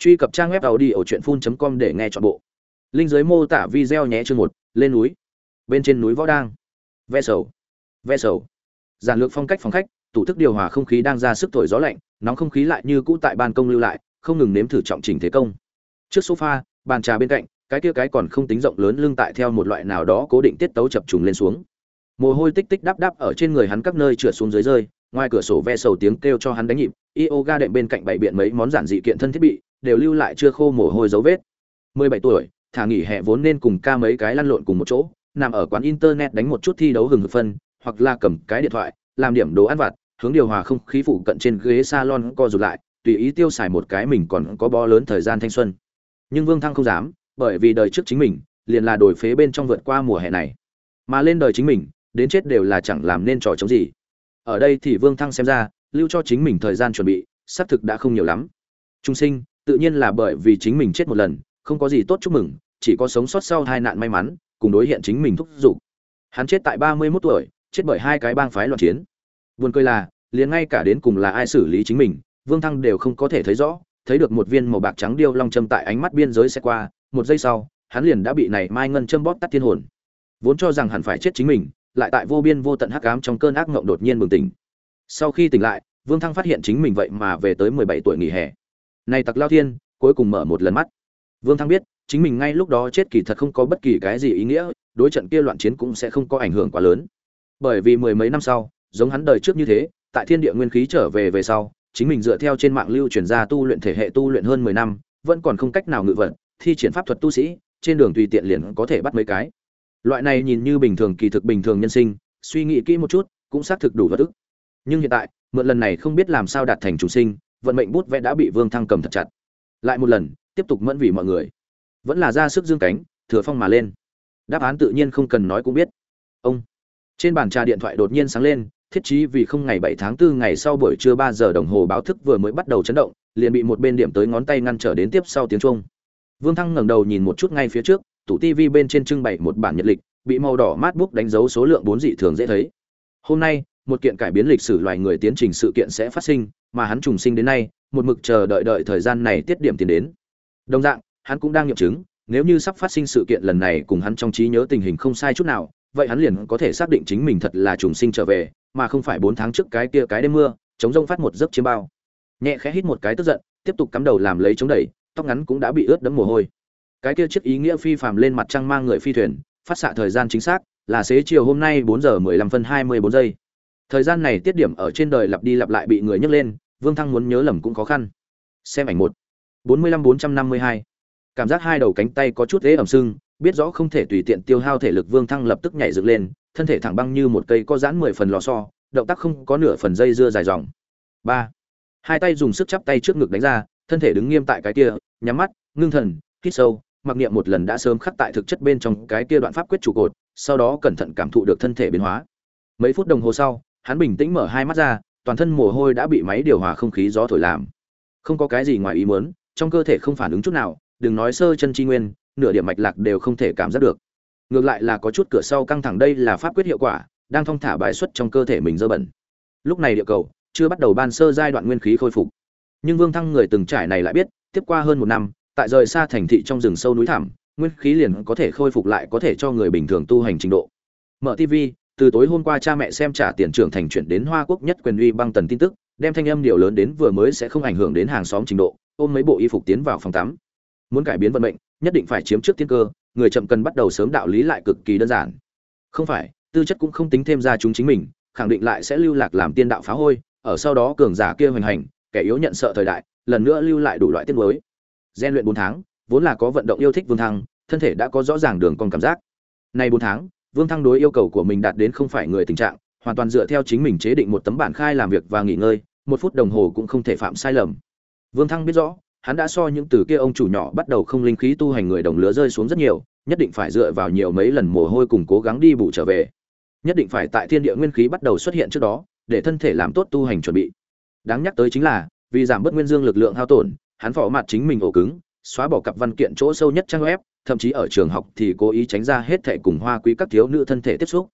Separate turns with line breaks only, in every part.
truy cập trang web tàu đi ở truyện phun com để nghe chọn bộ. Linh giới mô tả video nhé, chương một, lên núi. Bên trên núi võ đang. Ve sầu. Ve sầu. Giản lược phong cách phòng khách, tủ thức điều hòa không khí đang ra sức thổi gió lạnh, nóng không khí lại như cũ tại ban công lưu lại, không ngừng nếm thử trọng trình thế công. Trước sofa, bàn trà bên cạnh, cái kia cái còn không tính rộng lớn lưng tại theo một loại nào đó cố định tiết tấu chập trùng lên xuống. Mồ hôi tích tích đắp đắp ở trên người hắn các nơi trượt xuống dưới rơi, ngoài cửa sổ ve sầu tiếng kêu cho hắn đánh nhịp yoga đệm bên cạnh bảy biện mấy món giản dị kiện thân thiết bị đều lưu lại chưa khô mồ hôi dấu vết. 17 tuổi, thả nghỉ hè vốn nên cùng ca mấy cái lăn lộn cùng một chỗ, nằm ở quán internet đánh một chút thi đấu hừng hực phân, hoặc là cầm cái điện thoại, làm điểm đồ ăn vặt, hướng điều hòa không khí phụ cận trên ghế salon co rụt lại, tùy ý tiêu xài một cái mình còn có bó lớn thời gian thanh xuân. Nhưng vương thăng không dám, bởi vì đời trước chính mình, liền là đổi phế bên trong vượt qua mùa hè này. Mà lên đời chính mình, đến chết đều là chẳng làm nên trò chống gì. Ở đây thì vương thăng xem ra, lưu cho chính mình thời gian chuẩn bị, xác thực đã không nhiều lắm. Trung sinh tự nhiên là bởi vì chính mình chết một lần, không có gì tốt chúc mừng, chỉ có sống sót sau hai nạn may mắn, cùng đối hiện chính mình thúc giục. Hắn chết tại ba mươi 31 tuổi, chết bởi hai cái bang phái loạn chiến. Buồn cười là, liền ngay cả đến cùng là ai xử lý chính mình, vương thăng đều không có thể thấy rõ, thấy được một viên màu bạc trắng điêu long châm tại ánh mắt biên giới xe qua, một giây sau, hắn liền đã bị này mai ngân châm bóp tắt thiên hồn. Vốn cho rằng hẳn phải chết chính mình, lại tại vô biên vô tận hắc ám trong cơn ác ngộng đột nhiên bừng tỉnh. Sau khi tỉnh lại, vương thăng phát hiện chính mình vậy mà về tới mười bảy tuổi nghỉ hè này tặc lao thiên, cuối cùng mở một lần mắt. Vương thăng biết, chính mình ngay lúc đó chết kỳ thật không có bất kỳ cái gì ý nghĩa, đối trận kia loạn chiến cũng sẽ không có ảnh hưởng quá lớn. Bởi vì mười mấy năm sau, giống hắn đời trước như thế, tại thiên địa nguyên khí trở về về sau, chính mình dựa theo trên mạng lưu truyền ra tu luyện thể hệ tu luyện hơn mười năm, vẫn còn không cách nào ngự vận, thi triển pháp thuật tu sĩ, trên đường tùy tiện liền có thể bắt mấy cái. Loại này nhìn như bình thường kỳ thực bình thường nhân sinh, suy nghĩ kỹ một chút, cũng xác thực đủ vật ức. Nhưng hiện tại, mượn lần này không biết làm sao đạt thành chủ sinh vận mệnh bút vẽ đã bị vương thăng cầm thật chặt. Lại một lần, tiếp tục mẫn vì mọi người. Vẫn là ra sức dương cánh, thừa phong mà lên. Đáp án tự nhiên không cần nói cũng biết. Ông. Trên bàn trà điện thoại đột nhiên sáng lên, thiết chí vì không ngày bảy tháng 4 ngày sau buổi trưa ba giờ đồng hồ báo thức vừa mới bắt đầu chấn động, liền bị một bên điểm tới ngón tay ngăn trở đến tiếp sau tiếng chuông. Vương thăng ngẩng đầu nhìn một chút ngay phía trước, tủ tivi bên trên trưng bày một bản nhật lịch, bị màu đỏ mát bút đánh dấu số lượng bốn dị thường dễ thấy. Hôm nay một kiện cải biến lịch sử loài người tiến trình sự kiện sẽ phát sinh, mà hắn trùng sinh đến nay, một mực chờ đợi đợi thời gian này tiết điểm tiến đến. Đồng dạng, hắn cũng đang nghiệm chứng, nếu như sắp phát sinh sự kiện lần này cùng hắn trong trí nhớ tình hình không sai chút nào, vậy hắn liền có thể xác định chính mình thật là trùng sinh trở về, mà không phải bốn tháng trước cái kia cái đêm mưa, chống rông phát một giấc chiêm bao. Nhẹ khẽ hít một cái tức giận, tiếp tục cắm đầu làm lấy chống đẩy, tóc ngắn cũng đã bị ướt đẫm mồ hôi. Cái kia chiếc ý nghĩa phi phàm lên mặt trăng mang người phi thuyền, phát xạ thời gian chính xác, là xế chiều hôm nay bốn giờ mười lăm phân hai mươi bốn giây thời gian này tiết điểm ở trên đời lặp đi lặp lại bị người nhắc lên vương thăng muốn nhớ lầm cũng khó khăn. Xem ảnh một. bốn mươi lăm bốn trăm năm mươi hai. Cảm giác hai đầu cánh tay có chút ế ẩm sưng biết rõ không thể tùy tiện tiêu hao thể lực vương thăng lập tức nhảy dựng lên thân thể thẳng băng như một cây có giãn mười phần lò so, động tác không có nửa phần dây dưa dài dòng. Ba. Hai tay dùng sức chắp tay trước ngực đánh ra thân thể đứng nghiêm tại cái kia nhắm mắt ngưng thần hít sâu mặc niệm một lần đã sớm khắc tại thực chất bên trong cái kia đoạn pháp quyết trụ cột sau đó cẩn thận cảm thụ được thân thể biến hóa. Mấy phút đồng hồ sau hắn bình tĩnh mở hai mắt ra toàn thân mồ hôi đã bị máy điều hòa không khí gió thổi làm. Không có cái gì ngoài ý muốn trong cơ thể không phản ứng chút nào đừng nói sơ chân chi nguyên nửa điểm mạch lạc đều không thể cảm giác được. Ngược lại là có chút cửa sau căng thẳng đây là pháp quyết hiệu quả đang thong thả bài xuất trong cơ thể mình dơ bẩn. Lúc này địa cầu chưa bắt đầu ban sơ giai đoạn nguyên khí khôi phục. Nhưng vương thăng người từng trải này lại biết tiếp qua hơn một năm tại rời xa thành thị trong rừng sâu núi thảm, nguyên khí liền có thể khôi phục lại có thể cho người bình thường tu hành trình độ. Mở tv từ tối hôm qua cha mẹ xem trả tiền trưởng thành chuyển đến hoa quốc nhất quyền uy băng tần tin tức, đem thanh âm điều lớn đến vừa mới sẽ không ảnh hưởng đến hàng xóm trình độ, ôm mấy bộ y phục tiến vào phòng tắm. Muốn cải biến vận mệnh, nhất định phải chiếm trước tiên cơ, người chậm cần bắt đầu sớm đạo lý lại cực kỳ đơn giản. Không phải, tư chất cũng không tính thêm ra chúng chính mình, khẳng định lại sẽ lưu lạc làm tiên đạo phá hôi, ở sau đó cường giả kia hoành hành, kẻ yếu nhận sợ thời đại, lần nữa lưu lại đủ loại tiết mới gian luyện bốn tháng, vốn là có vận động yêu thích vương thăng, thân thể đã có rõ ràng đường con cảm giác. Nay bốn tháng vương thăng đối yêu cầu của mình đạt đến không phải người tình trạng, hoàn toàn dựa theo chính mình chế định một tấm bản khai làm việc và nghỉ ngơi, một phút đồng hồ cũng không thể phạm sai lầm. Vương thăng biết rõ, hắn đã so những từ kia ông chủ nhỏ bắt đầu không linh khí tu hành người đồng lứa rơi xuống rất nhiều, nhất định phải dựa vào nhiều mấy lần mồ hôi cùng cố gắng đi bù trở về. Nhất định phải tại thiên địa nguyên khí bắt đầu xuất hiện trước đó, để thân thể làm tốt tu hành chuẩn bị. Đáng nhắc tới chính là, vì giảm bớt nguyên dương lực lượng hao tổn, hắn phỏ mặt chính mình ổ cứng, xóa bỏ cặp văn kiện chỗ sâu nhất trang web thậm chí ở trường học thì cố ý tránh ra hết thệ cùng hoa quý các thiếu nữ thân thể tiếp xúc.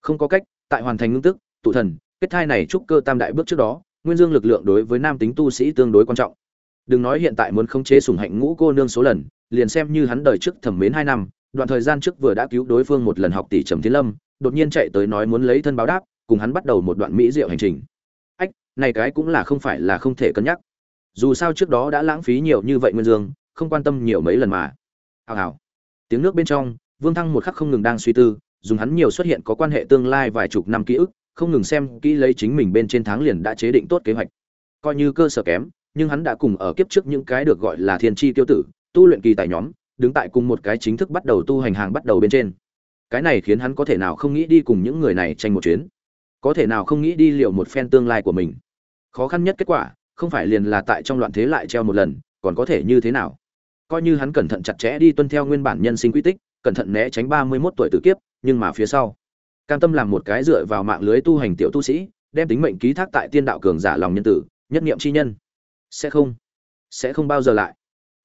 Không có cách, tại hoàn thành ngưng tức tụ thần, kết thai này trúc cơ tam đại bước trước đó, nguyên dương lực lượng đối với nam tính tu sĩ tương đối quan trọng. Đừng nói hiện tại muốn khống chế sủng hạnh ngũ cô nương số lần, liền xem như hắn đời trước thẩm mến hai năm, đoạn thời gian trước vừa đã cứu đối phương một lần học tỷ trầm thiên lâm, đột nhiên chạy tới nói muốn lấy thân báo đáp, cùng hắn bắt đầu một đoạn mỹ diệu hành trình. Ách, này cái cũng là không phải là không thể cân nhắc. Dù sao trước đó đã lãng phí nhiều như vậy nguyên dương, không quan tâm nhiều mấy lần mà hào hào. Tiếng nước bên trong, vương thăng một khắc không ngừng đang suy tư, dùng hắn nhiều xuất hiện có quan hệ tương lai vài chục năm ký ức, không ngừng xem kỹ lấy chính mình bên trên tháng liền đã chế định tốt kế hoạch. Coi như cơ sở kém, nhưng hắn đã cùng ở kiếp trước những cái được gọi là thiên tri tiêu tử, tu luyện kỳ tài nhóm, đứng tại cùng một cái chính thức bắt đầu tu hành hàng bắt đầu bên trên. Cái này khiến hắn có thể nào không nghĩ đi cùng những người này tranh một chuyến? Có thể nào không nghĩ đi liệu một phen tương lai của mình? Khó khăn nhất kết quả, không phải liền là tại trong loạn thế lại treo một lần, còn có thể như thế nào? Coi như hắn cẩn thận chặt chẽ đi tuân theo nguyên bản nhân sinh quy tích, cẩn thận né tránh ba mươi 31 tuổi tử kiếp, nhưng mà phía sau, cam tâm làm một cái dựa vào mạng lưới tu hành tiểu tu sĩ, đem tính mệnh ký thác tại tiên đạo cường giả lòng nhân tử, nhất niệm chi nhân. Sẽ không sẽ không bao giờ lại.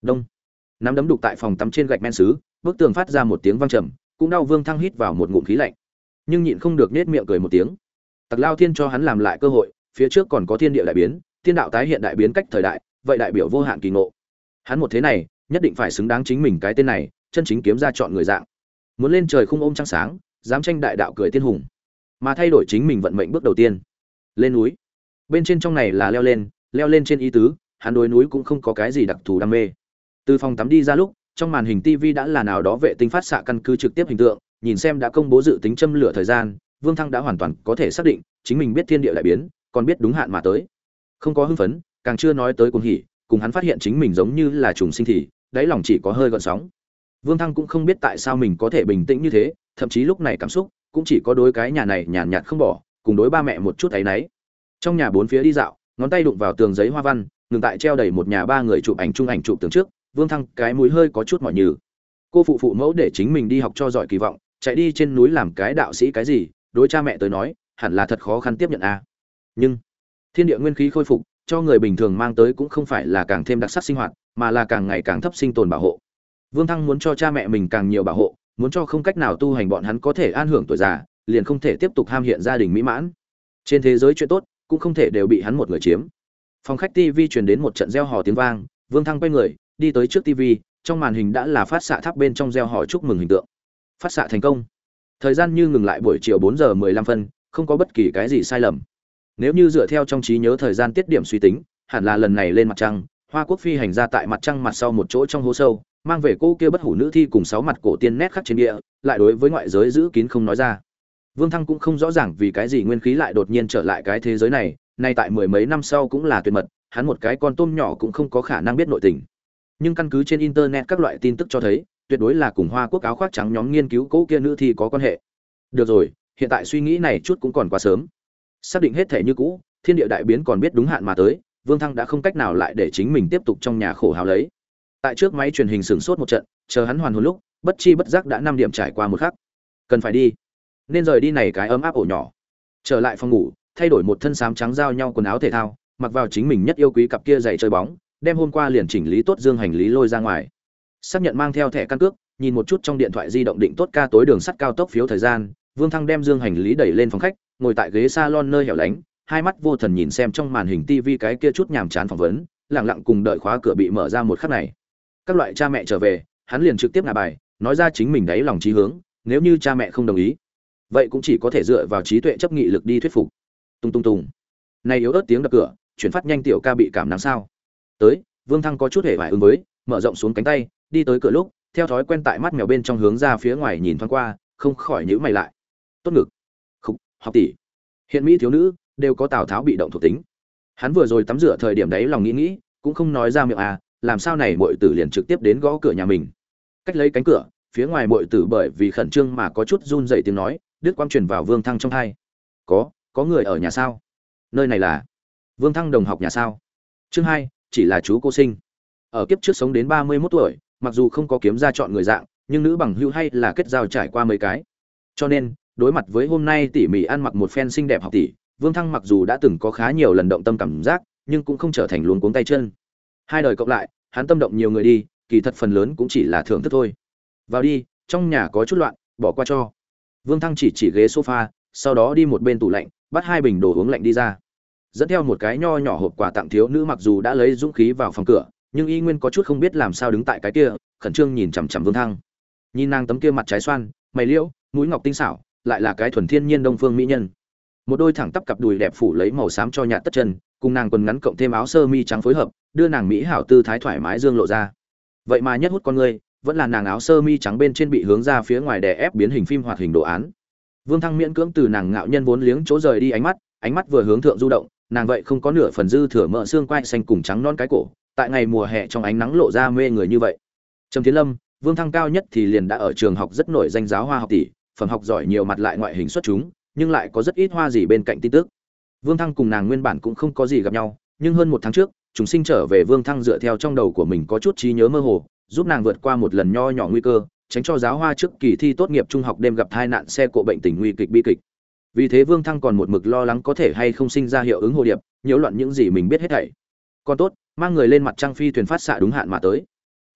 Đông. Nắm đấm đục tại phòng tắm trên gạch men xứ, bức tường phát ra một tiếng vang trầm, cũng đau vương thăng hít vào một ngụm khí lạnh. Nhưng nhịn không được nết miệng cười một tiếng. Tặc lao thiên cho hắn làm lại cơ hội, phía trước còn có thiên địa đại biến thiên đạo tái hiện đại biến cách thời đại, vậy đại biểu vô hạn kỳ ngộ. Hắn một thế này nhất định phải xứng đáng chính mình cái tên này, chân chính kiếm ra chọn người dạng. Muốn lên trời không ôm trăng sáng, dám tranh đại đạo cười tiên hùng. Mà thay đổi chính mình vận mệnh bước đầu tiên. Lên núi. Bên trên trong này là leo lên leo lên trên ý tứ, hắn đối núi cũng không có cái gì đặc thù đam mê. Từ phòng tắm đi ra lúc, trong màn hình tv đã là nào đó vệ tinh phát xạ căn cứ trực tiếp hình tượng, nhìn xem đã công bố dự tính châm lửa thời gian, vương thăng đã hoàn toàn có thể xác định, chính mình biết thiên địa đại biến, còn biết đúng hạn mà tới. Không có hưng phấn, càng chưa nói tới cuồng hỉ cùng hắn phát hiện chính mình giống như là trùng sinh thì, đáy lòng chỉ có hơi gợn sóng. Vương thăng cũng không biết tại sao mình có thể bình tĩnh như thế, thậm chí lúc này cảm xúc cũng chỉ có đối cái nhà này nhàn nhạt không bỏ, cùng đối ba mẹ một chút áy náy. Trong nhà bốn phía đi dạo, ngón tay đụng vào tường giấy hoa văn, ngừng tại treo đầy một nhà ba người chụp ảnh chung ảnh chụp tường trước, vương thăng cái mũi hơi có chút mỏi nhừ. Cô phụ phụ mẫu để chính mình đi học cho giỏi kỳ vọng, chạy đi trên núi làm cái đạo sĩ cái gì, đối cha mẹ tới nói, hẳn là thật khó khăn tiếp nhận a. Nhưng, thiên địa nguyên khí khôi phục cho người bình thường mang tới cũng không phải là càng thêm đặc sắc sinh hoạt, mà là càng ngày càng thấp sinh tồn bảo hộ. Vương thăng muốn cho cha mẹ mình càng nhiều bảo hộ, muốn cho không cách nào tu hành bọn hắn có thể an hưởng tuổi già, liền không thể tiếp tục ham hiện gia đình mỹ mãn. Trên thế giới chuyện tốt, cũng không thể đều bị hắn một người chiếm. Phòng khách tv truyền đến một trận reo hò tiếng vang, vương thăng quay người, đi tới trước tv trong màn hình đã là phát xạ tháp bên trong reo hò chúc mừng hình tượng. Phát xạ thành công. Thời gian như ngừng lại buổi chiều bốn giờ mười lăm phân, không có bất kỳ cái gì sai lầm nếu như dựa theo trong trí nhớ thời gian tiết điểm suy tính, hẳn là lần này lên mặt trăng, hoa quốc phi hành ra tại mặt trăng mặt sau một chỗ trong hố sâu, mang về cô kia bất hủ nữ thi cùng sáu mặt cổ tiên nét khắc trên địa, lại đối với ngoại giới giữ kín không nói ra. Vương thăng cũng không rõ ràng vì cái gì nguyên khí lại đột nhiên trở lại cái thế giới này, nay tại mười mấy năm sau cũng là tuyệt mật, hắn một cái con tôm nhỏ cũng không có khả năng biết nội tình. Nhưng căn cứ trên internet các loại tin tức cho thấy, tuyệt đối là cùng hoa quốc áo khoác trắng nhóm nghiên cứu cỗ kia nữ thi có quan hệ. Được rồi, hiện tại suy nghĩ này chút cũng còn quá sớm xác định hết thể như cũ, thiên địa đại biến còn biết đúng hạn mà tới, vương thăng đã không cách nào lại để chính mình tiếp tục trong nhà khổ hào lấy. Tại trước máy truyền hình sửng sốt một trận, chờ hắn hoàn hồn lúc, bất chi bất giác đã năm điểm trải qua một khắc. Cần phải đi. Nên rời đi này cái ấm áp ổ nhỏ. Trở lại phòng ngủ, thay đổi một thân sám trắng giao nhau quần áo thể thao, mặc vào chính mình nhất yêu quý cặp kia giày chơi bóng, đem hôm qua liền chỉnh lý tốt dương hành lý lôi ra ngoài. Xác nhận mang theo thẻ căn cước, nhìn một chút trong điện thoại di động định tốt ca tối đường sắt cao tốc phiếu thời gian vương thăng đem dương hành lý đẩy lên phòng khách, ngồi tại ghế salon nơi hẻo lánh, hai mắt vô thần nhìn xem trong màn hình tivi cái kia chút nhàm chán phỏng vấn, lặng lặng cùng đợi khóa cửa bị mở ra một khắc này. Các loại cha mẹ trở về, hắn liền trực tiếp ngả bài, nói ra chính mình đáy lòng trí hướng, nếu như cha mẹ không đồng ý, vậy cũng chỉ có thể dựa vào trí tuệ chấp nghị lực đi thuyết phục. Tung tung tung. Này yếu ớt tiếng đập cửa, chuyển phát nhanh tiểu ca bị cảm nắng sao? Tới, vương thăng có chút hề vải ứng với, mở rộng xuống cánh tay, đi tới cửa lúc, theo thói quen tại mắt mèo bên trong hướng ra phía ngoài nhìn thoáng qua, không khỏi nhíu mày lại tốt ngực, khục, học tỷ hiện mỹ thiếu nữ đều có tào tháo bị động thuộc tính. Hắn vừa rồi tắm rửa thời điểm đấy lòng nghĩ nghĩ, cũng không nói ra miệng à làm sao này muội tử liền trực tiếp đến gõ cửa nhà mình. Cách lấy cánh cửa, phía ngoài muội tử bởi vì khẩn trương mà có chút run dậy tiếng nói, đứt quang truyền vào vương thăng trong hai. Có có người ở nhà sao? Nơi này là vương thăng đồng học nhà sao? Chương hai, chỉ là chú cô sinh. Ở kiếp trước sống đến ba mươi 31 tuổi, mặc dù không có kiếm ra chọn người dạng, nhưng nữ bằng hưu hay là kết giao trải qua mấy cái. Cho nên đối mặt với hôm nay tỉ mỉ ăn mặc một phen xinh đẹp học tỷ vương thăng mặc dù đã từng có khá nhiều lần động tâm cảm giác, nhưng cũng không trở thành luống cuống tay chân. Hai đời cộng lại, hắn tâm động nhiều người đi, kỳ thật phần lớn cũng chỉ là thưởng thức thôi. Vào đi, trong nhà có chút loạn, bỏ qua cho. Vương thăng chỉ chỉ ghế sofa, sau đó đi một bên tủ lạnh, bắt hai bình đồ uống lạnh đi ra. Dẫn theo một cái nho nhỏ hộp quà tặng thiếu nữ mặc dù đã lấy dũng khí vào phòng cửa, nhưng y nguyên có chút không biết làm sao đứng tại cái kia, khẩn trương nhìn chằm chằm vương thăng. Nhìn nàng tấm kia mặt trái xoan, mày liễu, mũi ngọc tinh xảo lại là cái thuần thiên nhiên đông phương mỹ nhân. Một đôi thẳng tắp cặp đùi đẹp phủ lấy màu xám cho nhạt tất chân, cùng nàng quần ngắn cộng thêm áo sơ mi trắng phối hợp, đưa nàng mỹ hảo tư thái thoải mái dương lộ ra. Vậy mà nhất hút con người vẫn là nàng áo sơ mi trắng bên trên bị hướng ra phía ngoài đè ép biến hình phim hoạt hình đồ án. Vương thăng miễn cưỡng từ nàng ngạo nhân vốn liếng chỗ rời đi ánh mắt ánh mắt vừa hướng thượng du động, nàng vậy không có nửa phần dư thừa mỡ xương quai xanh cùng trắng non cái cổ, tại ngày mùa hè trong ánh nắng lộ ra mê người như vậy. Trầm tiến lâm, vương thăng cao nhất thì liền đã ở trường học rất nổi danh giáo hoa học tỷ phẩm học giỏi nhiều mặt lại ngoại hình xuất chúng, nhưng lại có rất ít hoa gì bên cạnh tin tức. Vương thăng cùng nàng nguyên bản cũng không có gì gặp nhau, nhưng hơn một tháng trước, chúng sinh trở về vương thăng dựa theo trong đầu của mình có chút trí nhớ mơ hồ, giúp nàng vượt qua một lần nho nhỏ nguy cơ, tránh cho giáo hoa trước kỳ thi tốt nghiệp trung học đêm gặp tai nạn xe cộ bệnh tình nguy kịch bi kịch. Vì thế vương thăng còn một mực lo lắng có thể hay không sinh ra hiệu ứng hồ điệp, nhiễu loạn những gì mình biết hết thảy. Còn tốt, mang người lên mặt trăng phi thuyền phát xạ đúng hạn mà tới.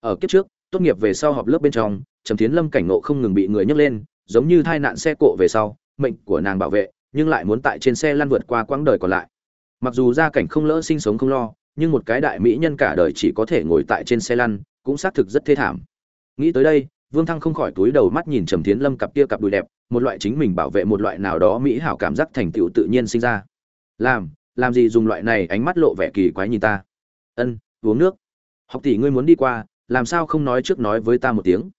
Ở kiếp trước, tốt nghiệp về sau họp lớp bên trong, trầm tiến lâm cảnh ngộ không ngừng bị người nhấc lên giống như tai nạn xe cộ về sau, mệnh của nàng bảo vệ, nhưng lại muốn tại trên xe lăn vượt qua quãng đời còn lại. Mặc dù gia cảnh không lỡ sinh sống không lo, nhưng một cái đại mỹ nhân cả đời chỉ có thể ngồi tại trên xe lăn, cũng xác thực rất thê thảm. Nghĩ tới đây, vương thăng không khỏi túi đầu mắt nhìn trầm thiến lâm cặp kia cặp đùi đẹp, một loại chính mình bảo vệ một loại nào đó mỹ hảo cảm giác thành tựu tự nhiên sinh ra. Làm làm gì dùng loại này ánh mắt lộ vẻ kỳ quái nhìn ta? Ân, uống nước. Học tỷ ngươi muốn đi qua, làm sao không nói trước nói với ta một tiếng?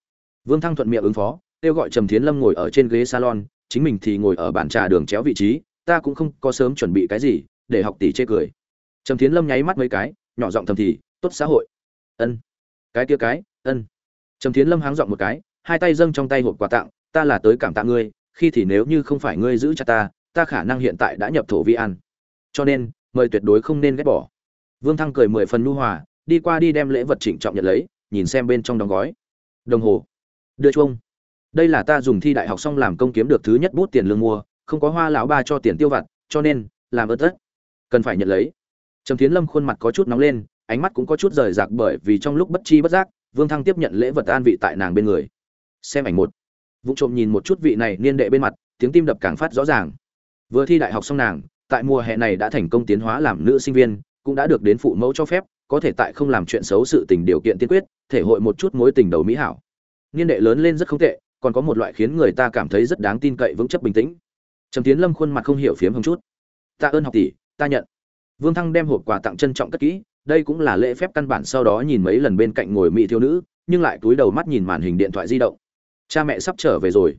Vương thăng thuận miệng ứng phó kêu gọi trầm thiến lâm ngồi ở trên ghế salon, chính mình thì ngồi ở bàn trà đường chéo vị trí, ta cũng không có sớm chuẩn bị cái gì, để học tỷ chê cười. Trầm thiến lâm nháy mắt mấy cái, nhỏ giọng thầm thì, tốt xã hội. Ân. Cái kia cái, ân. Trầm thiến lâm háng giọng một cái, hai tay dâng trong tay hộp quà tặng, ta là tới cảm tạ ngươi, khi thì nếu như không phải ngươi giữ chặt ta ta khả năng hiện tại đã nhập thổ vi ăn cho nên, mời tuyệt đối không nên ghét bỏ. Vương thăng cười mười phần nu hòa, đi qua đi đem lễ vật trịnh trọng nhận lấy, nhìn xem bên trong đóng gói. Đồng hồ. Đưa chuông đây là ta dùng thi đại học xong làm công kiếm được thứ nhất bút tiền lương mua, không có hoa lão ba cho tiền tiêu vặt, cho nên, làm ớt tất cần phải nhận lấy. Trầm tiến lâm khuôn mặt có chút nóng lên, ánh mắt cũng có chút rời rạc bởi vì trong lúc bất chi bất giác, vương thăng tiếp nhận lễ vật an vị tại nàng bên người. Xem ảnh một. Vụ trộm nhìn một chút vị này niên đệ bên mặt, tiếng tim đập càng phát rõ ràng. Vừa thi đại học xong nàng, tại mùa hè này đã thành công tiến hóa làm nữ sinh viên, cũng đã được đến phụ mẫu cho phép, có thể tại không làm chuyện xấu sự tình điều kiện tiên quyết, thể hội một chút mối tình đầu mỹ hảo. Niên đệ lớn lên rất không tệ còn có một loại khiến người ta cảm thấy rất đáng tin cậy vững chấp bình tĩnh. Trầm tiến lâm khuôn mặt không hiểu phiếm hồng chút. Tạ ơn học tỷ, ta nhận. Vương thăng đem hộp quà tặng trân trọng cất kỹ, đây cũng là lễ phép căn bản sau đó nhìn mấy lần bên cạnh ngồi mỹ thiếu nữ, nhưng lại túi đầu mắt nhìn màn hình điện thoại di động. Cha mẹ sắp trở về rồi.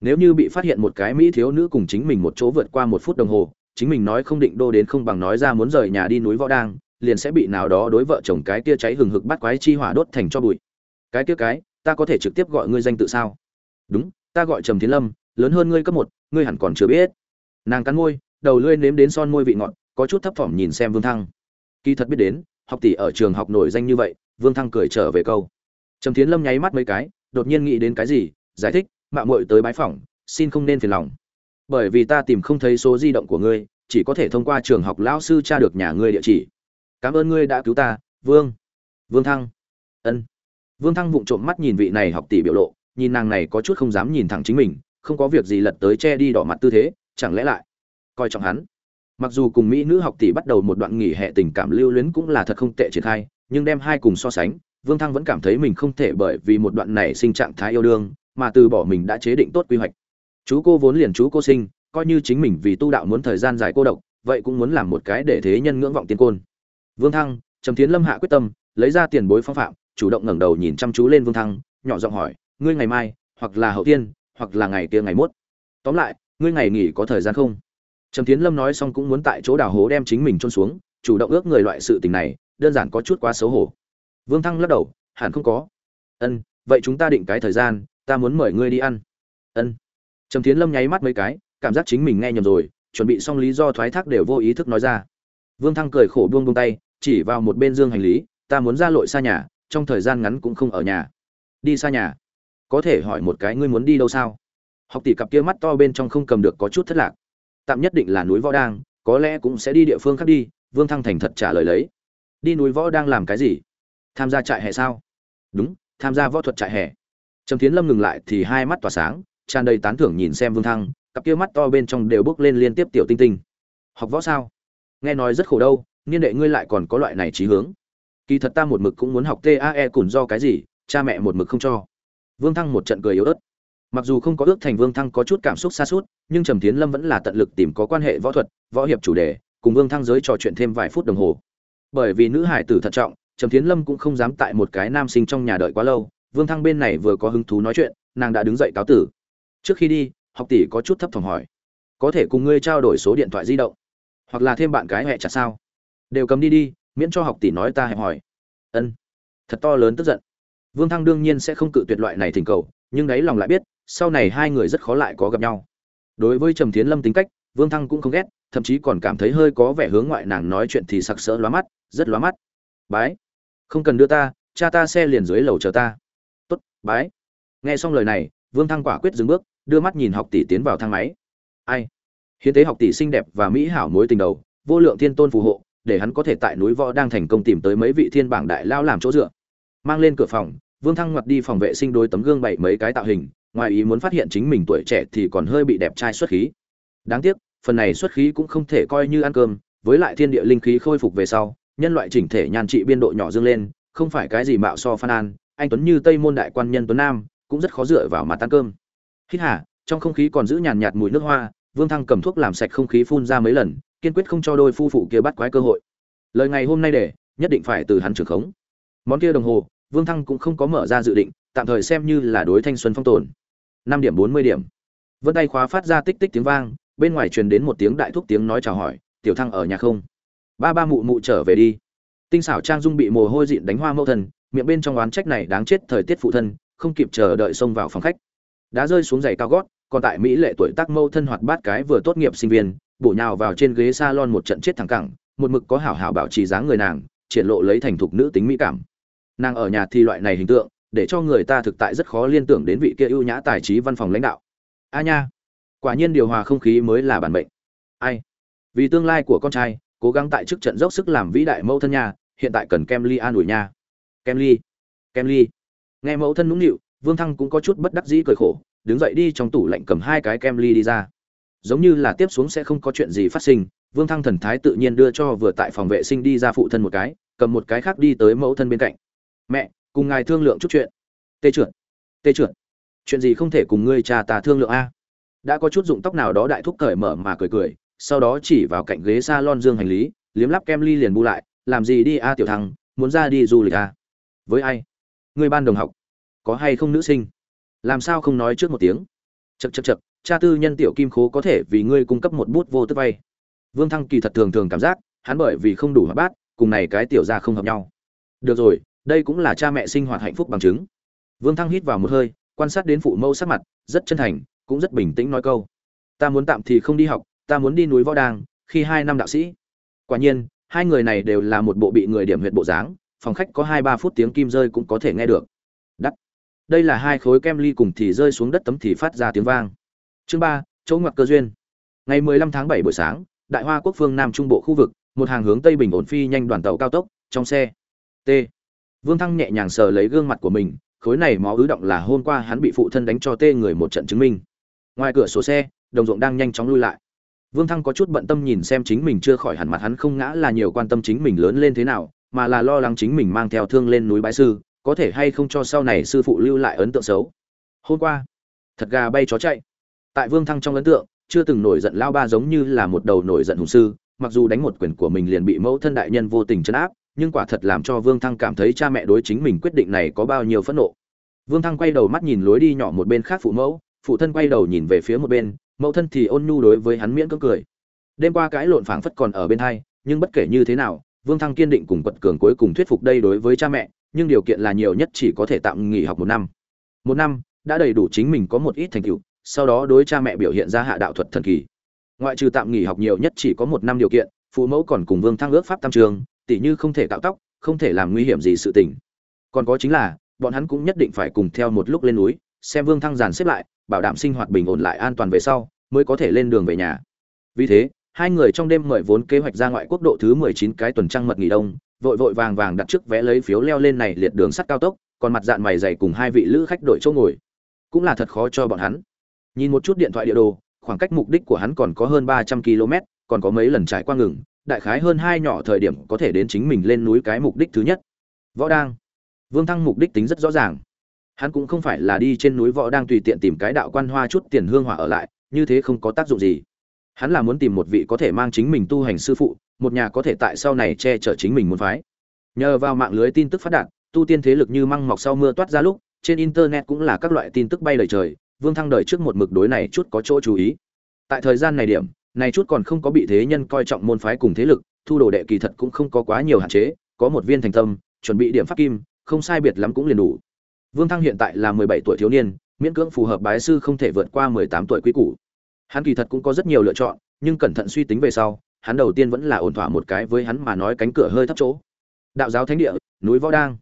Nếu như bị phát hiện một cái mỹ thiếu nữ cùng chính mình một chỗ vượt qua một phút đồng hồ, chính mình nói không định đô đến không bằng nói ra muốn rời nhà đi núi võ đang, liền sẽ bị nào đó đối vợ chồng cái kia cháy hừng hực bắt quái chi hỏa đốt thành cho bụi. Cái kia cái, ta có thể trực tiếp gọi ngươi danh tự sao? Đúng, ta gọi trầm tiến lâm, lớn hơn ngươi cấp một, ngươi hẳn còn chưa biết. Nàng cắn môi, đầu lưỡi nếm đến son môi vị ngọt, có chút thấp thỏm nhìn xem vương thăng. Kỳ thật biết đến, học tỷ ở trường học nổi danh như vậy, vương thăng cười trở về câu. Trầm tiến lâm nháy mắt mấy cái, đột nhiên nghĩ đến cái gì, giải thích mạng muội tới bái phỏng, xin không nên phiền lòng. Bởi vì ta tìm không thấy số di động của ngươi, chỉ có thể thông qua trường học lão sư tra được nhà ngươi địa chỉ. Cảm ơn ngươi đã cứu ta, vương. Vương thăng. Ân. Vương thăng vụng trộm mắt nhìn vị này học tỷ biểu lộ nhìn nàng này có chút không dám nhìn thẳng chính mình, không có việc gì lật tới che đi đỏ mặt tư thế, chẳng lẽ lại coi trọng hắn? Mặc dù cùng mỹ nữ học tỷ bắt đầu một đoạn nghỉ hè tình cảm lưu luyến cũng là thật không tệ triển khai, nhưng đem hai cùng so sánh, vương thăng vẫn cảm thấy mình không thể bởi vì một đoạn này sinh trạng thái yêu đương, mà từ bỏ mình đã chế định tốt quy hoạch. Chú cô vốn liền chú cô sinh, coi như chính mình vì tu đạo muốn thời gian dài cô độc, vậy cũng muốn làm một cái để thế nhân ngưỡng vọng tiên côn. Vương thăng, trầm tiến lâm hạ quyết tâm, lấy ra tiền bối phong phạm, chủ động ngẩng đầu nhìn chăm chú lên vương thăng, nhỏ giọng hỏi ngươi ngày mai, hoặc là hậu tiên, hoặc là ngày kia ngày mốt. Tóm lại, ngươi ngày nghỉ có thời gian không? Trầm tiến lâm nói xong cũng muốn tại chỗ đào hố đem chính mình trôn xuống, chủ động ước người loại sự tình này, đơn giản có chút quá xấu hổ. Vương thăng lắc đầu, hẳn không có. Ân, vậy chúng ta định cái thời gian, ta muốn mời ngươi đi ăn. Ân. Trầm tiến lâm nháy mắt mấy cái, cảm giác chính mình nghe nhầm rồi, chuẩn bị xong lý do thoái thác đều vô ý thức nói ra. Vương thăng cười khổ buông buông tay, chỉ vào một bên dương hành lý, ta muốn ra lội xa nhà, trong thời gian ngắn cũng không ở nhà. Đi xa nhà? Có thể hỏi một cái ngươi muốn đi đâu sao? Học tỷ cặp kia mắt to bên trong không cầm được có chút thất lạc. Tạm nhất định là núi võ đang, có lẽ cũng sẽ đi địa phương khác đi, vương thăng thành thật trả lời lấy. Đi núi võ đang làm cái gì? Tham gia trại hè sao? Đúng, tham gia võ thuật trại hè. Trầm tiến lâm ngừng lại thì hai mắt tỏa sáng, tràn đầy tán thưởng nhìn xem vương thăng, cặp kia mắt to bên trong đều bước lên liên tiếp tiểu tinh tinh. Học võ sao? Nghe nói rất khổ đâu, niên đệ ngươi lại còn có loại này trí hướng. Kỳ thật ta một mực cũng muốn học tae cùn do cái gì, cha mẹ một mực không cho vương thăng một trận cười yếu ớt. Mặc dù không có ước thành vương thăng có chút cảm xúc xa suốt, nhưng trầm tiến lâm vẫn là tận lực tìm có quan hệ võ thuật, võ hiệp chủ đề, cùng vương thăng giới trò chuyện thêm vài phút đồng hồ. Bởi vì nữ hải tử thận trọng, trầm tiến lâm cũng không dám tại một cái nam sinh trong nhà đợi quá lâu, vương thăng bên này vừa có hứng thú nói chuyện, nàng đã đứng dậy cáo tử. Trước khi đi, học tỷ có chút thấp thỏm hỏi, có thể cùng ngươi trao đổi số điện thoại di động, hoặc là thêm bạn cái hẹ chặt sao? Đều cầm đi đi, miễn cho học tỷ nói ta hẹp hỏi. Ân. Thật to lớn tức giận vương thăng đương nhiên sẽ không cự tuyệt loại này thỉnh cầu, nhưng đáy lòng lại biết, sau này hai người rất khó lại có gặp nhau. Đối với trầm Thiến lâm tính cách, vương thăng cũng không ghét, thậm chí còn cảm thấy hơi có vẻ hướng ngoại nàng nói chuyện thì sặc sỡ lóa mắt, rất lóa mắt. Bái, không cần đưa ta, cha ta xe liền dưới lầu chờ ta. Tốt, bái. Nghe xong lời này, vương thăng quả quyết dừng bước, đưa mắt nhìn học tỷ tiến vào thang máy. Ai? Hiến tế học tỷ xinh đẹp và mỹ hảo mối tình đầu, vô lượng thiên tôn phù hộ, để hắn có thể tại núi võ đang thành công tìm tới mấy vị thiên bảng đại lao làm chỗ dựa. Mang lên cửa phòng vương thăng ngoặt đi phòng vệ sinh đôi tấm gương bảy mấy cái tạo hình, ngoài ý muốn phát hiện chính mình tuổi trẻ thì còn hơi bị đẹp trai xuất khí. Đáng tiếc, phần này xuất khí cũng không thể coi như ăn cơm, với lại thiên địa linh khí khôi phục về sau, nhân loại chỉnh thể nhan trị biên độ nhỏ dương lên, không phải cái gì mạo so phan an, anh tuấn như tây môn đại quan nhân tuấn nam, cũng rất khó dựa vào mặt ăn cơm. Hít hả trong không khí còn giữ nhàn nhạt mùi nước hoa, vương thăng cầm thuốc làm sạch không khí phun ra mấy lần, kiên quyết không cho đôi phu phụ kia bắt quái cơ hội. Lời ngày hôm nay để, nhất định phải từ hắn trưởng khống. Món kia đồng hồ vương thăng cũng không có mở ra dự định, tạm thời xem như là đối thanh xuân phong tồn. Năm điểm bốn mươi điểm. Vân tay khóa phát ra tích tích tiếng vang, bên ngoài truyền đến một tiếng đại thúc tiếng nói chào hỏi, tiểu thăng ở nhà không? Ba ba mụ mụ trở về đi. Tinh xảo trang dung bị mồ hôi dịn đánh hoa mẫu thân, miệng bên trong oán trách này đáng chết thời tiết phụ thân, không kịp chờ đợi xông vào phòng khách. Đã rơi xuống giày cao gót, còn tại mỹ lệ tuổi tác mâu thân hoạt bát cái vừa tốt nghiệp sinh viên, bổ nhào vào trên ghế salon một trận chết thẳng cẳng, một mực có hảo hảo bảo trì dáng người nàng, triển lộ lấy thành thục nữ tính mỹ cảm nàng ở nhà thì loại này hình tượng, để cho người ta thực tại rất khó liên tưởng đến vị kia ưu nhã tài trí văn phòng lãnh đạo. A nha, quả nhiên điều hòa không khí mới là bản mệnh. Ai? Vì tương lai của con trai, cố gắng tại chức trận dốc sức làm vĩ đại mẫu thân nhà. hiện tại cần kem ly an ủi nha. Kem ly kem ly. Nghe mẫu thân nũng nịu, vương thăng cũng có chút bất đắc dĩ cười khổ, đứng dậy đi trong tủ lạnh cầm hai cái kem ly đi ra. Giống như là tiếp xuống sẽ không có chuyện gì phát sinh, vương thăng thần thái tự nhiên đưa cho vừa tại phòng vệ sinh đi ra phụ thân một cái, cầm một cái khác đi tới mẫu thân bên cạnh mẹ, cùng ngài thương lượng chút chuyện. Tê trượt tê trượt chuyện gì không thể cùng ngươi cha ta thương lượng a? Đã có chút dụng tóc nào đó đại thúc cởi mở mà cười cười, sau đó chỉ vào cạnh ghế s a lon dương hành lý, liếm lắp kem ly liền bu lại, làm gì đi a, tiểu thăng muốn ra đi du lịch a? Với ai? Người ban đồng học, có hay không nữ sinh? Làm sao không nói trước một tiếng? Chật chật chật cha tư nhân tiểu kim khố có thể vì ngươi cung cấp một bút vô tức vay. Vương thăng kỳ thật thường thường cảm giác, hắn bởi vì không đủ hợp bát, cùng này cái tiểu ra không hợp nhau. Được rồi đây cũng là cha mẹ sinh hoạt hạnh phúc bằng chứng. Vương thăng hít vào một hơi, quan sát đến phụ mẫu sắc mặt, rất chân thành, cũng rất bình tĩnh nói câu. Ta muốn tạm thì không đi học, ta muốn đi núi võ đàng, khi hai năm đạo sĩ. Quả nhiên, hai người này đều là một bộ bị người điểm huyệt bộ dáng, phòng khách có hai ba phút tiếng kim rơi cũng có thể nghe được. Đắt. Đây là hai khối kem ly cùng thì rơi xuống đất tấm thì phát ra tiếng vang. Chương ba, chỗ ngoặc cơ duyên. Ngày 15 tháng 7 buổi sáng, đại hoa quốc phương nam trung bộ khu vực, một hàng hướng tây bình ổn phi nhanh đoàn tàu cao tốc, trong xe. T vương thăng nhẹ nhàng sờ lấy gương mặt của mình, khối này máu ứ động là hôm qua hắn bị phụ thân đánh cho tê người một trận chứng minh. Ngoài cửa sổ xe, đồng ruộng đang nhanh chóng lui lại. Vương thăng có chút bận tâm nhìn xem chính mình chưa khỏi hẳn mặt hắn không ngã là nhiều quan tâm chính mình lớn lên thế nào, mà là lo lắng chính mình mang theo thương lên núi bái sư, có thể hay không cho sau này sư phụ lưu lại ấn tượng xấu. Hôm qua, thật gà bay chó chạy. Tại vương thăng trong ấn tượng, chưa từng nổi giận lao ba giống như là một đầu nổi giận hùng sư, mặc dù đánh một quyền của mình liền bị mẫu thân đại nhân vô tình trấn áp nhưng quả thật làm cho vương thăng cảm thấy cha mẹ đối chính mình quyết định này có bao nhiêu phẫn nộ. Vương thăng quay đầu mắt nhìn lối đi nhỏ một bên khác phụ mẫu, phụ thân quay đầu nhìn về phía một bên, mẫu thân thì ôn nhu đối với hắn miễn cưỡng cười. Đêm qua cãi lộn phảng phất còn ở bên hai, nhưng bất kể như thế nào, vương thăng kiên định cùng quật cường cuối cùng thuyết phục đây đối với cha mẹ, nhưng điều kiện là nhiều nhất chỉ có thể tạm nghỉ học một năm. Một năm, đã đầy đủ chính mình có một ít thành tựu, sau đó đối cha mẹ biểu hiện ra hạ đạo thuật thần kỳ. Ngoại trừ tạm nghỉ học nhiều nhất chỉ có một năm điều kiện, phụ mẫu còn cùng vương thăng ước pháp tam trường tỉ như không thể cạo tóc, không thể làm nguy hiểm gì sự tình. Còn có chính là, bọn hắn cũng nhất định phải cùng theo một lúc lên núi, xem vương thăng giàn xếp lại, bảo đảm sinh hoạt bình ổn lại an toàn về sau, mới có thể lên đường về nhà. Vì thế, hai người trong đêm mời vốn kế hoạch ra ngoại quốc độ thứ mười chín cái tuần trăng mật nghỉ đông, vội vội vàng vàng đặt trước vé lấy phiếu leo lên này liệt đường sắt cao tốc, còn mặt dạng mày dày cùng hai vị lữ khách đội chỗ ngồi. Cũng là thật khó cho bọn hắn. Nhìn một chút điện thoại địa đồ, khoảng cách mục đích của hắn còn có hơn ba trăm km còn có mấy lần trải qua ngừng đại khái hơn hai nhỏ thời điểm có thể đến chính mình lên núi cái mục đích thứ nhất. Võ đang. Vương thăng mục đích tính rất rõ ràng. Hắn cũng không phải là đi trên núi võ đang tùy tiện tìm cái đạo quan hoa chút tiền hương hỏa ở lại, như thế không có tác dụng gì. Hắn là muốn tìm một vị có thể mang chính mình tu hành sư phụ, một nhà có thể tại sau này che chở chính mình muốn phái. Nhờ vào mạng lưới tin tức phát đạt, tu tiên thế lực như măng mọc sau mưa toát ra lúc, trên internet cũng là các loại tin tức bay lời trời, vương thăng đời trước một mực đối này chút có chỗ chú ý. Tại thời gian này điểm này chút còn không có bị thế nhân coi trọng môn phái cùng thế lực, thu đồ đệ kỳ thật cũng không có quá nhiều hạn chế, có một viên thành tâm, chuẩn bị điểm pháp kim, không sai biệt lắm cũng liền đủ. Vương thăng hiện tại là mười bảy tuổi thiếu niên, miễn cưỡng phù hợp bái sư không thể vượt qua mười tám tuổi quý cũ hắn kỳ thật cũng có rất nhiều lựa chọn, nhưng cẩn thận suy tính về sau, hắn đầu tiên vẫn là ổn thỏa một cái với hắn mà nói cánh cửa hơi thấp chỗ. Đạo giáo thánh địa, núi võ đang.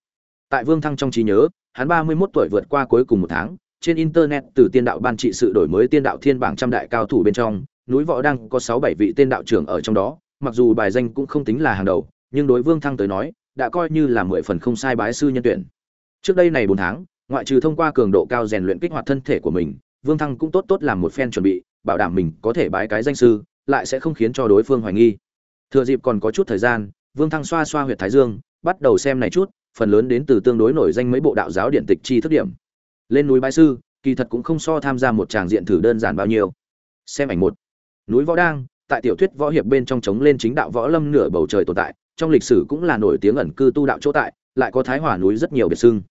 Tại vương thăng trong trí nhớ, hắn ba mươi 31 tuổi vượt qua cuối cùng một tháng, trên internet từ tiên đạo ban trị sự đổi mới tiên đạo thiên bảng trăm đại cao thủ bên trong núi võ đang có sáu bảy vị tên đạo trưởng ở trong đó, mặc dù bài danh cũng không tính là hàng đầu, nhưng đối vương thăng tới nói, đã coi như là mười phần không sai bái sư nhân tuyển. Trước đây này bốn tháng, ngoại trừ thông qua cường độ cao rèn luyện kích hoạt thân thể của mình, vương thăng cũng tốt tốt làm một phen chuẩn bị, bảo đảm mình có thể bái cái danh sư, lại sẽ không khiến cho đối phương hoài nghi. Thừa dịp còn có chút thời gian, vương thăng xoa xoa huyệt thái dương, bắt đầu xem này chút, phần lớn đến từ tương đối nổi danh mấy bộ đạo giáo điện tịch chi thức điểm. Lên núi bái sư, kỳ thật cũng không so tham gia một tràng diện thử đơn giản bao nhiêu. Xem ảnh một núi võ đang, tại tiểu thuyết võ hiệp bên trong chống lên chính đạo võ lâm nửa bầu trời tồn tại, trong lịch sử cũng là nổi tiếng ẩn cư tu đạo chỗ tại, lại có thái hòa núi rất nhiều biệt xưng.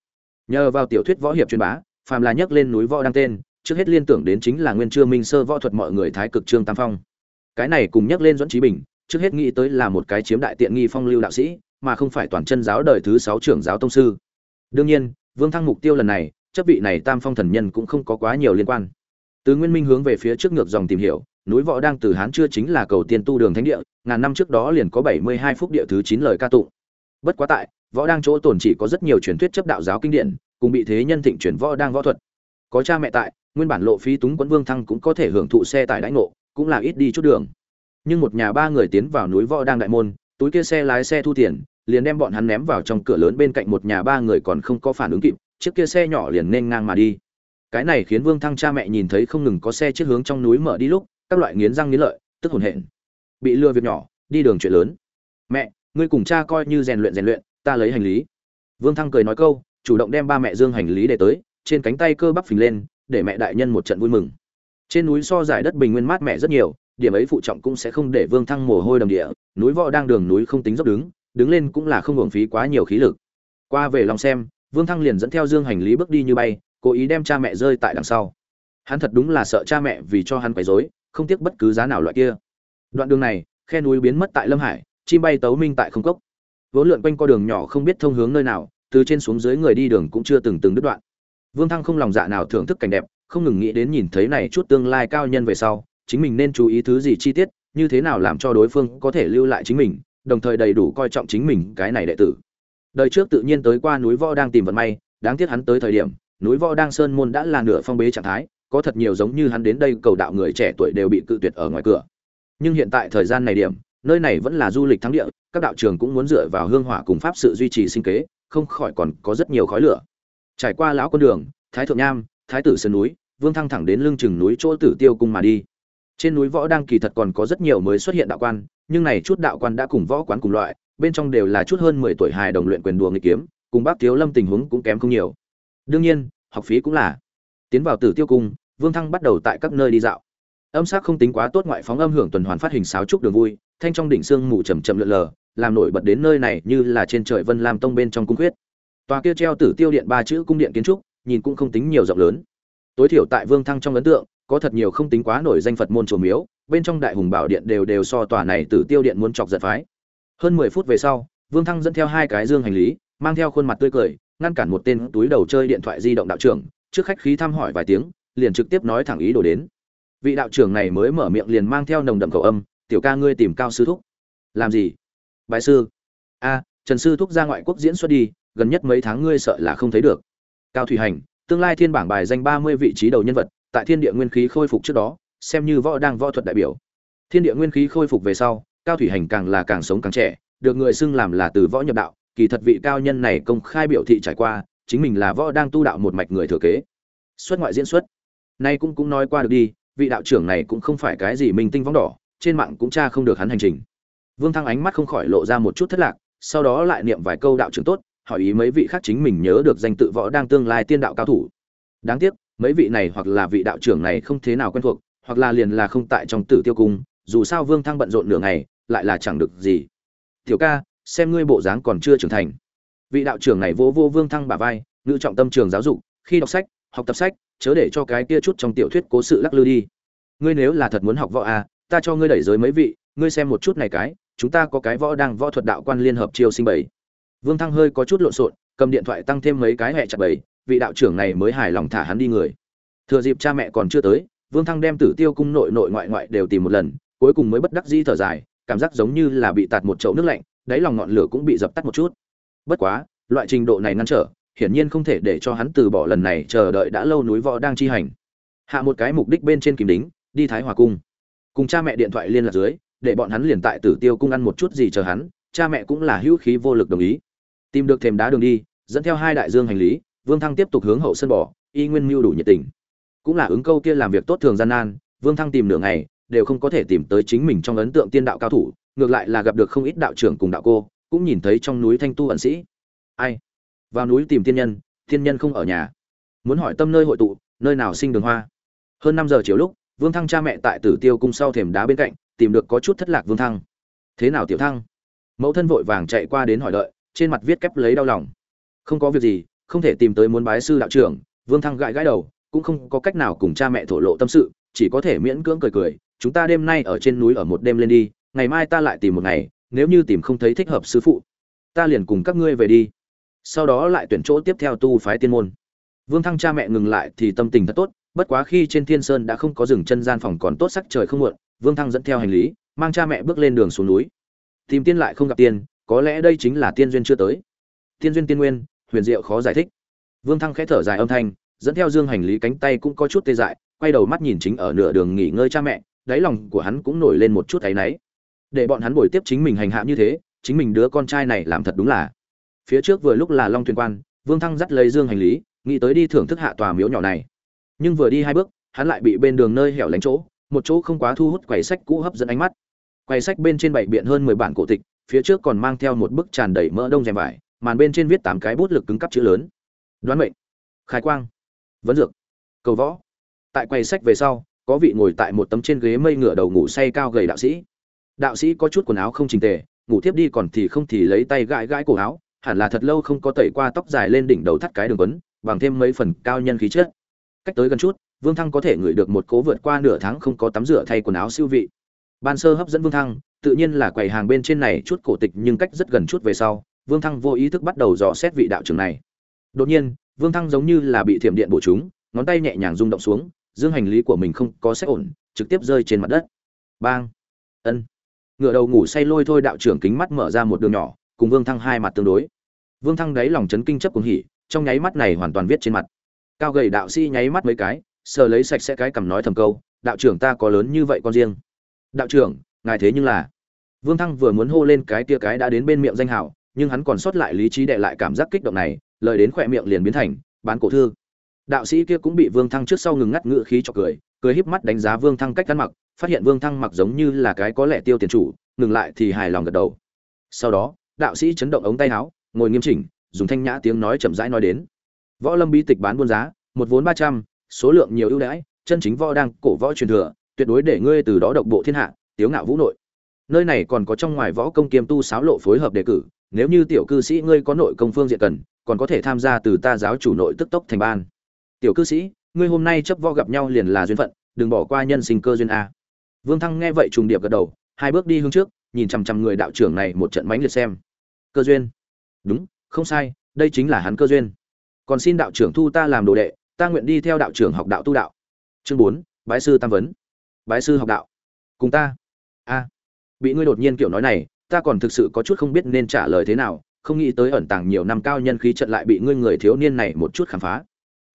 Nhờ vào tiểu thuyết võ hiệp truyền bá, phàm là nhắc lên núi võ đang tên, trước hết liên tưởng đến chính là nguyên trưa minh sơ võ thuật mọi người thái cực trương tam phong. Cái này cùng nhắc lên dẫn trí bình, trước hết nghĩ tới là một cái chiếm đại tiện nghi phong lưu đạo sĩ, mà không phải toàn chân giáo đời thứ sáu trưởng giáo tông sư. Đương nhiên, vương thăng mục tiêu lần này, chấp vị này tam phong thần nhân cũng không có quá nhiều liên quan. Từ nguyên minh hướng về phía trước ngược dòng tìm hiểu núi võ đang từ hán chưa chính là cầu tiên tu đường thánh địa, ngàn năm trước đó liền có bảy mươi hai phúc địa thứ chín lời ca tụng. Bất quá tại, võ đang chỗ tồn chỉ có rất nhiều truyền thuyết chấp đạo giáo kinh điển, cùng bị thế nhân thịnh chuyển võ đang võ thuật. Có cha mẹ tại, nguyên bản lộ phí túng quẫn vương thăng cũng có thể hưởng thụ xe tải đãi ngộ, cũng là ít đi chút đường. Nhưng một nhà ba người tiến vào núi võ đang đại môn, túi kia xe lái xe thu tiền, liền đem bọn hắn ném vào trong cửa lớn bên cạnh một nhà ba người còn không có phản ứng kịp, chiếc kia xe nhỏ liền nên ngang mà đi. Cái này khiến vương thăng cha mẹ nhìn thấy không ngừng có xe chiếc hướng trong núi mở đi lúc các loại nghiến răng nghiến lợi, tức hồn hển. Bị lừa việc nhỏ, đi đường chuyện lớn. Mẹ, ngươi cùng cha coi như rèn luyện rèn luyện, ta lấy hành lý. Vương thăng cười nói câu, chủ động đem ba mẹ dương hành lý để tới, trên cánh tay cơ bắp phình lên, để mẹ đại nhân một trận vui mừng. Trên núi so giải đất bình nguyên mát mẹ rất nhiều, điểm ấy phụ trọng cũng sẽ không để vương thăng mồ hôi đầm địa, núi võ đang đường núi không tính dốc đứng đứng lên cũng là không hưởng phí quá nhiều khí lực. Qua về lòng xem, vương thăng liền dẫn theo dương hành lý bước đi như bay, cố ý đem cha mẹ rơi tại đằng sau. Hắn thật đúng là sợ cha mẹ vì cho hắn quấy rối không tiếc bất cứ giá nào loại kia. Đoạn đường này, khe núi biến mất tại lâm hải, chim bay tấu minh tại không cốc. Vốn lượn quanh co đường nhỏ không biết thông hướng nơi nào, từ trên xuống dưới người đi đường cũng chưa từng từng đứt đoạn. Vương thăng không lòng dạ nào thưởng thức cảnh đẹp, không ngừng nghĩ đến nhìn thấy này chút tương lai cao nhân về sau, chính mình nên chú ý thứ gì chi tiết, như thế nào làm cho đối phương có thể lưu lại chính mình, đồng thời đầy đủ coi trọng chính mình cái này đệ tử. Đời trước tự nhiên tới qua núi võ đang tìm vận may, đáng tiếc hắn tới thời điểm, núi võ đang sơn môn đã là nửa phong bế trạng thái có thật nhiều giống như hắn đến đây cầu đạo người trẻ tuổi đều bị cự tuyệt ở ngoài cửa. Nhưng hiện tại thời gian này điểm, nơi này vẫn là du lịch thắng địa, các đạo trường cũng muốn dựa vào hương hỏa cùng pháp sự duy trì sinh kế, không khỏi còn có rất nhiều khói lửa. Trải qua lão con đường, thái thượng nham thái tử sơn núi, vương thăng thẳng đến lưng chừng núi chỗ tử tiêu cung mà đi. Trên núi võ đang kỳ thật còn có rất nhiều mới xuất hiện đạo quan, nhưng này chút đạo quan đã cùng võ quán cùng loại, bên trong đều là chút hơn mười tuổi hài đồng luyện quyền đùa nghịch kiếm, cùng bác thiếu lâm tình huống cũng kém không nhiều. Đương nhiên, học phí cũng là. Tiến vào tử tiêu cung vương thăng bắt đầu tại các nơi đi dạo. Âm sắc không tính quá tốt ngoại phóng âm hưởng tuần hoàn phát hình sáo trúc đường vui, thanh trong đỉnh xương mù chầm chậm lượn lờ, làm nổi bật đến nơi này như là trên trời vân lam tông bên trong cung khuyết. tòa kia treo tử tiêu điện ba chữ cung điện kiến trúc, nhìn cũng không tính nhiều rộng lớn. Tối thiểu tại vương thăng trong ấn tượng, có thật nhiều không tính quá nổi danh phật môn chùa miếu, bên trong đại hùng bảo điện đều đều so tòa này tử tiêu điện muốn chọc giật phái. Hơn mười phút về sau, vương thăng dẫn theo hai cái dương hành lý, mang theo khuôn mặt tươi cười, ngăn cản một tên túi đầu chơi điện thoại di động đạo trưởng, trước khách khí thăm hỏi vài tiếng liền trực tiếp nói thẳng ý đồ đến. Vị đạo trưởng này mới mở miệng liền mang theo nồng đậm khẩu âm, tiểu ca ngươi tìm cao sư thúc. Làm gì? Bài sư. A, trần sư thúc ra ngoại quốc diễn xuất đi, gần nhất mấy tháng ngươi sợ là không thấy được. Cao thủy hành, tương lai thiên bảng bài danh ba mươi vị trí đầu nhân vật, tại thiên địa nguyên khí khôi phục trước đó, xem như võ đang võ thuật đại biểu. Thiên địa nguyên khí khôi phục về sau, cao thủy hành càng là càng sống càng trẻ, được người xưng làm là từ võ nhập đạo, kỳ thật vị cao nhân này công khai biểu thị trải qua, chính mình là võ đang tu đạo một mạch người thừa kế. Xuất ngoại diễn xuất nay cũng cũng nói qua được đi, vị đạo trưởng này cũng không phải cái gì mình tinh vong đỏ, trên mạng cũng tra không được hắn hành trình. Vương thăng ánh mắt không khỏi lộ ra một chút thất lạc, sau đó lại niệm vài câu đạo trưởng tốt, hỏi ý mấy vị khác chính mình nhớ được danh tự võ đang tương lai tiên đạo cao thủ. Đáng tiếc, mấy vị này hoặc là vị đạo trưởng này không thế nào quen thuộc, hoặc là liền là không tại trong tử tiêu cung, dù sao vương thăng bận rộn nửa ngày, lại là chẳng được gì. Tiểu ca, xem ngươi bộ dáng còn chưa trưởng thành. Vị đạo trưởng này vô vô vương thăng bả vai, ngự trọng tâm trường giáo dục, khi đọc sách, học tập sách chớ để cho cái kia chút trong tiểu thuyết cố sự lắc lư đi. Ngươi nếu là thật muốn học võ à ta cho ngươi đẩy giới mấy vị, ngươi xem một chút này cái, chúng ta có cái võ đang võ thuật đạo quan liên hợp chiêu sinh bảy. Vương thăng hơi có chút lộn xộn, cầm điện thoại tăng thêm mấy cái hẹ chặt bảy, vị đạo trưởng này mới hài lòng thả hắn đi người. Thừa dịp cha mẹ còn chưa tới, vương thăng đem tử tiêu cung nội nội ngoại ngoại đều tìm một lần, cuối cùng mới bất đắc dĩ thở dài, cảm giác giống như là bị tạt một chậu nước lạnh, đáy lòng ngọn lửa cũng bị dập tắt một chút. Bất quá, loại trình độ này ngăn trở hiển nhiên không thể để cho hắn từ bỏ lần này chờ đợi đã lâu núi võ đang chi hành. Hạ một cái mục đích bên trên kìm đính, đi thái hòa cung. Cùng cha mẹ điện thoại liên lạc dưới, để bọn hắn liền tại tử tiêu cung ăn một chút gì chờ hắn, cha mẹ cũng là hữu khí vô lực đồng ý. Tìm được thềm đá đường đi, dẫn theo hai đại dương hành lý, vương thăng tiếp tục hướng hậu sân bỏ, y nguyên mưu đủ nhiệt tình. Cũng là ứng câu kia làm việc tốt thường gian nan, vương thăng tìm nửa ngày, đều không có thể tìm tới chính mình trong ấn tượng tiên đạo cao thủ, ngược lại là gặp được không ít đạo trưởng cùng đạo cô, cũng nhìn thấy trong núi thanh tu ẩn sĩ. Ai? Vào núi tìm tiên nhân tiên nhân không ở nhà. Muốn hỏi tâm nơi hội tụ, nơi nào sinh đường hoa. Hơn năm giờ chiều lúc, vương thăng cha mẹ tại tử tiêu cung sau thềm đá bên cạnh, tìm được có chút thất lạc vương thăng. Thế nào tiểu thăng? Mẫu thân vội vàng chạy qua đến hỏi đợi, trên mặt viết kép lấy đau lòng. Không có việc gì, không thể tìm tới muốn bái sư đạo trưởng, vương thăng gãi gãi đầu, cũng không có cách nào cùng cha mẹ thổ lộ tâm sự, chỉ có thể miễn cưỡng cười cười, chúng ta đêm nay ở trên núi ở một đêm lên đi, ngày mai ta lại tìm một ngày, nếu như tìm không thấy thích hợp sư phụ, ta liền cùng các ngươi về đi sau đó lại tuyển chỗ tiếp theo tu phái tiên môn. Vương thăng cha mẹ ngừng lại thì tâm tình thật tốt, bất quá khi trên thiên sơn đã không có dừng chân gian phòng còn tốt sắc trời không muộn, vương thăng dẫn theo hành lý, mang cha mẹ bước lên đường xuống núi. Tìm tiên lại không gặp tiên, có lẽ đây chính là tiên duyên chưa tới. Tiên duyên tiên nguyên, huyền diệu khó giải thích. Vương thăng khẽ thở dài âm thanh, dẫn theo dương hành lý cánh tay cũng có chút tê dại, quay đầu mắt nhìn chính ở nửa đường nghỉ ngơi cha mẹ, đáy lòng của hắn cũng nổi lên một chút áy náy. Để bọn hắn bồi tiếp chính mình hành hạ như thế, chính mình đứa con trai này làm thật đúng là phía trước vừa lúc là long thuyền quan, vương thăng dắt lấy dương hành lý, nghĩ tới đi thưởng thức hạ tòa miếu nhỏ này. Nhưng vừa đi hai bước, hắn lại bị bên đường nơi hẻo lánh chỗ, một chỗ không quá thu hút quầy sách cũ hấp dẫn ánh mắt. Quầy sách bên trên bảy biện hơn mười bản cổ tịch, phía trước còn mang theo một bức tràn đầy mỡ đông rèm vải, màn bên trên viết tám cái bút lực cứng cắp chữ lớn. Đoán mệnh. Khai quang. Vấn dược. Cầu võ. Tại quầy sách về sau, có vị ngồi tại một tấm trên ghế mây ngửa đầu ngủ say cao gầy đạo sĩ. Đạo sĩ có chút quần áo không trình tề, ngủ tiếp đi còn thì không thì lấy tay gãi gãi cổ áo hẳn là thật lâu không có tẩy qua tóc dài lên đỉnh đầu thắt cái đường quấn, bằng thêm mấy phần cao nhân khí chất. Cách tới gần chút, vương thăng có thể ngửi được một cố vượt qua nửa tháng không có tắm rửa thay quần áo siêu vị. Ban sơ hấp dẫn vương thăng, tự nhiên là quầy hàng bên trên này chút cổ tịch nhưng cách rất gần chút về sau, vương thăng vô ý thức bắt đầu dò xét vị đạo trưởng này. Đột nhiên, vương thăng giống như là bị thiểm điện bổ chúng, ngón tay nhẹ nhàng rung động xuống, dương hành lý của mình không có xét ổn, trực tiếp rơi trên mặt đất. Bang! Ân. Ngựa đầu ngủ say lôi thôi đạo trưởng kính mắt mở ra một đường nhỏ, cùng vương thăng hai mặt tương đối vương thăng đáy lòng chấn kinh chấp cùng hỉ, trong nháy mắt này hoàn toàn viết trên mặt. Cao gầy đạo sĩ nháy mắt mấy cái, sờ lấy sạch sẽ cái cầm nói thầm câu, đạo trưởng ta có lớn như vậy con riêng. Đạo trưởng, ngài thế nhưng là vương thăng vừa muốn hô lên cái tia cái đã đến bên miệng danh hảo nhưng hắn còn sót lại lý trí đệ lại cảm giác kích động này, lời đến khỏe miệng liền biến thành, bán cổ thư. Đạo sĩ kia cũng bị vương thăng trước sau ngừng ngắt ngựa khí cho cười cười híp mắt đánh giá vương thăng cách ăn mặc, phát hiện vương thăng mặc giống như là cái có lẽ tiêu tiền chủ, ngừng lại thì hài lòng gật đầu. Sau đó, đạo sĩ chấn động ống tay áo ngồi nghiêm chỉnh, dùng thanh nhã tiếng nói chậm rãi nói đến. Võ lâm bi tịch bán buôn giá, một vốn ba trăm, số lượng nhiều ưu đãi, chân chính võ đang, cổ võ truyền thừa, tuyệt đối để ngươi từ đó độc bộ thiên hạ, tiếu ngạo vũ nội. Nơi này còn có trong ngoài võ công kiêm tu sáo lộ phối hợp đề cử, nếu như tiểu cư sĩ ngươi có nội công phương diện cần, còn có thể tham gia từ ta giáo chủ nội tức tốc thành ban. Tiểu cư sĩ, ngươi hôm nay chấp võ gặp nhau liền là duyên phận, đừng bỏ qua nhân sinh cơ duyên a. Vương thăng nghe vậy trùng điệp gật đầu, hai bước đi hướng trước, nhìn chằm chằm người đạo trưởng này một trận mánh liệt xem. Cơ duyên đúng, không sai, đây chính là hắn cơ duyên. Còn xin đạo trưởng thu ta làm đồ đệ, ta nguyện đi theo đạo trưởng học đạo tu đạo. Chương bốn, bái sư tam vấn. Bái sư học đạo. Cùng ta. A. Bị ngươi đột nhiên kiểu nói này, ta còn thực sự có chút không biết nên trả lời thế nào, không nghĩ tới ẩn tàng nhiều năm cao nhân khí trận lại bị ngươi người thiếu niên này một chút khám phá.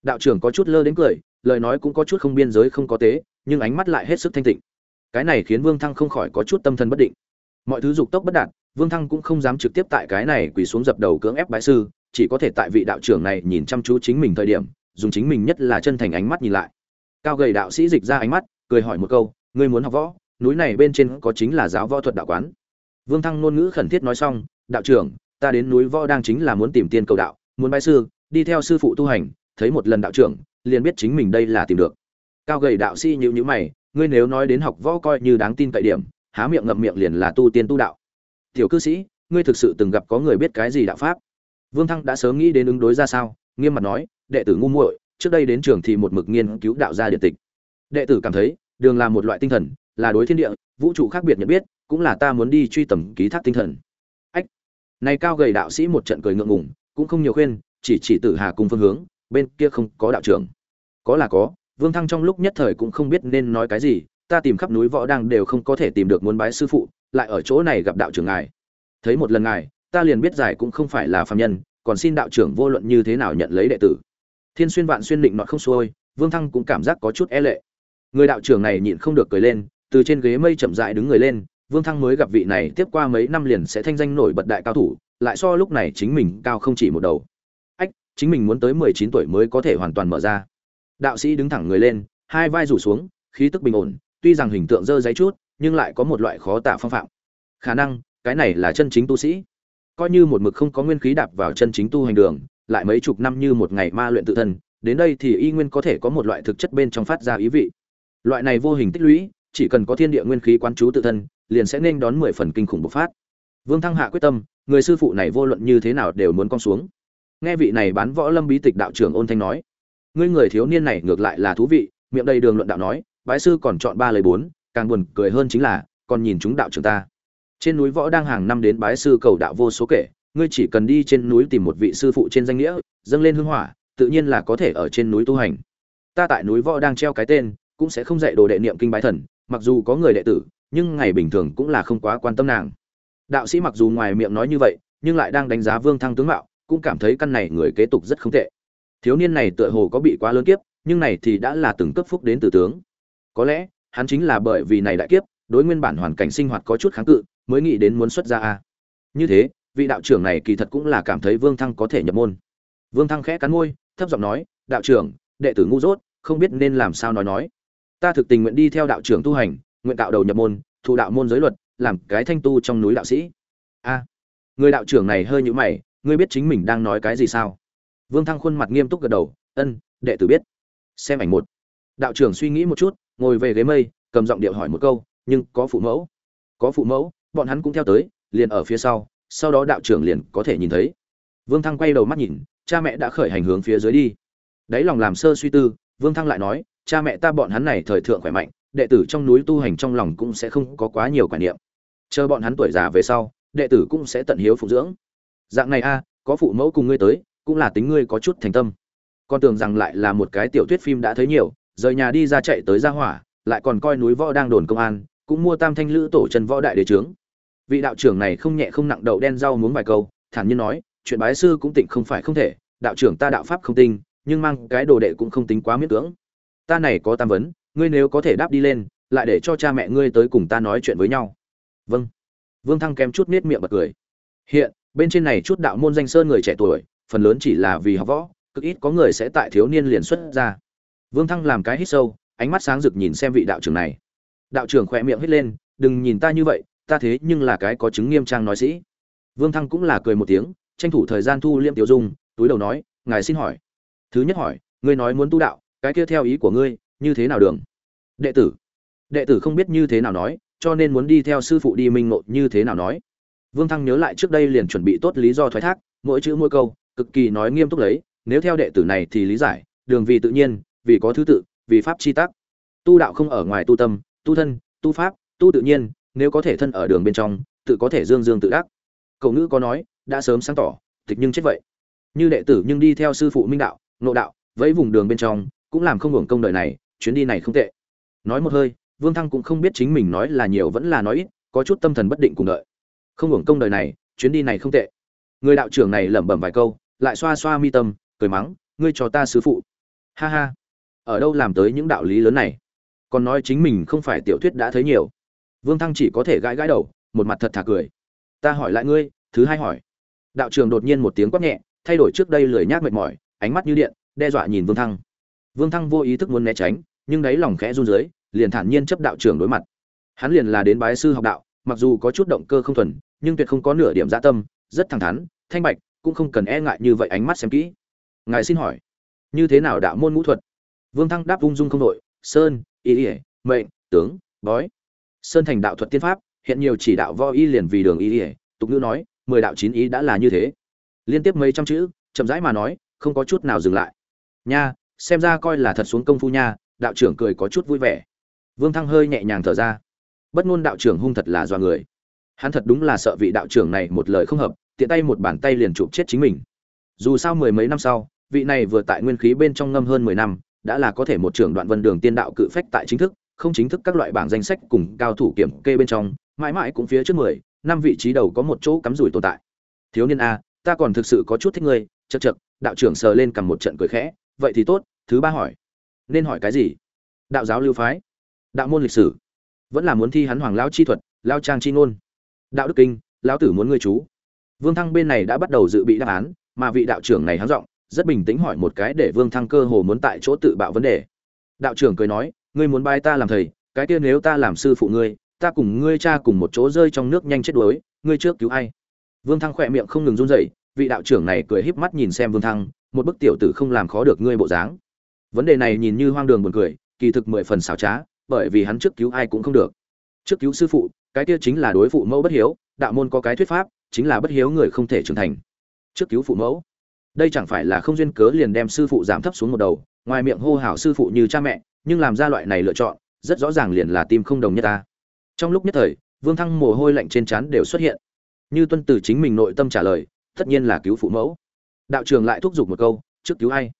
Đạo trưởng có chút lơ đến cười, lời nói cũng có chút không biên giới không có tế, nhưng ánh mắt lại hết sức thanh tịnh. Cái này khiến vương thăng không khỏi có chút tâm thần bất định. Mọi thứ dục tốc bất đạt vương thăng cũng không dám trực tiếp tại cái này quỳ xuống dập đầu cưỡng ép bái sư, chỉ có thể tại vị đạo trưởng này nhìn chăm chú chính mình thời điểm, dùng chính mình nhất là chân thành ánh mắt nhìn lại. Cao gầy đạo sĩ dịch ra ánh mắt, cười hỏi một câu, ngươi muốn học võ, núi này bên trên có chính là giáo võ thuật đạo quán? Vương thăng ngôn ngữ khẩn thiết nói xong, đạo trưởng, ta đến núi võ đang chính là muốn tìm tiên cầu đạo, muốn bái sư, đi theo sư phụ tu hành, thấy một lần đạo trưởng, liền biết chính mình đây là tìm được. Cao gầy đạo sĩ nhíu nhíu mày, ngươi nếu nói đến học võ coi như đáng tin cậy điểm, há miệng ngậm miệng liền là tu tiên tu đạo tiểu cư sĩ, ngươi thực sự từng gặp có người biết cái gì đạo pháp? Vương thăng đã sớm nghĩ đến ứng đối ra sao, nghiêm mặt nói, đệ tử ngu muội, trước đây đến trường thì một mực nghiên cứu đạo gia điện tịch. Đệ tử cảm thấy, đường là một loại tinh thần, là đối thiên địa, vũ trụ khác biệt nhận biết, cũng là ta muốn đi truy tầm ký thác tinh thần. Ách! Này cao gầy đạo sĩ một trận cười ngượng ngùng, cũng không nhiều khuyên, chỉ chỉ tử hà cùng phương hướng, bên kia không có đạo trưởng. Có là có, vương thăng trong lúc nhất thời cũng không biết nên nói cái gì ta tìm khắp núi võ đang đều không có thể tìm được muốn bái sư phụ, lại ở chỗ này gặp đạo trưởng ngài. Thấy một lần ngài, ta liền biết giải cũng không phải là phàm nhân, còn xin đạo trưởng vô luận như thế nào nhận lấy đệ tử. Thiên xuyên vạn xuyên định nọ không xuôi, vương thăng cũng cảm giác có chút e lệ. Người đạo trưởng này nhịn không được cười lên, từ trên ghế mây chậm rãi đứng người lên, vương thăng mới gặp vị này tiếp qua mấy năm liền sẽ thanh danh nổi bật đại cao thủ, lại so lúc này chính mình cao không chỉ một đầu. Ách, chính mình muốn tới mười chín tuổi mới có thể hoàn toàn mở ra. Đạo sĩ đứng thẳng người lên, hai vai rủ xuống, khí tức bình ổn tuy rằng hình tượng dơ giấy chút, nhưng lại có một loại khó tả phong phạm. Khả năng, cái này là chân chính tu sĩ. Coi như một mực không có nguyên khí đạp vào chân chính tu hành đường, lại mấy chục năm như một ngày ma luyện tự thân, đến đây thì y nguyên có thể có một loại thực chất bên trong phát ra ý vị. Loại này vô hình tích lũy, chỉ cần có thiên địa nguyên khí quán chú tự thân, liền sẽ nên đón mười phần kinh khủng bộc phát. Vương thăng hạ quyết tâm, người sư phụ này vô luận như thế nào đều muốn con xuống. Nghe vị này bán võ lâm bí tịch đạo trưởng ôn thanh nói, ngươi người thiếu niên này ngược lại là thú vị, miệng đầy đường luận đạo nói bái sư còn chọn ba lời bốn, càng buồn cười hơn chính là, còn nhìn chúng đạo trường ta. Trên núi võ đang hàng năm đến bái sư cầu đạo vô số kể, ngươi chỉ cần đi trên núi tìm một vị sư phụ trên danh nghĩa, dâng lên hương hỏa, tự nhiên là có thể ở trên núi tu hành. Ta tại núi võ đang treo cái tên, cũng sẽ không dạy đồ đệ niệm kinh bái thần, mặc dù có người đệ tử, nhưng ngày bình thường cũng là không quá quan tâm nàng. Đạo sĩ mặc dù ngoài miệng nói như vậy, nhưng lại đang đánh giá vương thăng tướng mạo, cũng cảm thấy căn này người kế tục rất không tệ. Thiếu niên này tựa hồ có bị quá lớn kiếp, nhưng này thì đã là từng cấp phúc đến từ tướng có lẽ, hắn chính là bởi vì này đại kiếp, đối nguyên bản hoàn cảnh sinh hoạt có chút kháng cự, mới nghĩ đến muốn xuất ra a. Như thế, vị đạo trưởng này kỳ thật cũng là cảm thấy vương thăng có thể nhập môn. Vương thăng khẽ cắn môi, thấp giọng nói, đạo trưởng, đệ tử ngu dốt, không biết nên làm sao nói nói. Ta thực tình nguyện đi theo đạo trưởng tu hành, nguyện tạo đầu nhập môn, thụ đạo môn giới luật, làm cái thanh tu trong núi đạo sĩ. A. Người đạo trưởng này hơi nhũ mày, ngươi biết chính mình đang nói cái gì sao? Vương thăng khuôn mặt nghiêm túc gật đầu, ân, đệ tử biết. Xem ảnh một đạo trưởng suy nghĩ một chút, ngồi về ghế mây, cầm giọng điệu hỏi một câu, nhưng có phụ mẫu? Có phụ mẫu, bọn hắn cũng theo tới, liền ở phía sau sau đó đạo trưởng liền có thể nhìn thấy. Vương thăng quay đầu mắt nhìn, cha mẹ đã khởi hành hướng phía dưới đi. Đáy lòng làm sơ suy tư, vương thăng lại nói, cha mẹ ta bọn hắn này thời thượng khỏe mạnh, đệ tử trong núi tu hành trong lòng cũng sẽ không có quá nhiều quan niệm. Chờ bọn hắn tuổi già về sau, đệ tử cũng sẽ tận hiếu phụ dưỡng. Dạng này a, có phụ mẫu cùng ngươi tới, cũng là tính ngươi có chút thành tâm. Con tưởng rằng lại là một cái tiểu thuyết phim đã thấy nhiều rời nhà đi ra chạy tới ra hỏa, lại còn coi núi võ đang đồn công an, cũng mua tam thanh lữ tổ chân võ đại đế trướng. Vị đạo trưởng này không nhẹ không nặng đậu đen rau muốn vài câu, thản nhiên nói, chuyện bái sư cũng tịnh không phải không thể, đạo trưởng ta đạo pháp không tinh, nhưng mang cái đồ đệ cũng không tính quá miễn cưỡng. Ta này có tam vấn, ngươi nếu có thể đáp đi lên, lại để cho cha mẹ ngươi tới cùng ta nói chuyện với nhau. Vâng. Vương thăng kém chút nết miệng bật cười. Hiện, bên trên này chút đạo môn danh sơn người trẻ tuổi, phần lớn chỉ là vì học võ, cực ít có người sẽ tại thiếu niên liền xuất ra vương thăng làm cái hít sâu, ánh mắt sáng rực nhìn xem vị đạo trưởng này. Đạo trưởng khỏe miệng hít lên, đừng nhìn ta như vậy, ta thế nhưng là cái có chứng nghiêm trang nói sĩ. Vương thăng cũng là cười một tiếng, tranh thủ thời gian thu liêm tiểu dung, túi đầu nói, ngài xin hỏi. Thứ nhất hỏi, ngươi nói muốn tu đạo, cái kia theo ý của ngươi, như thế nào đường? Đệ tử. Đệ tử không biết như thế nào nói, cho nên muốn đi theo sư phụ đi minh ngộ như thế nào nói. Vương thăng nhớ lại trước đây liền chuẩn bị tốt lý do thoái thác, mỗi chữ mỗi câu, cực kỳ nói nghiêm túc lấy, nếu theo đệ tử này thì lý giải, đường vì tự nhiên vì có thứ tự, vì pháp chi tắc tu đạo không ở ngoài tu tâm, tu thân, tu pháp, tu tự nhiên, nếu có thể thân ở đường bên trong, tự có thể dương dương tự đắc. Cậu ngữ có nói, đã sớm sáng tỏ, tịch nhưng chết vậy. Như đệ tử nhưng đi theo sư phụ minh đạo nộ đạo với vùng đường bên trong, cũng làm không hưởng công đời này, chuyến đi này không tệ. Nói một hơi, vương thăng cũng không biết chính mình nói là nhiều vẫn là nói ít, có chút tâm thần bất định cùng đợi. Không hưởng công đời này, chuyến đi này không tệ. Người đạo trưởng này lẩm bẩm vài câu, lại xoa xoa mi tâm, cười mắng, ngươi cho ta sứ phụ. Ha ha ở đâu làm tới những đạo lý lớn này? Còn nói chính mình không phải tiểu thuyết đã thấy nhiều. Vương thăng chỉ có thể gãi gãi đầu, một mặt thật thà cười. Ta hỏi lại ngươi, thứ hai hỏi. Đạo trường đột nhiên một tiếng quát nhẹ, thay đổi trước đây lười nhác mệt mỏi, ánh mắt như điện, đe dọa nhìn vương thăng. Vương thăng vô ý thức muốn né tránh, nhưng đáy lòng khẽ run dưới liền thản nhiên chấp đạo trường đối mặt. Hắn liền là đến bái sư học đạo, mặc dù có chút động cơ không thuần, nhưng tuyệt không có nửa điểm dã tâm, rất thẳng thắn, thanh bạch, cũng không cần e ngại như vậy ánh mắt xem kỹ. Ngài xin hỏi, như thế nào đạo môn ngũ thuật vương thăng đáp ung dung không đội sơn ý ỉa mệnh, tướng, bói. Sơn thành đạo thuật tiên pháp, hiện nhiều chỉ đạo võ y liền vì đường ý ỉa tục ngữ nói, mười đạo chín ý đã là như thế. Liên tiếp mấy trăm chữ, chậm rãi mà nói, không có chút nào dừng lại. Nha, xem ra coi là thật xuống công phu nha, đạo trưởng cười có chút vui vẻ. Vương thăng hơi nhẹ nhàng thở ra. Bất ngôn đạo trưởng hung thật là do người. Hắn thật đúng là sợ vị đạo trưởng này một lời không hợp, tiện tay một bàn tay liền chụp chết chính mình. Dù sao mười mấy năm sau, vị này vừa tại nguyên khí bên trong ngâm hơn mười năm đã là có thể một trưởng đoạn vân đường tiên đạo cự phách tại chính thức, không chính thức các loại bảng danh sách cùng cao thủ kiểm kê bên trong, mãi mãi cũng phía trước mười, năm vị trí đầu có một chỗ cắm rủi tồn tại. Thiếu niên a, ta còn thực sự có chút thích ngươi chật chật đạo trưởng sờ lên cầm một trận cười khẽ, vậy thì tốt, thứ ba hỏi. Nên hỏi cái gì? Đạo giáo lưu phái. Đạo môn lịch sử. Vẫn là muốn thi hắn hoàng lão chi thuật, lao trang chi ngôn. Đạo đức kinh, lão tử muốn ngươi chú. Vương thăng bên này đã bắt đầu dự bị đáp án, mà vị đạo trưởng này hắn giọng rất bình tĩnh hỏi một cái để vương thăng cơ hồ muốn tại chỗ tự bạo vấn đề. Đạo trưởng cười nói, ngươi muốn bái ta làm thầy, cái kia nếu ta làm sư phụ ngươi, ta cùng ngươi cha cùng một chỗ rơi trong nước nhanh chết đuối, ngươi trước cứu ai? Vương thăng khỏe miệng không ngừng run rẩy, vị đạo trưởng này cười híp mắt nhìn xem vương thăng, một bức tiểu tử không làm khó được ngươi bộ dáng. Vấn đề này nhìn như hoang đường buồn cười, kỳ thực mười phần xảo trá, bởi vì hắn trước cứu ai cũng không được. Trước cứu sư phụ, cái kia chính là đối phụ mẫu bất hiếu, đạo môn có cái thuyết pháp, chính là bất hiếu người không thể trưởng thành. Trước cứu phụ mẫu đây chẳng phải là không duyên cớ liền đem sư phụ giảm thấp xuống một đầu, ngoài miệng hô hào sư phụ như cha mẹ, nhưng làm ra loại này lựa chọn, rất rõ ràng liền là tim không đồng nhất ta. Trong lúc nhất thời, vương thăng mồ hôi lạnh trên trán đều xuất hiện. Như tuân từ chính mình nội tâm trả lời, tất nhiên là cứu phụ mẫu. Đạo trưởng lại thúc giục một câu, trước cứu ai?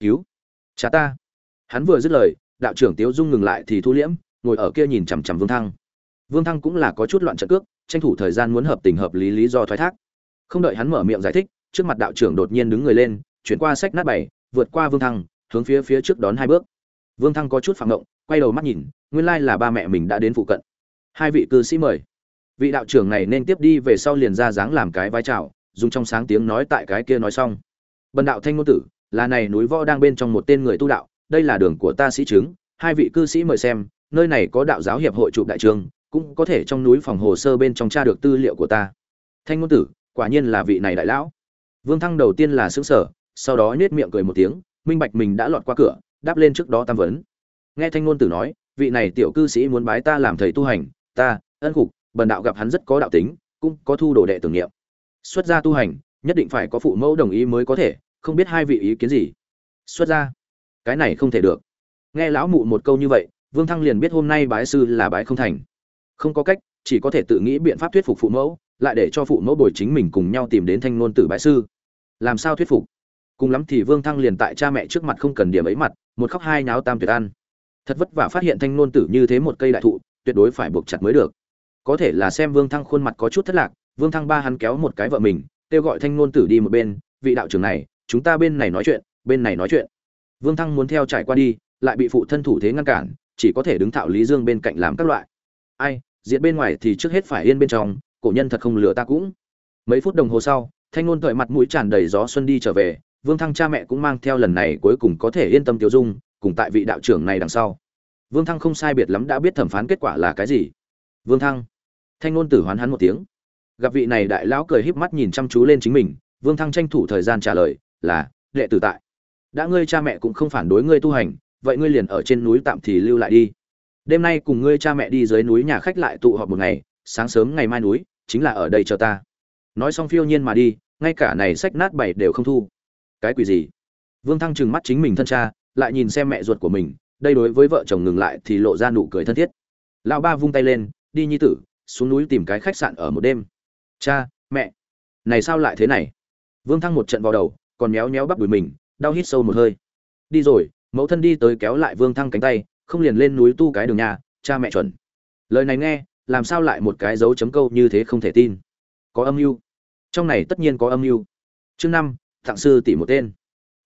Cứu cha ta. Hắn vừa dứt lời, đạo trưởng tiếu dung ngừng lại thì thu liễm, ngồi ở kia nhìn chằm chằm vương thăng. Vương thăng cũng là có chút loạn trận cước, tranh thủ thời gian muốn hợp tình hợp lý lý do thoái thác. Không đợi hắn mở miệng giải thích trước mặt đạo trưởng đột nhiên đứng người lên, chuyển qua sách nát bảy vượt qua vương thăng, hướng phía phía trước đón hai bước. Vương thăng có chút phạm động, quay đầu mắt nhìn, nguyên lai là ba mẹ mình đã đến phụ cận. Hai vị cư sĩ mời. Vị đạo trưởng này nên tiếp đi về sau liền ra dáng làm cái vai trào dùng trong sáng tiếng nói tại cái kia nói xong. Bần đạo thanh ngôn tử, là này núi võ đang bên trong một tên người tu đạo, đây là đường của ta sĩ chứng, hai vị cư sĩ mời xem, nơi này có đạo giáo hiệp hội chụp đại trường, cũng có thể trong núi phòng hồ sơ bên trong tra được tư liệu của ta. Thanh ngôn tử, quả nhiên là vị này đại lão vương thăng đầu tiên là sững sở sau đó nhếch miệng cười một tiếng, minh bạch mình đã lọt qua cửa, đáp lên trước đó tam vấn. Nghe thanh ngôn tử nói, vị này tiểu cư sĩ muốn bái ta làm thầy tu hành, ta, ân cục bần đạo gặp hắn rất có đạo tính, cũng có thu đồ đệ tưởng niệm. Xuất gia tu hành, nhất định phải có phụ mẫu đồng ý mới có thể, không biết hai vị ý kiến gì. Xuất gia, cái này không thể được. Nghe lão mụ một câu như vậy, vương thăng liền biết hôm nay bái sư là bái không thành. Không có cách, chỉ có thể tự nghĩ biện pháp thuyết phục phụ mẫu, lại để cho phụ mẫu bồi chính mình cùng nhau tìm đến thanh ngôn tử bái sư làm sao thuyết phục? Cùng lắm thì vương thăng liền tại cha mẹ trước mặt không cần điểm ấy mặt, một khóc hai nháo tam tuyệt ăn. Thật vất vả phát hiện thanh nôn tử như thế một cây đại thụ, tuyệt đối phải buộc chặt mới được. Có thể là xem vương thăng khuôn mặt có chút thất lạc, vương thăng ba hắn kéo một cái vợ mình, kêu gọi thanh nôn tử đi một bên, vị đạo trưởng này, chúng ta bên này nói chuyện, bên này nói chuyện. Vương thăng muốn theo trải qua đi, lại bị phụ thân thủ thế ngăn cản, chỉ có thể đứng thạo lý dương bên cạnh làm các loại. Ai, diện bên ngoài thì trước hết phải yên bên trong, cổ nhân thật không lừa ta cũng. Mấy phút đồng hồ sau thanh ngôn cởi mặt mũi tràn đầy gió xuân đi trở về, vương thăng cha mẹ cũng mang theo lần này cuối cùng có thể yên tâm tiêu dung, cùng tại vị đạo trưởng này đằng sau. Vương thăng không sai biệt lắm đã biết thẩm phán kết quả là cái gì. Vương thăng. Thanh ngôn tử hoán hắn một tiếng. Gặp vị này đại lão cười híp mắt nhìn chăm chú lên chính mình, vương thăng tranh thủ thời gian trả lời, là, đệ tử tại. Đã ngươi cha mẹ cũng không phản đối ngươi tu hành, vậy ngươi liền ở trên núi tạm thì lưu lại đi. Đêm nay cùng ngươi cha mẹ đi dưới núi nhà khách lại tụ họp một ngày, sáng sớm ngày mai núi, chính là ở đây chờ ta. Nói xong phiêu nhiên mà đi ngay cả này sách nát bảy đều không thu. Cái quỷ gì? Vương thăng trừng mắt chính mình thân cha, lại nhìn xem mẹ ruột của mình, đây đối với vợ chồng ngừng lại thì lộ ra nụ cười thân thiết. Lão ba vung tay lên, đi nhi tử, xuống núi tìm cái khách sạn ở một đêm. Cha, mẹ. Này sao lại thế này? Vương thăng một trận vào đầu, còn méo méo bắp đùi mình, đau hít sâu một hơi. Đi rồi, mẫu thân đi tới kéo lại vương thăng cánh tay, không liền lên núi tu cái đường nhà, cha mẹ chuẩn. Lời này nghe, làm sao lại một cái dấu chấm câu như thế không thể tin. Có âm mưu trong này tất nhiên có âm mưu. Chương năm thạng sư tỷ một tên.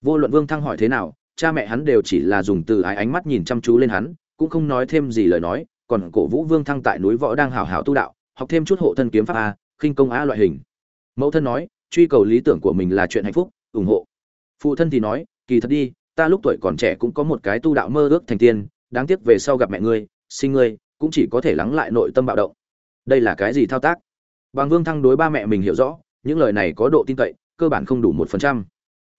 Vô luận vương thăng hỏi thế nào, cha mẹ hắn đều chỉ là dùng từ ái ánh mắt nhìn chăm chú lên hắn, cũng không nói thêm gì lời nói, còn cổ vũ vương thăng tại núi võ đang hào hào tu đạo, học thêm chút hộ thân kiếm pháp a, khinh công a loại hình. Mẫu thân nói, truy cầu lý tưởng của mình là chuyện hạnh phúc, ủng hộ. Phụ thân thì nói, kỳ thật đi, ta lúc tuổi còn trẻ cũng có một cái tu đạo mơ ước thành tiên, đáng tiếc về sau gặp mẹ ngươi, sinh ngươi, cũng chỉ có thể lắng lại nội tâm bạo động. Đây là cái gì thao tác? Bằng vương thăng đối ba mẹ mình hiểu rõ những lời này có độ tin cậy, cơ bản không đủ một phần trăm.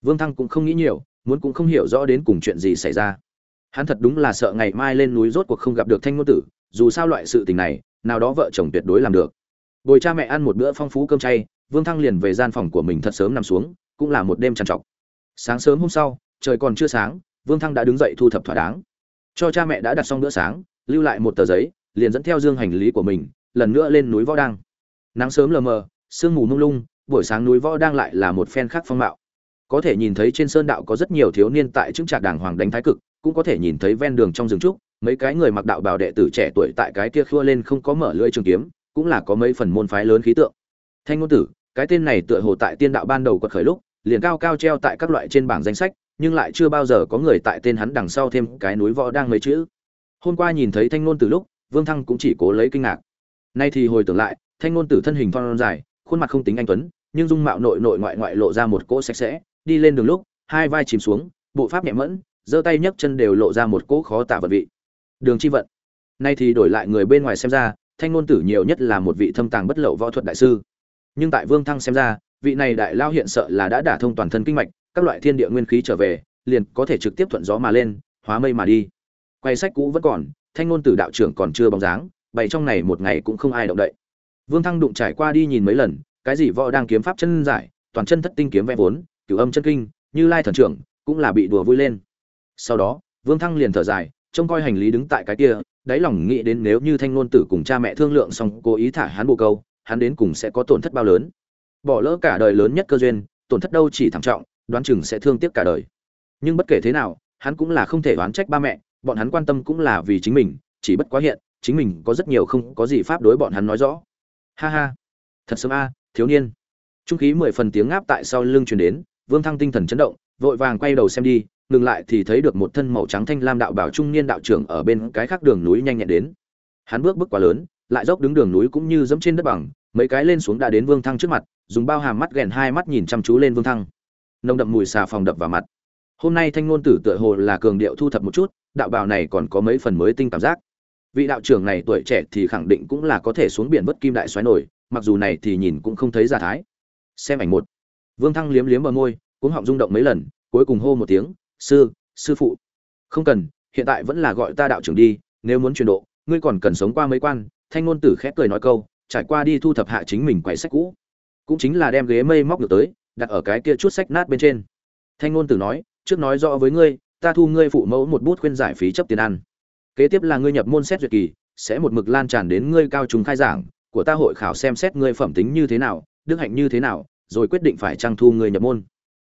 Vương thăng cũng không nghĩ nhiều, muốn cũng không hiểu rõ đến cùng chuyện gì xảy ra. Hắn thật đúng là sợ ngày mai lên núi rốt cuộc không gặp được thanh ngôn tử, dù sao loại sự tình này, nào đó vợ chồng tuyệt đối làm được. Bồi cha mẹ ăn một bữa phong phú cơm chay, vương thăng liền về gian phòng của mình thật sớm nằm xuống, cũng là một đêm trằn trọc. Sáng sớm hôm sau, trời còn chưa sáng, vương thăng đã đứng dậy thu thập thỏa đáng. Cho cha mẹ đã đặt xong bữa sáng, lưu lại một tờ giấy, liền dẫn theo dương hành lý của mình, lần nữa lên núi võ đăng. Nắng sớm lờ mờ, sương mù mông lung buổi sáng núi võ đang lại là một phen khác phong mạo. Có thể nhìn thấy trên sơn đạo có rất nhiều thiếu niên tại chứng trạc đàng hoàng đánh thái cực, cũng có thể nhìn thấy ven đường trong rừng trúc, mấy cái người mặc đạo bào đệ tử trẻ tuổi tại cái kia khua lên không có mở lưỡi trường kiếm, cũng là có mấy phần môn phái lớn khí tượng. Thanh ngôn tử, cái tên này tựa hồ tại tiên đạo ban đầu quật khởi lúc, liền cao cao treo tại các loại trên bảng danh sách, nhưng lại chưa bao giờ có người tại tên hắn đằng sau thêm cái núi võ đang mấy chữ. Hôm qua nhìn thấy thanh ngôn tử lúc, vương thăng cũng chỉ cố lấy kinh ngạc. Nay thì hồi tưởng lại, thanh ngôn tử thân hình thon dài khuôn mặt không tính anh tuấn, nhưng dung mạo nội nội ngoại ngoại lộ ra một cỗ sạch sẽ. Đi lên đường lúc, hai vai chìm xuống, bộ pháp nhẹ mẫn, giơ tay nhấc chân đều lộ ra một cỗ khó tả vật vị. Đường chi vận. Nay thì đổi lại người bên ngoài xem ra, thanh ngôn tử nhiều nhất là một vị thâm tàng bất lậu võ thuật đại sư. Nhưng tại vương thăng xem ra, vị này đại lao hiện sợ là đã đả thông toàn thân kinh mạch, các loại thiên địa nguyên khí trở về, liền có thể trực tiếp thuận gió mà lên, hóa mây mà đi. Quay sách cũ vẫn còn, thanh ngôn tử đạo trưởng còn chưa bóng dáng, bày trong này một ngày cũng không ai động đậy vương thăng đụng trải qua đi nhìn mấy lần, cái gì võ đang kiếm pháp chân giải, toàn chân thất tinh kiếm vẽ vốn, cửu âm chân kinh, như lai thần trưởng, cũng là bị đùa vui lên. Sau đó, vương thăng liền thở dài, trông coi hành lý đứng tại cái kia, đáy lòng nghĩ đến nếu như thanh ngôn tử cùng cha mẹ thương lượng xong cố ý thả hắn bộ câu, hắn đến cùng sẽ có tổn thất bao lớn. Bỏ lỡ cả đời lớn nhất cơ duyên, tổn thất đâu chỉ thảm trọng, đoán chừng sẽ thương tiếc cả đời. Nhưng bất kể thế nào, hắn cũng là không thể oán trách ba mẹ, bọn hắn quan tâm cũng là vì chính mình, chỉ bất quá hiện, chính mình có rất nhiều không có gì pháp đối bọn hắn nói rõ ha ha. Thật sớm a, thiếu niên. Trung khí mười phần tiếng ngáp tại sau lưng truyền đến, vương thăng tinh thần chấn động, vội vàng quay đầu xem đi, ngừng lại thì thấy được một thân màu trắng thanh lam đạo bảo trung niên đạo trưởng ở bên cái khác đường núi nhanh nhẹn đến. Hắn bước bước quá lớn, lại dốc đứng đường núi cũng như dẫm trên đất bằng, mấy cái lên xuống đã đến vương thăng trước mặt, dùng bao hàm mắt ghèn hai mắt nhìn chăm chú lên vương thăng. Nồng đậm mùi xà phòng đập vào mặt. Hôm nay thanh ngôn tử tựa hồ là cường điệu thu thập một chút, đạo bào này còn có mấy phần mới tinh cảm giác vị đạo trưởng này tuổi trẻ thì khẳng định cũng là có thể xuống biển vớt kim đại xoáy nổi, mặc dù này thì nhìn cũng không thấy giả thái. Xem ảnh một. Vương thăng liếm liếm bờ môi, cuống họng rung động mấy lần, cuối cùng hô một tiếng, sư sư phụ. Không cần, hiện tại vẫn là gọi ta đạo trưởng đi, nếu muốn chuyển độ, ngươi còn cần sống qua mấy quan. Thanh ngôn tử khép cười nói câu, trải qua đi thu thập hạ chính mình quậy sách cũ. Cũng chính là đem ghế mây móc được tới, đặt ở cái kia chút sách nát bên trên. Thanh ngôn tử nói, trước nói rõ với ngươi, ta thu ngươi phụ mẫu một bút khuyên giải phí chấp tiền ăn kế tiếp là ngươi nhập môn xét duyệt kỳ, sẽ một mực lan tràn đến ngươi cao trùng khai giảng, của ta hội khảo xem xét ngươi phẩm tính như thế nào, đức hạnh như thế nào, rồi quyết định phải trang thu ngươi nhập môn.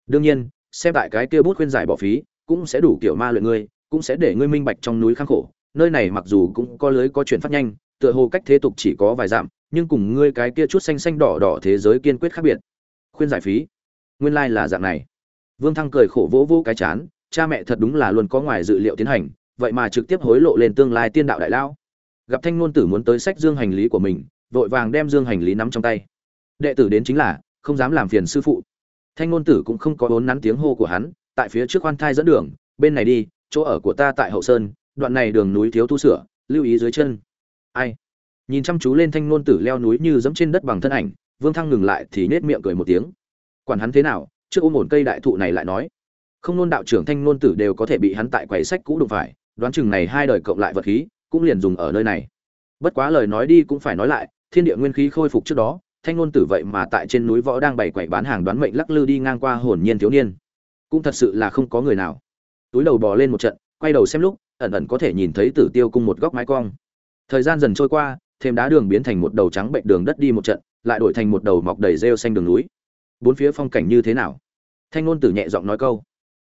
Đương nhiên, xem tại cái kia bút khuyên giải bỏ phí, cũng sẽ đủ kiểu ma luyện ngươi, cũng sẽ để ngươi minh bạch trong núi khang khổ. Nơi này mặc dù cũng có lưới có chuyển phát nhanh, tựa hồ cách thế tục chỉ có vài dặm, nhưng cùng ngươi cái kia chút xanh xanh đỏ đỏ thế giới kiên quyết khác biệt. Khuyên giải phí. Nguyên lai là dạng này. Vương thăng cười khổ vỗ vỗ cái chán, cha mẹ thật đúng là luôn có ngoài dự liệu tiến hành vậy mà trực tiếp hối lộ lên tương lai tiên đạo đại lao gặp thanh ngôn tử muốn tới sách dương hành lý của mình, vội vàng đem dương hành lý nắm trong tay. Đệ tử đến chính là, không dám làm phiền sư phụ. Thanh ngôn tử cũng không có vốn nắn tiếng hô của hắn, tại phía trước khoan thai dẫn đường, bên này đi, chỗ ở của ta tại hậu sơn, đoạn này đường núi thiếu tu sửa, lưu ý dưới chân. Ai? Nhìn chăm chú lên thanh ngôn tử leo núi như dẫm trên đất bằng thân ảnh, vương thăng ngừng lại thì nết miệng cười một tiếng. Quản hắn thế nào, trước ôm ổn cây đại thụ này lại nói. Không nôn đạo trưởng thanh nôn tử đều có thể bị hắn tại quầy sách cũ đụng phải đoán chừng này hai đời cộng lại vật khí, cũng liền dùng ở nơi này. Bất quá lời nói đi cũng phải nói lại, thiên địa nguyên khí khôi phục trước đó, thanh ngôn tử vậy mà tại trên núi võ đang bày quậy bán hàng đoán mệnh lắc lư đi ngang qua hồn nhiên thiếu niên. Cũng thật sự là không có người nào. Túi đầu bò lên một trận, quay đầu xem lúc, ẩn ẩn có thể nhìn thấy tử tiêu cung một góc mái cong. Thời gian dần trôi qua, thêm đá đường biến thành một đầu trắng bệnh đường đất đi một trận, lại đổi thành một đầu mọc đầy rêu xanh đường núi. Bốn phía phong cảnh như thế nào? Thanh ngôn tử nhẹ giọng nói câu.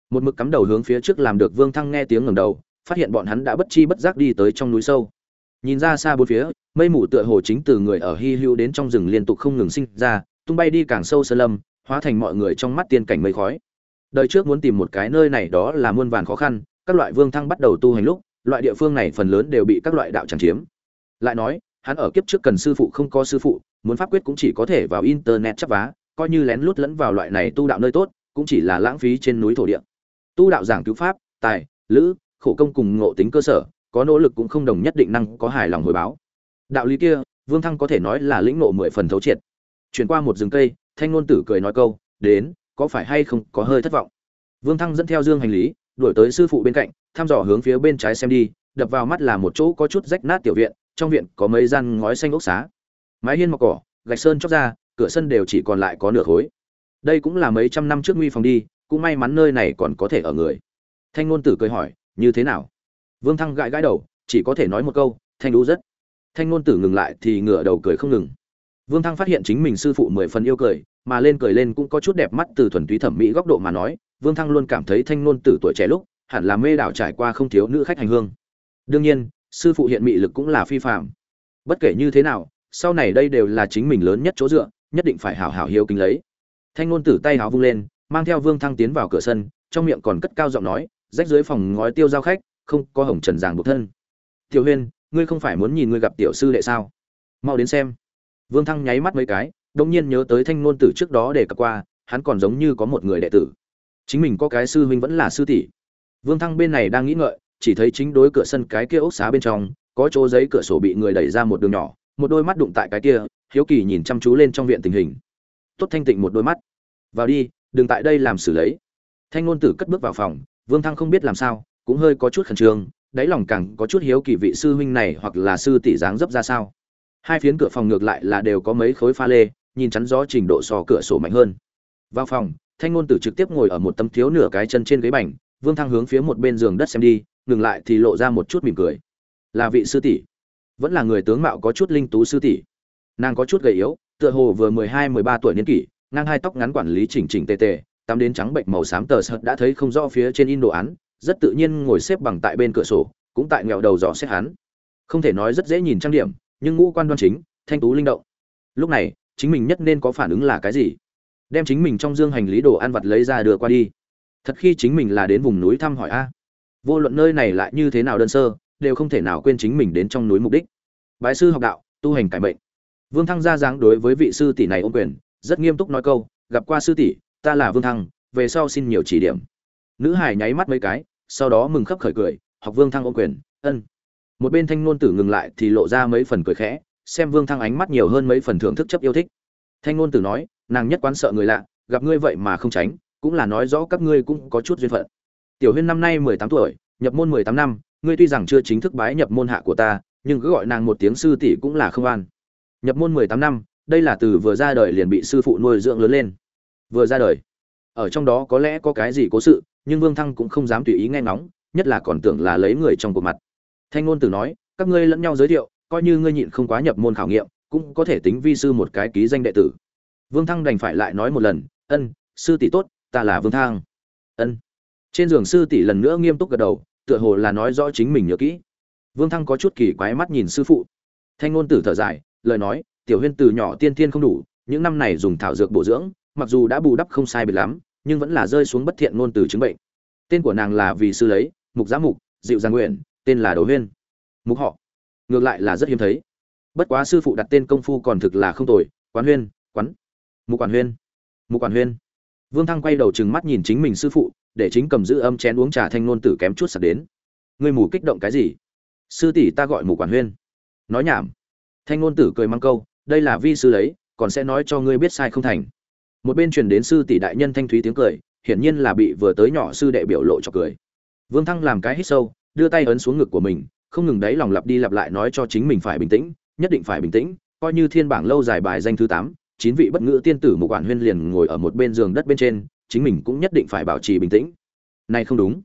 Một mực cắm đầu hướng phía trước làm được vương thăng nghe tiếng ngầm đầu phát hiện bọn hắn đã bất chi bất giác đi tới trong núi sâu. Nhìn ra xa bốn phía, mây mù tựa hồ chính từ người ở hy hữu đến trong rừng liên tục không ngừng sinh ra, tung bay đi càng sâu sơn lâm, hóa thành mọi người trong mắt tiên cảnh mây khói. Đời trước muốn tìm một cái nơi này đó là muôn vàn khó khăn, các loại vương thăng bắt đầu tu hành lúc, loại địa phương này phần lớn đều bị các loại đạo tràng chiếm. Lại nói, hắn ở kiếp trước cần sư phụ không có sư phụ, muốn pháp quyết cũng chỉ có thể vào internet chắp vá, coi như lén lút lẫn vào loại này tu đạo nơi tốt, cũng chỉ là lãng phí trên núi thổ địa. Tu đạo giảng cứu pháp, tài, lữ khổ công cùng ngộ tính cơ sở, có nỗ lực cũng không đồng nhất định năng có hài lòng hồi báo. Đạo lý kia, vương thăng có thể nói là lĩnh ngộ mười phần thấu triệt. Chuyển qua một rừng cây, thanh ngôn tử cười nói câu, đến, có phải hay không có hơi thất vọng? Vương thăng dẫn theo dương hành lý, đuổi tới sư phụ bên cạnh, thăm dò hướng phía bên trái xem đi, đập vào mắt là một chỗ có chút rách nát tiểu viện, trong viện có mấy gian ngói xanh ốc xá. Mái hiên mọc cỏ, gạch sơn chóc ra, cửa sân đều chỉ còn lại có nửa khối. Đây cũng là mấy trăm năm trước nguy phòng đi, cũng may mắn nơi này còn có thể ở người. Thanh ngôn tử cười hỏi như thế nào? Vương thăng gãi gãi đầu, chỉ có thể nói một câu, thanh đũ rất. Thanh ngôn tử ngừng lại thì ngửa đầu cười không ngừng. Vương thăng phát hiện chính mình sư phụ mười phần yêu cười, mà lên cười lên cũng có chút đẹp mắt từ thuần túy thẩm mỹ góc độ mà nói, vương thăng luôn cảm thấy thanh ngôn tử tuổi trẻ lúc, hẳn là mê đảo trải qua không thiếu nữ khách hành hương. Đương nhiên, sư phụ hiện mị lực cũng là phi phạm bất kể như thế nào, sau này đây đều là chính mình lớn nhất chỗ dựa, nhất định phải hảo hảo hiếu kính lấy. Thanh ngôn tử tay háo vung lên, mang theo vương thăng tiến vào cửa sân, trong miệng còn cất cao giọng nói rách dưới phòng ngói tiêu giao khách, không có hồng trần giàng buộc thân. Tiểu huyên ngươi không phải muốn nhìn ngươi gặp tiểu sư đệ sao? Mau đến xem. Vương thăng nháy mắt mấy cái đông nhiên nhớ tới thanh ngôn tử trước đó để cập qua, hắn còn giống như có một người đệ tử. Chính mình có cái sư huynh vẫn là sư tỷ. Vương thăng bên này đang nghĩ ngợi, chỉ thấy chính đối cửa sân cái kia ốc xá bên trong, có chỗ giấy cửa sổ bị người đẩy ra một đường nhỏ, một đôi mắt đụng tại cái kia, hiếu kỳ nhìn chăm chú lên trong viện tình hình. Tốt thanh tịnh một đôi mắt. Vào đi, đừng tại đây làm xử lấy. Thanh ngôn tử cất bước vào phòng vương thăng không biết làm sao, cũng hơi có chút khẩn trương, đáy lòng càng có chút hiếu kỳ vị sư huynh này hoặc là sư tỷ dáng dấp ra sao. Hai phiến cửa phòng ngược lại là đều có mấy khối pha lê, nhìn chắn rõ trình độ so cửa sổ mạnh hơn. Vào phòng, thanh ngôn tử trực tiếp ngồi ở một tấm thiếu nửa cái chân trên ghế bành, vương thăng hướng phía một bên giường đất xem đi, ngừng lại thì lộ ra một chút mỉm cười. Là vị sư tỷ. Vẫn là người tướng mạo có chút linh tú sư tỷ. Nàng có chút gầy yếu, tựa hồ vừa mười hai, mười ba tuổi niên kỷ, ngang hai tóc ngắn quản lý chỉnh chỉnh tề tề tắm đến trắng bệnh màu xám tờ sợt đã thấy không rõ phía trên in đồ án, rất tự nhiên ngồi xếp bằng tại bên cửa sổ, cũng tại nghèo đầu dò xét hắn. Không thể nói rất dễ nhìn trang điểm, nhưng ngũ quan đoan chính, thanh tú linh động. Lúc này, chính mình nhất nên có phản ứng là cái gì? Đem chính mình trong dương hành lý đồ ăn vặt lấy ra đưa qua đi. Thật khi chính mình là đến vùng núi thăm hỏi a. Vô luận nơi này lại như thế nào đơn sơ, đều không thể nào quên chính mình đến trong núi mục đích. Bái sư học đạo, tu hành cải mệnh. Vương thăng ra dáng đối với vị sư tỷ này ôm quyền, rất nghiêm túc nói câu, gặp qua sư tỷ ta là vương thăng, về sau xin nhiều chỉ điểm. Nữ hải nháy mắt mấy cái, sau đó mừng khấp khởi cười, học vương thăng ô quyền, ân. Một bên thanh ngôn tử ngừng lại thì lộ ra mấy phần cười khẽ, xem vương thăng ánh mắt nhiều hơn mấy phần thưởng thức chấp yêu thích. Thanh ngôn tử nói, nàng nhất quán sợ người lạ, gặp ngươi vậy mà không tránh, cũng là nói rõ các ngươi cũng có chút duyên phận. Tiểu huyên năm nay mười tám tuổi, nhập môn mười tám năm, ngươi tuy rằng chưa chính thức bái nhập môn hạ của ta, nhưng cứ gọi nàng một tiếng sư tỷ cũng là không an. Nhập môn mười tám năm, đây là từ vừa ra đời liền bị sư phụ nuôi dưỡng lớn lên vừa ra đời. Ở trong đó có lẽ có cái gì cố sự, nhưng vương thăng cũng không dám tùy ý nghe ngóng, nhất là còn tưởng là lấy người trong cuộc mặt. Thanh ngôn tử nói, các ngươi lẫn nhau giới thiệu, coi như ngươi nhịn không quá nhập môn khảo nghiệm, cũng có thể tính vi sư một cái ký danh đệ tử. Vương thăng đành phải lại nói một lần, ân, sư tỷ tốt, ta là vương thăng. Ân. Trên giường sư tỷ lần nữa nghiêm túc gật đầu, tựa hồ là nói rõ chính mình nhớ kỹ. Vương thăng có chút kỳ quái mắt nhìn sư phụ. Thanh ngôn tử thở dài, lời nói, tiểu huyên từ nhỏ tiên tiên không đủ, những năm này dùng thảo dược bổ dưỡng mặc dù đã bù đắp không sai biệt lắm, nhưng vẫn là rơi xuống bất thiện ngôn từ chứng bệnh. Tên của nàng là vì sư lấy, mục giám mục dịu giang nguyện, tên là đồ huyên. Mục họ. Ngược lại là rất hiếm thấy. Bất quá sư phụ đặt tên công phu còn thực là không tồi, quán huyên, quán. Mục quản huyên. Mục quản huyên. Vương thăng quay đầu trừng mắt nhìn chính mình sư phụ, để chính cầm giữ âm chén uống trà thanh ngôn tử kém chút sặc đến. Ngươi mù kích động cái gì? Sư tỷ ta gọi mục quản huyên. Nói nhảm. Thanh ngôn tử cười mang câu, đây là vi sư lấy, còn sẽ nói cho ngươi biết sai không thành một bên truyền đến sư tỷ đại nhân thanh thúy tiếng cười, hiển nhiên là bị vừa tới nhỏ sư đệ biểu lộ cho cười. Vương thăng làm cái hít sâu, đưa tay ấn xuống ngực của mình, không ngừng đấy lòng lặp đi lặp lại nói cho chính mình phải bình tĩnh, nhất định phải bình tĩnh, coi như thiên bảng lâu dài bài danh thứ tám, chín vị bất ngữ tiên tử một quản huyên liền ngồi ở một bên giường đất bên trên, chính mình cũng nhất định phải bảo trì bình tĩnh. Này không đúng.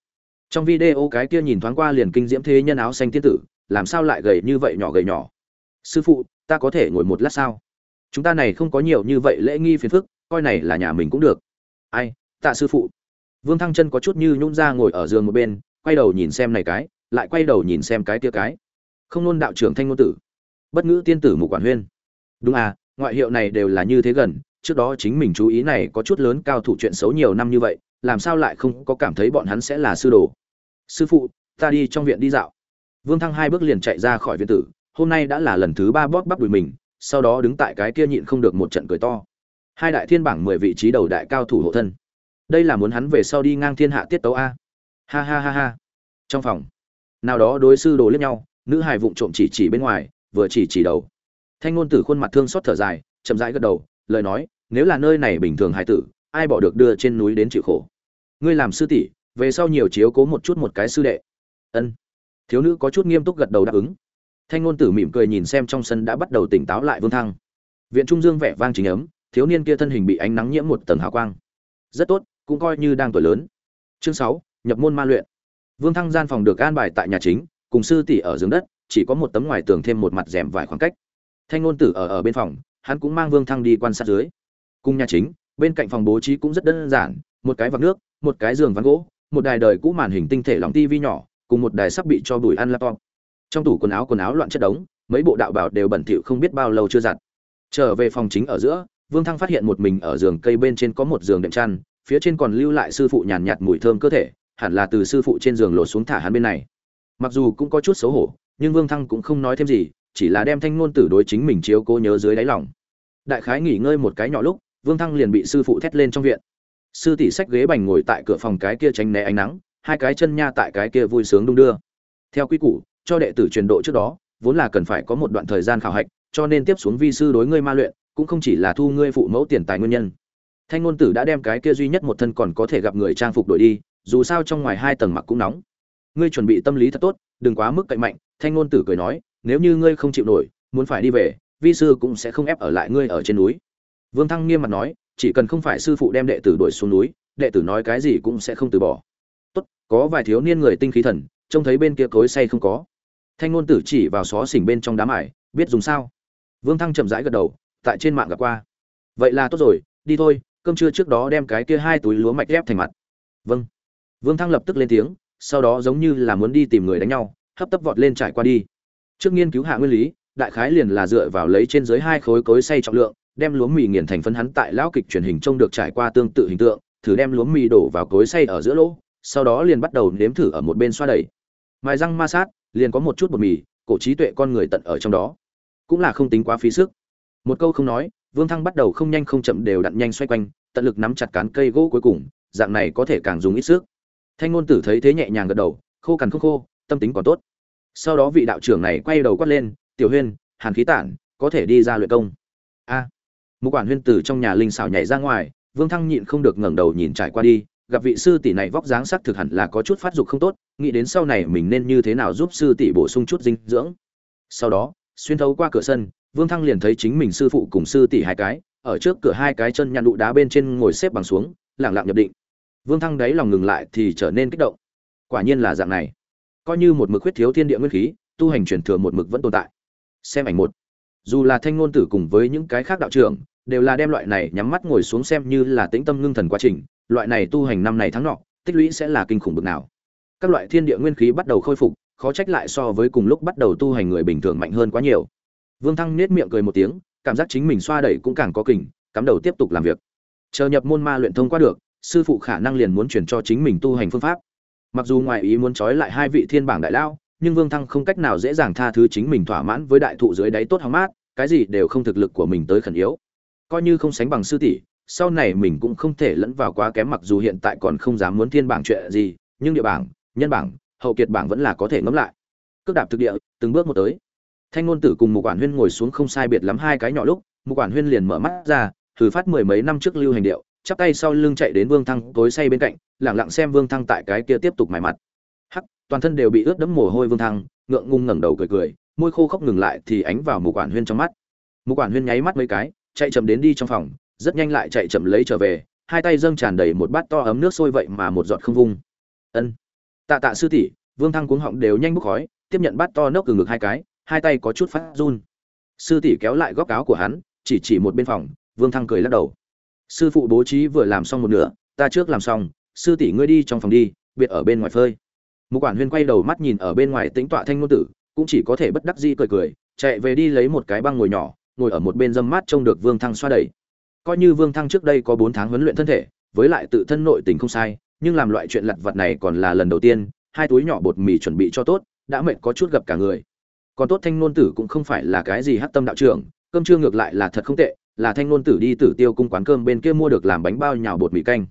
Trong video cái kia nhìn thoáng qua liền kinh diễm thế nhân áo xanh tiên tử, làm sao lại gầy như vậy nhỏ gầy nhỏ? Sư phụ, ta có thể ngồi một lát sao? Chúng ta này không có nhiều như vậy lễ nghi phiền phức coi này là nhà mình cũng được. Ai, tạ sư phụ. Vương thăng chân có chút như nhún ra ngồi ở giường một bên, quay đầu nhìn xem này cái, lại quay đầu nhìn xem cái kia cái. Không nôn đạo trưởng thanh ngôn tử. Bất ngữ tiên tử mục quản huyên. Đúng à ngoại hiệu này đều là như thế gần, trước đó chính mình chú ý này có chút lớn cao thủ chuyện xấu nhiều năm như vậy, làm sao lại không có cảm thấy bọn hắn sẽ là sư đồ? Sư phụ, ta đi trong viện đi dạo. Vương thăng hai bước liền chạy ra khỏi viện tử, hôm nay đã là lần thứ ba bóp bắp đùi mình, sau đó đứng tại cái kia nhịn không được một trận cười to hai đại thiên bảng mười vị trí đầu đại cao thủ hộ thân. Đây là muốn hắn về sau đi ngang thiên hạ tiết tấu a. Ha ha ha ha. Trong phòng, nào đó đối sư đồ liếc nhau, nữ hài vụng trộm chỉ chỉ bên ngoài, vừa chỉ chỉ đầu. Thanh ngôn tử khuôn mặt thương xót thở dài, chậm rãi gật đầu, lời nói, nếu là nơi này bình thường hải tử, ai bỏ được đưa trên núi đến chịu khổ? Ngươi làm sư tỷ, về sau nhiều chiếu cố một chút một cái sư đệ. Ân. Thiếu nữ có chút nghiêm túc gật đầu đáp ứng. Thanh ngôn tử mỉm cười nhìn xem trong sân đã bắt đầu tỉnh táo lại vương thăng. Viện trung dương vẻ vang chính ấm thiếu niên kia thân hình bị ánh nắng nhiễm một tầng hào quang. Rất tốt, cũng coi như đang tuổi lớn. Chương sáu, nhập môn ma luyện. Vương thăng gian phòng được an bài tại nhà chính, cùng sư tỷ ở dưới đất, chỉ có một tấm ngoài tường thêm một mặt rèm vải khoảng cách. Thanh ngôn tử ở ở bên phòng, hắn cũng mang vương thăng đi quan sát dưới. Cùng nhà chính, bên cạnh phòng bố trí cũng rất đơn giản, một cái vạc nước, một cái giường ván gỗ, một đài đời cũ màn hình tinh thể lỏng tivi nhỏ, cùng một đài sắp bị cho bụi ăn laptop. Trong tủ quần áo quần áo loạn chất đống, mấy bộ đạo bảo đều bẩn thỉu không biết bao lâu chưa giặt. Trở về phòng chính ở giữa vương thăng phát hiện một mình ở giường cây bên trên có một giường đệm chăn, phía trên còn lưu lại sư phụ nhàn nhạt mùi thơm cơ thể, hẳn là từ sư phụ trên giường lột xuống thả hắn bên này. Mặc dù cũng có chút xấu hổ, nhưng vương thăng cũng không nói thêm gì, chỉ là đem thanh ngôn tử đối chính mình chiếu cố nhớ dưới đáy lòng. Đại khái nghỉ ngơi một cái nhỏ lúc, vương thăng liền bị sư phụ thét lên trong viện. Sư tỷ sách ghế bành ngồi tại cửa phòng cái kia tránh né ánh nắng, hai cái chân nha tại cái kia vui sướng đung đưa. Theo quy củ, cho đệ tử truyền độ trước đó, vốn là cần phải có một đoạn thời gian khảo hạch, cho nên tiếp xuống vi sư đối ngươi ma luyện cũng không chỉ là thu ngươi phụ mẫu tiền tài nguyên nhân. Thanh ngôn tử đã đem cái kia duy nhất một thân còn có thể gặp người trang phục đổi đi, dù sao trong ngoài hai tầng mặc cũng nóng. Ngươi chuẩn bị tâm lý thật tốt, đừng quá mức cậy mạnh, thanh ngôn tử cười nói, nếu như ngươi không chịu nổi, muốn phải đi về, vi sư cũng sẽ không ép ở lại ngươi ở trên núi. Vương thăng nghiêm mặt nói, chỉ cần không phải sư phụ đem đệ tử đuổi xuống núi, đệ tử nói cái gì cũng sẽ không từ bỏ. Tốt, có vài thiếu niên người tinh khí thần, trông thấy bên kia cối say không có. Thanh ngôn tử chỉ vào xó xỉnh bên trong đám ải, biết dùng sao? Vương thăng chậm rãi gật đầu tại trên mạng gặp qua. Vậy là tốt rồi, đi thôi, cơm trưa trước đó đem cái kia hai túi lúa mạch ghép thành mặt. Vâng. Vương thăng lập tức lên tiếng, sau đó giống như là muốn đi tìm người đánh nhau, hấp tấp vọt lên trải qua đi. Trước nghiên cứu hạ nguyên lý, đại khái liền là dựa vào lấy trên dưới hai khối cối xay trọng lượng, đem lúa mì nghiền thành phân hắn tại lão kịch truyền hình trông được trải qua tương tự hình tượng, thử đem lúa mì đổ vào cối xay ở giữa lỗ, sau đó liền bắt đầu nếm thử ở một bên xoa đẩy mài răng ma sát, liền có một chút bột mì, cổ trí tuệ con người tận ở trong đó. Cũng là không tính quá phí sức một câu không nói vương thăng bắt đầu không nhanh không chậm đều đặn nhanh xoay quanh tận lực nắm chặt cán cây gỗ cuối cùng dạng này có thể càng dùng ít sức. Thanh ngôn tử thấy thế nhẹ nhàng gật đầu khô cằn không khô tâm tính còn tốt. Sau đó vị đạo trưởng này quay đầu quát lên tiểu huyên hàn khí tản có thể đi ra luyện công. A. À, một quản huyên tử trong nhà linh xảo nhảy ra ngoài vương thăng nhịn không được ngẩng đầu nhìn trải qua đi gặp vị sư tỷ này vóc dáng sắc thực hẳn là có chút phát dục không tốt nghĩ đến sau này mình nên như thế nào giúp sư tỷ bổ sung chút dinh dưỡng. Sau đó xuyên thấu qua cửa sân vương thăng liền thấy chính mình sư phụ cùng sư tỷ hai cái, ở trước cửa hai cái chân nhăn đụ đá bên trên ngồi xếp bằng xuống lẳng lặng nhập định. Vương thăng đáy lòng ngừng lại thì trở nên kích động. Quả nhiên là dạng này. Coi như một mực huyết thiếu thiên địa nguyên khí, tu hành truyền thừa một mực vẫn tồn tại. Xem ảnh một. Dù là thanh ngôn tử cùng với những cái khác đạo trưởng, đều là đem loại này nhắm mắt ngồi xuống xem như là tĩnh tâm ngưng thần quá trình, loại này tu hành năm này tháng nọ, tích lũy sẽ là kinh khủng bực nào. Các loại thiên địa nguyên khí bắt đầu khôi phục, khó trách lại so với cùng lúc bắt đầu tu hành người bình thường mạnh hơn quá nhiều vương thăng nết miệng cười một tiếng, cảm giác chính mình xoa đẩy cũng càng có kình, cắm đầu tiếp tục làm việc. Chờ nhập môn ma luyện thông qua được, sư phụ khả năng liền muốn chuyển cho chính mình tu hành phương pháp. Mặc dù ngoài ý muốn trói lại hai vị thiên bảng đại lao nhưng vương thăng không cách nào dễ dàng tha thứ chính mình thỏa mãn với đại thụ dưới đáy tốt hóng mát, cái gì đều không thực lực của mình tới khẩn yếu. Coi như không sánh bằng sư tỷ, sau này mình cũng không thể lẫn vào quá kém mặc dù hiện tại còn không dám muốn thiên bảng chuyện gì, nhưng địa bảng, nhân bảng, hậu kiệt bảng vẫn là có thể ngẫm lại. Cước đạp thực địa, từng bước một tới thanh ngôn tử cùng một quản huyên ngồi xuống không sai biệt lắm hai cái nhỏ lúc một quản huyên liền mở mắt ra, thử phát mười mấy năm trước lưu hành điệu, chắp tay sau lưng chạy đến vương thăng tối say bên cạnh lẳng lặng xem vương thăng tại cái kia tiếp tục mài mặt. Hắc, toàn thân đều bị ướt đẫm mồ hôi vương thăng, ngượng ngung ngẩng đầu cười cười, môi khô khốc ngừng lại thì ánh vào một quản huyên trong mắt. Một quản huyên nháy mắt mấy cái, chạy chậm đến đi trong phòng, rất nhanh lại chạy chậm lấy trở về, hai tay dâng tràn đầy một bát to ấm nước sôi vậy mà một giọt không vung. Ân. Tạ tạ sư tỷ, vương thăng cuống họng đều nhanh bốc khói, tiếp nhận bát to nốc từ ngực hai cái hai tay có chút phát run. Sư tỷ kéo lại góc áo của hắn, chỉ chỉ một bên phòng, vương thăng cười lắc đầu. Sư phụ bố trí vừa làm xong một nửa, ta trước làm xong, sư tỷ ngươi đi trong phòng đi, biệt ở bên ngoài phơi. Một quản huyên quay đầu mắt nhìn ở bên ngoài tính tọa thanh ngôn tử, cũng chỉ có thể bất đắc dĩ cười cười, chạy về đi lấy một cái băng ngồi nhỏ, ngồi ở một bên dâm mát trông được vương thăng xoa đẩy. Coi như vương thăng trước đây có bốn tháng huấn luyện thân thể, với lại tự thân nội tình không sai, nhưng làm loại chuyện lặt vặt này còn là lần đầu tiên, hai túi nhỏ bột mì chuẩn bị cho tốt, đã mệt có chút gặp cả người còn tốt thanh nôn tử cũng không phải là cái gì hát tâm đạo trưởng, cơm trưa ngược lại là thật không tệ, là thanh nôn tử đi tử tiêu cung quán cơm bên kia mua được làm bánh bao nhào bột mì canh.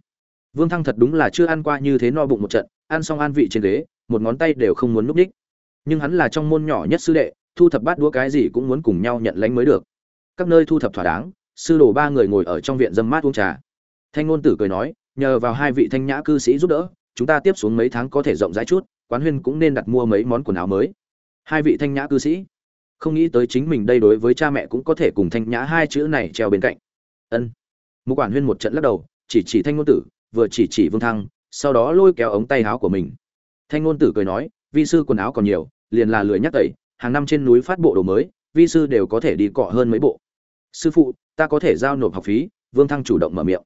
Vương thăng thật đúng là chưa ăn qua như thế no bụng một trận, ăn xong an vị trên ghế, một ngón tay đều không muốn núp đích. Nhưng hắn là trong môn nhỏ nhất sư đệ, thu thập bát đũa cái gì cũng muốn cùng nhau nhận lãnh mới được. Các nơi thu thập thỏa đáng, sư đồ ba người ngồi ở trong viện dâm mát uống trà. Thanh ngôn tử cười nói, nhờ vào hai vị thanh nhã cư sĩ giúp đỡ, chúng ta tiếp xuống mấy tháng có thể rộng rãi chút, quán huyên cũng nên đặt mua mấy món quần áo mới hai vị thanh nhã cư sĩ. Không nghĩ tới chính mình đây đối với cha mẹ cũng có thể cùng thanh nhã hai chữ này treo bên cạnh. Ân. Mục quản huyên một trận lắc đầu, chỉ chỉ thanh ngôn tử, vừa chỉ chỉ vương thăng, sau đó lôi kéo ống tay áo của mình. Thanh ngôn tử cười nói, vi sư quần áo còn nhiều, liền là lười nhắc tẩy, hàng năm trên núi phát bộ đồ mới, vi sư đều có thể đi cọ hơn mấy bộ. Sư phụ, ta có thể giao nộp học phí, vương thăng chủ động mở miệng.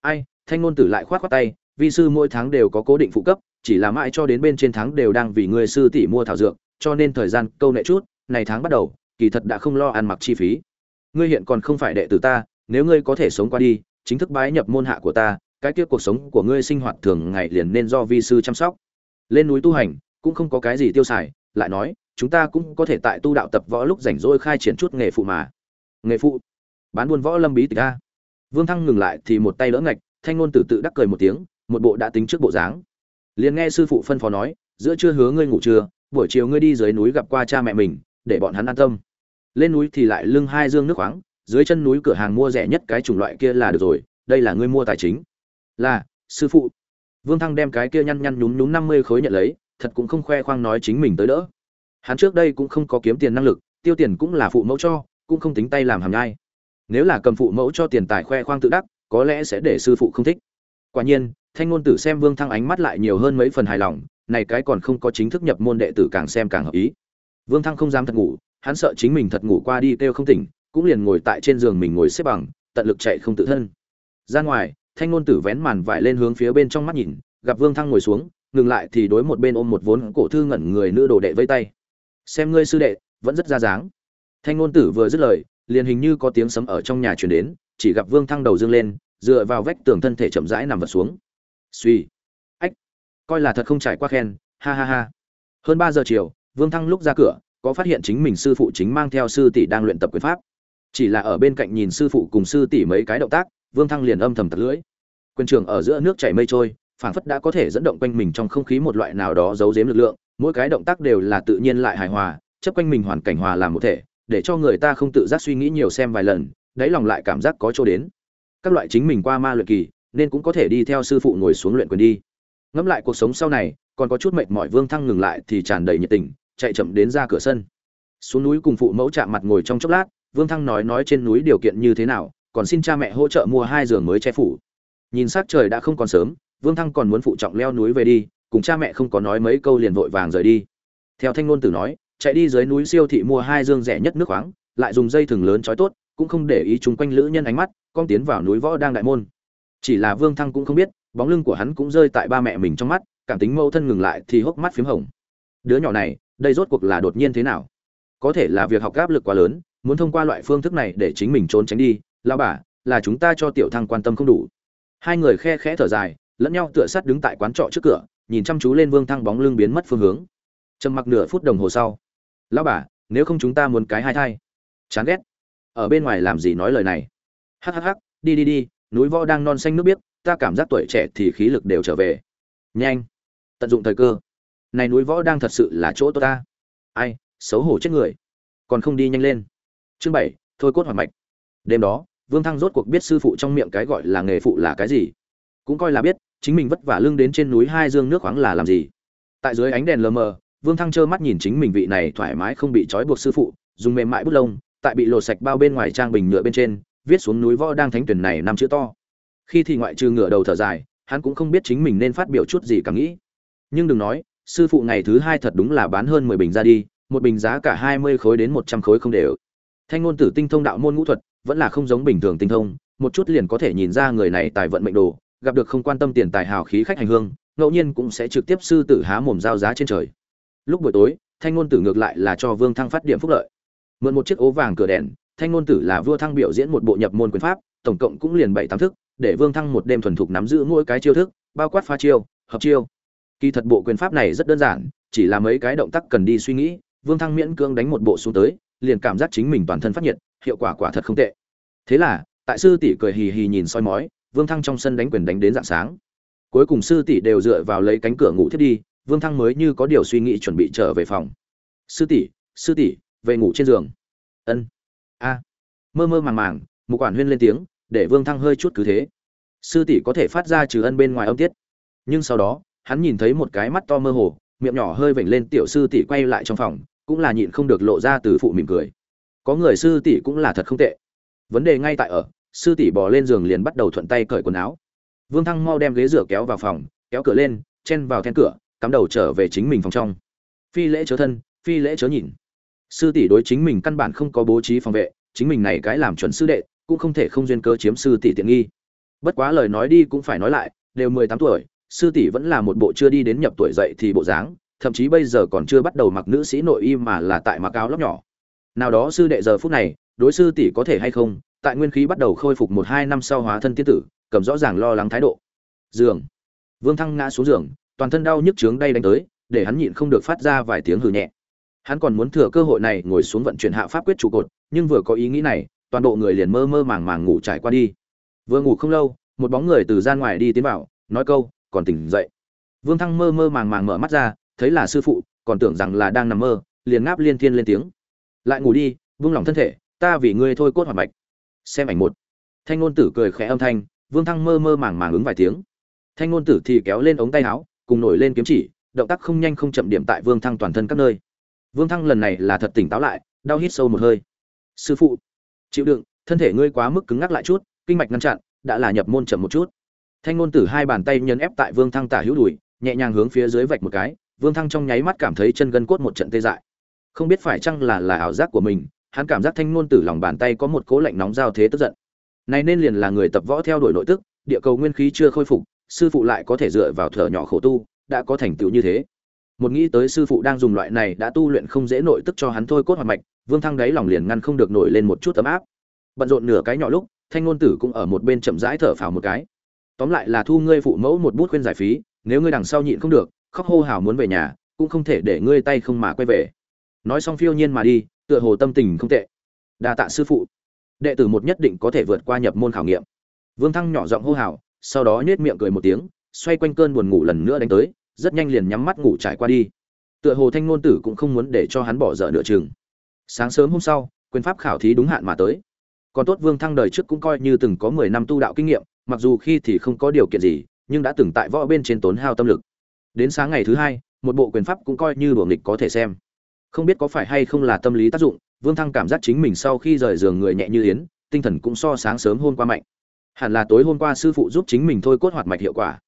Ai? Thanh ngôn tử lại khoát khoát tay, vi sư mỗi tháng đều có cố định phụ cấp, chỉ là mãi cho đến bên trên tháng đều đang vì người sư tỷ mua thảo dược cho nên thời gian câu nệ chút, này tháng bắt đầu, kỳ thật đã không lo ăn mặc chi phí. Ngươi hiện còn không phải đệ tử ta, nếu ngươi có thể sống qua đi, chính thức bái nhập môn hạ của ta, cái kia cuộc sống của ngươi sinh hoạt thường ngày liền nên do vi sư chăm sóc. Lên núi tu hành, cũng không có cái gì tiêu xài, lại nói, chúng ta cũng có thể tại tu đạo tập võ lúc rảnh rỗi khai triển chút nghề phụ mà. Nghề phụ? Bán buôn võ lâm bí tịch a. Vương thăng ngừng lại thì một tay đỡ ngạch, thanh ngôn tử tự đắc cười một tiếng, một bộ đã tính trước bộ dáng. Liền nghe sư phụ phân phó nói, giữa trưa hứa ngươi ngủ trưa buổi chiều ngươi đi dưới núi gặp qua cha mẹ mình, để bọn hắn an tâm. Lên núi thì lại lưng hai dương nước khoáng, dưới chân núi cửa hàng mua rẻ nhất cái chủng loại kia là được rồi, đây là ngươi mua tài chính. Là, sư phụ. Vương thăng đem cái kia nhăn nhăn nhúm nhúm năm mươi khối nhận lấy, thật cũng không khoe khoang nói chính mình tới đỡ. Hắn trước đây cũng không có kiếm tiền năng lực, tiêu tiền cũng là phụ mẫu cho, cũng không tính tay làm hàm nhai. Nếu là cầm phụ mẫu cho tiền tài khoe khoang tự đắc, có lẽ sẽ để sư phụ không thích. Quả nhiên, thanh ngôn tử xem vương thăng ánh mắt lại nhiều hơn mấy phần hài lòng này cái còn không có chính thức nhập môn đệ tử càng xem càng hợp ý. Vương thăng không dám thật ngủ, hắn sợ chính mình thật ngủ qua đi kêu không tỉnh, cũng liền ngồi tại trên giường mình ngồi xếp bằng, tận lực chạy không tự thân. Ra ngoài, thanh ngôn tử vén màn vải lên hướng phía bên trong mắt nhìn, gặp vương thăng ngồi xuống, ngừng lại thì đối một bên ôm một vốn cổ thư ngẩn người nữ đồ đệ vây tay. Xem ngươi sư đệ, vẫn rất ra dáng. Thanh ngôn tử vừa dứt lời, liền hình như có tiếng sấm ở trong nhà truyền đến, chỉ gặp vương thăng đầu dương lên, dựa vào vách tường thân thể chậm rãi nằm vật xuống. Suy coi là thật không trải qua khen, ha ha ha. Hơn ba giờ chiều, vương thăng lúc ra cửa, có phát hiện chính mình sư phụ chính mang theo sư tỷ đang luyện tập quyền pháp. Chỉ là ở bên cạnh nhìn sư phụ cùng sư tỷ mấy cái động tác, vương thăng liền âm thầm tật lưỡi. Quyền trường ở giữa nước chảy mây trôi, phảng phất đã có thể dẫn động quanh mình trong không khí một loại nào đó giấu giếm lực lượng, mỗi cái động tác đều là tự nhiên lại hài hòa, chấp quanh mình hoàn cảnh hòa làm một thể, để cho người ta không tự giác suy nghĩ nhiều xem vài lần, đáy lòng lại cảm giác có chỗ đến. Các loại chính mình qua ma luyện kỳ, nên cũng có thể đi theo sư phụ ngồi xuống luyện quyền đi ngẫm lại cuộc sống sau này, còn có chút mệt mỏi vương thăng ngừng lại thì tràn đầy nhiệt tình, chạy chậm đến ra cửa sân. Xuống núi cùng phụ mẫu chạm mặt ngồi trong chốc lát, vương thăng nói nói trên núi điều kiện như thế nào, còn xin cha mẹ hỗ trợ mua hai giường mới che phủ. Nhìn s trời đã không còn sớm, vương thăng còn muốn phụ trọng leo núi về đi, cùng cha mẹ không có nói mấy câu liền vội vàng rời đi. Theo thanh ngôn tử nói, chạy đi dưới núi siêu thị mua hai dương rẻ nhất nước khoáng, lại dùng dây thừng lớn trói tốt, cũng không để ý chúng quanh lữ nhân ánh mắt, con tiến vào núi võ đang đại môn. Chỉ là vương thăng cũng không biết bóng lưng của hắn cũng rơi tại ba mẹ mình trong mắt, cảm tính mâu thân ngừng lại thì hốc mắt p h í m hồng. Đứa nhỏ này, đây rốt cuộc là đột nhiên thế nào? Có thể là việc học áp lực quá lớn, muốn thông qua loại phương thức này để chính mình trốn tránh đi lao bà, là chúng ta cho tiểu thăng quan tâm không đủ. Hai người khe khẽ thở dài, lẫn nhau tựa sắt đứng tại quán trọ trước cửa, nhìn chăm chú lên vương thăng bóng lưng biến mất phương hướng. Trầm mặc nửa phút đồng hồ sau, lão bà, nếu không chúng ta muốn cái hai thai. Chán ghét. Ở bên ngoài làm gì nói lời này? Hhh đi đi đi, núi võ đang non xanh nước biếc ta cảm giác tuổi trẻ thì khí lực đều trở về. Nhanh, tận dụng thời cơ. Này núi võ đang thật sự là chỗ tốt ta. Ai, xấu hổ chết người. Còn không đi nhanh lên. Chương bảy, thôi cốt hoạt mạch. Đêm đó, vương thăng rốt cuộc biết sư phụ trong miệng cái gọi là nghề phụ là cái gì. Cũng coi là biết, chính mình vất vả lưng đến trên núi hai dương nước khoáng là làm gì. Tại dưới ánh đèn lờ mờ, vương thăng trơ mắt nhìn chính mình vị này thoải mái không bị trói buộc sư phụ, dùng mềm mại bút lông, tại bị lột sạch bao bên ngoài trang bình nhựa bên trên, viết xuống núi võ đang thánh tuyển này năm chữ to khi thì ngoại trừ ngửa đầu thở dài, hắn cũng không biết chính mình nên phát biểu chút gì cả nghĩ. Nhưng đừng nói, sư phụ ngày thứ hai thật đúng là bán hơn mười bình ra đi, một bình giá cả hai mươi khối đến một trăm khối không đều. Thanh ngôn tử tinh thông đạo môn ngũ thuật, vẫn là không giống bình thường tinh thông, một chút liền có thể nhìn ra người này tài vận mệnh đồ, gặp được không quan tâm tiền tài hào khí khách hành hương, ngẫu nhiên cũng sẽ trực tiếp sư tử há mồm giao giá trên trời. Lúc buổi tối, thanh ngôn tử ngược lại là cho vương thăng phát điểm phúc lợi. Mượn một chiếc ố vàng cửa đèn thanh ngôn tử là vua thăng biểu diễn một bộ nhập môn quyền pháp, tổng cộng cũng liền bảy tám thức, để vương thăng một đêm thuần thục nắm giữ mỗi cái chiêu thức, bao quát pha chiêu, hợp chiêu. Kỳ thật bộ quyền pháp này rất đơn giản, chỉ là mấy cái động tác cần đi suy nghĩ, vương thăng miễn cưỡng đánh một bộ xuống tới, liền cảm giác chính mình toàn thân phát nhiệt, hiệu quả quả thật không tệ. Thế là, tại sư tỷ cười hì hì nhìn soi mói, vương thăng trong sân đánh quyền đánh đến dạng sáng. Cuối cùng sư tỷ đều dựa vào lấy cánh cửa ngủ thiết đi, vương thăng mới như có điều suy nghĩ chuẩn bị trở về phòng. Sư tỷ sư tỷ, về ngủ trên giường. Ân a. Mơ mơ màng màng một quản huyên lên tiếng, để vương thăng hơi chút cứ thế. Sư tỷ có thể phát ra trừ ân bên ngoài âm tiết. Nhưng sau đó, hắn nhìn thấy một cái mắt to mơ hồ, miệng nhỏ hơi vểnh lên tiểu sư tỷ quay lại trong phòng, cũng là nhịn không được lộ ra từ phụ mỉm cười. Có người sư tỷ cũng là thật không tệ. Vấn đề ngay tại ở, sư tỷ bò lên giường liền bắt đầu thuận tay cởi quần áo. Vương thăng mau đem ghế rửa kéo vào phòng, kéo cửa lên, chen vào then cửa, cắm đầu trở về chính mình phòng trong. Phi lễ chớ thân, phi lễ chớ nhìn sư tỷ đối chính mình căn bản không có bố trí phòng vệ, chính mình này cái làm chuẩn sư đệ, cũng không thể không duyên cơ chiếm sư tỷ tiện nghi. Bất quá lời nói đi cũng phải nói lại, đều mười tám tuổi, sư tỷ vẫn là một bộ chưa đi đến nhập tuổi dậy thì bộ dáng, thậm chí bây giờ còn chưa bắt đầu mặc nữ sĩ nội y mà là tại mặc áo lóc nhỏ. Nào đó sư đệ giờ phút này, đối sư tỷ có thể hay không, tại nguyên khí bắt đầu khôi phục một hai năm sau hóa thân tiên tử, cầm rõ ràng lo lắng thái độ. Giường. Vương thăng ngã xuống giường, toàn thân đau nhức trướng đay đánh tới, để hắn nhịn không được phát ra vài tiếng hừ nhẹ hắn còn muốn thừa cơ hội này ngồi xuống vận chuyển hạ pháp quyết trụ cột, nhưng vừa có ý nghĩ này, toàn bộ người liền mơ mơ màng màng ngủ trải qua đi. Vừa ngủ không lâu, một bóng người từ gian ngoài đi tiến vào, nói câu, còn tỉnh dậy. Vương thăng mơ mơ màng màng mở mắt ra, thấy là sư phụ, còn tưởng rằng là đang nằm mơ, liền ngáp liên thiên lên tiếng. Lại ngủ đi vương lòng thân thể, ta vì ngươi thôi cốt hoạt mạch. Xem ảnh một. Thanh ngôn tử cười khẽ âm thanh, vương thăng mơ mơ màng màng ứng vài tiếng. Thanh ngôn tử thì kéo lên ống tay áo, cùng nổi lên kiếm chỉ, động tác không nhanh không chậm điểm tại vương thăng toàn thân các nơi vương thăng lần này là thật tỉnh táo lại, đau hít sâu một hơi. Sư phụ, chịu đựng, thân thể ngươi quá mức cứng ngắc lại chút, kinh mạch ngăn chặn, đã là nhập môn chậm một chút. Thanh ngôn tử hai bàn tay nhấn ép tại vương thăng tả hữu đùi, nhẹ nhàng hướng phía dưới vạch một cái, vương thăng trong nháy mắt cảm thấy chân gân cốt một trận tê dại. Không biết phải chăng là là ảo giác của mình, hắn cảm giác thanh ngôn tử lòng bàn tay có một cố lạnh nóng giao thế tức giận. Này nên liền là người tập võ theo đuổi nội tức, địa cầu nguyên khí chưa khôi phục, sư phụ lại có thể dựa vào thở nhỏ khổ tu, đã có thành tựu như thế một nghĩ tới sư phụ đang dùng loại này đã tu luyện không dễ nội tức cho hắn thôi cốt hoạt mạch, vương thăng đáy lòng liền ngăn không được nổi lên một chút ấm áp. Bận rộn nửa cái nhỏ lúc, thanh ngôn tử cũng ở một bên chậm rãi thở phào một cái. Tóm lại là thu ngươi phụ mẫu một bút khuyên giải phí, nếu ngươi đằng sau nhịn không được, khóc hô hào muốn về nhà, cũng không thể để ngươi tay không mà quay về. Nói xong phiêu nhiên mà đi, tựa hồ tâm tình không tệ. Đa tạ sư phụ. Đệ tử một nhất định có thể vượt qua nhập môn khảo nghiệm. Vương thăng nhỏ giọng hô hào, sau đó nhếch miệng cười một tiếng, xoay quanh cơn buồn ngủ lần nữa đánh tới rất nhanh liền nhắm mắt ngủ trải qua đi. Tựa hồ thanh ngôn tử cũng không muốn để cho hắn bỏ dở nửa chừng. Sáng sớm hôm sau, quyền pháp khảo thí đúng hạn mà tới. Còn tốt vương thăng đời trước cũng coi như từng có mười năm tu đạo kinh nghiệm, mặc dù khi thì không có điều kiện gì, nhưng đã từng tại võ bên trên tốn hao tâm lực. Đến sáng ngày thứ hai, một bộ quyền pháp cũng coi như đuổi nghịch có thể xem. Không biết có phải hay không là tâm lý tác dụng, vương thăng cảm giác chính mình sau khi rời giường người nhẹ như yến, tinh thần cũng so sáng sớm hôm qua mạnh. Hẳn là tối hôm qua sư phụ giúp chính mình thôi cốt hoạt mạch hiệu quả.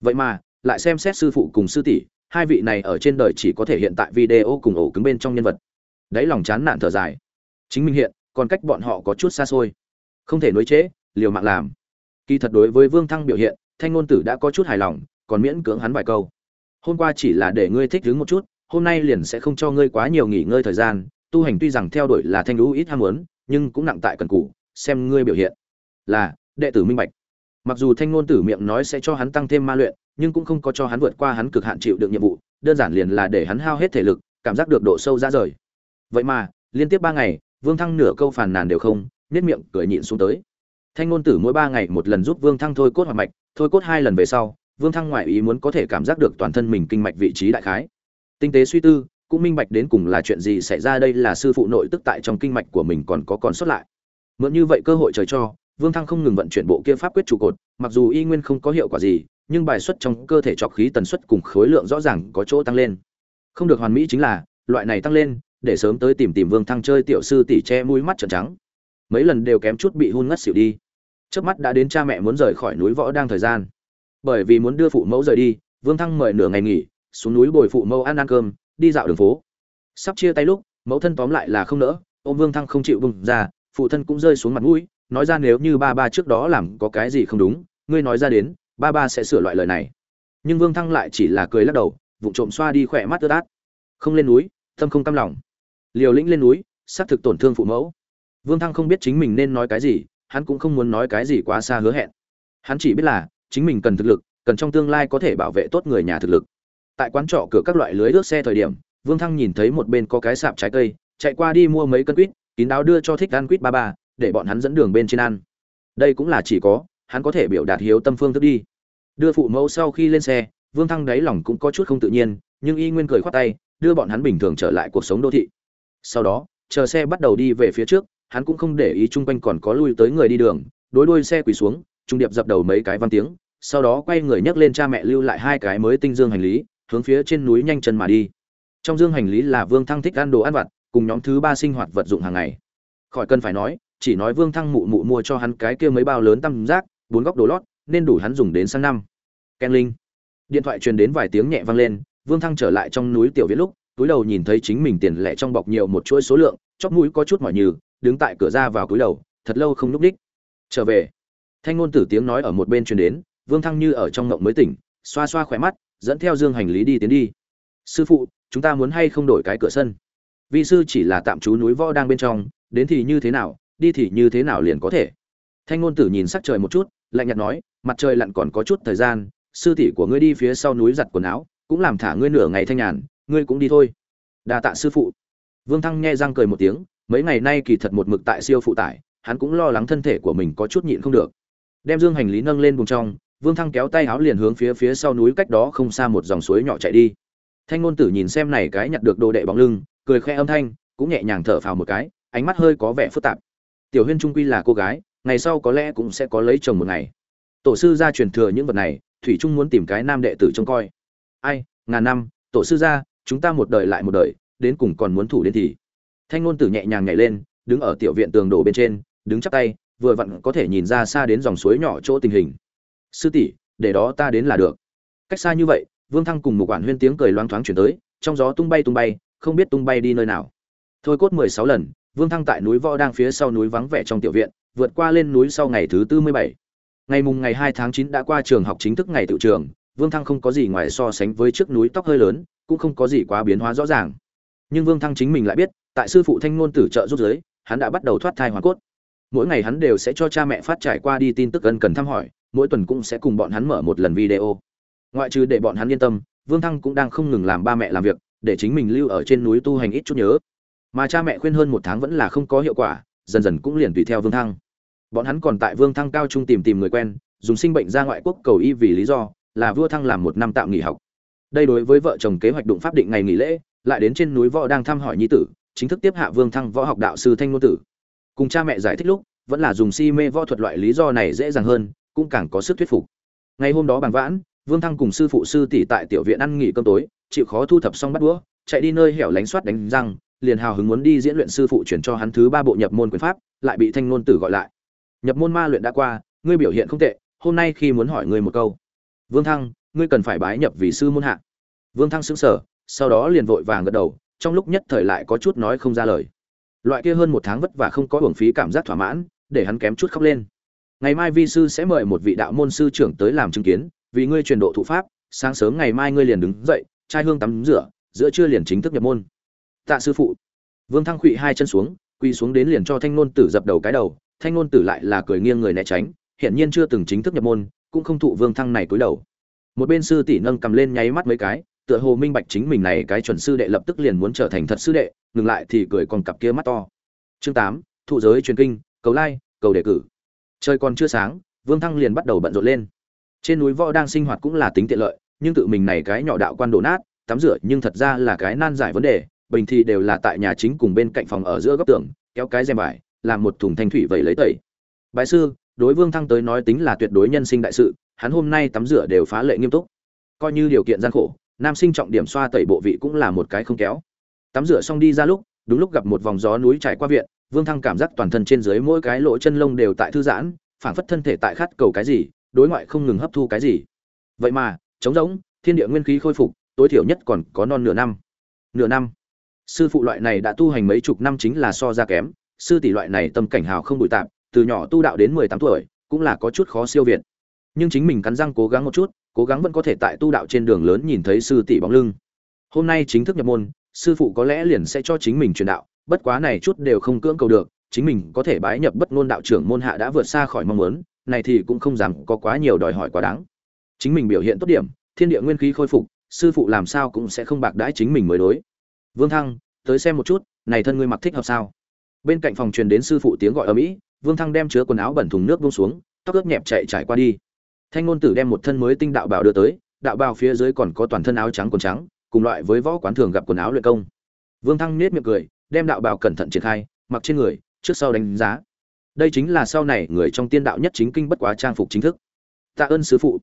Vậy mà lại xem xét sư phụ cùng sư tỷ, hai vị này ở trên đời chỉ có thể hiện tại video cùng ổ cứng bên trong nhân vật. Đấy lòng chán nản thở dài. Chính mình hiện, còn cách bọn họ có chút xa xôi. Không thể nối chế liều mạng làm. Kỳ thật đối với vương thăng biểu hiện, thanh ngôn tử đã có chút hài lòng, còn miễn cưỡng hắn vài câu. Hôm qua chỉ là để ngươi thích đứng một chút, hôm nay liền sẽ không cho ngươi quá nhiều nghỉ ngơi thời gian, tu hành tuy rằng theo đuổi là thanh lũ ít ham muốn, nhưng cũng nặng tại cần cù, xem ngươi biểu hiện. Là, đệ tử minh bạch. Mặc dù thanh ngôn tử miệng nói sẽ cho hắn tăng thêm ma luyện nhưng cũng không có cho hắn vượt qua hắn cực hạn chịu được nhiệm vụ, đơn giản liền là để hắn hao hết thể lực, cảm giác được độ sâu ra rời. Vậy mà, liên tiếp ba ngày, vương thăng nửa câu phàn nàn đều không nết miệng cười nhịn xuống tới. Thanh ngôn tử mỗi ba ngày một lần giúp vương thăng thôi cốt hoạt mạch, thôi cốt hai lần về sau, vương thăng ngoại ý muốn có thể cảm giác được toàn thân mình kinh mạch vị trí đại khái. Tinh tế suy tư, cũng minh bạch đến cùng là chuyện gì xảy ra đây là sư phụ nội tức tại trong kinh mạch của mình còn có còn sót lại. Mượn như vậy cơ hội trời cho, vương thăng không ngừng vận chuyển bộ kia pháp quyết trụ cột, mặc dù y nguyên không có hiệu quả gì nhưng bài xuất trong cơ thể trọc khí tần suất cùng khối lượng rõ ràng có chỗ tăng lên. Không được hoàn mỹ chính là, loại này tăng lên, để sớm tới tìm tìm vương thăng chơi tiểu sư tỷ che mũi mắt trợn trắng. Mấy lần đều kém chút bị hun ngất xỉu đi. Trước mắt đã đến cha mẹ muốn rời khỏi núi võ đang thời gian. Bởi vì muốn đưa phụ mẫu rời đi, vương thăng mời nửa ngày nghỉ, xuống núi bồi phụ mẫu ăn ăn cơm, đi dạo đường phố. Sắp chia tay lúc, mẫu thân tóm lại là không nỡ ô vương thăng không chịu bùng ra, phụ thân cũng rơi xuống mặt mũi, nói ra nếu như ba ba trước đó làm có cái gì không đúng, ngươi nói ra đến ba ba sẽ sửa loại lời này. Nhưng vương thăng lại chỉ là cười lắc đầu vụ trộm xoa đi khỏe mắt ướt át. Không lên núi, tâm không căm lòng. Liều lĩnh lên núi, xác thực tổn thương phụ mẫu. Vương thăng không biết chính mình nên nói cái gì, hắn cũng không muốn nói cái gì quá xa hứa hẹn. Hắn chỉ biết là, chính mình cần thực lực, cần trong tương lai có thể bảo vệ tốt người nhà thực lực. Tại quán trọ cửa các loại lưới ướt xe thời điểm, vương thăng nhìn thấy một bên có cái sạp trái cây, chạy qua đi mua mấy cân quýt, kín đáo đưa cho thích ăn quýt ba ba, để bọn hắn dẫn đường bên trên ăn. Đây cũng là chỉ có, hắn có thể biểu đạt hiếu tâm phương thức đi đưa phụ mẫu sau khi lên xe, vương thăng đáy lòng cũng có chút không tự nhiên, nhưng y nguyên cười khoát tay, đưa bọn hắn bình thường trở lại cuộc sống đô thị. Sau đó, chờ xe bắt đầu đi về phía trước, hắn cũng không để ý chung quanh còn có lui tới người đi đường, đối đuôi xe quỳ xuống, trung điệp dập đầu mấy cái văn tiếng, sau đó quay người nhấc lên cha mẹ lưu lại hai cái mới tinh dương hành lý, hướng phía trên núi nhanh chân mà đi. Trong dương hành lý là vương thăng thích ăn đồ ăn vặt, cùng nhóm thứ ba sinh hoạt vật dụng hàng ngày. Khỏi cần phải nói, chỉ nói vương thăng mụ mụ mua cho hắn cái kia mấy bao lớn tăm rác bốn góc đồ lót nên đủ hắn dùng đến sang năm. Ken linh. Điện thoại truyền đến vài tiếng nhẹ vang lên, vương thăng trở lại trong núi tiểu viễn lúc, túi đầu nhìn thấy chính mình tiền lẻ trong bọc nhiều một chuỗi số lượng, chóp mũi có chút mỏi nhừ, đứng tại cửa ra vào túi đầu, thật lâu không núp đích. Trở về. Thanh ngôn tử tiếng nói ở một bên truyền đến, vương thăng như ở trong ngộng mới tỉnh, xoa xoa khỏe mắt, dẫn theo dương hành lý đi tiến đi. Sư phụ, chúng ta muốn hay không đổi cái cửa sân? Vi sư chỉ là tạm trú núi võ đang bên trong, đến thì như thế nào, đi thì như thế nào liền có thể. Thanh ngôn tử nhìn sắc trời một chút, lạnh nhạt nói mặt trời lặn còn có chút thời gian, sư tỷ của ngươi đi phía sau núi giặt quần áo, cũng làm thả ngươi nửa ngày thanh nhàn, ngươi cũng đi thôi. Đa tạ sư phụ. Vương thăng nghe răng cười một tiếng, mấy ngày nay kỳ thật một mực tại siêu phụ tải, hắn cũng lo lắng thân thể của mình có chút nhịn không được. Đem dương hành lý nâng lên vùng trong, vương thăng kéo tay áo liền hướng phía phía sau núi cách đó không xa một dòng suối nhỏ chạy đi. Thanh ngôn tử nhìn xem này cái nhặt được đồ đệ bóng lưng, cười khẽ âm thanh, cũng nhẹ nhàng thở phào một cái, ánh mắt hơi có vẻ phức tạp. Tiểu huyên trung quy là cô gái, ngày sau có lẽ cũng sẽ có lấy chồng một ngày tổ sư gia truyền thừa những vật này, thủy trung muốn tìm cái nam đệ tử trông coi. Ai, ngàn năm, tổ sư gia, chúng ta một đời lại một đời, đến cùng còn muốn thủ đến thì. Thanh ngôn tử nhẹ nhàng nhảy lên, đứng ở tiểu viện tường đổ bên trên, đứng chắp tay, vừa vặn có thể nhìn ra xa đến dòng suối nhỏ chỗ tình hình. Sư tỷ, để đó ta đến là được. Cách xa như vậy, vương thăng cùng một quản huyên tiếng cười loáng thoáng chuyển tới, trong gió tung bay tung bay, không biết tung bay đi nơi nào. Thôi cốt mười sáu lần, vương thăng tại núi võ đang phía sau núi vắng vẻ trong tiểu viện, vượt qua lên núi sau ngày thứ tư mươi bảy ngày mùng ngày hai tháng chín đã qua trường học chính thức ngày tự trường, vương thăng không có gì ngoài so sánh với trước núi tóc hơi lớn, cũng không có gì quá biến hóa rõ ràng. Nhưng vương thăng chính mình lại biết, tại sư phụ thanh ngôn tử trợ giúp giới, hắn đã bắt đầu thoát thai hoàn cốt. Mỗi ngày hắn đều sẽ cho cha mẹ phát trải qua đi tin tức ân cần thăm hỏi, mỗi tuần cũng sẽ cùng bọn hắn mở một lần video. Ngoại trừ để bọn hắn yên tâm, vương thăng cũng đang không ngừng làm ba mẹ làm việc, để chính mình lưu ở trên núi tu hành ít chút nhớ. Mà cha mẹ khuyên hơn một tháng vẫn là không có hiệu quả, dần dần cũng liền tùy theo vương thăng bọn hắn còn tại vương thăng cao trung tìm tìm người quen, dùng sinh bệnh ra ngoại quốc cầu y vì lý do, là vua thăng làm một năm tạm nghỉ học. Đây đối với vợ chồng kế hoạch đụng pháp định ngày nghỉ lễ, lại đến trên núi võ đang thăm hỏi nhi tử, chính thức tiếp hạ vương thăng võ học đạo sư thanh ngôn tử. Cùng cha mẹ giải thích lúc, vẫn là dùng si mê võ thuật loại lý do này dễ dàng hơn, cũng càng có sức thuyết phục. Ngày hôm đó bằng vãn, vương thăng cùng sư phụ sư tỷ tại tiểu viện ăn nghỉ cơm tối, chịu khó thu thập xong bắt đũa, chạy đi nơi hẻo lánh soát đánh răng, liền hào hứng muốn đi diễn luyện sư phụ chuyển cho hắn thứ ba bộ nhập môn quyền pháp, lại bị thanh ngôn tử gọi lại nhập môn ma luyện đã qua, ngươi biểu hiện không tệ, hôm nay khi muốn hỏi ngươi một câu. Vương thăng, ngươi cần phải bái nhập vì sư môn hạ. Vương thăng sững sờ, sau đó liền vội vàng gật đầu, trong lúc nhất thời lại có chút nói không ra lời. Loại kia hơn một tháng vất vả không có hưởng phí cảm giác thỏa mãn, để hắn kém chút khóc lên. Ngày mai vi sư sẽ mời một vị đạo môn sư trưởng tới làm chứng kiến, vì ngươi truyền độ thụ pháp, sáng sớm ngày mai ngươi liền đứng dậy trai hương tắm rửa, giữa trưa liền chính thức nhập môn. Tạ sư phụ. Vương thăng khụy hai chân xuống, quỳ xuống đến liền cho thanh nôn tử dập đầu cái đầu thanh ngôn tử lại là cười nghiêng người né tránh hiện nhiên chưa từng chính thức nhập môn, cũng không thụ vương thăng này cúi đầu. Một bên sư tỷ nâng cầm lên nháy mắt mấy cái, tựa hồ minh bạch chính mình này cái chuẩn sư đệ lập tức liền muốn trở thành thật sư đệ, ngừng lại thì cười còn cặp kia mắt to. Chương tám, thụ giới truyền kinh, cầu lai, cầu đề cử. Trời còn chưa sáng, vương thăng liền bắt đầu bận rộn lên. Trên núi võ đang sinh hoạt cũng là tính tiện lợi, nhưng tự mình này cái nhỏ đạo quan đổ nát, tắm rửa nhưng thật ra là cái nan giải vấn đề, bình thì đều là tại nhà chính cùng bên cạnh phòng ở giữa góc tường, kéo cái rèm vải làm một thùng thanh thủy vậy lấy tẩy. Bái sư, đối vương thăng tới nói tính là tuyệt đối nhân sinh đại sự, hắn hôm nay tắm rửa đều phá lệ nghiêm túc. Coi như điều kiện gian khổ, nam sinh trọng điểm xoa tẩy bộ vị cũng là một cái không kéo. Tắm rửa xong đi ra lúc, đúng lúc gặp một vòng gió núi trải qua viện, vương thăng cảm giác toàn thân trên dưới mỗi cái lỗ chân lông đều tại thư giãn, phảng phất thân thể tại khát cầu cái gì, đối ngoại không ngừng hấp thu cái gì. Vậy mà, trống rỗng, thiên địa nguyên khí khôi phục, tối thiểu nhất còn có non nửa năm. Nửa năm. Sư phụ loại này đã tu hành mấy chục năm chính là so ra kém sư tỷ loại này tâm cảnh hào không bụi tạp, từ nhỏ tu đạo đến mười tám tuổi, cũng là có chút khó siêu việt. Nhưng chính mình cắn răng cố gắng một chút, cố gắng vẫn có thể tại tu đạo trên đường lớn nhìn thấy sư tỷ bóng lưng. Hôm nay chính thức nhập môn, sư phụ có lẽ liền sẽ cho chính mình truyền đạo, bất quá này chút đều không cưỡng cầu được, chính mình có thể bái nhập bất ngôn đạo trưởng môn hạ đã vượt xa khỏi mong muốn, này thì cũng không dám có quá nhiều đòi hỏi quá đáng. Chính mình biểu hiện tốt điểm, thiên địa nguyên khí khôi phục, sư phụ làm sao cũng sẽ không bạc đãi chính mình mới đối. Vương thăng, tới xem một chút, này thân ngươi mặc thích hợp sao? Bên cạnh phòng truyền đến sư phụ tiếng gọi ở mỹ, vương thăng đem chứa quần áo bẩn thùng nước buông xuống, tóc ướt nhẹp chạy trải qua đi. Thanh ngôn tử đem một thân mới tinh đạo bào đưa tới, đạo bào phía dưới còn có toàn thân áo trắng quần trắng, cùng loại với võ quán thường gặp quần áo luyện công. Vương thăng nết miệng cười, đem đạo bào cẩn thận triển khai, mặc trên người, trước sau đánh giá. Đây chính là sau này người trong tiên đạo nhất chính kinh bất quá trang phục chính thức. Tạ ơn sư phụ.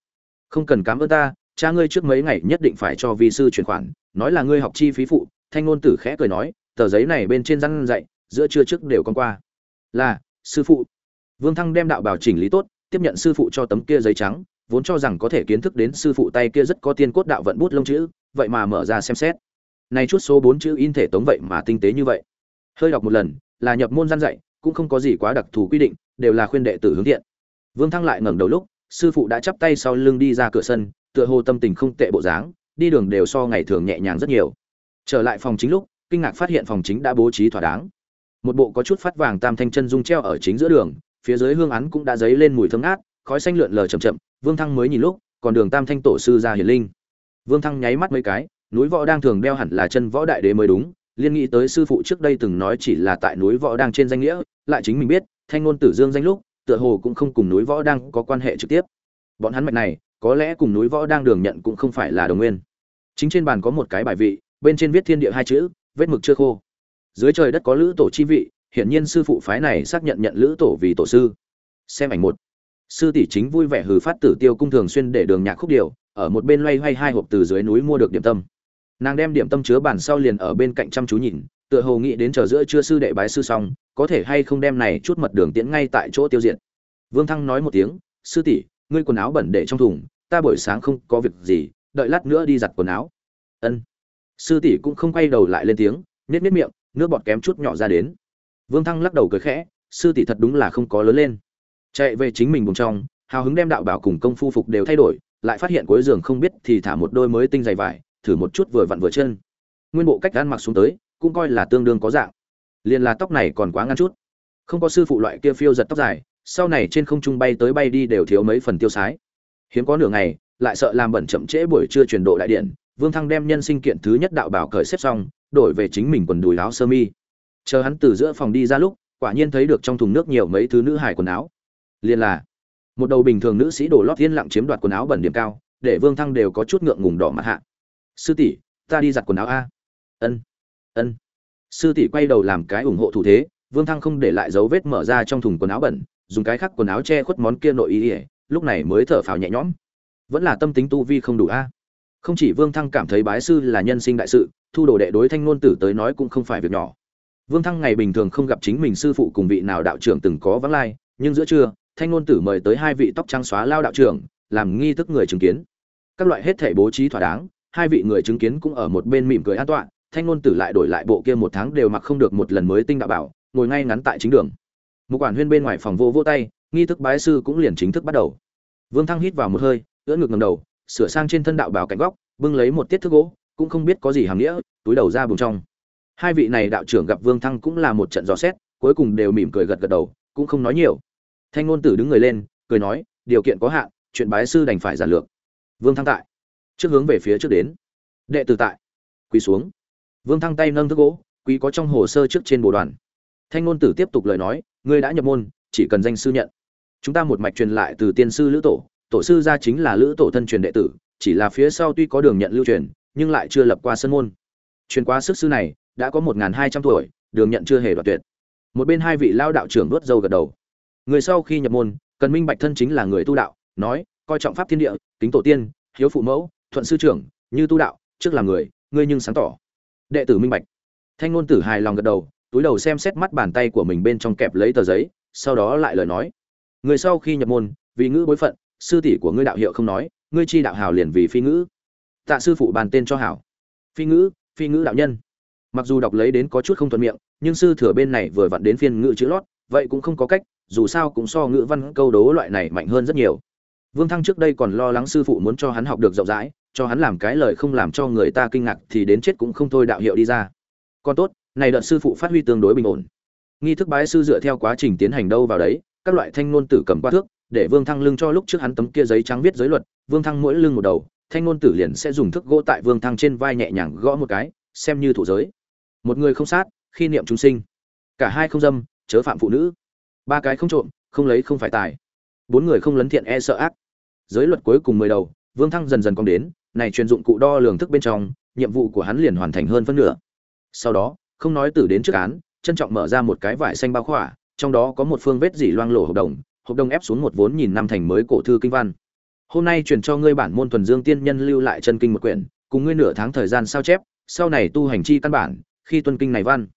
Không cần cám ơn ta, cha ngươi trước mấy ngày nhất định phải cho vi sư chuyển khoản, nói là ngươi học chi phí phụ, thanh ngôn tử khẽ cười nói, tờ giấy này bên trên răn dạy giữa trưa trước đều con qua. Là, sư phụ. Vương thăng đem đạo bảo chỉnh lý tốt, tiếp nhận sư phụ cho tấm kia giấy trắng, vốn cho rằng có thể kiến thức đến sư phụ tay kia rất có tiên cốt đạo vận bút lông chữ, vậy mà mở ra xem xét. Này chút số bốn chữ in thể tống vậy mà tinh tế như vậy. Hơi đọc một lần, là nhập môn gian dạy, cũng không có gì quá đặc thù quy định, đều là khuyên đệ tử hướng thiện. Vương thăng lại ngẩng đầu lúc, sư phụ đã chắp tay sau lưng đi ra cửa sân, tựa hồ tâm tình không tệ bộ dáng, đi đường đều so ngày thường nhẹ nhàng rất nhiều. Trở lại phòng chính lúc, kinh ngạc phát hiện phòng chính đã bố trí thỏa đáng một bộ có chút phát vàng tam thanh chân dung treo ở chính giữa đường, phía dưới hương án cũng đã dấy lên mùi thơm ngát, khói xanh lượn lờ chậm chậm, vương thăng mới nhìn lúc, còn đường tam thanh tổ sư ra hiển linh. Vương thăng nháy mắt mấy cái, núi võ đang thường đeo hẳn là chân võ đại đế mới đúng, liên nghĩ tới sư phụ trước đây từng nói chỉ là tại núi võ đang trên danh nghĩa, lại chính mình biết, thanh ngôn tử dương danh lúc, tựa hồ cũng không cùng núi võ đang có quan hệ trực tiếp. Bọn hắn mạch này, có lẽ cùng núi võ đang đường nhận cũng không phải là đồng nguyên. Chính trên bàn có một cái bài vị, bên trên viết thiên địa hai chữ, vết mực chưa khô dưới trời đất có lữ tổ chi vị, hiển nhiên sư phụ phái này xác nhận nhận lữ tổ vì tổ sư. Xem ảnh một. Sư tỷ chính vui vẻ hừ phát tử tiêu cung thường xuyên để đường nhạc khúc điều, ở một bên loay hoay hai hộp từ dưới núi mua được điểm tâm. Nàng đem điểm tâm chứa bàn sau liền ở bên cạnh chăm chú nhìn, tựa hồ nghĩ đến chờ giữa chưa sư đệ bái sư xong, có thể hay không đem này chút mật đường tiễn ngay tại chỗ tiêu diệt. Vương thăng nói một tiếng, sư tỷ, ngươi quần áo bẩn để trong thùng, ta buổi sáng không có việc gì, đợi lát nữa đi giặt quần áo. Ân. Sư tỷ cũng không quay đầu lại lên tiếng nết nết miệng nước bọt kém chút nhỏ ra đến. Vương thăng lắc đầu cười khẽ, sư tỷ thật đúng là không có lớn lên. Chạy về chính mình vùng trong, hào hứng đem đạo bảo cùng công phu phục đều thay đổi, lại phát hiện cuối giường không biết thì thả một đôi mới tinh dày vải, thử một chút vừa vặn vừa chân. Nguyên bộ cách ăn mặc xuống tới, cũng coi là tương đương có dạng. Liền là tóc này còn quá ngăn chút. Không có sư phụ loại kia phiêu giật tóc dài, sau này trên không trung bay tới bay đi đều thiếu mấy phần tiêu sái. Hiếm có nửa ngày, lại sợ làm bẩn chậm trễ buổi trưa truyền độ đại điện, vương thăng đem nhân sinh kiện thứ nhất đạo bảo cởi xếp xong đổi về chính mình quần đùi áo sơ mi. Chờ hắn từ giữa phòng đi ra lúc, quả nhiên thấy được trong thùng nước nhiều mấy thứ nữ hải quần áo. Liền là, một đầu bình thường nữ sĩ đổ lót thiên lặng chiếm đoạt quần áo bẩn điểm cao, để vương thăng đều có chút ngượng ngùng đỏ mặt hạ. Sư tỷ, ta đi giặt quần áo a. Ân ân. Sư tỷ quay đầu làm cái ủng hộ thủ thế, vương thăng không để lại dấu vết mở ra trong thùng quần áo bẩn, dùng cái khắc quần áo che khuất món kia nội ý ỉa lúc này mới thở phào nhẹ nhõm. Vẫn là tâm tính tu vi không đủ a. Không chỉ vương thăng cảm thấy bái sư là nhân sinh đại sự thu đồ đệ đối thanh ngôn tử tới nói cũng không phải việc nhỏ. Vương thăng ngày bình thường không gặp chính mình sư phụ cùng vị nào đạo trưởng từng có vắng lai, nhưng giữa trưa, thanh ngôn tử mời tới hai vị tóc trắng xóa lao đạo trưởng, làm nghi thức người chứng kiến. Các loại hết thể bố trí thỏa đáng, hai vị người chứng kiến cũng ở một bên mỉm cười an toàn thanh ngôn tử lại đổi lại bộ kia một tháng đều mặc không được một lần mới tinh đạo bảo, ngồi ngay ngắn tại chính đường. Một quản huyên bên ngoài phòng vô vô tay, nghi thức bái sư cũng liền chính thức bắt đầu. Vương thăng hít vào một hơi, ưỡn ngực ngầm đầu, sửa sang trên thân đạo bảo cạnh góc, bưng lấy một tiết thức gỗ cũng không biết có gì hàm nghĩa, túi đầu ra bùng trong. Hai vị này đạo trưởng gặp vương thăng cũng là một trận dò xét, cuối cùng đều mỉm cười gật gật đầu, cũng không nói nhiều. Thanh ngôn tử đứng người lên, cười nói, điều kiện có hạn, chuyện bái sư đành phải giản lược. Vương thăng tại. Trước hướng về phía trước đến. Đệ tử tại. Quỳ xuống. Vương thăng tay nâng thức gỗ quý có trong hồ sơ trước trên bộ đoàn. Thanh ngôn tử tiếp tục lời nói, ngươi đã nhập môn, chỉ cần danh sư nhận. Chúng ta một mạch truyền lại từ tiên sư lữ tổ tổ sư gia chính là lữ tổ thân truyền đệ tử, chỉ là phía sau tuy có đường nhận lưu truyền nhưng lại chưa lập qua sân môn. Truyền qua sức sư này, đã có một hai trăm tuổi, đường nhận chưa hề đoạt tuyệt. Một bên hai vị lao đạo trưởng nuốt dâu gật đầu. Người sau khi nhập môn, cần minh bạch thân chính là người tu đạo, nói, coi trọng pháp thiên địa, kính tổ tiên, hiếu phụ mẫu, thuận sư trưởng, như tu đạo, trước là người, ngươi nhưng sáng tỏ. Đệ tử minh bạch. Thanh ngôn tử hài lòng gật đầu, túi đầu xem xét mắt bàn tay của mình bên trong kẹp lấy tờ giấy, sau đó lại lời nói. Người sau khi nhập môn, vì ngữ bối phận, sư tỷ của ngươi đạo hiệu không nói, ngươi chi đạo hào liền vì phi ngữ tạ sư phụ bàn tên cho hảo. Phi ngữ phi ngữ đạo nhân. Mặc dù đọc lấy đến có chút không thuận miệng, nhưng sư thừa bên này vừa vặn đến phiên ngữ chữ lót, vậy cũng không có cách, dù sao cũng so ngữ văn câu đố loại này mạnh hơn rất nhiều. Vương thăng trước đây còn lo lắng sư phụ muốn cho hắn học được rộng rãi, cho hắn làm cái lời không làm cho người ta kinh ngạc thì đến chết cũng không thôi đạo hiệu đi ra. Còn tốt, này đợt sư phụ phát huy tương đối bình ổn. Nghi thức bái sư dựa theo quá trình tiến hành đâu vào đấy, các loại thanh ngôn tử cầm qua thước, để vương thăng lưng cho lúc trước hắn tấm kia giấy trắng viết giới luật, vương thăng mỗi lưng một đầu thanh ngôn tử liền sẽ dùng thức gỗ tại vương thăng trên vai nhẹ nhàng gõ một cái, xem như thủ giới. Một người không sát, khi niệm chúng sinh. Cả hai không dâm, chớ phạm phụ nữ. Ba cái không trộm, không lấy không phải tài. Bốn người không lấn thiện e sợ ác. Giới luật cuối cùng mười đầu, vương thăng dần dần cong đến, này truyền dụng cụ đo lường thức bên trong, nhiệm vụ của hắn liền hoàn thành hơn phân nửa. Sau đó, không nói tử đến trước án, trân trọng mở ra một cái vải xanh bao khỏa, trong đó có một phương vết dỉ loang lổ hợp đồng hợp đồng ép xuống một vốn nhìn năm thành mới cổ thư kinh văn hôm nay truyền cho ngươi bản môn thuần dương tiên nhân lưu lại chân kinh một quyển, cùng ngươi nửa tháng thời gian sao chép, sau này tu hành chi căn bản, khi tuân kinh này văn.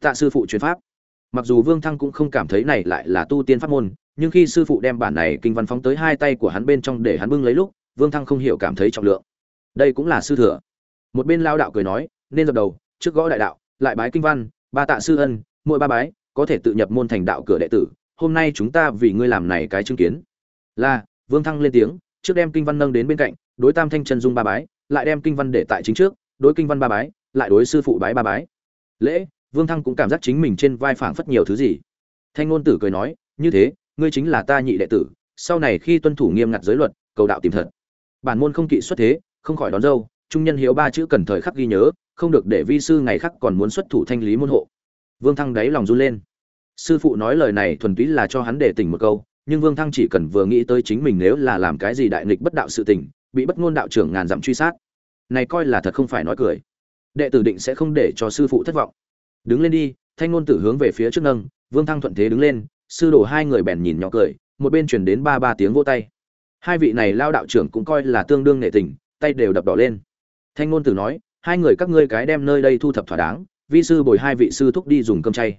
Tạ sư phụ truyền pháp. Mặc dù vương thăng cũng không cảm thấy này lại là tu tiên pháp môn, nhưng khi sư phụ đem bản này kinh văn phóng tới hai tay của hắn bên trong để hắn bưng lấy lúc, vương thăng không hiểu cảm thấy trọng lượng. Đây cũng là sư thừa. Một bên lao đạo cười nói, nên dập đầu, trước gõ đại đạo, lại bái kinh văn, ba tạ sư ân, mỗi ba bái, có thể tự nhập môn thành đạo cửa đệ tử, hôm nay chúng ta vì ngươi làm này cái chứng kiến. Là, vương thăng lên tiếng trước đem kinh văn nâng đến bên cạnh, đối tam thanh chân dung ba bái, lại đem kinh văn để tại chính trước, đối kinh văn ba bái, lại đối sư phụ bái ba bái. Lễ, vương thăng cũng cảm giác chính mình trên vai phảng phất nhiều thứ gì. Thanh ngôn tử cười nói, như thế, ngươi chính là ta nhị đệ tử, sau này khi tuân thủ nghiêm ngặt giới luật, cầu đạo tìm thật. Bản môn không kỵ xuất thế, không khỏi đón dâu, trung nhân hiếu ba chữ cần thời khắc ghi nhớ, không được để vi sư ngày khắc còn muốn xuất thủ thanh lý môn hộ. Vương thăng đáy lòng run lên. Sư phụ nói lời này thuần túy là cho hắn để tỉnh một câu nhưng vương thăng chỉ cần vừa nghĩ tới chính mình nếu là làm cái gì đại nghịch bất đạo sự tình, bị bất ngôn đạo trưởng ngàn dặm truy sát. Này coi là thật không phải nói cười. Đệ tử định sẽ không để cho sư phụ thất vọng. Đứng lên đi, thanh ngôn tử hướng về phía trước nâng, vương thăng thuận thế đứng lên, sư đồ hai người bèn nhìn nhỏ cười, một bên truyền đến ba ba tiếng vỗ tay. Hai vị này lao đạo trưởng cũng coi là tương đương nệ tình, tay đều đập đỏ lên. Thanh ngôn tử nói, hai người các ngươi cái đem nơi đây thu thập thỏa đáng, vi sư bồi hai vị sư thúc đi dùng cơm chay.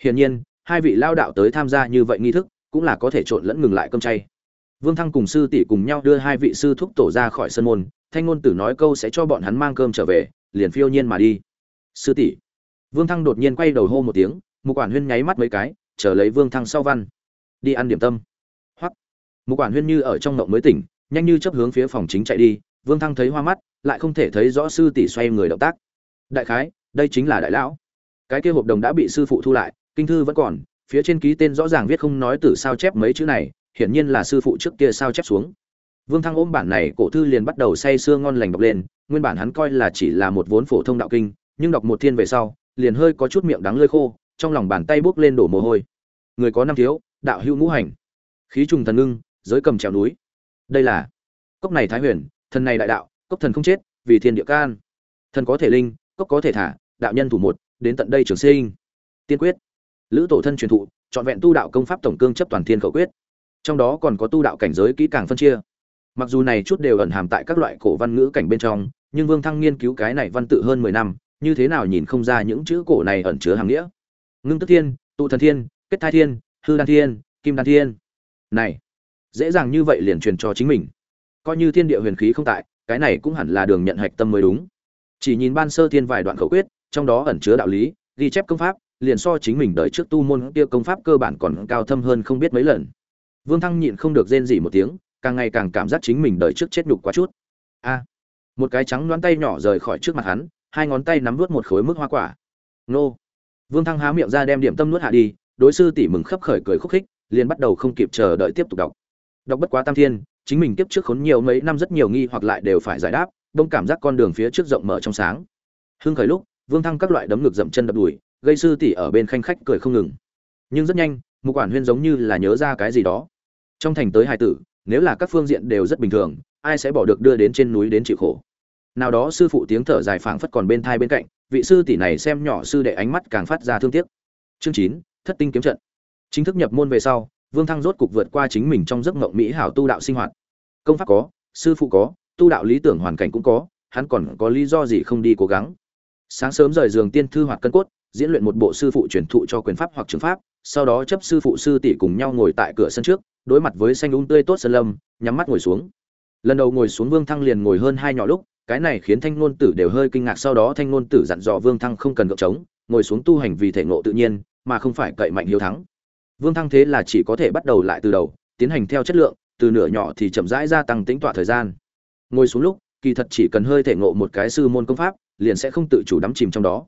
Hiển nhiên, hai vị lao đạo tới tham gia như vậy nghi thức cũng là có thể trộn lẫn ngừng lại cơm chay. Vương thăng cùng sư tỷ cùng nhau đưa hai vị sư thúc tổ ra khỏi sân môn, thanh ngôn tử nói câu sẽ cho bọn hắn mang cơm trở về, liền phiêu nhiên mà đi. Sư tỷ. Vương thăng đột nhiên quay đầu hô một tiếng, mục quản huyên nháy mắt mấy cái, chờ lấy vương thăng sau văn. Đi ăn điểm tâm. Hoặc mục quản huyên như ở trong mộng mới tỉnh, nhanh như chấp hướng phía phòng chính chạy đi, vương thăng thấy hoa mắt, lại không thể thấy rõ sư tỷ xoay người động tác. Đại khái, đây chính là đại lão. Cái kia hộp đồng đã bị sư phụ thu lại, kinh thư vẫn còn phía trên ký tên rõ ràng viết không nói từ sao chép mấy chữ này, hiển nhiên là sư phụ trước kia sao chép xuống. Vương thăng ôm bản này, cổ thư liền bắt đầu say sưa ngon lành đọc lên, nguyên bản hắn coi là chỉ là một vốn phổ thông đạo kinh, nhưng đọc một thiên về sau, liền hơi có chút miệng đắng lơi khô, trong lòng bàn tay bốc lên đổ mồ hôi. Người có năm thiếu, đạo hữu ngũ hành. Khí trùng thần ngưng, giới cầm trèo núi. Đây là cốc này thái huyền, thần này đại đạo, cốc thần không chết, vì thiên địa can. Thần có thể linh, cốc có thể thả, đạo nhân thủ một, đến tận đây trường sinh. Tiên quyết lữ tổ thân truyền thụ, trọn vẹn tu đạo công pháp tổng cương chấp toàn thiên khẩu quyết. Trong đó còn có tu đạo cảnh giới kỹ càng phân chia. Mặc dù này chút đều ẩn hàm tại các loại cổ văn ngữ cảnh bên trong, nhưng vương thăng nghiên cứu cái này văn tự hơn mười năm, như thế nào nhìn không ra những chữ cổ này ẩn chứa hàng nghĩa. Ngưng tức thiên, tụ thần thiên, kết thai thiên, hư đan thiên, kim đan thiên. Này, dễ dàng như vậy liền truyền cho chính mình. Coi như thiên địa huyền khí không tại, cái này cũng hẳn là đường nhận hạch tâm mới đúng. Chỉ nhìn ban sơ thiên vài đoạn khẩu quyết, trong đó ẩn chứa đạo lý, ghi chép công pháp liền so chính mình đợi trước tu môn kia công pháp cơ bản còn cao thâm hơn không biết mấy lần. Vương thăng nhịn không được rên rỉ một tiếng, càng ngày càng cảm giác chính mình đợi trước chết nhục quá chút. A! Một cái trắng đoán tay nhỏ rời khỏi trước mặt hắn, hai ngón tay nắm vút một khối mức hoa quả. Nô! Vương thăng há miệng ra đem điểm tâm nuốt hạ đi, đối sư tỷ mừng khấp khởi cười khúc khích, liền bắt đầu không kịp chờ đợi tiếp tục đọc. Đọc bất quá tam thiên, chính mình tiếp trước khốn nhiều mấy năm rất nhiều nghi hoặc lại đều phải giải đáp, đông cảm giác con đường phía trước rộng mở trong sáng. Hưng khởi lúc, vương thăng các loại đấm ngực dậm chân đập đùi gây sư tỷ ở bên khanh khách cười không ngừng. Nhưng rất nhanh, mục quản huyên giống như là nhớ ra cái gì đó. Trong thành tới hai tử, nếu là các phương diện đều rất bình thường, ai sẽ bỏ được đưa đến trên núi đến chịu khổ? Nào đó sư phụ tiếng thở dài phảng phất còn bên thai bên cạnh, vị sư tỷ này xem nhỏ sư đệ ánh mắt càng phát ra thương tiếc. Chương chín, thất tinh kiếm trận. Chính thức nhập môn về sau, vương thăng rốt cục vượt qua chính mình trong giấc mộng mỹ hảo tu đạo sinh hoạt. Công pháp có, sư phụ có, tu đạo lý tưởng hoàn cảnh cũng có, hắn còn có lý do gì không đi cố gắng? Sáng sớm rời giường tiên thư hoạt cân cốt diễn luyện một bộ sư phụ truyền thụ cho quyền pháp hoặc trường pháp, sau đó chấp sư phụ sư tỷ cùng nhau ngồi tại cửa sân trước, đối mặt với xanh ung tươi tốt sân lâm, nhắm mắt ngồi xuống. Lần đầu ngồi xuống vương thăng liền ngồi hơn hai nhỏ lúc, cái này khiến thanh ngôn tử đều hơi kinh ngạc, sau đó thanh ngôn tử dặn dò vương thăng không cần gợp trống, ngồi xuống tu hành vì thể ngộ tự nhiên, mà không phải cậy mạnh hiếu thắng. Vương thăng thế là chỉ có thể bắt đầu lại từ đầu, tiến hành theo chất lượng, từ nửa nhỏ thì chậm rãi gia tăng tính tọa thời gian. Ngồi xuống lúc, kỳ thật chỉ cần hơi thể ngộ một cái sư môn công pháp, liền sẽ không tự chủ đắm chìm trong đó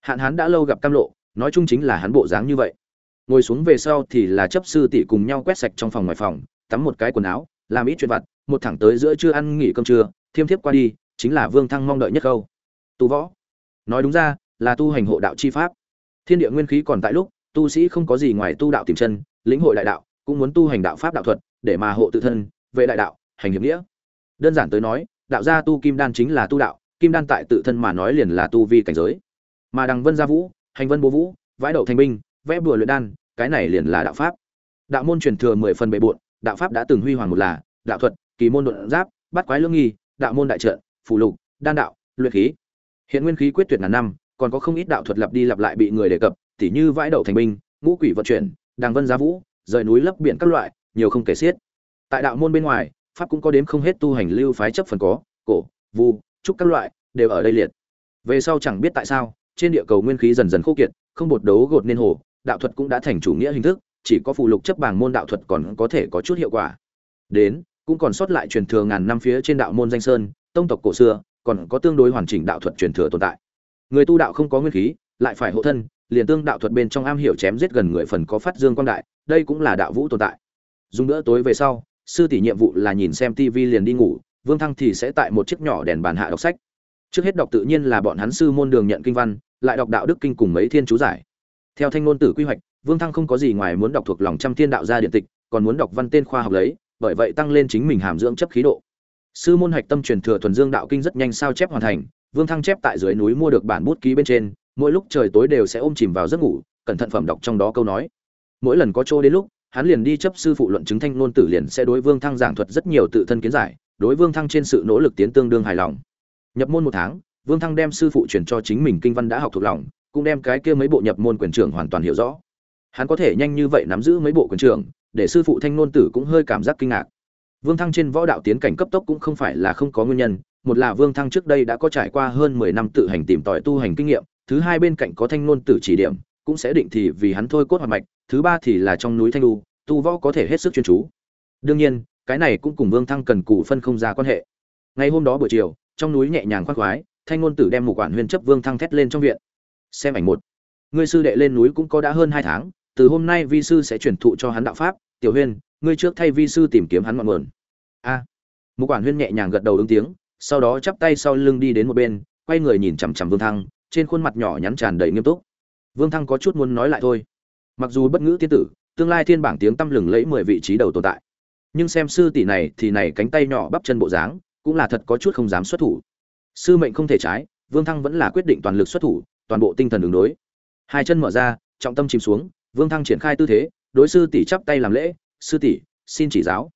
hạn hán đã lâu gặp cam lộ, nói chung chính là hắn bộ dáng như vậy. Ngồi xuống về sau thì là chấp sư tỷ cùng nhau quét sạch trong phòng ngoài phòng, tắm một cái quần áo, làm ít chuyện vặt, một thẳng tới giữa trưa ăn nghỉ cơm trưa, thiêm thiếp qua đi, chính là vương thăng mong đợi nhất câu. Tu võ. Nói đúng ra, là tu hành hộ đạo chi pháp. Thiên địa nguyên khí còn tại lúc, tu sĩ không có gì ngoài tu đạo tìm chân, lĩnh hội đại đạo, cũng muốn tu hành đạo pháp đạo thuật, để mà hộ tự thân, vệ đại đạo, hành hiệp nghĩa. Đơn giản tới nói, đạo gia tu kim đan chính là tu đạo, kim đan tại tự thân mà nói liền là tu vi cảnh giới mà đằng vân gia vũ, hành vân bố vũ, vãi đậu thành binh, vẽ bùa luyện đan, cái này liền là đạo pháp. Đạo môn truyền thừa mười phần bề bộn, đạo pháp đã từng huy hoàng một là, đạo thuật, kỳ môn đột giáp, bắt quái lương nghi, đạo môn đại trận phủ lục, đan đạo, luyện khí. Hiện nguyên khí quyết tuyệt ngàn năm, còn có không ít đạo thuật lặp đi lặp lại bị người đề cập, tỉ như vãi đậu thành binh, ngũ quỷ vận chuyển đàng vân giá vũ, rời núi lấp biển các loại, nhiều không kể xiết. Tại đạo môn bên ngoài, pháp cũng có đếm không hết tu hành lưu phái chấp phần có, cổ, vu, trúc các loại, đều ở đây liệt. Về sau chẳng biết tại sao trên địa cầu nguyên khí dần dần khô kiệt, không bột đấu gột nên hồ, đạo thuật cũng đã thành chủ nghĩa hình thức, chỉ có phụ lục chấp bảng môn đạo thuật còn có thể có chút hiệu quả. Đến, cũng còn sót lại truyền thừa ngàn năm phía trên đạo môn danh sơn, tông tộc cổ xưa, còn có tương đối hoàn chỉnh đạo thuật truyền thừa tồn tại. Người tu đạo không có nguyên khí, lại phải hộ thân, liền tương đạo thuật bên trong am hiểu chém giết gần người phần có phát dương quang đại, đây cũng là đạo vũ tồn tại. Dùng bữa tối về sau, sư tỷ nhiệm vụ là nhìn xem tv liền đi ngủ, vương thăng thì sẽ tại một chiếc nhỏ đèn bàn hạ đọc sách trước hết đọc tự nhiên là bọn hắn sư môn đường nhận kinh văn, lại đọc đạo đức kinh cùng mấy thiên chú giải. Theo thanh ngôn tử quy hoạch, vương thăng không có gì ngoài muốn đọc thuộc lòng trăm thiên đạo gia điện tịch, còn muốn đọc văn tên khoa học lấy, bởi vậy tăng lên chính mình hàm dưỡng chấp khí độ. Sư môn hạch tâm truyền thừa thuần dương đạo kinh rất nhanh sao chép hoàn thành, vương thăng chép tại dưới núi mua được bản bút ký bên trên, mỗi lúc trời tối đều sẽ ôm chìm vào giấc ngủ, cẩn thận phẩm đọc trong đó câu nói. Mỗi lần có chỗ đến lúc, hắn liền đi chấp sư phụ luận chứng thanh ngôn tử liền sẽ đối vương thăng giảng thuật rất nhiều tự thân kiến giải, đối vương thăng trên sự nỗ lực tiến tương đương hài lòng nhập môn một tháng, vương thăng đem sư phụ truyền cho chính mình kinh văn đã học thuộc lòng, cũng đem cái kia mấy bộ nhập môn quyền trưởng hoàn toàn hiểu rõ. Hắn có thể nhanh như vậy nắm giữ mấy bộ quyền trưởng, để sư phụ thanh Nôn tử cũng hơi cảm giác kinh ngạc. Vương thăng trên võ đạo tiến cảnh cấp tốc cũng không phải là không có nguyên nhân, một là vương thăng trước đây đã có trải qua hơn mười năm tự hành tìm tòi tu hành kinh nghiệm, thứ hai bên cạnh có thanh Nôn tử chỉ điểm, cũng sẽ định thì vì hắn thôi cốt hoạt mạch, thứ ba thì là trong núi thanh lu tu võ có thể hết sức chuyên chú. Đương nhiên, cái này cũng cùng vương thăng cần cù phân không ra quan hệ. Ngày hôm đó buổi chiều trong núi nhẹ nhàng khoác khoái thanh ngôn tử đem một quản huyền chấp vương thăng thét lên trong viện. Xem ảnh một. Ngươi sư đệ lên núi cũng có đã hơn hai tháng từ hôm nay vi sư sẽ chuyển thụ cho hắn đạo pháp. Tiểu huyên ngươi trước thay vi sư tìm kiếm hắn ngọn nguồn. A. À, một quản huyên nhẹ nhàng gật đầu ứng tiếng sau đó chắp tay sau lưng đi đến một bên quay người nhìn chằm chằm vương thăng trên khuôn mặt nhỏ nhắn tràn đầy nghiêm túc. Vương thăng có chút muốn nói lại thôi. Mặc dù bất ngữ tiên tử tương lai thiên bảng tiếng tăm lừng lẫy mười vị trí đầu tồn tại. Nhưng xem sư tỷ này thì này cánh tay nhỏ bắp chân bộ dáng cũng là thật có chút không dám xuất thủ. Sư mệnh không thể trái, vương thăng vẫn là quyết định toàn lực xuất thủ, toàn bộ tinh thần ứng đối. Hai chân mở ra, trọng tâm chìm xuống, vương thăng triển khai tư thế, đối sư tỷ chắp tay làm lễ, sư tỷ, xin chỉ giáo.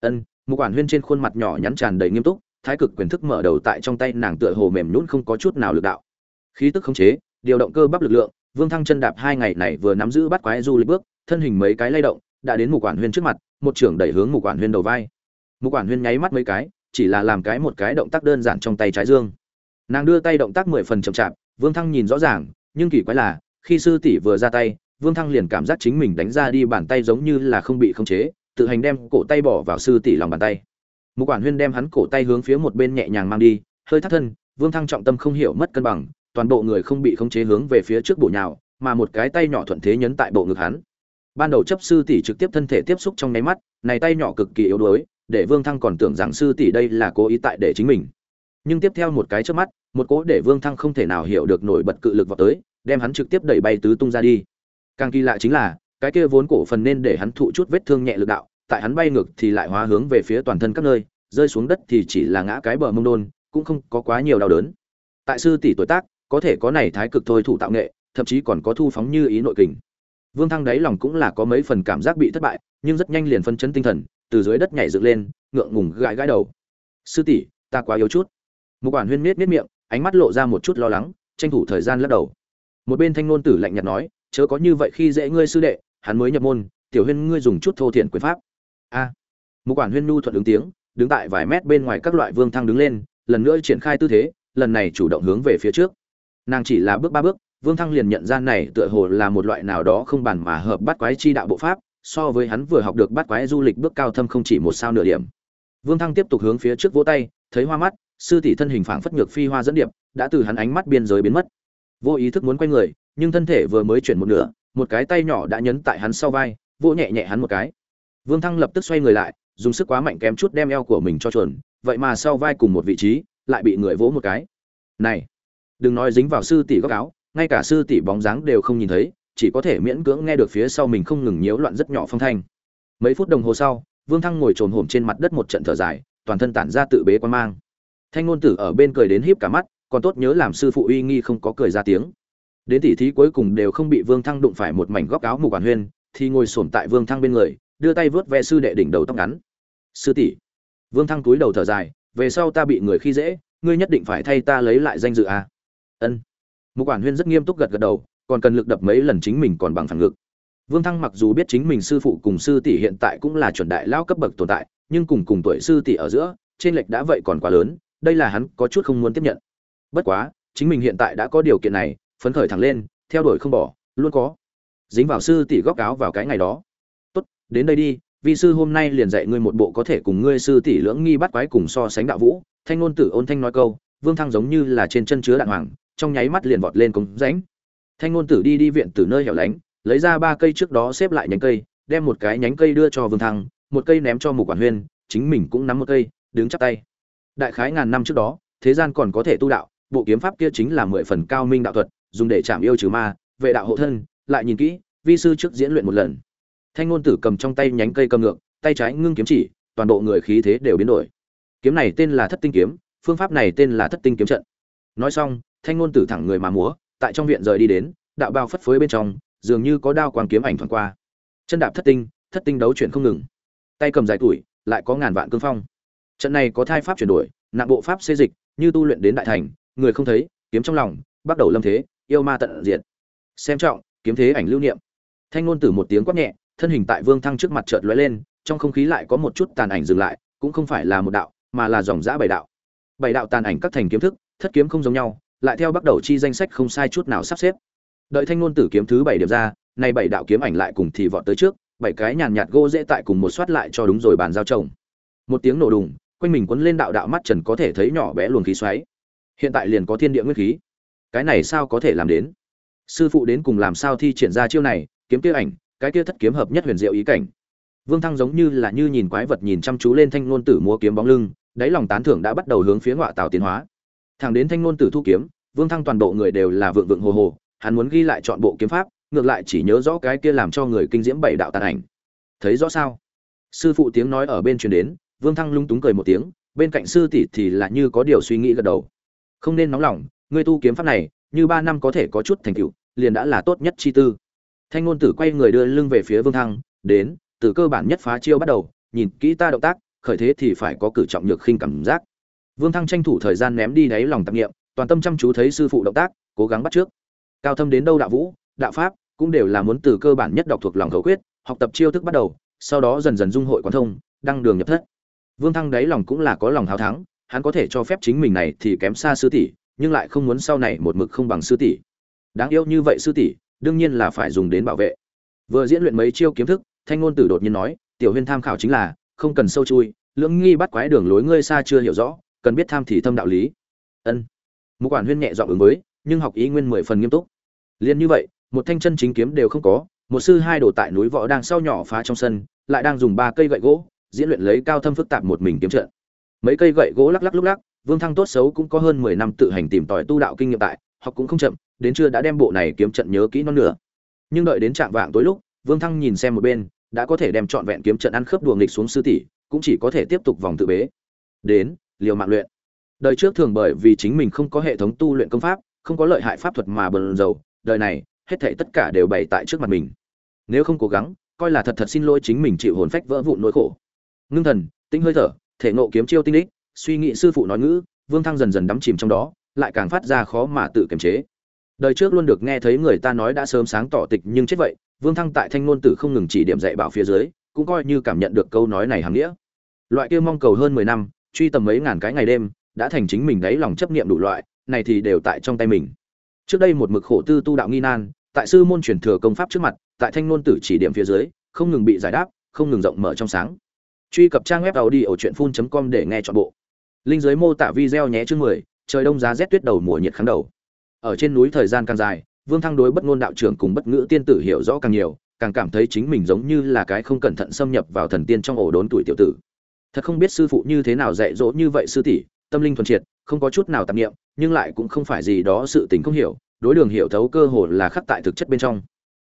Ân một quản huyên trên khuôn mặt nhỏ nhắn tràn đầy nghiêm túc, thái cực quyền thức mở đầu tại trong tay nàng tựa hồ mềm nhũn không có chút nào lực đạo. Khí tức khống chế, điều động cơ bắp lực lượng, vương thăng chân đạp hai ngày này vừa nắm giữ bắt quái du lịch bước, thân hình mấy cái lay động, đã đến một quản huyên trước mặt, một trưởng đẩy hướng một quản huyên đầu vai. Một quản huyên nháy mắt mấy cái chỉ là làm cái một cái động tác đơn giản trong tay trái dương. Nàng đưa tay động tác mười phần chậm chạp, vương thăng nhìn rõ ràng, nhưng kỳ quái là, khi sư tỷ vừa ra tay, vương thăng liền cảm giác chính mình đánh ra đi bàn tay giống như là không bị khống chế, tự hành đem cổ tay bỏ vào sư tỷ lòng bàn tay. Một quản huyên đem hắn cổ tay hướng phía một bên nhẹ nhàng mang đi, hơi thắt thân, vương thăng trọng tâm không hiểu mất cân bằng, toàn bộ người không bị khống chế hướng về phía trước bộ nhào, mà một cái tay nhỏ thuận thế nhấn tại bộ ngực hắn. Ban đầu chấp sư tỷ trực tiếp thân thể tiếp xúc trong nháy mắt, này tay nhỏ cực kỳ yếu đuối để vương thăng còn tưởng rằng sư tỷ đây là cố ý tại để chính mình. Nhưng tiếp theo một cái chớp mắt, một cố để vương thăng không thể nào hiểu được nổi bật cự lực vào tới, đem hắn trực tiếp đẩy bay tứ tung ra đi. Càng kỳ lạ chính là, cái kia vốn cổ phần nên để hắn thụ chút vết thương nhẹ lực đạo, tại hắn bay ngược thì lại hóa hướng về phía toàn thân các nơi, rơi xuống đất thì chỉ là ngã cái bờ mông đôn, cũng không có quá nhiều đau đớn. Tại sư tỷ tuổi tác, có thể có này thái cực thôi thủ tạo nghệ, thậm chí còn có thu phóng như ý nội kình. Vương thăng đáy lòng cũng là có mấy phần cảm giác bị thất bại, nhưng rất nhanh liền phân chấn tinh thần từ dưới đất nhảy dựng lên ngượng ngùng gãi gãi đầu. Sư tỷ ta quá yếu chút. Một quản huyên miết miết miệng ánh mắt lộ ra một chút lo lắng tranh thủ thời gian lắc đầu. Một bên thanh ngôn tử lạnh nhạt nói chớ có như vậy khi dễ ngươi sư đệ hắn mới nhập môn tiểu huyên ngươi dùng chút thô thiện quyền pháp. A. À, một quản huyên nhu thuận ứng tiếng đứng tại vài mét bên ngoài các loại vương thăng đứng lên lần nữa triển khai tư thế lần này chủ động hướng về phía trước. Nàng chỉ là bước ba bước vương thăng liền nhận ra này tựa hồ là một loại nào đó không bàn mà hợp bắt quái chi đạo bộ pháp so với hắn vừa học được bắt quái du lịch bước cao thâm không chỉ một sao nửa điểm. Vương thăng tiếp tục hướng phía trước vỗ tay, thấy hoa mắt, sư tỷ thân hình phảng phất ngược phi hoa dẫn điệp, đã từ hắn ánh mắt biên giới biến mất. Vô ý thức muốn quay người, nhưng thân thể vừa mới chuyển một nửa, một cái tay nhỏ đã nhấn tại hắn sau vai, vỗ nhẹ nhẹ hắn một cái. Vương thăng lập tức xoay người lại, dùng sức quá mạnh kém chút đem eo của mình cho chuẩn vậy mà sau vai cùng một vị trí, lại bị người vỗ một cái. Này, đừng nói dính vào sư tỷ góc áo, ngay cả sư tỷ bóng dáng đều không nhìn thấy chỉ có thể miễn cưỡng nghe được phía sau mình không ngừng nhiễu loạn rất nhỏ phong thanh. Mấy phút đồng hồ sau, vương thăng ngồi trồn hổm trên mặt đất một trận thở dài, toàn thân tản ra tự bế quan mang. Thanh ngôn tử ở bên cười đến híp cả mắt, còn tốt nhớ làm sư phụ uy nghi không có cười ra tiếng. Đến tỉ thí cuối cùng đều không bị vương thăng đụng phải một mảnh góc áo mục quản huyên, thì ngồi xổm tại vương thăng bên người, đưa tay vớt ve sư đệ đỉnh đầu tóc ngắn. Sư tỷ. Vương thăng túi đầu thở dài, về sau ta bị người khi dễ, ngươi nhất định phải thay ta lấy lại danh dự à. ân. Mục quản huyên rất nghiêm túc gật gật đầu còn cần lực đập mấy lần chính mình còn bằng phản ngực. Vương thăng mặc dù biết chính mình sư phụ cùng sư tỷ hiện tại cũng là chuẩn đại lao cấp bậc tồn tại, nhưng cùng cùng tuổi sư tỷ ở giữa, trên lệch đã vậy còn quá lớn, đây là hắn có chút không muốn tiếp nhận. Bất quá, chính mình hiện tại đã có điều kiện này, phấn khởi thẳng lên, theo đuổi không bỏ, luôn có. Dính vào sư tỷ góc áo vào cái ngày đó. Tốt, đến đây đi, vi sư hôm nay liền dạy ngươi một bộ có thể cùng ngươi sư tỷ lưỡng nghi bắt quái cùng so sánh đạo vũ, thanh ngôn tử ôn thanh nói câu, vương thăng giống như là trên chân chứa đạn hoàng, trong nháy mắt liền vọt lên cống rãnh thanh ngôn tử đi đi viện từ nơi hẻo lánh, lấy ra ba cây trước đó xếp lại nhánh cây, đem một cái nhánh cây đưa cho vương thăng, một cây ném cho mục quản huyên, chính mình cũng nắm một cây, đứng chắp tay. Đại khái ngàn năm trước đó, thế gian còn có thể tu đạo, bộ kiếm pháp kia chính là mười phần cao minh đạo thuật, dùng để chạm yêu trừ ma, vệ đạo hộ thân, lại nhìn kỹ, vi sư trước diễn luyện một lần. Thanh ngôn tử cầm trong tay nhánh cây cầm ngược, tay trái ngưng kiếm chỉ, toàn bộ người khí thế đều biến đổi. Kiếm này tên là thất tinh kiếm, phương pháp này tên là thất tinh kiếm trận. Nói xong, thanh ngôn tử thẳng người mà múa tại trong viện rời đi đến, đạo bao phất phới bên trong, dường như có đao quang kiếm ảnh thoảng qua. Chân đạp thất tinh thất tinh đấu chuyển không ngừng. Tay cầm dài tuổi, lại có ngàn vạn cương phong. Trận này có thai pháp chuyển đổi, nặng bộ pháp xê dịch, như tu luyện đến đại thành, người không thấy, kiếm trong lòng, bắt đầu lâm thế, yêu ma tận diệt. Xem trọng, kiếm thế ảnh lưu niệm. Thanh ngôn tử một tiếng quát nhẹ, thân hình tại vương thăng trước mặt chợt lóe lên, trong không khí lại có một chút tàn ảnh dừng lại, cũng không phải là một đạo, mà là dòng dã bảy đạo. Bảy đạo tàn ảnh các thành kiếm thức, thất kiếm không giống nhau lại theo bắt đầu chi danh sách không sai chút nào sắp xếp. Đợi thanh ngôn tử kiếm thứ bảy điểm ra, nay bảy đạo kiếm ảnh lại cùng thì vọt tới trước, bảy cái nhàn nhạt gỗ dễ tại cùng một soát lại cho đúng rồi bàn giao chồng một tiếng nổ đùng, quanh mình quấn lên đạo đạo mắt trần có thể thấy nhỏ bé luồng khí xoáy. Hiện tại liền có thiên địa nguyên khí. Cái này sao có thể làm đến? Sư phụ đến cùng làm sao thi triển ra chiêu này, kiếm kia ảnh, cái kia thất kiếm hợp nhất huyền diệu ý cảnh. Vương thăng giống như là như nhìn quái vật nhìn chăm chú lên thanh ngôn tử múa kiếm bóng lưng, đáy lòng tán thưởng đã bắt đầu hướng phía ngọa tào tiến hóa thẳng đến thanh ngôn tử thu kiếm, vương thăng toàn bộ người đều là vượng vượng hồ hồ, hắn muốn ghi lại chọn bộ kiếm pháp, ngược lại chỉ nhớ rõ cái kia làm cho người kinh diễm bảy đạo tàn ảnh. Thấy rõ sao? Sư phụ tiếng nói ở bên truyền đến, vương thăng lung túng cười một tiếng, bên cạnh sư tỷ thì là như có điều suy nghĩ gật đầu. Không nên nóng lòng, ngươi tu kiếm pháp này, như ba năm có thể có chút thành tựu, liền đã là tốt nhất chi tư. Thanh ngôn tử quay người đưa lưng về phía vương thăng, đến, từ cơ bản nhất phá chiêu bắt đầu, nhìn kỹ ta động tác, khởi thế thì phải có cử trọng nhược khinh cảm giác vương thăng tranh thủ thời gian ném đi đáy lòng tạp nghiệm toàn tâm chăm chú thấy sư phụ động tác, cố gắng bắt trước. Cao thâm đến đâu đạo vũ, đạo pháp, cũng đều là muốn từ cơ bản nhất đọc thuộc lòng khẩu quyết, học tập chiêu thức bắt đầu, sau đó dần dần dung hội quán thông, đăng đường nhập thất. Vương thăng đáy lòng cũng là có lòng hào thắng, hắn có thể cho phép chính mình này thì kém xa sư tỷ, nhưng lại không muốn sau này một mực không bằng sư tỷ. Đáng yêu như vậy sư tỷ, đương nhiên là phải dùng đến bảo vệ. Vừa diễn luyện mấy chiêu kiếm thức, thanh ngôn tử đột nhiên nói, tiểu huyên tham khảo chính là, không cần sâu chui, lưỡng nghi bắt quái đường lối ngươi xa chưa hiểu rõ cần biết tham thì thâm đạo lý. Ân. Một quản huyên nhẹ dọn ứng với, nhưng học ý nguyên mười phần nghiêm túc. Liền như vậy, một thanh chân chính kiếm đều không có, một sư hai đồ tại núi võ đang sau nhỏ phá trong sân, lại đang dùng ba cây gậy gỗ, diễn luyện lấy cao thâm phức tạp một mình kiếm trận. Mấy cây gậy gỗ lắc lắc lúc lắc, vương thăng tốt xấu cũng có hơn mười năm tự hành tìm tòi tu đạo kinh nghiệm tại, học cũng không chậm, đến trưa đã đem bộ này kiếm trận nhớ kỹ non nửa. Nhưng đợi đến trạng vạng tối lúc, vương thăng nhìn xem một bên, đã có thể đem trọn vẹn kiếm trận ăn khớp đùa nghịch xuống sư tỷ, cũng chỉ có thể tiếp tục vòng tự bế. Đến liều mạng luyện. Đời trước thường bởi vì chính mình không có hệ thống tu luyện công pháp, không có lợi hại pháp thuật mà bần dầu đời này, hết thảy tất cả đều bày tại trước mặt mình. Nếu không cố gắng, coi là thật thật xin lỗi chính mình chịu hồn phách vỡ vụn nỗi khổ. Ngưng thần, tĩnh hơi thở, thể nộ kiếm chiêu tinh đích, suy nghĩ sư phụ nói ngữ, vương thăng dần dần đắm chìm trong đó, lại càng phát ra khó mà tự kiềm chế. Đời trước luôn được nghe thấy người ta nói đã sớm sáng tỏ tịch nhưng chết vậy, vương thăng tại thanh ngôn tử không ngừng chỉ điểm dạy bảo phía dưới, cũng coi như cảm nhận được câu nói này hàm nghĩa. Loại kia mong cầu hơn mười năm truy tầm mấy ngàn cái ngày đêm, đã thành chính mình đáy lòng chấp niệm đủ loại, này thì đều tại trong tay mình. Trước đây một mực khổ tư tu đạo nghi nan, tại sư môn truyền thừa công pháp trước mặt, tại thanh ngôn tử chỉ điểm phía dưới, không ngừng bị giải đáp, không ngừng rộng mở trong sáng. Truy cập trang web tàu đi ở truyện phun com để nghe chọn bộ. Linh giới mô tả video nhé chương mười, trời đông giá rét tuyết đầu mùa nhiệt kháng đầu. Ở trên núi thời gian càng dài, vương thăng đối bất ngôn đạo trưởng cùng bất ngữ tiên tử hiểu rõ càng nhiều, càng cảm thấy chính mình giống như là cái không cẩn thận xâm nhập vào thần tiên trong ổ đốn tuổi tiểu tử thật không biết sư phụ như thế nào dạy dỗ như vậy sư tỷ, tâm linh thuần triệt, không có chút nào tạp niệm, nhưng lại cũng không phải gì đó sự tình không hiểu, đối đường hiểu thấu cơ hồ là khắc tại thực chất bên trong.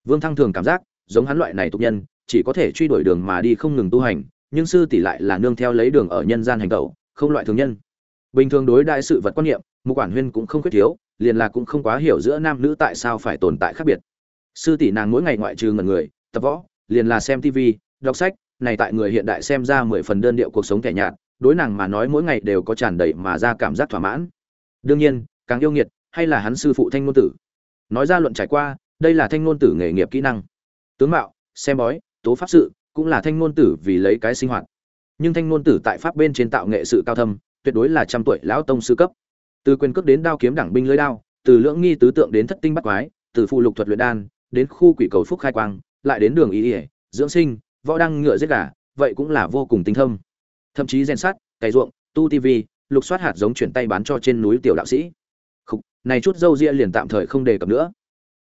Vương thăng thường cảm giác, giống hắn loại này tục nhân, chỉ có thể truy đuổi đường mà đi không ngừng tu hành, nhưng sư tỷ lại là nương theo lấy đường ở nhân gian hành tẩu, không loại thường nhân. Bình thường đối đại sự vật quan niệm một quản huyên cũng không khuyết thiếu, liền là cũng không quá hiểu giữa nam nữ tại sao phải tồn tại khác biệt. Sư tỷ nàng mỗi ngày ngoại trừ ngần người, tập võ, liền là xem tv đọc sách này tại người hiện đại xem ra mười phần đơn điệu cuộc sống kẻ nhạt, đối nàng mà nói mỗi ngày đều có tràn đầy mà ra cảm giác thỏa mãn. Đương nhiên, càng yêu nghiệt, hay là hắn sư phụ thanh ngôn tử. Nói ra luận trải qua, đây là thanh ngôn tử nghề nghiệp kỹ năng. Tướng mạo, xem bói, tố pháp sự, cũng là thanh ngôn tử vì lấy cái sinh hoạt. Nhưng thanh ngôn tử tại pháp bên trên tạo nghệ sự cao thâm, tuyệt đối là trăm tuổi lão tông sư cấp. Từ quyền cước đến đao kiếm đảng binh lưới đao, từ lưỡng nghi tứ tượng đến thất tinh bắt quái, từ phụ lục thuật luyện đan, đến khu quỷ cầu phúc khai quang, lại đến đường ý ỉa dưỡng sinh võ đăng ngựa giết gà vậy cũng là vô cùng tinh thâm. Thậm chí rèn sát, cày ruộng tu tv lục soát hạt giống chuyển tay bán cho trên núi tiểu đạo sĩ. Khúc, này chút dâu ria liền tạm thời không đề cập nữa.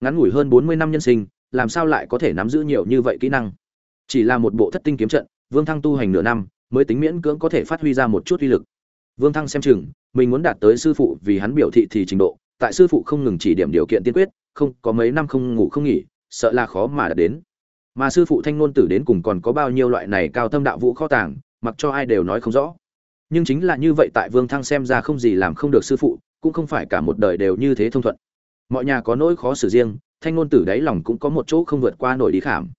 Ngắn ngủi hơn bốn mươi năm nhân sinh làm sao lại có thể nắm giữ nhiều như vậy kỹ năng? Chỉ là một bộ thất tinh kiếm trận vương thăng tu hành nửa năm mới tính miễn cưỡng có thể phát huy ra một chút uy lực. Vương thăng xem chừng mình muốn đạt tới sư phụ vì hắn biểu thị thì trình độ tại sư phụ không ngừng chỉ điểm điều kiện tiên quyết không có mấy năm không ngủ không nghỉ sợ là khó mà đạt đến mà sư phụ thanh nôn tử đến cùng còn có bao nhiêu loại này cao thâm đạo vũ kho tàng, mặc cho ai đều nói không rõ. Nhưng chính là như vậy tại vương thăng xem ra không gì làm không được sư phụ, cũng không phải cả một đời đều như thế thông thuận. Mọi nhà có nỗi khó xử riêng, thanh ngôn tử đáy lòng cũng có một chỗ không vượt qua nổi đi khảm.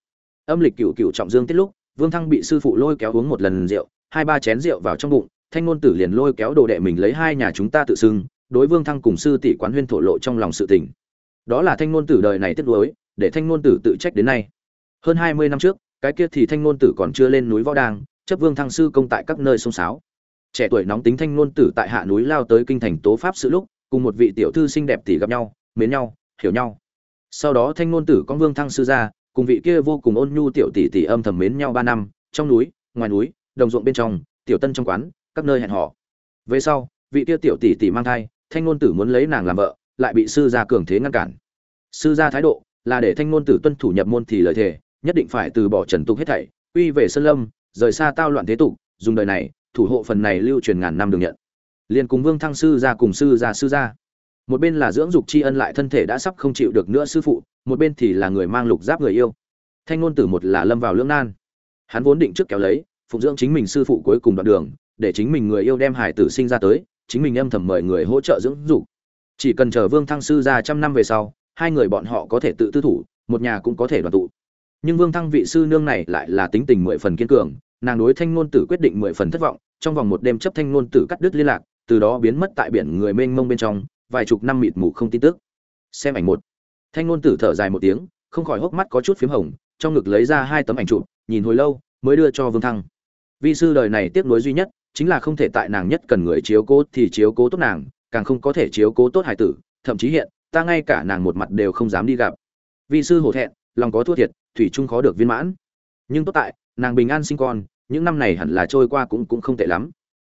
Âm lịch cựu cựu trọng dương tiết lúc, vương thăng bị sư phụ lôi kéo uống một lần rượu, hai ba chén rượu vào trong bụng, thanh ngôn tử liền lôi kéo đồ đệ mình lấy hai nhà chúng ta tự xưng, đối vương thăng cùng sư tỷ quán huyên thổ lộ trong lòng sự tình. Đó là thanh ngôn tử đời này tiếp nối để thanh ngôn tử tự trách đến nay hơn hai mươi năm trước, cái kia thì thanh ngôn tử còn chưa lên núi võ đang chấp vương thăng sư công tại các nơi sông sáo. Trẻ tuổi nóng tính thanh ngôn tử tại hạ núi lao tới kinh thành tố pháp sự lúc, cùng một vị tiểu thư xinh đẹp tỷ gặp nhau, mến nhau, hiểu nhau. Sau đó thanh ngôn tử con vương thăng sư ra, cùng vị kia vô cùng ôn nhu tiểu tỷ tỷ âm thầm mến nhau ba năm, trong núi, ngoài núi, đồng ruộng bên trong, tiểu tân trong quán, các nơi hẹn hò. Về sau, vị kia tiểu tỷ tỷ mang thai, thanh ngôn tử muốn lấy nàng làm vợ, lại bị sư gia cường thế ngăn cản. Sư gia thái độ là để thanh ngôn tử tuân thủ nhập môn thì lời thề nhất định phải từ bỏ trần tục hết thảy, quy về sơn lâm, rời xa tao loạn thế tục, dùng đời này, thủ hộ phần này lưu truyền ngàn năm đường nhận. Liền cùng vương thăng sư gia cùng sư gia sư gia. Một bên là dưỡng dục tri ân lại thân thể đã sắp không chịu được nữa sư phụ, một bên thì là người mang lục giáp người yêu. Thanh ngôn tử một là lâm vào lưỡng nan. Hắn vốn định trước kéo lấy, phụng dưỡng chính mình sư phụ cuối cùng đoạn đường, để chính mình người yêu đem hải tử sinh ra tới, chính mình âm thầm mời người hỗ trợ dưỡng dục. Chỉ cần chờ vương thăng sư ra trăm năm về sau, hai người bọn họ có thể tự tư thủ, một nhà cũng có thể đoàn tụ nhưng vương thăng vị sư nương này lại là tính tình mười phần kiên cường, nàng đối thanh ngôn tử quyết định mười phần thất vọng, trong vòng một đêm chấp thanh ngôn tử cắt đứt liên lạc, từ đó biến mất tại biển người mênh mông bên trong, vài chục năm mịt mù không tin tức. Xem ảnh một. Thanh ngôn tử thở dài một tiếng, không khỏi hốc mắt có chút p h í m hồng, trong ngực lấy ra hai tấm ảnh chụp, nhìn hồi lâu, mới đưa cho vương thăng. Vi sư đời này tiếc nuối duy nhất, chính là không thể tại nàng nhất cần người chiếu cố thì chiếu cố tốt nàng, càng không có thể chiếu cố tốt hải tử, thậm chí hiện, ta ngay cả nàng một mặt đều không dám đi gặp. Vi sư hổ thẹn lòng có thua thiệt, thủy chung khó được viên mãn. Nhưng tốt tại, nàng bình an sinh con, những năm này hẳn là trôi qua cũng cũng không tệ lắm.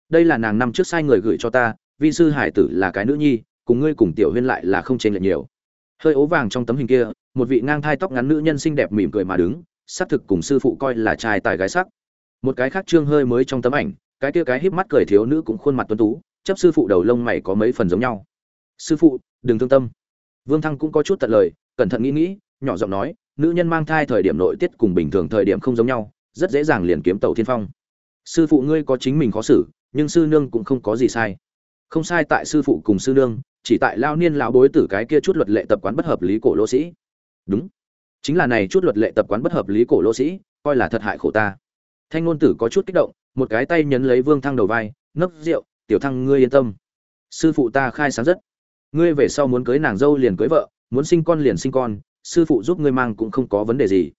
Đây là nàng năm trước sai người gửi cho ta, vi sư hải tử là cái nữ nhi, cùng ngươi cùng tiểu huyên lại là không chênh lệch nhiều. Hơi ố vàng trong tấm hình kia, một vị ngang thai tóc ngắn nữ nhân xinh đẹp mỉm cười mà đứng, xác thực cùng sư phụ coi là trai tài gái sắc. Một cái khác trương hơi mới trong tấm ảnh, cái kia cái híp mắt cười thiếu nữ cũng khuôn mặt tuấn tú, chấp sư phụ đầu lông mày có mấy phần giống nhau. Sư phụ, đừng thương tâm. Vương thăng cũng có chút tận lời, cẩn thận nghĩ nghĩ, nhỏ giọng nói nữ nhân mang thai thời điểm nội tiết cùng bình thường thời điểm không giống nhau, rất dễ dàng liền kiếm tàu thiên phong. Sư phụ ngươi có chính mình khó xử, nhưng sư nương cũng không có gì sai. Không sai tại sư phụ cùng sư nương, chỉ tại lao niên lão bối tử cái kia chút luật lệ tập quán bất hợp lý cổ lỗ sĩ. Đúng. Chính là này chút luật lệ tập quán bất hợp lý cổ lỗ sĩ, coi là thật hại khổ ta. Thanh ngôn tử có chút kích động, một cái tay nhấn lấy vương thăng đầu vai nấc rượu, tiểu thăng ngươi yên tâm. Sư phụ ta khai sáng rất. Ngươi về sau muốn cưới nàng dâu liền cưới vợ, muốn sinh con liền sinh con sư phụ giúp ngươi mang cũng không có vấn đề gì.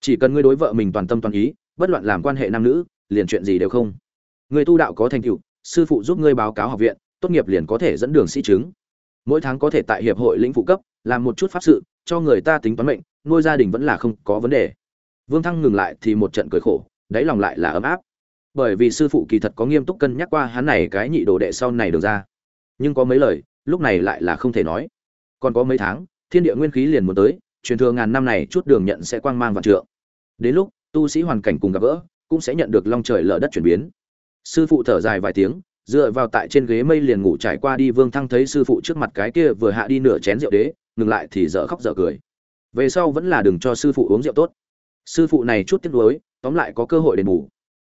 Chỉ cần ngươi đối vợ mình toàn tâm toàn ý, bất loạn làm quan hệ nam nữ, liền chuyện gì đều không. Ngươi tu đạo có thành tựu, sư phụ giúp ngươi báo cáo học viện, tốt nghiệp liền có thể dẫn đường sĩ chứng. Mỗi tháng có thể tại hiệp hội lĩnh phụ cấp, làm một chút pháp sự, cho người ta tính toán mệnh, nuôi gia đình vẫn là không có vấn đề. Vương thăng ngừng lại thì một trận cười khổ, đáy lòng lại là ấm áp. Bởi vì sư phụ kỳ thật có nghiêm túc cân nhắc qua hắn này cái nhị đồ đệ sau này được ra. Nhưng có mấy lời, lúc này lại là không thể nói. Còn có mấy tháng, thiên địa nguyên khí liền muốn tới truyền thừa ngàn năm này chút đường nhận sẽ quang mang vạn trượng. Đến lúc, tu sĩ hoàn cảnh cùng gặp gỡ, cũng sẽ nhận được long trời lở đất chuyển biến. Sư phụ thở dài vài tiếng, dựa vào tại trên ghế mây liền ngủ trải qua đi vương thăng thấy sư phụ trước mặt cái kia vừa hạ đi nửa chén rượu đế, ngừng lại thì dở khóc dở cười. Về sau vẫn là đừng cho sư phụ uống rượu tốt. Sư phụ này chút tiếc nuối, tóm lại có cơ hội đền bù.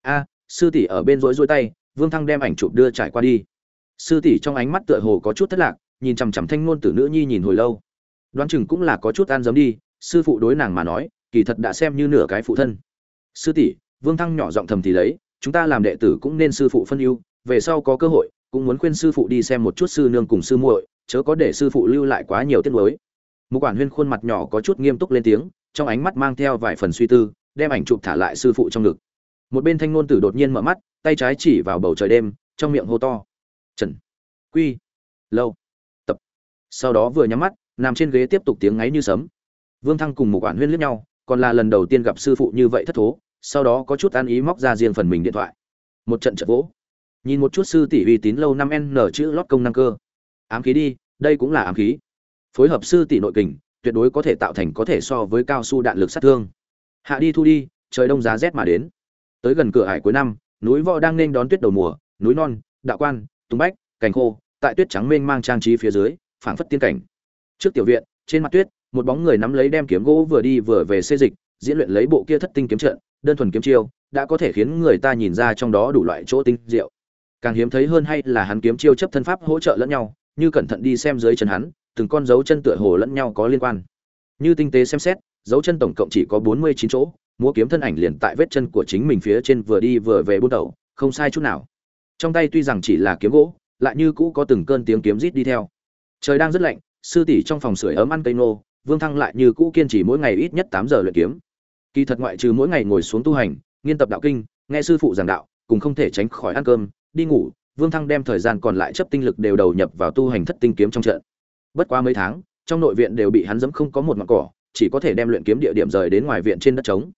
A, sư tỷ ở bên rối rối tay, vương thăng đem ảnh chụp đưa trải qua đi. Sư tỷ trong ánh mắt tựa hồ có chút thất lạc, nhìn chằm chằm thanh nôn tử nữ nhi nhìn hồi lâu đoán chừng cũng là có chút an giấm đi, sư phụ đối nàng mà nói, kỳ thật đã xem như nửa cái phụ thân. Sư tỷ, vương thăng nhỏ giọng thầm thì lấy, chúng ta làm đệ tử cũng nên sư phụ phân ưu, về sau có cơ hội, cũng muốn khuyên sư phụ đi xem một chút sư nương cùng sư muội, chớ có để sư phụ lưu lại quá nhiều tiết mới một quản huyên khuôn mặt nhỏ có chút nghiêm túc lên tiếng, trong ánh mắt mang theo vài phần suy tư, đem ảnh chụp thả lại sư phụ trong ngực. Một bên thanh ngôn tử đột nhiên mở mắt, tay trái chỉ vào bầu trời đêm, trong miệng hô to. Trần. Quy. Lâu. Tập. Sau đó vừa nhắm mắt nằm trên ghế tiếp tục tiếng ngáy như sấm. Vương thăng cùng một quản huyên liếc nhau, còn là lần đầu tiên gặp sư phụ như vậy thất thố, sau đó có chút ăn ý móc ra riêng phần mình điện thoại. Một trận trận vỗ. Nhìn một chút sư tỷ uy tín lâu năm n chữ lót công năng cơ. Ám khí đi, đây cũng là ám khí. Phối hợp sư tỷ nội kình, tuyệt đối có thể tạo thành có thể so với cao su đạn lực sát thương. Hạ đi thu đi, trời đông giá rét mà đến. Tới gần cửa hải cuối năm, núi võ đang nên đón tuyết đầu mùa, núi non, đạo quan tung bách, cành khô, tại tuyết trắng mênh mang trang trí phía dưới, phảng phất tiên cảnh trước tiểu viện, trên mặt tuyết, một bóng người nắm lấy đem kiếm gỗ vừa đi vừa về xê dịch, diễn luyện lấy bộ kia thất tinh kiếm trận, đơn thuần kiếm chiêu, đã có thể khiến người ta nhìn ra trong đó đủ loại chỗ tinh diệu. Càng hiếm thấy hơn hay là hắn kiếm chiêu chấp thân pháp hỗ trợ lẫn nhau, như cẩn thận đi xem dưới chân hắn, từng con dấu chân tựa hồ lẫn nhau có liên quan. Như tinh tế xem xét, dấu chân tổng cộng chỉ có bốn mươi chín chỗ, múa kiếm thân ảnh liền tại vết chân của chính mình phía trên vừa đi vừa về buôn đầu không sai chút nào. Trong tay tuy rằng chỉ là kiếm gỗ, lại như cũ có từng cơn tiếng kiếm rít đi theo. Trời đang rất lạnh sư tỷ trong phòng sưởi ấm ăn cây nô vương thăng lại như cũ kiên trì mỗi ngày ít nhất tám giờ luyện kiếm. Kỳ thật ngoại trừ mỗi ngày ngồi xuống tu hành, nghiên tập đạo kinh, nghe sư phụ giảng đạo, cùng không thể tránh khỏi ăn cơm, đi ngủ, vương thăng đem thời gian còn lại chấp tinh lực đều đầu nhập vào tu hành thất tinh kiếm trong trận. Bất quá mấy tháng, trong nội viện đều bị hắn dẫm không có một mặt cỏ, chỉ có thể đem luyện kiếm địa điểm rời đến ngoài viện trên đất trống.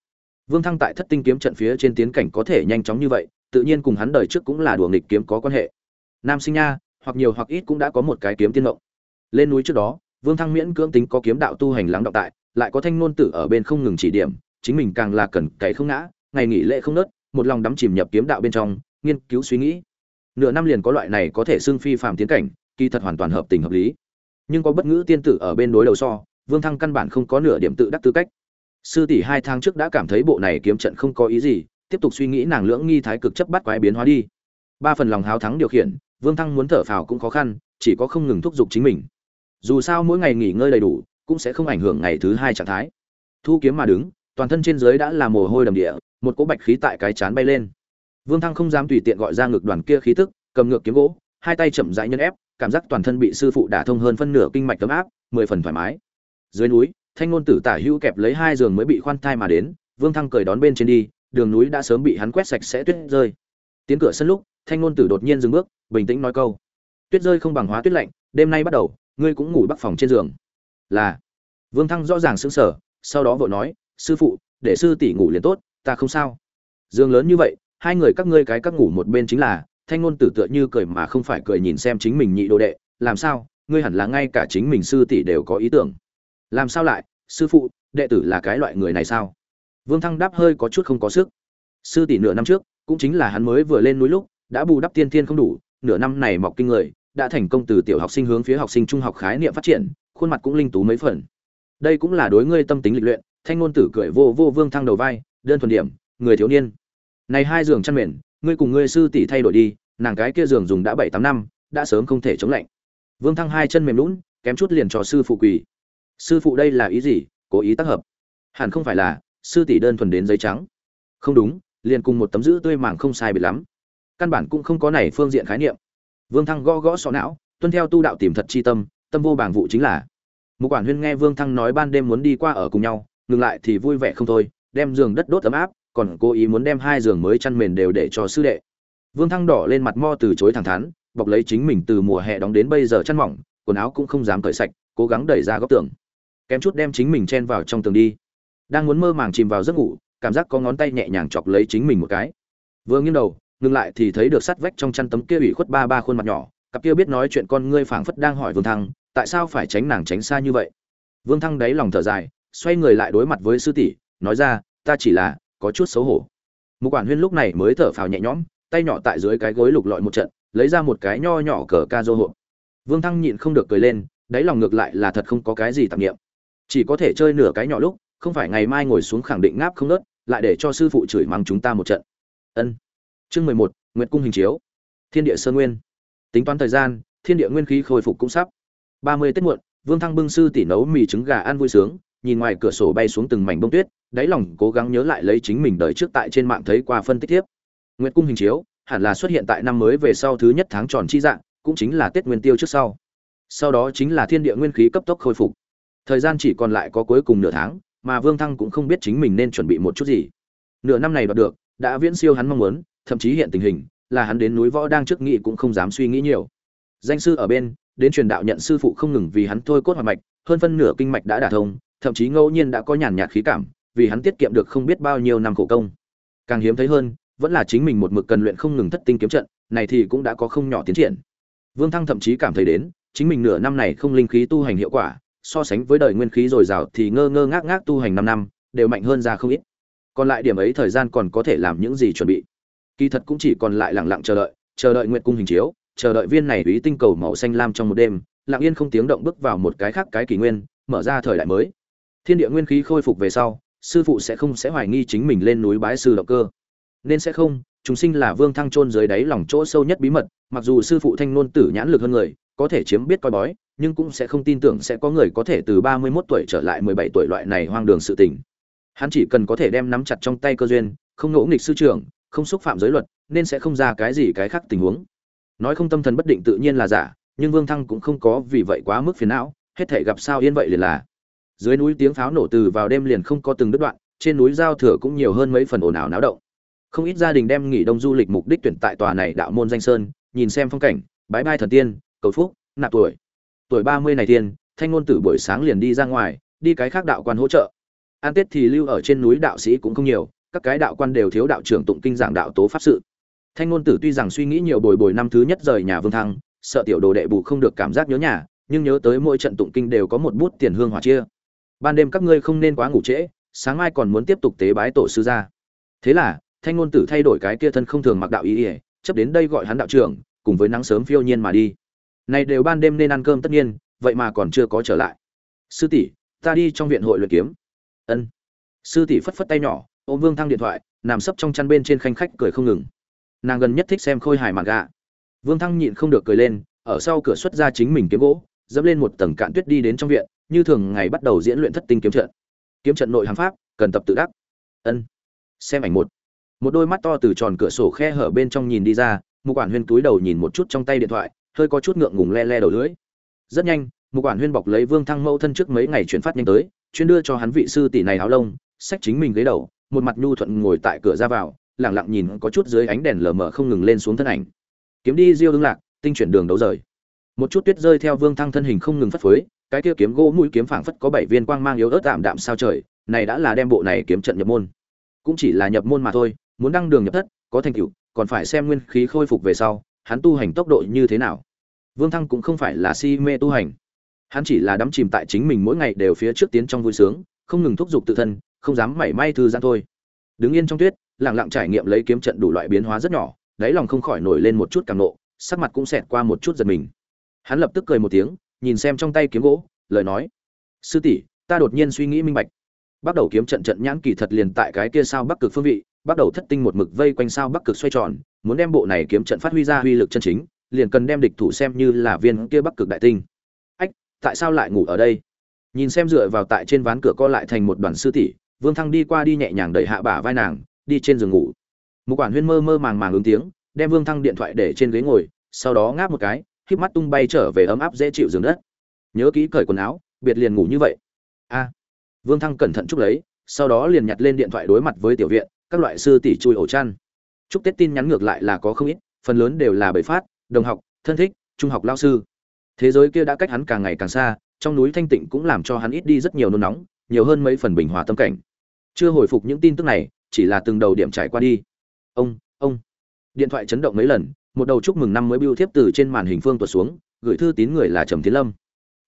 Vương thăng tại thất tinh kiếm trận phía trên tiến cảnh có thể nhanh chóng như vậy, tự nhiên cùng hắn đời trước cũng là đùa nghịch kiếm có quan hệ. Nam sinh nha, hoặc nhiều hoặc ít cũng đã có một cái kiếm tiên mộng lên núi trước đó, vương thăng miễn cưỡng tính có kiếm đạo tu hành lắng động tại, lại có thanh ngôn tử ở bên không ngừng chỉ điểm, chính mình càng là cần cày không ngã, ngày nghỉ lễ không nớt, một lòng đắm chìm nhập kiếm đạo bên trong, nghiên cứu suy nghĩ. Nửa năm liền có loại này có thể xưng phi phàm tiến cảnh, kỳ thật hoàn toàn hợp tình hợp lý. Nhưng có bất ngữ tiên tử ở bên đối đầu so, vương thăng căn bản không có nửa điểm tự đắc tư cách. Sư tỷ hai tháng trước đã cảm thấy bộ này kiếm trận không có ý gì, tiếp tục suy nghĩ nàng lưỡng nghi thái cực chấp bắt quái biến hóa đi. Ba phần lòng háo thắng điều khiển, vương thăng muốn thở phào cũng khó khăn, chỉ có không ngừng thúc giục chính mình dù sao mỗi ngày nghỉ ngơi đầy đủ, cũng sẽ không ảnh hưởng ngày thứ hai trạng thái. Thu kiếm mà đứng, toàn thân trên dưới đã là mồ hôi đầm địa, một cỗ bạch khí tại cái chán bay lên. Vương thăng không dám tùy tiện gọi ra ngực đoàn kia khí tức, cầm ngược kiếm gỗ, hai tay chậm rãi nhân ép, cảm giác toàn thân bị sư phụ đả thông hơn phân nửa kinh mạch tấm áp, mười phần thoải mái. Dưới núi, thanh ngôn tử tả hữu kẹp lấy hai giường mới bị khoan thai mà đến, vương thăng cười đón bên trên đi, đường núi đã sớm bị hắn quét sạch sẽ tuyết rơi. Tiến cửa sân lúc, thanh ngôn tử đột nhiên dừng bước, bình tĩnh nói câu. Tuyết rơi không bằng hóa tuyết lạnh, đêm nay bắt đầu ngươi cũng ngủ bắc phòng trên giường. Là. Vương thăng rõ ràng sững sờ, sau đó vội nói, sư phụ, để sư tỷ ngủ liền tốt, ta không sao. Giường lớn như vậy, hai người các ngươi cái các ngủ một bên chính là, thanh ngôn tử tựa như cười mà không phải cười nhìn xem chính mình nhị đồ đệ, làm sao? Ngươi hẳn là ngay cả chính mình sư tỷ đều có ý tưởng. Làm sao lại? Sư phụ, đệ tử là cái loại người này sao? Vương thăng đáp hơi có chút không có sức. Sư tỷ nửa năm trước, cũng chính là hắn mới vừa lên núi lúc, đã bù đắp tiên thiên không đủ, nửa năm này mọc kinh người đã thành công từ tiểu học sinh hướng phía học sinh trung học khái niệm phát triển, khuôn mặt cũng linh tú mấy phần. Đây cũng là đối ngươi tâm tính lịch luyện, thanh ngôn tử cười vô vô vương thăng đầu vai, đơn thuần điểm, người thiếu niên. Này hai giường chăn mền, ngươi cùng ngươi sư tỷ thay đổi đi, nàng cái kia giường dùng đã bảy tám năm, đã sớm không thể chống lạnh. Vương thăng hai chân mềm lún, kém chút liền cho sư phụ quỳ. Sư phụ đây là ý gì? Cố ý tác hợp. Hẳn không phải là, sư tỷ đơn thuần đến giấy trắng. Không đúng, liền cùng một tấm giữ tươi màng không sai biệt lắm. Căn bản cũng không có này phương diện khái niệm vương thăng gõ gõ sọ não, tuân theo tu đạo tìm thật chi tâm tâm vô bảng vụ chính là. Mục quản huyên nghe vương thăng nói ban đêm muốn đi qua ở cùng nhau, ngừng lại thì vui vẻ không thôi, đem giường đất đốt ấm áp, còn cố ý muốn đem hai giường mới chăn mền đều để cho sư đệ. Vương thăng đỏ lên mặt mo từ chối thẳng thắn, bọc lấy chính mình từ mùa hè đóng đến bây giờ chăn mỏng, quần áo cũng không dám cởi sạch, cố gắng đẩy ra góc tường. Kém chút đem chính mình chen vào trong tường đi. Đang muốn mơ màng chìm vào giấc ngủ, cảm giác có ngón tay nhẹ nhàng chọc lấy chính mình một cái. Vừa nghiêng đầu ngừng lại thì thấy được sắt vách trong chăn tấm kia ủy khuất ba ba khuôn mặt nhỏ. Cặp kia biết nói chuyện con ngươi phảng phất đang hỏi vương thăng, tại sao phải tránh nàng tránh xa như vậy? Vương thăng đáy lòng thở dài, xoay người lại đối mặt với sư tỷ, nói ra, ta chỉ là có chút xấu hổ. Một quản huyên lúc này mới thở phào nhẹ nhõm, tay nhỏ tại dưới cái gối lục lọi một trận, lấy ra một cái nho nhỏ cờ ca dô hộp. Vương thăng nhịn không được cười lên, đáy lòng ngược lại là thật không có cái gì tạp nghiệm chỉ có thể chơi nửa cái nhỏ lúc, không phải ngày mai ngồi xuống khẳng định ngáp không nớt lại để cho sư phụ chửi mắng chúng ta một trận. Ân chương mười một, nguyệt cung hình chiếu. Thiên địa sơn nguyên. Tính toán thời gian, thiên địa nguyên khí khôi phục cũng sắp. Ba mươi tết muộn, vương thăng bưng sư tỷ nấu mì trứng gà ăn vui sướng, nhìn ngoài cửa sổ bay xuống từng mảnh bông tuyết, đáy lòng cố gắng nhớ lại lấy chính mình đời trước tại trên mạng thấy qua phân tích tiếp. Nguyệt cung hình chiếu, hẳn là xuất hiện tại năm mới về sau thứ nhất tháng tròn chi dạng, cũng chính là tết nguyên tiêu trước sau. Sau đó chính là thiên địa nguyên khí cấp tốc khôi phục. Thời gian chỉ còn lại có cuối cùng nửa tháng, mà vương thăng cũng không biết chính mình nên chuẩn bị một chút gì. Nửa năm này đoạt được, đã viễn siêu hắn mong muốn thậm chí hiện tình hình, là hắn đến núi võ đang trước nghị cũng không dám suy nghĩ nhiều. Danh sư ở bên, đến truyền đạo nhận sư phụ không ngừng vì hắn thôi cốt hoạt mạch, hơn phân nửa kinh mạch đã đả thông, thậm chí ngẫu nhiên đã có nhàn nhạt khí cảm, vì hắn tiết kiệm được không biết bao nhiêu năm khổ công. Càng hiếm thấy hơn, vẫn là chính mình một mực cần luyện không ngừng thất tinh kiếm trận, này thì cũng đã có không nhỏ tiến triển. Vương thăng thậm chí cảm thấy đến, chính mình nửa năm này không linh khí tu hành hiệu quả, so sánh với đời nguyên khí dồi dào thì ngơ ngơ ngác ngác tu hành năm năm, đều mạnh hơn ra không ít. Còn lại điểm ấy thời gian còn có thể làm những gì chuẩn bị kỳ thật cũng chỉ còn lại lẳng lặng chờ đợi chờ đợi nguyện cung hình chiếu, chờ đợi viên này ý tinh cầu màu xanh lam trong một đêm, lặng yên không tiếng động bước vào một cái khác cái kỷ nguyên, mở ra thời đại mới. Thiên địa nguyên khí khôi phục về sau, sư phụ sẽ không sẽ hoài nghi chính mình lên núi bái sư động cơ. Nên sẽ không, chúng sinh là vương thăng trôn dưới đáy lòng chỗ sâu nhất bí mật, mặc dù sư phụ thanh nôn tử nhãn lực hơn người, có thể chiếm biết coi bói, nhưng cũng sẽ không tin tưởng sẽ có người có thể từ ba mươi 31 tuổi trở lại mười bảy tuổi loại này hoang đường sự tình. Hắn chỉ cần có thể đem nắm chặt trong tay cơ duyên, không ngỗ nghịch sư trưởng không xúc phạm giới luật, nên sẽ không ra cái gì cái khác tình huống. Nói không tâm thần bất định tự nhiên là giả, nhưng vương thăng cũng không có vì vậy quá mức phiền não, hết thể gặp sao yên vậy liền là. Dưới núi tiếng pháo nổ từ vào đêm liền không có từng đứt đoạn, trên núi giao thừa cũng nhiều hơn mấy phần ồn ào náo động. Không ít gia đình đem nghỉ đông du lịch mục đích tuyển tại tòa này đạo môn danh sơn, nhìn xem phong cảnh bãi bai thần tiên, cầu phúc, nạp tuổi. Tuổi ba mươi này tiên, thanh ngôn tử buổi sáng liền đi ra ngoài, đi cái khác đạo quan hỗ trợ. An tết thì lưu ở trên núi đạo sĩ cũng không nhiều các cái đạo quan đều thiếu đạo trưởng tụng kinh giảng đạo tố pháp sự. Thanh ngôn tử tuy rằng suy nghĩ nhiều bồi bồi năm thứ nhất rời nhà vương thăng, sợ tiểu đồ đệ bù không được cảm giác nhớ nhà, nhưng nhớ tới mỗi trận tụng kinh đều có một bút tiền hương hỏa chia. Ban đêm các ngươi không nên quá ngủ trễ, sáng mai còn muốn tiếp tục tế bái tổ sư ra thế là, thanh ngôn tử thay đổi cái kia thân không thường mặc đạo ý ỉa chấp đến đây gọi hắn đạo trưởng, cùng với nắng sớm phiêu nhiên mà đi. Này đều ban đêm nên ăn cơm tất nhiên, vậy mà còn chưa có trở lại. Sư tỷ, ta đi trong viện hội luyện kiếm. Ân. Sư tỷ phất phất tay nhỏ ôm vương thăng điện thoại, nằm sấp trong chăn bên trên khanh khách cười không ngừng. Nàng gần nhất thích xem khôi hài mạn gà vương thăng nhịn không được cười lên, ở sau cửa xuất ra chính mình kiếm gỗ, dẫm lên một tầng cạn tuyết đi đến trong viện, như thường ngày bắt đầu diễn luyện thất tinh kiếm trận. Kiếm trận nội hàng pháp, cần tập tự đắc. Ân. Xem ảnh một. Một đôi mắt to từ tròn cửa sổ khe hở bên trong nhìn đi ra một quản huyên túi đầu nhìn một chút trong tay điện thoại, hơi có chút ngượng ngùng le le đầu lưỡi. Rất nhanh một quản huyên bọc lấy vương thăng mẫu thân trước mấy ngày chuyển phát nhanh tới, chuyên đưa cho hắn vị sư tỷ này áo lông sách chính mình ghế đầu một mặt nhu thuận ngồi tại cửa ra vào lẳng lặng nhìn có chút dưới ánh đèn lờ mờ không ngừng lên xuống thân ảnh. Kiếm đi diêu ứng lạc, tinh chuyển đường đấu rời. Một chút tuyết rơi theo vương thăng thân hình không ngừng phất phới, cái kia kiếm gỗ mũi kiếm phảng phất có bảy viên quang mang yếu ớt tạm đạm sao trời, này đã là đem bộ này kiếm trận nhập môn. Cũng chỉ là nhập môn mà thôi, muốn đăng đường nhập thất, có thành tựu, còn phải xem nguyên khí khôi phục về sau, hắn tu hành tốc độ như thế nào. Vương thăng cũng không phải là si mê tu hành. Hắn chỉ là đắm chìm tại chính mình mỗi ngày đều phía trước tiến trong vui sướng, không ngừng thúc giục tự thân không dám mảy may thư giãn thôi. Đứng yên trong tuyết, lặng lặng trải nghiệm lấy kiếm trận đủ loại biến hóa rất nhỏ, đáy lòng không khỏi nổi lên một chút cảm nộ, sắc mặt cũng xẹt qua một chút giật mình. Hắn lập tức cười một tiếng, nhìn xem trong tay kiếm gỗ, lời nói, sư tỷ, ta đột nhiên suy nghĩ minh bạch. Bắt đầu kiếm trận trận nhãn kỳ thật liền tại cái kia sao bắc cực phương vị, bắt đầu thất tinh một mực vây quanh sao bắc cực xoay tròn, muốn đem bộ này kiếm trận phát huy ra uy lực chân chính, liền cần đem địch thủ xem như là viên kia bắc cực đại tinh. Ách, tại sao lại ngủ ở đây? Nhìn xem dựa vào tại trên ván cửa co lại thành một đoàn sư tỷ vương thăng đi qua đi nhẹ nhàng đẩy hạ bả vai nàng, đi trên giường ngủ. Một quản huyên mơ mơ màng màng ứng tiếng, đem vương thăng điện thoại để trên ghế ngồi, sau đó ngáp một cái, híp mắt tung bay trở về ấm áp dễ chịu giường đất. Nhớ kỹ cởi quần áo, biệt liền ngủ như vậy. A. À. Vương thăng cẩn thận chúc lấy, sau đó liền nhặt lên điện thoại đối mặt với tiểu viện, các loại sư tỷ chui ổ chăn. Chúc tết tin nhắn ngược lại là có không ít, phần lớn đều là bởi phát, đồng học, thân thích, trung học lao sư. Thế giới kia đã cách hắn càng ngày càng xa, trong núi thanh tịnh cũng làm cho hắn ít đi rất nhiều nôn nóng, nhiều hơn mấy phần bình hòa tâm cảnh chưa hồi phục những tin tức này, chỉ là từng đầu điểm trải qua đi. Ông ông. Điện thoại chấn động mấy lần, một đầu chúc mừng năm mới biêu thiếp từ trên màn hình phương tuột xuống, gửi thư tín người là trầm tiến lâm.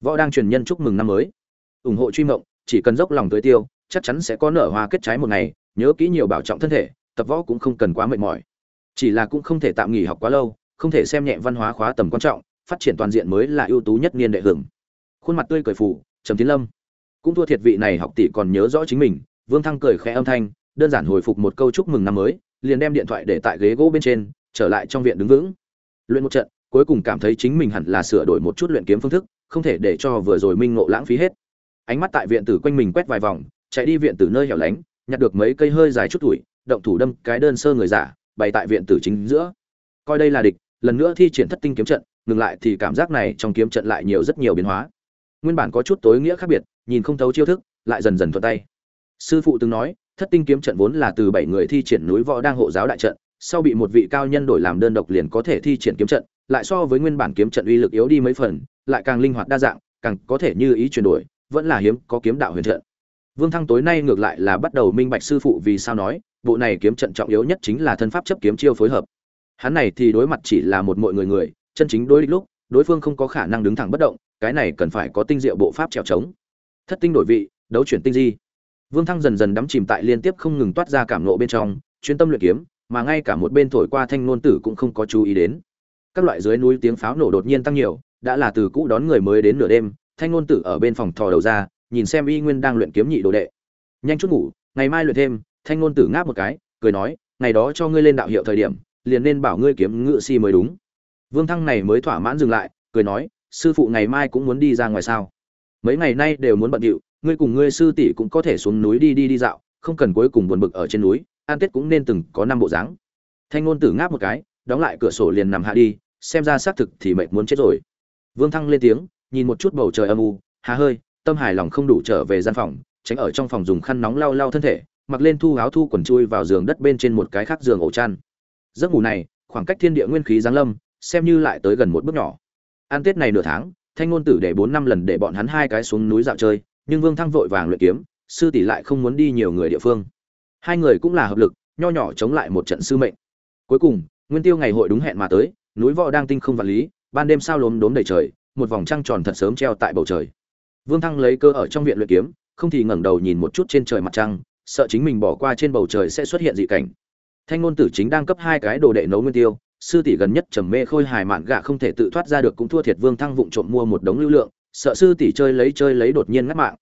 Võ đang truyền nhân chúc mừng năm mới. Ủng hộ truy mộng, chỉ cần dốc lòng tới tiêu, chắc chắn sẽ có nở hoa kết trái một ngày, nhớ kỹ nhiều bảo trọng thân thể, tập võ cũng không cần quá mệt mỏi. Chỉ là cũng không thể tạm nghỉ học quá lâu, không thể xem nhẹ văn hóa khóa tầm quan trọng, phát triển toàn diện mới là ưu tú nhất niên đệ hưởng. Khuôn mặt tươi cười phủ trầm tiến lâm. Cũng thua thiệt vị này học tỷ còn nhớ rõ chính mình vương thăng cười khẽ âm thanh, đơn giản hồi phục một câu chúc mừng năm mới, liền đem điện thoại để tại ghế gỗ bên trên, trở lại trong viện đứng vững. Luyện một trận, cuối cùng cảm thấy chính mình hẳn là sửa đổi một chút luyện kiếm phương thức, không thể để cho vừa rồi minh ngộ lãng phí hết. Ánh mắt tại viện tử quanh mình quét vài vòng, chạy đi viện tử nơi hẻo lánh, nhặt được mấy cây hơi dài chút tuổi, động thủ đâm cái đơn sơ người giả, bày tại viện tử chính giữa. Coi đây là địch, lần nữa thi triển thất tinh kiếm trận, ngừng lại thì cảm giác này trong kiếm trận lại nhiều rất nhiều biến hóa. Nguyên bản có chút tối nghĩa khác biệt, nhìn không thấu chiêu thức, lại dần dần thuận tay sư phụ từng nói, thất tinh kiếm trận vốn là từ bảy người thi triển núi võ đang hộ giáo đại trận, sau bị một vị cao nhân đổi làm đơn độc liền có thể thi triển kiếm trận, lại so với nguyên bản kiếm trận uy lực yếu đi mấy phần, lại càng linh hoạt đa dạng, càng có thể như ý chuyển đổi, vẫn là hiếm có kiếm đạo huyền trận. Vương thăng tối nay ngược lại là bắt đầu minh bạch sư phụ vì sao nói, bộ này kiếm trận trọng yếu nhất chính là thân pháp chấp kiếm chiêu phối hợp. Hắn này thì đối mặt chỉ là một mọi người người, chân chính đối địch lúc, đối phương không có khả năng đứng thẳng bất động, cái này cần phải có tinh diệu bộ pháp trèo trống. Thất tinh đổi vị, đấu chuyển tinh di vương thăng dần dần đắm chìm tại liên tiếp không ngừng toát ra cảm nộ bên trong, chuyên tâm luyện kiếm, mà ngay cả một bên thổi qua thanh nôn tử cũng không có chú ý đến. Các loại dưới núi tiếng pháo nổ đột nhiên tăng nhiều, đã là từ cũ đón người mới đến nửa đêm, thanh Nôn tử ở bên phòng thò đầu ra, nhìn xem y nguyên đang luyện kiếm nhị đồ đệ. Nhanh chút ngủ, ngày mai luyện thêm, thanh Nôn tử ngáp một cái, cười nói, ngày đó cho ngươi lên đạo hiệu thời điểm, liền nên bảo ngươi kiếm ngựa si mới đúng. Vương thăng này mới thỏa mãn dừng lại, cười nói, sư phụ ngày mai cũng muốn đi ra ngoài sao? Mấy ngày nay đều muốn bận điệu ngươi cùng ngươi sư tỷ cũng có thể xuống núi đi đi đi dạo, không cần cuối cùng buồn bực ở trên núi, an tết cũng nên từng có năm bộ dáng. Thanh ngôn tử ngáp một cái, đóng lại cửa sổ liền nằm hạ đi, xem ra xác thực thì mệt muốn chết rồi. Vương thăng lên tiếng, nhìn một chút bầu trời âm u, hà hơi, tâm hài lòng không đủ trở về gian phòng, tránh ở trong phòng dùng khăn nóng lau lau thân thể, mặc lên thu áo thu quần chui vào giường đất bên trên một cái khác giường ổ chăn. Giấc ngủ này, khoảng cách thiên địa nguyên khí giáng lâm, xem như lại tới gần một bước nhỏ. An tết này nửa tháng, thanh ngôn tử để bốn năm lần để bọn hắn hai cái xuống núi dạo chơi nhưng vương thăng vội vàng luyện kiếm, sư tỷ lại không muốn đi nhiều người địa phương. Hai người cũng là hợp lực, nho nhỏ chống lại một trận sư mệnh. Cuối cùng, nguyên tiêu ngày hội đúng hẹn mà tới, núi võ đang tinh không vật lý, ban đêm sao lốm đốm đầy trời, một vòng trăng tròn thật sớm treo tại bầu trời. Vương thăng lấy cơ ở trong viện luyện kiếm, không thì ngẩng đầu nhìn một chút trên trời mặt trăng, sợ chính mình bỏ qua trên bầu trời sẽ xuất hiện dị cảnh. Thanh ngôn tử chính đang cấp hai cái đồ đệ nấu nguyên tiêu, sư tỷ gần nhất trầm mê khôi hài mạn gạ không thể tự thoát ra được cũng thua thiệt vương thăng vụng trộm mua một đống lưu lượng sợ sư tỷ chơi lấy chơi lấy đột nhiên ngắt mạng.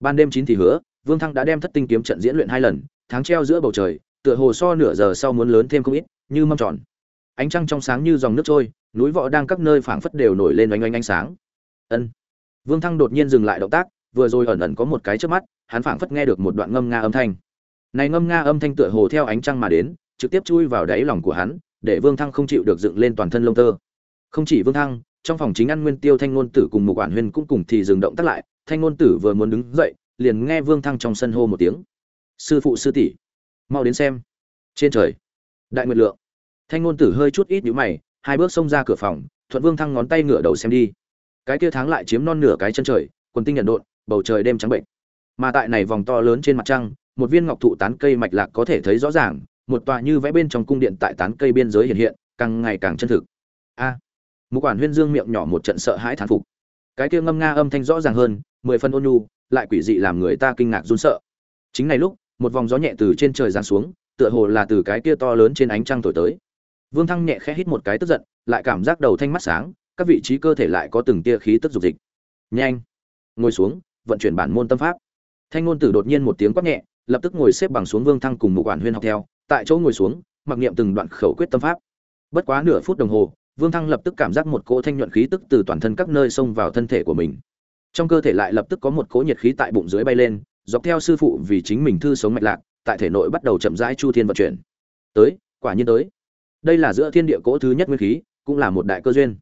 Ban đêm chín thì hứa, vương thăng đã đem thất tinh kiếm trận diễn luyện hai lần, tháng treo giữa bầu trời, tựa hồ so nửa giờ sau muốn lớn thêm không ít, như mâm tròn. Ánh trăng trong sáng như dòng nước trôi, núi võ đang các nơi phảng phất đều nổi lên oanh oanh ánh sáng. Ân. Vương thăng đột nhiên dừng lại động tác, vừa rồi ẩn ẩn có một cái trước mắt, hắn phảng phất nghe được một đoạn ngâm nga âm thanh. Này ngâm nga âm thanh tựa hồ theo ánh trăng mà đến, trực tiếp chui vào đáy lòng của hắn, để vương thăng không chịu được dựng lên toàn thân lông tơ. Không chỉ vương thăng trong phòng chính ăn nguyên tiêu thanh ngôn tử cùng một quản huyên cũng cùng thì dừng động tác lại thanh ngôn tử vừa muốn đứng dậy liền nghe vương thăng trong sân hô một tiếng. Sư phụ sư tỷ mau đến xem. Trên trời đại nguyệt lượng. Thanh ngôn tử hơi chút ít nhíu mày hai bước xông ra cửa phòng thuận vương thăng ngón tay ngửa đầu xem đi. Cái kia tháng lại chiếm non nửa cái chân trời quần tinh nhận độn bầu trời đêm trắng bệnh. Mà tại này vòng to lớn trên mặt trăng một viên ngọc thụ tán cây mạch lạc có thể thấy rõ ràng một tòa như vẽ bên trong cung điện tại tán cây biên giới hiện hiện càng ngày càng chân thực. A! à, một quản huyên dương miệng nhỏ một trận sợ hãi thán phục. Cái kia ngâm nga âm thanh rõ ràng hơn, mười phân ôn nhu, lại quỷ dị làm người ta kinh ngạc run sợ. Chính này lúc, một vòng gió nhẹ từ trên trời giáng xuống, tựa hồ là từ cái kia to lớn trên ánh trăng thổi tới. Vương thăng nhẹ khẽ hít một cái tức giận, lại cảm giác đầu thanh mắt sáng, các vị trí cơ thể lại có từng tia khí tức dục dịch. Nhanh, ngồi xuống, vận chuyển bản môn tâm pháp. Thanh ngôn tử đột nhiên một tiếng quát nhẹ, lập tức ngồi xếp bằng xuống vương thăng cùng một quản huyên học theo. Tại chỗ ngồi xuống, mặc niệm từng đoạn khẩu quyết tâm pháp. Bất quá nửa phút đồng hồ vương thăng lập tức cảm giác một cỗ thanh nhuận khí tức từ toàn thân các nơi xông vào thân thể của mình. Trong cơ thể lại lập tức có một cỗ nhiệt khí tại bụng dưới bay lên, dọc theo sư phụ vì chính mình thư sống mạch lạc, tại thể nội bắt đầu chậm rãi chu thiên vận chuyển. Tới, quả nhiên tới. Đây là giữa thiên địa cỗ thứ nhất nguyên khí, cũng là một đại cơ duyên.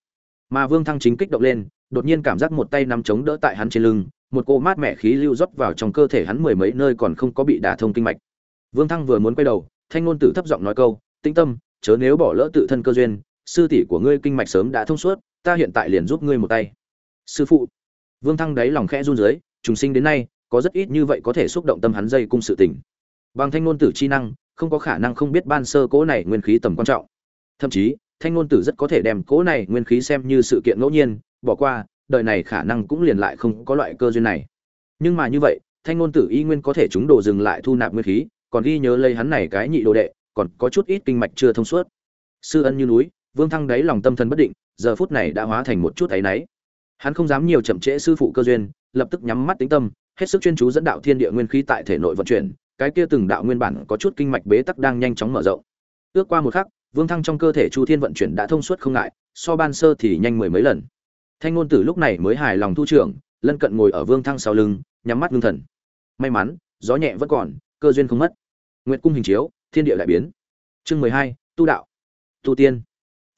Mà vương thăng chính kích động lên, đột nhiên cảm giác một tay nắm chống đỡ tại hắn trên lưng, một cô mát mẻ khí lưu rót vào trong cơ thể hắn mười mấy nơi còn không có bị đả thông kinh mạch. Vương thăng vừa muốn quay đầu, thanh ngôn tử thấp giọng nói câu, tĩnh tâm, chớ nếu bỏ lỡ tự thân cơ duyên sư tỷ của ngươi kinh mạch sớm đã thông suốt, ta hiện tại liền giúp ngươi một tay. Sư phụ. Vương thăng đáy lòng khẽ run dưới trùng sinh đến nay, có rất ít như vậy có thể xúc động tâm hắn dây cung sự tình. Bằng thanh ngôn tử chi năng, không có khả năng không biết ban sơ cố này nguyên khí tầm quan trọng. Thậm chí, thanh ngôn tử rất có thể đem cố này nguyên khí xem như sự kiện ngẫu nhiên, bỏ qua, đời này khả năng cũng liền lại không có loại cơ duyên này. Nhưng mà như vậy, thanh ngôn tử y nguyên có thể chúng đồ dừng lại thu nạp nguyên khí, còn ghi nhớ lấy hắn này cái nhị đồ đệ, còn có chút ít kinh mạch chưa thông suốt. Sư ân như núi vương thăng đáy lòng tâm thần bất định, giờ phút này đã hóa thành một chút ấy nấy. hắn không dám nhiều chậm trễ sư phụ cơ duyên, lập tức nhắm mắt tính tâm, hết sức chuyên chú dẫn đạo thiên địa nguyên khí tại thể nội vận chuyển, cái kia từng đạo nguyên bản có chút kinh mạch bế tắc đang nhanh chóng mở rộng. Ước qua một khắc, vương thăng trong cơ thể chu thiên vận chuyển đã thông suốt không ngại, so ban sơ thì nhanh mười mấy lần. Thanh ngôn tử lúc này mới hài lòng thu trưởng, lân cận ngồi ở vương thăng sau lưng, nhắm mắt ngưng thần. May mắn, gió nhẹ vẫn còn, cơ duyên không mất. Nguyệt cung hình chiếu, thiên địa lại biến. Chương mười hai, tu đạo. Tu tiên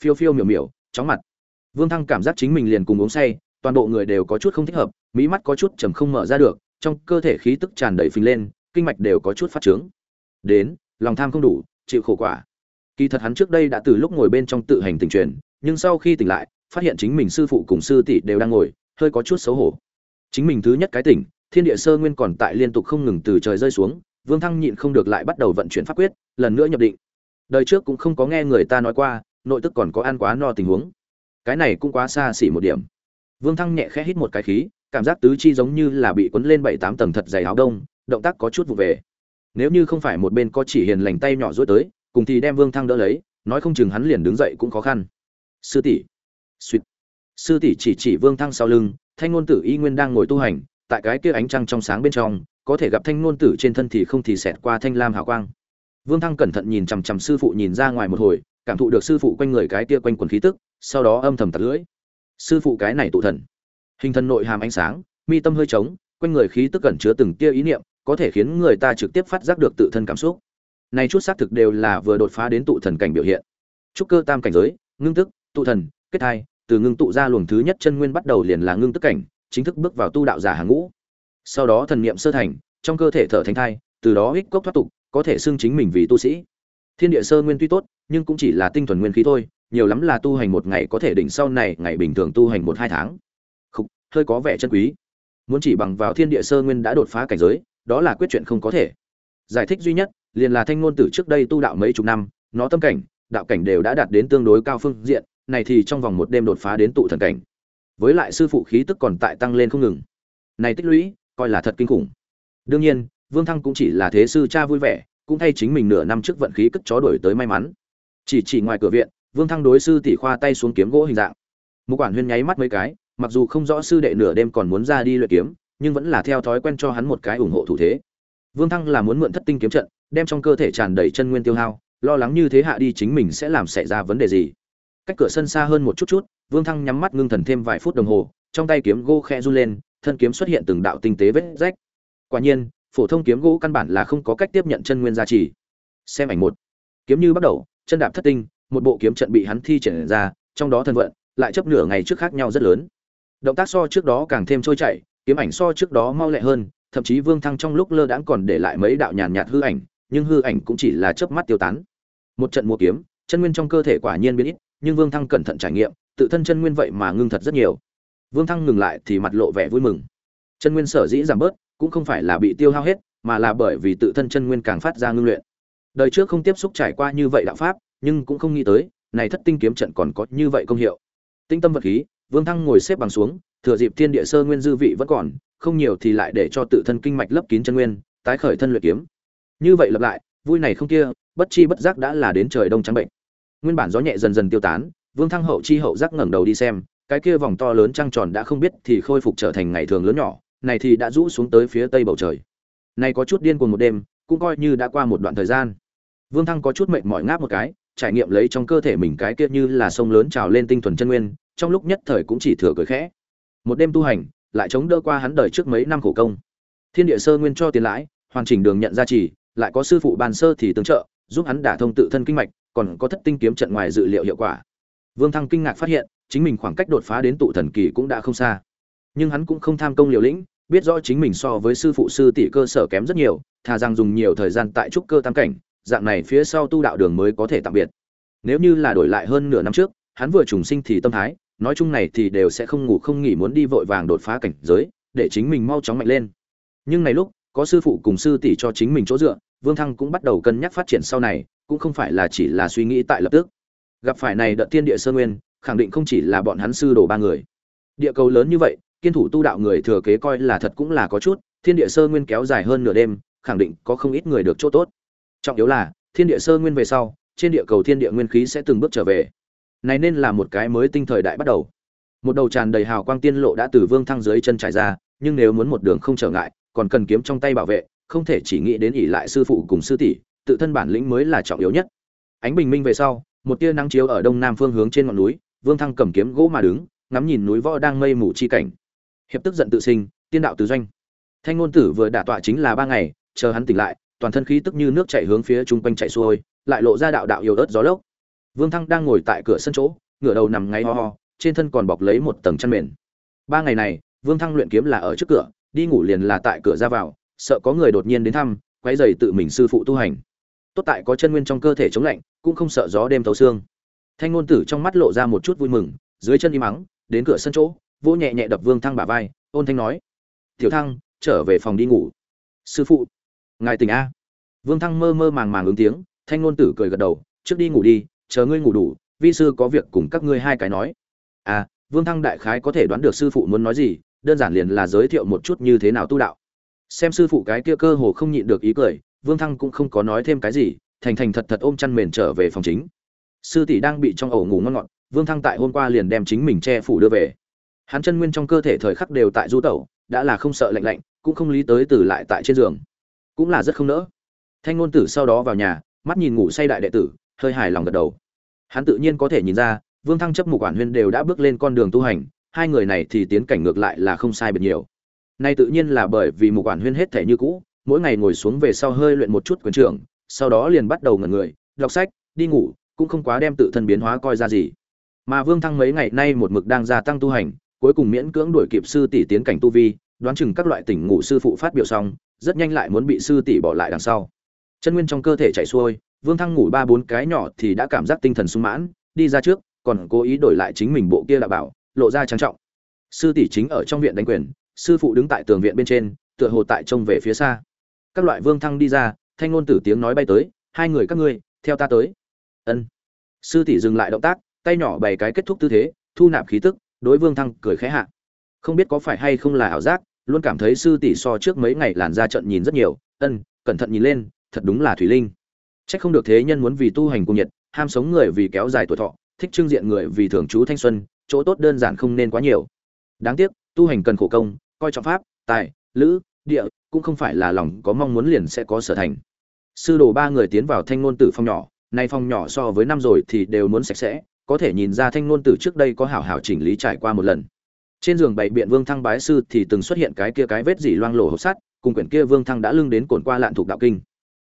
phiêu phiêu miểu miểu, chóng mặt. Vương thăng cảm giác chính mình liền cùng uống say, toàn bộ người đều có chút không thích hợp mỹ mắt có chút chầm không mở ra được, trong cơ thể khí tức tràn đầy phình lên, kinh mạch đều có chút phát trướng. Đến, lòng tham không đủ, chịu khổ quả. Kỳ thật hắn trước đây đã từ lúc ngồi bên trong tự hành tình truyền, nhưng sau khi tỉnh lại, phát hiện chính mình sư phụ cùng sư tỷ đều đang ngồi, hơi có chút xấu hổ. Chính mình thứ nhất cái tỉnh, thiên địa sơ nguyên còn tại liên tục không ngừng từ trời rơi xuống, vương thăng nhịn không được lại bắt đầu vận chuyển pháp quyết, lần nữa nhập định. Đời trước cũng không có nghe người ta nói qua nội tức còn có ăn quá no tình huống. Cái này cũng quá xa xỉ một điểm. Vương thăng nhẹ khẽ hít một cái khí, cảm giác tứ chi giống như là bị cuốn lên bảy tám tầng thật dày áo đông, động tác có chút vụ về. Nếu như không phải một bên có chỉ hiền lành tay nhỏ rối tới, cùng thì đem vương thăng đỡ lấy, nói không chừng hắn liền đứng dậy cũng khó khăn. Sư tỷ. Suýt sư tỷ chỉ chỉ vương thăng sau lưng, thanh ngôn tử y nguyên đang ngồi tu hành, tại cái kia ánh trăng trong sáng bên trong, có thể gặp thanh ngôn tử trên thân thì không thì xẹt qua thanh lam hào quang. Vương thăng cẩn thận nhìn chằm chằm sư phụ nhìn ra ngoài một hồi cảm thụ được sư phụ quanh người cái tia quanh quần khí tức, sau đó âm thầm tạt lưỡi. Sư phụ cái này tụ thần. Hình thân nội hàm ánh sáng, mi tâm hơi trống, quanh người khí tức cẩn chứa từng tia ý niệm, có thể khiến người ta trực tiếp phát giác được tự thân cảm xúc. Này chút xác thực đều là vừa đột phá đến tụ thần cảnh biểu hiện. Trúc cơ tam cảnh giới, ngưng tức, tụ thần, kết thai từ ngưng tụ ra luồng thứ nhất chân nguyên bắt đầu liền là ngưng tức cảnh, chính thức bước vào tu đạo giả hàng ngũ. Sau đó thần niệm sơ thành, trong cơ thể thở thành thai, từ đó hích cốc thoát tục, có thể xưng chính mình vì tu sĩ thiên địa sơ nguyên tuy tốt nhưng cũng chỉ là tinh thuần nguyên khí thôi nhiều lắm là tu hành một ngày có thể đỉnh sau này ngày bình thường tu hành một hai tháng. Khúc, hơi có vẻ chân quý. Muốn chỉ bằng vào thiên địa sơ nguyên đã đột phá cảnh giới đó là quyết chuyện không có thể. Giải thích duy nhất liền là thanh ngôn tử trước đây tu đạo mấy chục năm nó tâm cảnh đạo cảnh đều đã đạt đến tương đối cao phương diện này thì trong vòng một đêm đột phá đến tụ thần cảnh. Với lại sư phụ khí tức còn tại tăng lên không ngừng. Này tích lũy coi là thật kinh khủng. Đương nhiên vương thăng cũng chỉ là thế sư cha vui vẻ cũng thay chính mình nửa năm trước vận khí cất chó đổi tới may mắn. Chỉ chỉ ngoài cửa viện, vương thăng đối sư tỷ khoa tay xuống kiếm gỗ hình dạng. Một quản huyên nháy mắt mấy cái, mặc dù không rõ sư đệ nửa đêm còn muốn ra đi luyện kiếm, nhưng vẫn là theo thói quen cho hắn một cái ủng hộ thủ thế. Vương thăng là muốn mượn thất tinh kiếm trận, đem trong cơ thể tràn đầy chân nguyên tiêu hao, lo lắng như thế hạ đi chính mình sẽ làm xảy ra vấn đề gì. Cách cửa sân xa hơn một chút chút, vương thăng nhắm mắt ngưng thần thêm vài phút đồng hồ, trong tay kiếm gỗ khe run lên, thân kiếm xuất hiện từng đạo tinh tế vết rách. Quả nhiên phổ thông kiếm gỗ căn bản là không có cách tiếp nhận chân nguyên gia trì. Xem ảnh một. Kiếm như bắt đầu, chân đạp thất tinh, một bộ kiếm trận bị hắn thi triển ra, trong đó thân vận lại chấp nửa ngày trước khác nhau rất lớn. Động tác so trước đó càng thêm trôi chảy, kiếm ảnh so trước đó mau lẹ hơn, thậm chí vương thăng trong lúc lơ đãng còn để lại mấy đạo nhàn nhạt hư ảnh, nhưng hư ảnh cũng chỉ là chớp mắt tiêu tán. Một trận mua kiếm, chân nguyên trong cơ thể quả nhiên biến ít, nhưng vương thăng cẩn thận trải nghiệm, tự thân chân nguyên vậy mà ngưng thật rất nhiều. Vương thăng ngừng lại thì mặt lộ vẻ vui mừng. Chân nguyên sở dĩ giảm bớt cũng không phải là bị tiêu hao hết, mà là bởi vì tự thân chân nguyên càng phát ra ngưng luyện. Đời trước không tiếp xúc trải qua như vậy đạo pháp, nhưng cũng không nghĩ tới, này thất tinh kiếm trận còn có như vậy công hiệu. Tinh tâm vật khí, vương thăng ngồi xếp bằng xuống, thừa dịp thiên địa sơ nguyên dư vị vẫn còn, không nhiều thì lại để cho tự thân kinh mạch lấp kín chân nguyên, tái khởi thân luyện kiếm. Như vậy lặp lại, vui này không kia, bất chi bất giác đã là đến trời đông trắng bệnh. Nguyên bản gió nhẹ dần dần tiêu tán, vương thăng hậu chi hậu giác ngẩng đầu đi xem, cái kia vòng to lớn trăng tròn đã không biết thì khôi phục trở thành ngày thường lớn nhỏ này thì đã rũ xuống tới phía tây bầu trời. Này có chút điên cuồng một đêm, cũng coi như đã qua một đoạn thời gian. Vương thăng có chút mệt mỏi ngáp một cái, trải nghiệm lấy trong cơ thể mình cái kia như là sông lớn trào lên tinh thuần chân nguyên, trong lúc nhất thời cũng chỉ thừa cười khẽ. Một đêm tu hành, lại chống đỡ qua hắn đời trước mấy năm khổ công. Thiên địa sơ nguyên cho tiền lãi, hoàn chỉnh đường nhận ra chỉ lại có sư phụ bàn sơ thì tương trợ, giúp hắn đả thông tự thân kinh mạch, còn có thất tinh kiếm trận ngoài dự liệu hiệu quả. Vương thăng kinh ngạc phát hiện, chính mình khoảng cách đột phá đến tụ thần kỳ cũng đã không xa. Nhưng hắn cũng không tham công liều lĩnh biết rõ chính mình so với sư phụ sư tỷ cơ sở kém rất nhiều, thà rằng dùng nhiều thời gian tại trúc cơ tam cảnh, dạng này phía sau tu đạo đường mới có thể tạm biệt. Nếu như là đổi lại hơn nửa năm trước, hắn vừa trùng sinh thì tâm thái, nói chung này thì đều sẽ không ngủ không nghỉ muốn đi vội vàng đột phá cảnh giới, để chính mình mau chóng mạnh lên. Nhưng này lúc, có sư phụ cùng sư tỷ cho chính mình chỗ dựa, vương thăng cũng bắt đầu cân nhắc phát triển sau này, cũng không phải là chỉ là suy nghĩ tại lập tức. Gặp phải này đợt thiên địa sơ nguyên, khẳng định không chỉ là bọn hắn sư đồ ba người. Địa cầu lớn như vậy kiên thủ tu đạo người thừa kế coi là thật cũng là có chút, thiên địa sơ nguyên kéo dài hơn nửa đêm, khẳng định có không ít người được chỗ tốt. Trọng yếu là, thiên địa sơ nguyên về sau, trên địa cầu thiên địa nguyên khí sẽ từng bước trở về. Này nên là một cái mới tinh thời đại bắt đầu. Một đầu tràn đầy hào quang tiên lộ đã từ vương thăng dưới chân trải ra, nhưng nếu muốn một đường không trở ngại, còn cần kiếm trong tay bảo vệ, không thể chỉ nghĩ đến ỉ lại sư phụ cùng sư tỷ, tự thân bản lĩnh mới là trọng yếu nhất. Ánh bình minh về sau, một tia nắng chiếu ở đông nam phương hướng trên ngọn núi, vương thăng cầm kiếm gỗ mà đứng, ngắm nhìn núi võ đang mây mù chi cảnh hiệp tức giận tự sinh, tiên đạo tứ doanh. Thanh ngôn tử vừa đả tọa chính là ba ngày, chờ hắn tỉnh lại, toàn thân khí tức như nước chảy hướng phía trung quanh chạy xuôi, lại lộ ra đạo đạo yếu ớt gió lốc. Vương thăng đang ngồi tại cửa sân chỗ, ngửa đầu nằm ngay ho ho, trên thân còn bọc lấy một tầng chăn mền. Ba ngày này, vương thăng luyện kiếm là ở trước cửa, đi ngủ liền là tại cửa ra vào, sợ có người đột nhiên đến thăm, quấy dày tự mình sư phụ tu hành. Tốt tại có chân nguyên trong cơ thể chống lạnh, cũng không sợ gió đêm thấu xương. Thanh ngôn tử trong mắt lộ ra một chút vui mừng, dưới chân im mắng, đến cửa sân chỗ vỗ nhẹ nhẹ đập vương thăng bả vai, ôn thanh nói, tiểu thăng, trở về phòng đi ngủ. Sư phụ. Ngài tỉnh a. Vương thăng mơ mơ màng màng ứng tiếng, thanh ngôn tử cười gật đầu, trước đi ngủ đi, chờ ngươi ngủ đủ, vi sư có việc cùng các ngươi hai cái nói. À vương thăng đại khái có thể đoán được sư phụ muốn nói gì, đơn giản liền là giới thiệu một chút như thế nào tu đạo. Xem sư phụ cái kia cơ hồ không nhịn được ý cười, vương thăng cũng không có nói thêm cái gì, thành thành thật thật ôm chăn mền trở về phòng chính. Sư tỷ đang bị trong ổ ngủ ngon ngọt, vương thăng tại hôm qua liền đem chính mình che phủ đưa về hắn chân nguyên trong cơ thể thời khắc đều tại du tẩu, đã là không sợ lạnh lạnh, cũng không lý tới từ lại tại trên giường. Cũng là rất không nỡ. Thanh ngôn tử sau đó vào nhà, mắt nhìn ngủ say đại đệ tử, hơi hài lòng gật đầu. Hắn tự nhiên có thể nhìn ra, vương thăng chấp mục quản huyên đều đã bước lên con đường tu hành, hai người này thì tiến cảnh ngược lại là không sai biệt nhiều. Nay tự nhiên là bởi vì mục quản huyên hết thể như cũ, mỗi ngày ngồi xuống về sau hơi luyện một chút quyền trưởng, sau đó liền bắt đầu ngẩn người, đọc sách, đi ngủ, cũng không quá đem tự thân biến hóa coi ra gì. Mà vương thăng mấy ngày nay một mực đang gia tăng tu hành cuối cùng miễn cưỡng đuổi kịp sư tỷ tiến cảnh tu vi, đoán chừng các loại tỉnh ngủ sư phụ phát biểu xong, rất nhanh lại muốn bị sư tỷ bỏ lại đằng sau. Chân nguyên trong cơ thể chảy xuôi, vương thăng ngủ ba bốn cái nhỏ thì đã cảm giác tinh thần sung mãn, đi ra trước, còn cố ý đổi lại chính mình bộ kia là bảo, lộ ra trang trọng. Sư tỷ chính ở trong viện đánh quyền, sư phụ đứng tại tường viện bên trên, tựa hồ tại trông về phía xa. Các loại vương thăng đi ra, thanh ngôn tử tiếng nói bay tới, hai người các ngươi, theo ta tới. Ân. Sư tỷ dừng lại động tác, tay nhỏ bày cái kết thúc tư thế, thu nạp khí tức đối vương thăng cười khẽ hạ không biết có phải hay không là ảo giác luôn cảm thấy sư tỷ so trước mấy ngày làn ra trận nhìn rất nhiều ân cẩn thận nhìn lên thật đúng là thủy linh Chắc không được thế nhân muốn vì tu hành cùng nhiệt, ham sống người vì kéo dài tuổi thọ, thích trưng diện người vì thường trú thanh xuân, chỗ tốt đơn giản không nên quá nhiều. Đáng tiếc, tu hành cần khổ công, coi trọng pháp, tài, lữ, địa, cũng không phải là lòng có mong muốn liền sẽ có sở thành. Sư đồ ba người tiến vào thanh ngôn tử phòng nhỏ, nay phòng nhỏ so với năm rồi thì đều muốn sạch sẽ, có thể nhìn ra thanh ngôn tử trước đây có hảo hảo chỉnh lý trải qua một lần. Trên giường bảy biện vương thăng bái sư thì từng xuất hiện cái kia cái vết dỉ loang lổ hộp sắt, cùng quyển kia vương thăng đã lưng đến cồn qua lạn thuộc đạo kinh.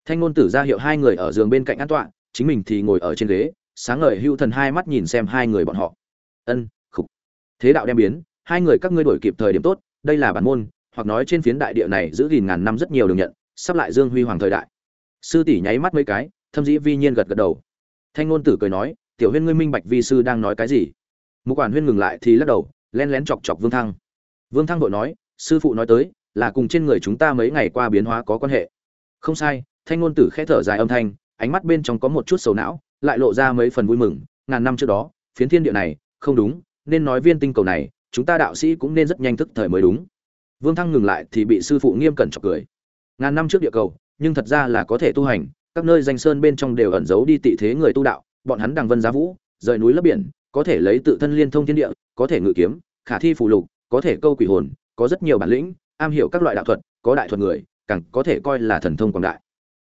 Thanh ngôn tử ra hiệu hai người ở giường bên cạnh an tọa chính mình thì ngồi ở trên ghế sáng ngời hưu thần hai mắt nhìn xem hai người bọn họ. Ân khục. Thế đạo đem biến hai người các ngươi đổi kịp thời điểm tốt đây là bản môn hoặc nói trên phiến đại địa này giữ gìn ngàn năm rất nhiều đường nhận sắp lại dương huy hoàng thời đại. Sư tỷ nháy mắt mấy cái thâm dĩ vi nhiên gật gật đầu. Thanh ngôn tử cười nói tiểu huyên ngươi minh bạch vi sư đang nói cái gì? Mục quản huyên ngừng lại thì lắc đầu len lén chọc chọc vương thăng. Vương thăng vội nói, sư phụ nói tới, là cùng trên người chúng ta mấy ngày qua biến hóa có quan hệ. Không sai, thanh ngôn tử khẽ thở dài âm thanh, ánh mắt bên trong có một chút sầu não, lại lộ ra mấy phần vui mừng, ngàn năm trước đó, phiến thiên địa này, không đúng, nên nói viên tinh cầu này, chúng ta đạo sĩ cũng nên rất nhanh thức thời mới đúng. Vương thăng ngừng lại thì bị sư phụ nghiêm cẩn chọc cười. Ngàn năm trước địa cầu, nhưng thật ra là có thể tu hành, các nơi danh sơn bên trong đều ẩn giấu đi tị thế người tu đạo bọn hắn đằng vân giá vũ, rời núi lấp biển, có thể lấy tự thân liên thông thiên địa, có thể ngự kiếm, khả thi phù lục, có thể câu quỷ hồn, có rất nhiều bản lĩnh, am hiểu các loại đạo thuật, có đại thuật người, càng có thể coi là thần thông quảng đại.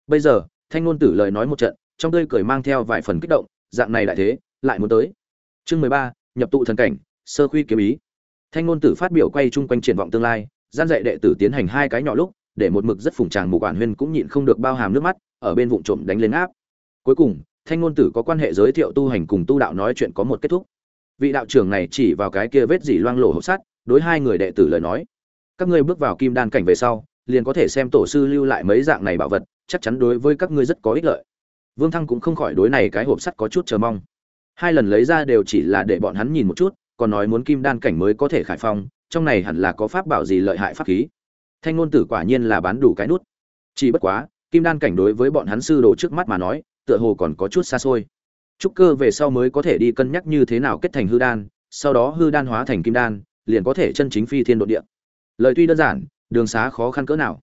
Bây giờ, thanh ngôn tử lời nói một trận, trong tươi cười mang theo vài phần kích động, dạng này đại thế, lại muốn tới. Chương mười ba, nhập tụ thần cảnh, sơ khuy kiếm ý. Thanh ngôn tử phát biểu quay chung quanh triển vọng tương lai, gian dạy đệ tử tiến hành hai cái nhỏ lúc, để một mực rất phùng tràng mục quản huyên cũng nhịn không được bao hàm nước mắt, ở bên vụng trộm đánh lên áp. Cuối cùng thanh ngôn tử có quan hệ giới thiệu tu hành cùng tu đạo nói chuyện có một kết thúc. Vị đạo trưởng này chỉ vào cái kia vết dỉ loang lổ hộp sắt, đối hai người đệ tử lời nói. Các ngươi bước vào kim đan cảnh về sau, liền có thể xem tổ sư lưu lại mấy dạng này bảo vật, chắc chắn đối với các ngươi rất có ích lợi. Vương thăng cũng không khỏi đối này cái hộp sắt có chút chờ mong. Hai lần lấy ra đều chỉ là để bọn hắn nhìn một chút, còn nói muốn kim đan cảnh mới có thể khải phong, trong này hẳn là có pháp bảo gì lợi hại pháp khí. Thanh ngôn tử quả nhiên là bán đủ cái nút. Chỉ bất quá, kim đan cảnh đối với bọn hắn sư đồ trước mắt mà nói tựa hồ còn có chút xa xôi. Trúc cơ về sau mới có thể đi cân nhắc như thế nào kết thành hư đan, sau đó hư đan hóa thành kim đan, liền có thể chân chính phi thiên độ địa. Lời tuy đơn giản, đường xá khó khăn cỡ nào.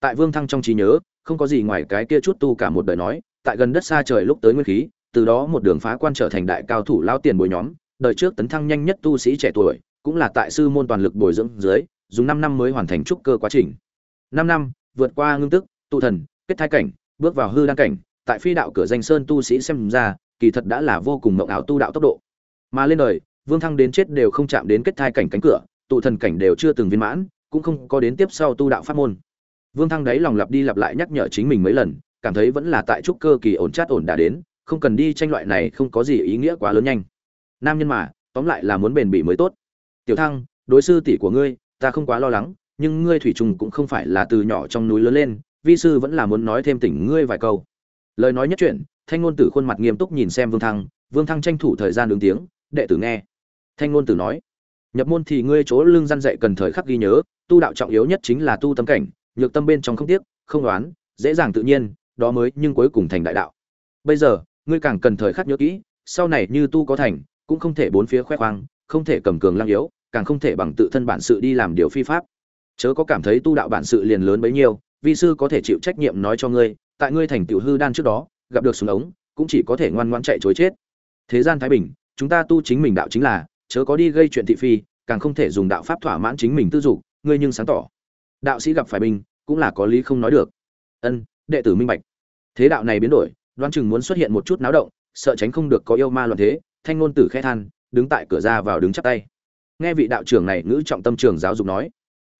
Tại vương thăng trong trí nhớ, không có gì ngoài cái kia chút tu cả một đời nói, tại gần đất xa trời lúc tới nguyên khí, từ đó một đường phá quan trở thành đại cao thủ lao tiền bồi nhóm, đời trước tấn thăng nhanh nhất tu sĩ trẻ tuổi, cũng là tại sư môn toàn lực bồi dưỡng dưới, dùng năm năm mới hoàn thành trúc cơ quá trình. Năm năm, vượt qua ngưng tức, tụ thần, kết thai cảnh, bước vào hư đan cảnh tại phi đạo cửa danh sơn tu sĩ xem ra, kỳ thật đã là vô cùng mộng ảo tu đạo tốc độ. Mà lên đời, vương thăng đến chết đều không chạm đến kết thai cảnh cánh cửa, tụ thần cảnh đều chưa từng viên mãn, cũng không có đến tiếp sau tu đạo pháp môn. Vương thăng đấy lòng lặp đi lặp lại nhắc nhở chính mình mấy lần, cảm thấy vẫn là tại trúc cơ kỳ ổn chát ổn đã đến, không cần đi tranh loại này không có gì ý nghĩa quá lớn nhanh. Nam nhân mà, tóm lại là muốn bền bỉ mới tốt. Tiểu thăng, đối sư tỷ của ngươi, ta không quá lo lắng, nhưng ngươi thủy trùng cũng không phải là từ nhỏ trong núi lớn lên, vi sư vẫn là muốn nói thêm tỉnh ngươi vài câu lời nói nhất chuyện thanh ngôn tử khuôn mặt nghiêm túc nhìn xem vương thăng vương thăng tranh thủ thời gian ứng tiếng, đệ tử nghe. Thanh ngôn tử nói, nhập môn thì ngươi chỗ lưng gian dạy cần thời khắc ghi nhớ, tu đạo trọng yếu nhất chính là tu tâm cảnh, nhược tâm bên trong không tiếc, không đoán dễ dàng tự nhiên, đó mới nhưng cuối cùng thành đại đạo. Bây giờ, ngươi càng cần thời khắc nhớ kỹ, sau này như tu có thành, cũng không thể bốn phía khoe khoang, không thể cầm cường lang yếu, càng không thể bằng tự thân bản sự đi làm điều phi pháp. Chớ có cảm thấy tu đạo bản sự liền lớn bấy nhiêu, vi sư có thể chịu trách nhiệm nói cho ngươi tại ngươi thành tiểu hư đan trước đó, gặp được súng ống, cũng chỉ có thể ngoan ngoãn chạy chối chết. Thế gian thái bình, chúng ta tu chính mình đạo chính là, chớ có đi gây chuyện thị phi, càng không thể dùng đạo pháp thỏa mãn chính mình tư dục, ngươi nhưng sáng tỏ. Đạo sĩ gặp phải binh, cũng là có lý không nói được. Ân, đệ tử minh bạch. Thế đạo này biến đổi, đoán chừng muốn xuất hiện một chút náo động, sợ tránh không được có yêu ma loạn thế, thanh ngôn tử khẽ than, đứng tại cửa ra vào đứng chắp tay. Nghe vị đạo trưởng này ngữ trọng tâm trường giáo dục nói,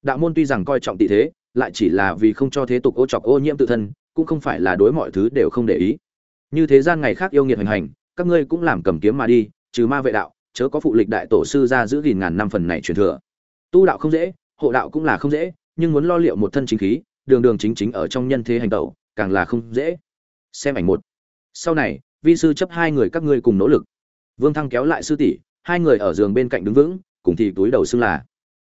đạo môn tuy rằng coi trọng tị thế, lại chỉ là vì không cho thế tục ô chọc ô nhiễm tự thân cũng không phải là đối mọi thứ đều không để ý. Như thế gian ngày khác yêu nghiệt hành hành, các ngươi cũng làm cầm kiếm mà đi, trừ ma vệ đạo, chớ có phụ lịch đại tổ sư ra giữ gìn ngàn năm phần này truyền thừa. Tu đạo không dễ, hộ đạo cũng là không dễ, nhưng muốn lo liệu một thân chính khí, đường đường chính chính ở trong nhân thế hành tẩu, càng là không dễ. Xem ảnh một. Sau này, vi sư chấp hai người các ngươi cùng nỗ lực. Vương thăng kéo lại sư tỷ, hai người ở giường bên cạnh đứng vững, cùng thì túi đầu xưng là.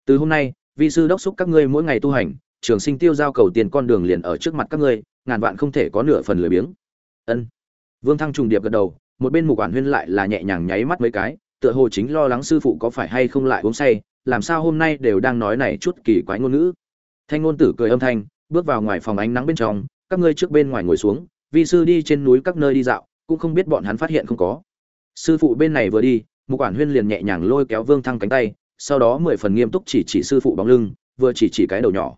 Từ hôm nay, vi sư đốc xúc các ngươi mỗi ngày tu hành, trường sinh tiêu giao cầu tiền con đường liền ở trước mặt các ngươi ngàn vạn không thể có nửa phần lười biếng. Ân. Vương thăng trùng điệp gật đầu, một bên mục quản huyên lại là nhẹ nhàng nháy mắt mấy cái, tựa hồ chính lo lắng sư phụ có phải hay không lại uống say, làm sao hôm nay đều đang nói này chút kỳ quái ngôn ngữ. Thanh ngôn tử cười âm thanh, bước vào ngoài phòng ánh nắng bên trong, các ngươi trước bên ngoài ngồi xuống, vi sư đi trên núi các nơi đi dạo, cũng không biết bọn hắn phát hiện không có. Sư phụ bên này vừa đi, mục quản huyên liền nhẹ nhàng lôi kéo vương thăng cánh tay, sau đó mười phần nghiêm túc chỉ chỉ sư phụ bóng lưng, vừa chỉ chỉ cái đầu nhỏ.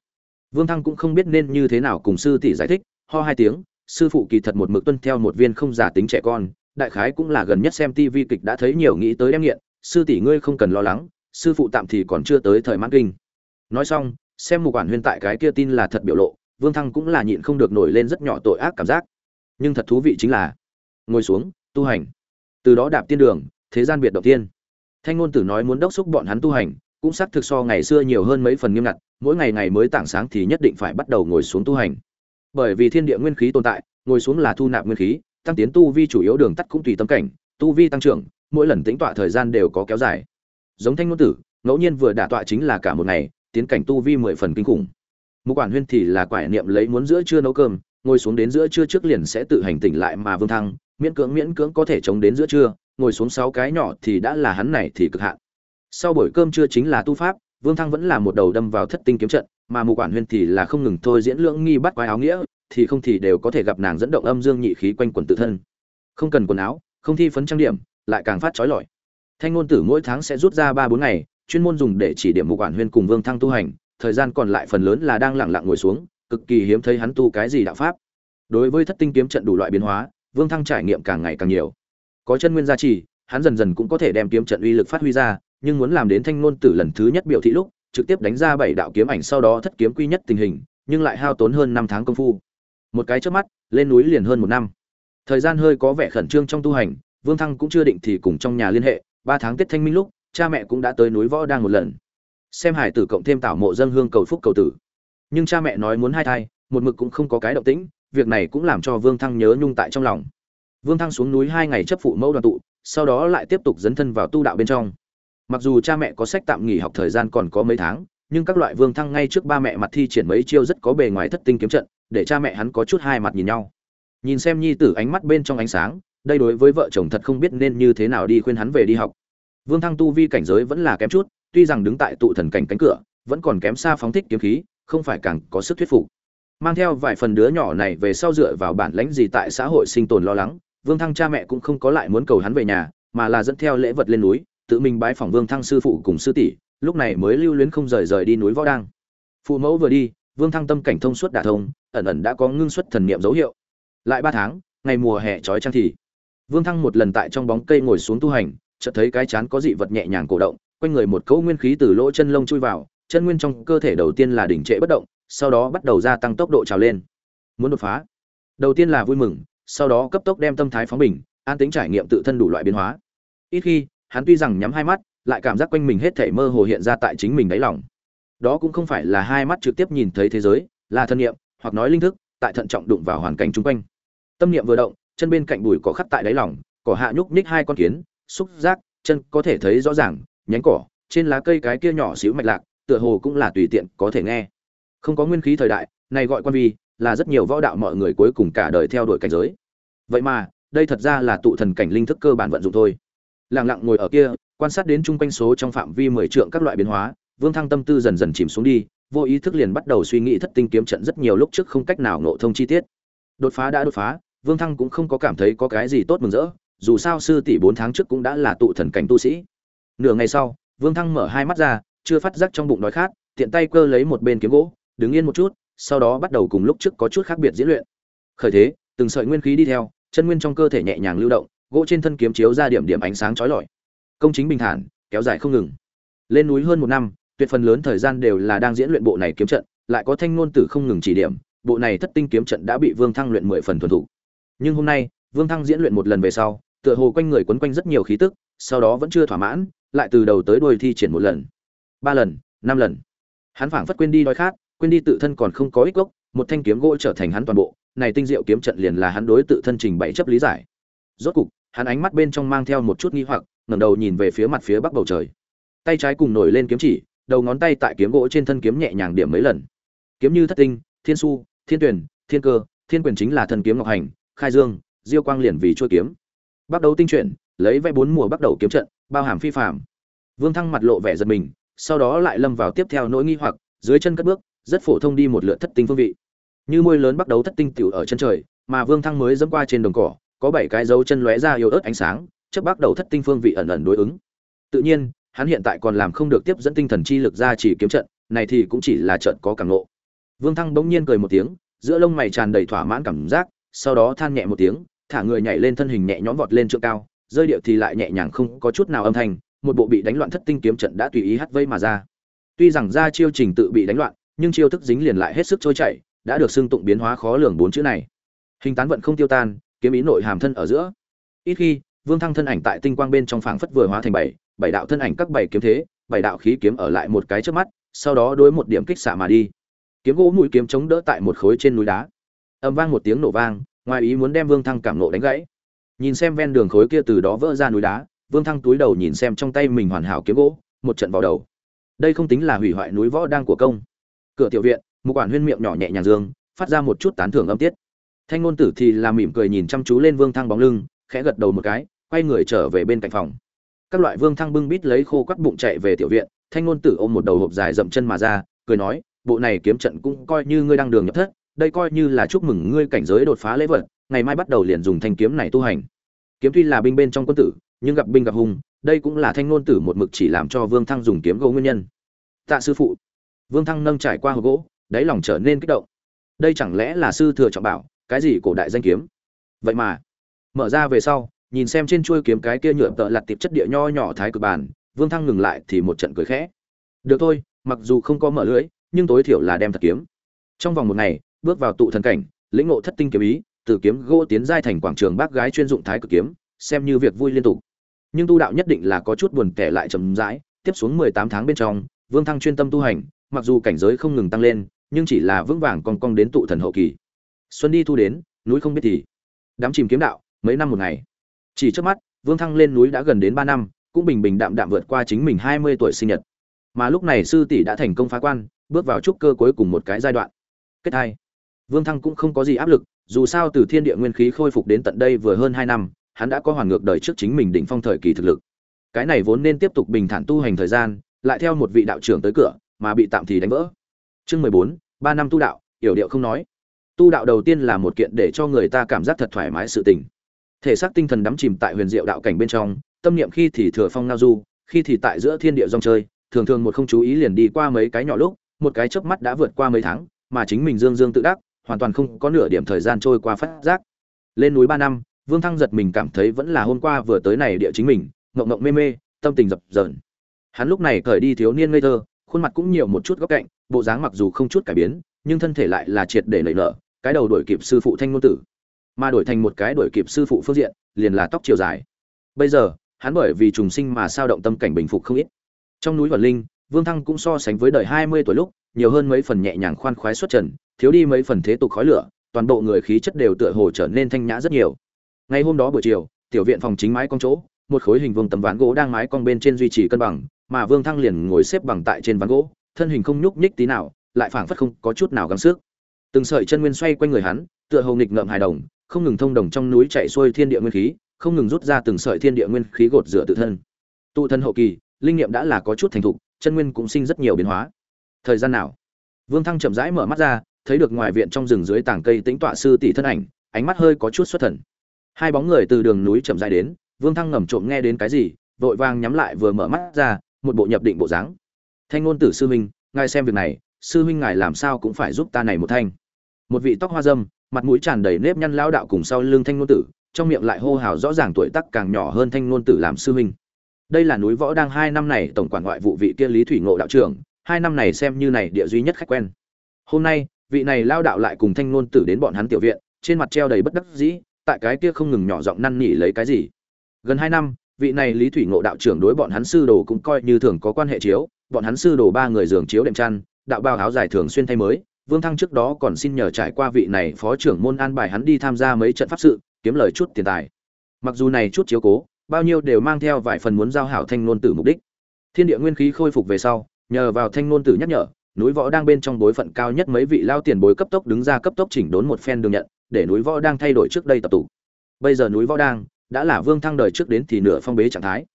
Vương thăng cũng không biết nên như thế nào cùng sư tỷ giải thích ho hai tiếng, sư phụ kỳ thật một mực tuân theo một viên không giả tính trẻ con, đại khái cũng là gần nhất xem TV kịch đã thấy nhiều nghĩ tới đem nghiện, sư tỷ ngươi không cần lo lắng, sư phụ tạm thì còn chưa tới thời mãn kinh. Nói xong, xem một quản huyên tại cái kia tin là thật biểu lộ, vương thăng cũng là nhịn không được nổi lên rất nhỏ tội ác cảm giác. Nhưng thật thú vị chính là, ngồi xuống, tu hành. Từ đó đạp tiên đường, thế gian biệt đầu tiên. Thanh ngôn tử nói muốn đốc xúc bọn hắn tu hành, cũng xác thực so ngày xưa nhiều hơn mấy phần nghiêm ngặt, mỗi ngày ngày mới tảng sáng thì nhất định phải bắt đầu ngồi xuống tu hành bởi vì thiên địa nguyên khí tồn tại, ngồi xuống là thu nạp nguyên khí, tăng tiến tu vi chủ yếu đường tắt cũng tùy tâm cảnh, tu vi tăng trưởng, mỗi lần tính tọa thời gian đều có kéo dài. Giống thanh ngôn tử, ngẫu nhiên vừa đả tọa chính là cả một ngày, tiến cảnh tu vi mười phần kinh khủng. Một quản huyên thì là quải niệm lấy muốn giữa trưa nấu cơm, ngồi xuống đến giữa trưa trước liền sẽ tự hành tỉnh lại mà vương thăng, miễn cưỡng miễn cưỡng có thể chống đến giữa trưa, ngồi xuống sáu cái nhỏ thì đã là hắn này thì cực hạn. Sau buổi cơm trưa chính là tu pháp, vương thăng vẫn là một đầu đâm vào thất tinh kiếm trận mà mục quản huyên thì là không ngừng thôi diễn lưỡng nghi bắt quái áo nghĩa, thì không thì đều có thể gặp nàng dẫn động âm dương nhị khí quanh quần tự thân. Không cần quần áo, không thi phấn trang điểm, lại càng phát trói lọi. Thanh ngôn tử mỗi tháng sẽ rút ra ba bốn ngày, chuyên môn dùng để chỉ điểm mục quản huyên cùng vương thăng tu hành, thời gian còn lại phần lớn là đang lẳng lặng ngồi xuống, cực kỳ hiếm thấy hắn tu cái gì đạo pháp. Đối với thất tinh kiếm trận đủ loại biến hóa, vương thăng trải nghiệm càng ngày càng nhiều. Có chân nguyên gia trì, hắn dần dần cũng có thể đem kiếm trận uy lực phát huy ra, nhưng muốn làm đến thanh ngôn tử lần thứ nhất biểu thị lúc trực tiếp đánh ra bảy đạo kiếm ảnh sau đó thất kiếm quy nhất tình hình, nhưng lại hao tốn hơn năm tháng công phu. Một cái trước mắt, lên núi liền hơn một năm. Thời gian hơi có vẻ khẩn trương trong tu hành, vương thăng cũng chưa định thì cùng trong nhà liên hệ, ba tháng tết thanh minh lúc, cha mẹ cũng đã tới núi võ đang một lần. Xem hải tử cộng thêm tảo mộ dân hương cầu phúc cầu tử. Nhưng cha mẹ nói muốn hai thai, một mực cũng không có cái động tĩnh, việc này cũng làm cho vương thăng nhớ nhung tại trong lòng. Vương thăng xuống núi hai ngày chấp phụ mẫu đoàn tụ, sau đó lại tiếp tục dấn thân vào tu đạo bên trong mặc dù cha mẹ có sách tạm nghỉ học thời gian còn có mấy tháng, nhưng các loại vương thăng ngay trước ba mẹ mặt thi triển mấy chiêu rất có bề ngoài thất tinh kiếm trận, để cha mẹ hắn có chút hai mặt nhìn nhau. Nhìn xem nhi tử ánh mắt bên trong ánh sáng, đây đối với vợ chồng thật không biết nên như thế nào đi khuyên hắn về đi học. Vương thăng tu vi cảnh giới vẫn là kém chút, tuy rằng đứng tại tụ thần cảnh cánh cửa, vẫn còn kém xa phóng thích kiếm khí, không phải càng có sức thuyết phục. Mang theo vài phần đứa nhỏ này về sau dựa vào bản lãnh gì tại xã hội sinh tồn lo lắng, vương thăng cha mẹ cũng không có lại muốn cầu hắn về nhà, mà là dẫn theo lễ vật lên núi tự mình bái phỏng vương thăng sư phụ cùng sư tỷ, lúc này mới lưu luyến không rời rời đi núi võ đang phụ mẫu vừa đi, vương thăng tâm cảnh thông suốt đả thông, ẩn ẩn đã có ngưng xuất thần niệm dấu hiệu. Lại ba tháng, ngày mùa hè trói trang thì, vương thăng một lần tại trong bóng cây ngồi xuống tu hành, chợt thấy cái chán có dị vật nhẹ nhàng cổ động, quanh người một cỗ nguyên khí từ lỗ chân lông chui vào, chân nguyên trong cơ thể đầu tiên là đỉnh trệ bất động, sau đó bắt đầu gia tăng tốc độ trào lên. Muốn đột phá. Đầu tiên là vui mừng, sau đó cấp tốc đem tâm thái phóng bình, an tính trải nghiệm tự thân đủ loại biến hóa. Ít khi hắn tuy rằng nhắm hai mắt, lại cảm giác quanh mình hết thảy mơ hồ hiện ra tại chính mình đáy lòng. Đó cũng không phải là hai mắt trực tiếp nhìn thấy thế giới, là thân niệm, hoặc nói linh thức, tại thận trọng đụng vào hoàn cảnh chung quanh. Tâm niệm vừa động, chân bên cạnh bùi cỏ khắc tại đáy lòng, cỏ hạ nhúc nhích hai con kiến, xúc giác, chân có thể thấy rõ ràng, nhánh cỏ, trên lá cây cái kia nhỏ xíu mạch lạc, tựa hồ cũng là tùy tiện có thể nghe. Không có nguyên khí thời đại, này gọi quan vi, là rất nhiều võ đạo mọi người cuối cùng cả đời theo đuổi cảnh giới. Vậy mà, đây thật ra là tụ thần cảnh linh thức cơ bản vận dụng thôi lặng lặng ngồi ở kia, quan sát đến chung quanh số trong phạm vi mười trượng các loại biến hóa, vương thăng tâm tư dần dần chìm xuống đi, vô ý thức liền bắt đầu suy nghĩ thất tinh kiếm trận rất nhiều lúc trước không cách nào nộ thông chi tiết. Đột phá đã đột phá, vương thăng cũng không có cảm thấy có cái gì tốt mừng rỡ, dù sao sư tỷ bốn tháng trước cũng đã là tụ thần cảnh tu sĩ. Nửa ngày sau, vương thăng mở hai mắt ra, chưa phát giác trong bụng đói khát, tiện tay cơ lấy một bên kiếm gỗ, đứng yên một chút, sau đó bắt đầu cùng lúc trước có chút khác biệt diễn luyện. Khởi thế, từng sợi nguyên khí đi theo, chân nguyên trong cơ thể nhẹ nhàng lưu động gỗ trên thân kiếm chiếu ra điểm điểm ánh sáng chói lọi. Công chính bình thản, kéo dài không ngừng. Lên núi hơn một năm, tuyệt phần lớn thời gian đều là đang diễn luyện bộ này kiếm trận, lại có thanh ngôn tử không ngừng chỉ điểm, bộ này thất tinh kiếm trận đã bị vương thăng luyện mười phần thuần thủ nhưng hôm nay, vương thăng diễn luyện một lần về sau, tựa hồ quanh người quấn quanh rất nhiều khí tức, sau đó vẫn chưa thỏa mãn, lại từ đầu tới đuôi thi triển một lần. Ba lần, năm lần. Hắn phảng phất quên đi đói khát, quên đi tự thân còn không có ích gốc, một thanh kiếm gỗ trở thành hắn toàn bộ, này tinh diệu kiếm trận liền là hắn đối tự thân trình bày chấp lý giải. Rốt cục hắn ánh mắt bên trong mang theo một chút nghi hoặc, ngẩng đầu nhìn về phía mặt phía bắc bầu trời. Tay trái cùng nổi lên kiếm chỉ, đầu ngón tay tại kiếm gỗ trên thân kiếm nhẹ nhàng điểm mấy lần. Kiếm như thất tinh, thiên su, thiên tuyển, thiên cơ, thiên quyền chính là thần kiếm ngọc hành, khai dương, diêu quang liền vì chuôi kiếm. Bắt đầu tinh chuyển, lấy vẽ bốn mùa bắt đầu kiếm trận, bao hàm phi phạm vương thăng mặt lộ vẻ giật mình, sau đó lại lâm vào tiếp theo nỗi nghi hoặc, dưới chân cất bước, rất phổ thông đi một lượt thất tinh phương vị. Như môi lớn bắt đầu thất tinh tiểu ở chân trời, mà vương thăng mới dẫm qua trên đồng cỏ có bảy cái dấu chân lóe ra yếu ớt ánh sáng chấp bắt đầu thất tinh phương vị ẩn ẩn đối ứng. Tự nhiên, hắn hiện tại còn làm không được tiếp dẫn tinh thần chi lực ra chỉ kiếm trận, này thì cũng chỉ là trận có cảm nộ vương thăng bỗng nhiên cười một tiếng, giữa lông mày tràn đầy thỏa mãn cảm giác, sau đó than nhẹ một tiếng, thả người nhảy lên thân hình nhẹ nhõm vọt lên trượng cao, rơi điệu thì lại nhẹ nhàng không có chút nào âm thanh, một bộ bị đánh loạn thất tinh kiếm trận đã tùy ý hắt vây mà ra. Tuy rằng ra chiêu trình tự bị đánh loạn, nhưng chiêu thức dính liền lại hết sức trôi chảy, đã được xưng tụng biến hóa khó lường bốn chữ này. Hình tán vận không tiêu tan kiếm ý nội hàm thân ở giữa. Ít khi, vương thăng thân ảnh tại tinh quang bên trong phảng phất vừa hóa thành bảy bảy đạo thân ảnh các bảy kiếm thế, bảy đạo khí kiếm ở lại một cái trước mắt, sau đó đối một điểm kích xạ mà đi. Kiếm gỗ mũi kiếm chống đỡ tại một khối trên núi đá. Âm vang một tiếng nổ vang, ngoài ý muốn đem vương thăng cảm nộ đánh gãy. Nhìn xem ven đường khối kia từ đó vỡ ra núi đá, vương thăng túi đầu nhìn xem trong tay mình hoàn hảo kiếm gỗ, một trận vào đầu. Đây không tính là hủy hoại núi võ đang của công. Cửa tiểu viện, một quản huyên miệng nhỏ nhẹ nhàng dương, phát ra một chút tán thưởng âm tiết thanh ngôn tử thì làm mỉm cười nhìn chăm chú lên vương thăng bóng lưng, khẽ gật đầu một cái, quay người trở về bên cạnh phòng. Các loại vương thăng bưng bít lấy khô quắt bụng chạy về tiểu viện, thanh ngôn tử ôm một đầu hộp dài dậm chân mà ra, cười nói, bộ này kiếm trận cũng coi như ngươi đang đường nhập thất, đây coi như là chúc mừng ngươi cảnh giới đột phá lễ vật, ngày mai bắt đầu liền dùng thanh kiếm này tu hành. Kiếm tuy là binh bên trong quân tử, nhưng gặp binh gặp hùng đây cũng là thanh ngôn tử một mực chỉ làm cho vương thăng dùng kiếm gỗ nguyên nhân. Tạ sư phụ. Vương thăng nâng trải qua hộp gỗ, đáy lòng trở nên kích động. Đây chẳng lẽ là sư thừa trọng bảo cái gì cổ đại danh kiếm? Vậy mà, mở ra về sau, nhìn xem trên chuôi kiếm cái kia nhựa tợ lặt tiệp chất địa nho nhỏ thái cực bàn, vương thăng ngừng lại thì một trận cười khẽ. Được thôi, mặc dù không có mở lưới nhưng tối thiểu là đem thật kiếm. Trong vòng một ngày, bước vào tụ thần cảnh, lĩnh ngộ thất tinh kiếm ý, từ kiếm gỗ tiến giai thành quảng trường bác gái chuyên dụng thái cực kiếm, xem như việc vui liên tục. Nhưng tu đạo nhất định là có chút buồn kẻ lại chậm rãi, tiếp xuống mười tám tháng bên trong, vương thăng chuyên tâm tu hành, mặc dù cảnh giới không ngừng tăng lên, nhưng chỉ là vững vàng con cong đến tụ thần hậu kỳ xuân đi thu đến, núi không biết thì đám chìm kiếm đạo, mấy năm một ngày. Chỉ trước mắt, vương thăng lên núi đã gần đến ba năm, cũng bình bình đạm đạm vượt qua chính mình hai mươi tuổi sinh nhật. Mà lúc này sư tỷ đã thành công phá quan, bước vào trúc cơ cuối cùng một cái giai đoạn. Kết hai, vương thăng cũng không có gì áp lực, dù sao từ thiên địa nguyên khí khôi phục đến tận đây vừa hơn hai năm, hắn đã có hoàn ngược đời trước chính mình đỉnh phong thời kỳ thực lực. Cái này vốn nên tiếp tục bình thản tu hành thời gian, lại theo một vị đạo trưởng tới cửa, mà bị tạm thì đánh vỡ. Chương mười bốn, ba năm tu đạo, yểu điệu không nói tu đạo đầu tiên là một kiện để cho người ta cảm giác thật thoải mái sự tình. Thể xác tinh thần đắm chìm tại huyền diệu đạo cảnh bên trong, tâm niệm khi thì thừa phong ngao du, khi thì tại giữa thiên địa dòng chơi, thường thường một không chú ý liền đi qua mấy cái nhỏ lúc, một cái chớp mắt đã vượt qua mấy tháng, mà chính mình dương dương tự đắc, hoàn toàn không có nửa điểm thời gian trôi qua phát giác. Lên núi ba năm, vương thăng giật mình cảm thấy vẫn là hôm qua vừa tới này địa chính mình, ngộng ngộng mê mê, tâm tình dập dờn. Hắn lúc này cởi đi thiếu niên ngây thơ, khuôn mặt cũng nhiều một chút góc cạnh, bộ dáng mặc dù không chút cải biến, nhưng thân thể lại là triệt để nảy nở cái đầu đổi kịp sư phụ thanh ngôn tử. Mà đổi thành một cái đổi kịp sư phụ phương diện, liền là tóc chiều dài. Bây giờ, hắn bởi vì trùng sinh mà sao động tâm cảnh bình phục không ít. Trong núi vật linh, vương thăng cũng so sánh với đời hai mươi tuổi lúc, nhiều hơn mấy phần nhẹ nhàng khoan khoái xuất trần, thiếu đi mấy phần thế tục khói lửa, toàn bộ người khí chất đều tựa hồ trở nên thanh nhã rất nhiều. Ngày hôm đó buổi chiều, tiểu viện phòng chính mái con chỗ, một khối hình vuông tấm ván gỗ đang mái cong bên trên duy trì cân bằng, mà vương thăng liền ngồi xếp bằng tại trên ván gỗ, thân hình không nhúc nhích tí nào, lại phảng phất không có chút nào gắng sức từng sợi chân nguyên xoay quanh người hắn, tựa hồ nghịch ngợm hài đồng, không ngừng thông đồng trong núi chạy xuôi thiên địa nguyên khí, không ngừng rút ra từng sợi thiên địa nguyên khí gột rửa tự thân. Tụ thân hậu kỳ, linh nghiệm đã là có chút thành thục, chân nguyên cũng sinh rất nhiều biến hóa. Thời gian nào? Vương thăng chậm rãi mở mắt ra, thấy được ngoài viện trong rừng dưới tảng cây tĩnh tọa sư tỷ thân ảnh, ánh mắt hơi có chút xuất thần. Hai bóng người từ đường núi chậm rãi đến, vương thăng ngầm trộm nghe đến cái gì, vội vàng nhắm lại vừa mở mắt ra, một bộ nhập định bộ dáng. Thanh ngôn tử sư huynh, ngài xem việc này, sư huynh ngài làm sao cũng phải giúp ta này một thanh một vị tóc hoa dâm, mặt mũi tràn đầy nếp nhăn lao đạo cùng sau lưng thanh ngôn tử, trong miệng lại hô hào rõ ràng tuổi tác càng nhỏ hơn thanh ngôn tử làm sư huynh. Đây là núi võ đang hai năm này tổng quản ngoại vụ vị kia lý thủy ngộ đạo trưởng, hai năm này xem như này địa duy nhất khách quen. Hôm nay, vị này lao đạo lại cùng thanh ngôn tử đến bọn hắn tiểu viện, trên mặt treo đầy bất đắc dĩ, tại cái kia không ngừng nhỏ giọng năn nỉ lấy cái gì. Gần hai năm, vị này lý thủy ngộ đạo trưởng đối bọn hắn sư đồ cũng coi như thường có quan hệ chiếu, bọn hắn sư đồ ba người giường chiếu đệm chăn, đạo bao áo dài thường xuyên thay mới vương thăng trước đó còn xin nhờ trải qua vị này phó trưởng môn an bài hắn đi tham gia mấy trận pháp sự, kiếm lời chút tiền tài. Mặc dù này chút chiếu cố, bao nhiêu đều mang theo vài phần muốn giao hảo thanh ngôn tử mục đích. Thiên địa nguyên khí khôi phục về sau, nhờ vào thanh ngôn tử nhắc nhở, núi võ đang bên trong bối phận cao nhất mấy vị lao tiền bối cấp tốc đứng ra cấp tốc chỉnh đốn một phen đường nhận, để núi võ đang thay đổi trước đây tập tụ. Bây giờ núi võ đang, đã là vương thăng đời trước đến thì nửa phong bế trạng thái.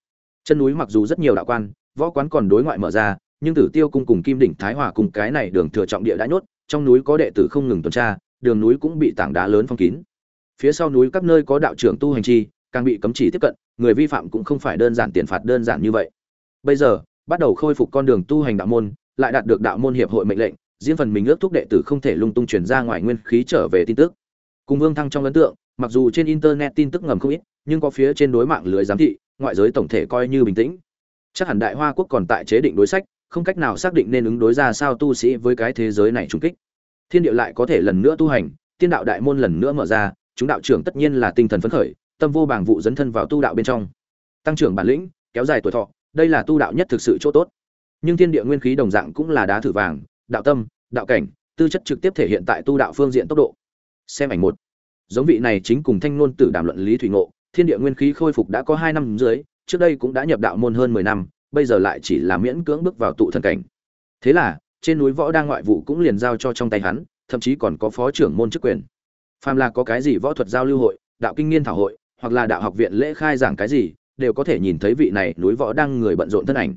Chân núi mặc dù rất nhiều đạo quan, võ quán còn đối ngoại mở ra nhưng tử tiêu cung cùng kim đỉnh thái hòa cùng cái này đường thừa trọng địa đã nhốt, trong núi có đệ tử không ngừng tuần tra, đường núi cũng bị tảng đá lớn phong kín. Phía sau núi các nơi có đạo trưởng tu hành chi, càng bị cấm chỉ tiếp cận, người vi phạm cũng không phải đơn giản tiền phạt đơn giản như vậy. Bây giờ, bắt đầu khôi phục con đường tu hành đạo môn, lại đạt được đạo môn hiệp hội mệnh lệnh diễn phần mình ước thúc đệ tử không thể lung tung chuyển ra ngoài nguyên khí trở về tin tức. Cùng vương thăng trong ấn tượng, mặc dù trên internet tin tức ngầm không ít, nhưng có phía trên đối mạng lưới giám thị, ngoại giới tổng thể coi như bình tĩnh. Chắc hẳn đại hoa quốc còn tại chế định đối sách không cách nào xác định nên ứng đối ra sao tu sĩ với cái thế giới này trùng kích. Thiên địa lại có thể lần nữa tu hành, tiên đạo đại môn lần nữa mở ra, chúng đạo trưởng tất nhiên là tinh thần phấn khởi, tâm vô bảng vụ dẫn thân vào tu đạo bên trong. Tăng trưởng bản lĩnh, kéo dài tuổi thọ, đây là tu đạo nhất thực sự chỗ tốt. Nhưng thiên địa nguyên khí đồng dạng cũng là đá thử vàng, đạo tâm, đạo cảnh, tư chất trực tiếp thể hiện tại tu đạo phương diện tốc độ. Xem ảnh một. Giống vị này chính cùng thanh ngôn tử đàm luận lý thủy ngộ, thiên địa nguyên khí khôi phục đã có hai năm dưới, trước đây cũng đã nhập đạo môn hơn mười năm bây giờ lại chỉ là miễn cưỡng bước vào tụ thần cảnh. Thế là, trên núi võ đang ngoại vụ cũng liền giao cho trong tay hắn, thậm chí còn có phó trưởng môn chức quyền. Phàm là có cái gì võ thuật giao lưu hội, đạo kinh nghiên thảo hội, hoặc là đạo học viện lễ khai giảng cái gì, đều có thể nhìn thấy vị này núi võ đang người bận rộn thân ảnh.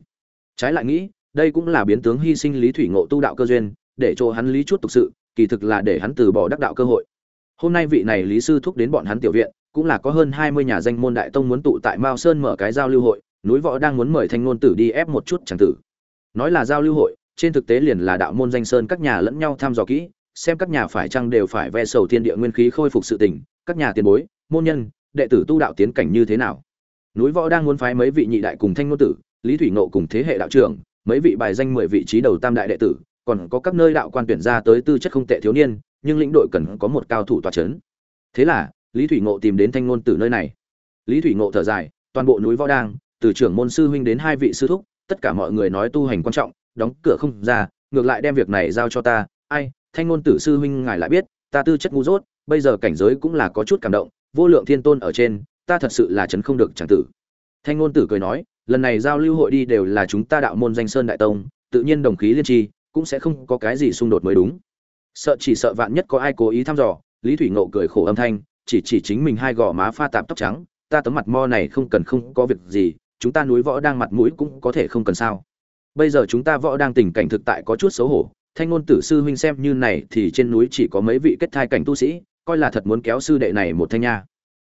Trái lại nghĩ, đây cũng là biến tướng hy sinh lý thủy ngộ tu đạo cơ duyên, để cho hắn lý chút tục sự, kỳ thực là để hắn từ bỏ đắc đạo cơ hội. Hôm nay vị này lý sư thúc đến bọn hắn tiểu viện, cũng là có hơn hai mươi nhà danh môn đại tông muốn tụ tại mao sơn mở cái giao lưu hội núi võ đang muốn mời thanh ngôn tử đi ép một chút chẳng tử. Nói là giao lưu hội, trên thực tế liền là đạo môn danh sơn các nhà lẫn nhau thăm dò kỹ, xem các nhà phải chăng đều phải ve sầu thiên địa nguyên khí khôi phục sự tình, các nhà tiền bối, môn nhân, đệ tử tu đạo tiến cảnh như thế nào. Núi võ đang muốn phái mấy vị nhị đại cùng thanh ngôn tử, lý thủy nộ cùng thế hệ đạo trưởng, mấy vị bài danh mười vị trí đầu tam đại đệ tử, còn có các nơi đạo quan tuyển ra tới tư chất không tệ thiếu niên, nhưng lĩnh đội cần có một cao thủ tòa chấn. Thế là, lý thủy ngộ tìm đến thanh ngôn tử nơi này. Lý thủy ngộ thở dài, toàn bộ núi võ đang từ trưởng môn sư huynh đến hai vị sư thúc, tất cả mọi người nói tu hành quan trọng, đóng cửa không ra, ngược lại đem việc này giao cho ta. Ai, thanh ngôn tử sư huynh ngài lại biết, ta tư chất ngu dốt, bây giờ cảnh giới cũng là có chút cảm động, vô lượng thiên tôn ở trên, ta thật sự là chấn không được chẳng tử. Thanh ngôn tử cười nói, lần này giao lưu hội đi đều là chúng ta đạo môn danh sơn đại tông, tự nhiên đồng khí liên tri, cũng sẽ không có cái gì xung đột mới đúng. Sợ chỉ sợ vạn nhất có ai cố ý thăm dò, lý thủy ngộ cười khổ âm thanh, chỉ chỉ chính mình hai gò má pha tạp tóc trắng, ta tấm mặt mo này không cần không có việc gì chúng ta núi võ đang mặt mũi cũng có thể không cần sao. Bây giờ chúng ta võ đang tình cảnh thực tại có chút xấu hổ, thanh ngôn tử sư huynh xem như này thì trên núi chỉ có mấy vị kết thai cảnh tu sĩ, coi là thật muốn kéo sư đệ này một thanh nha.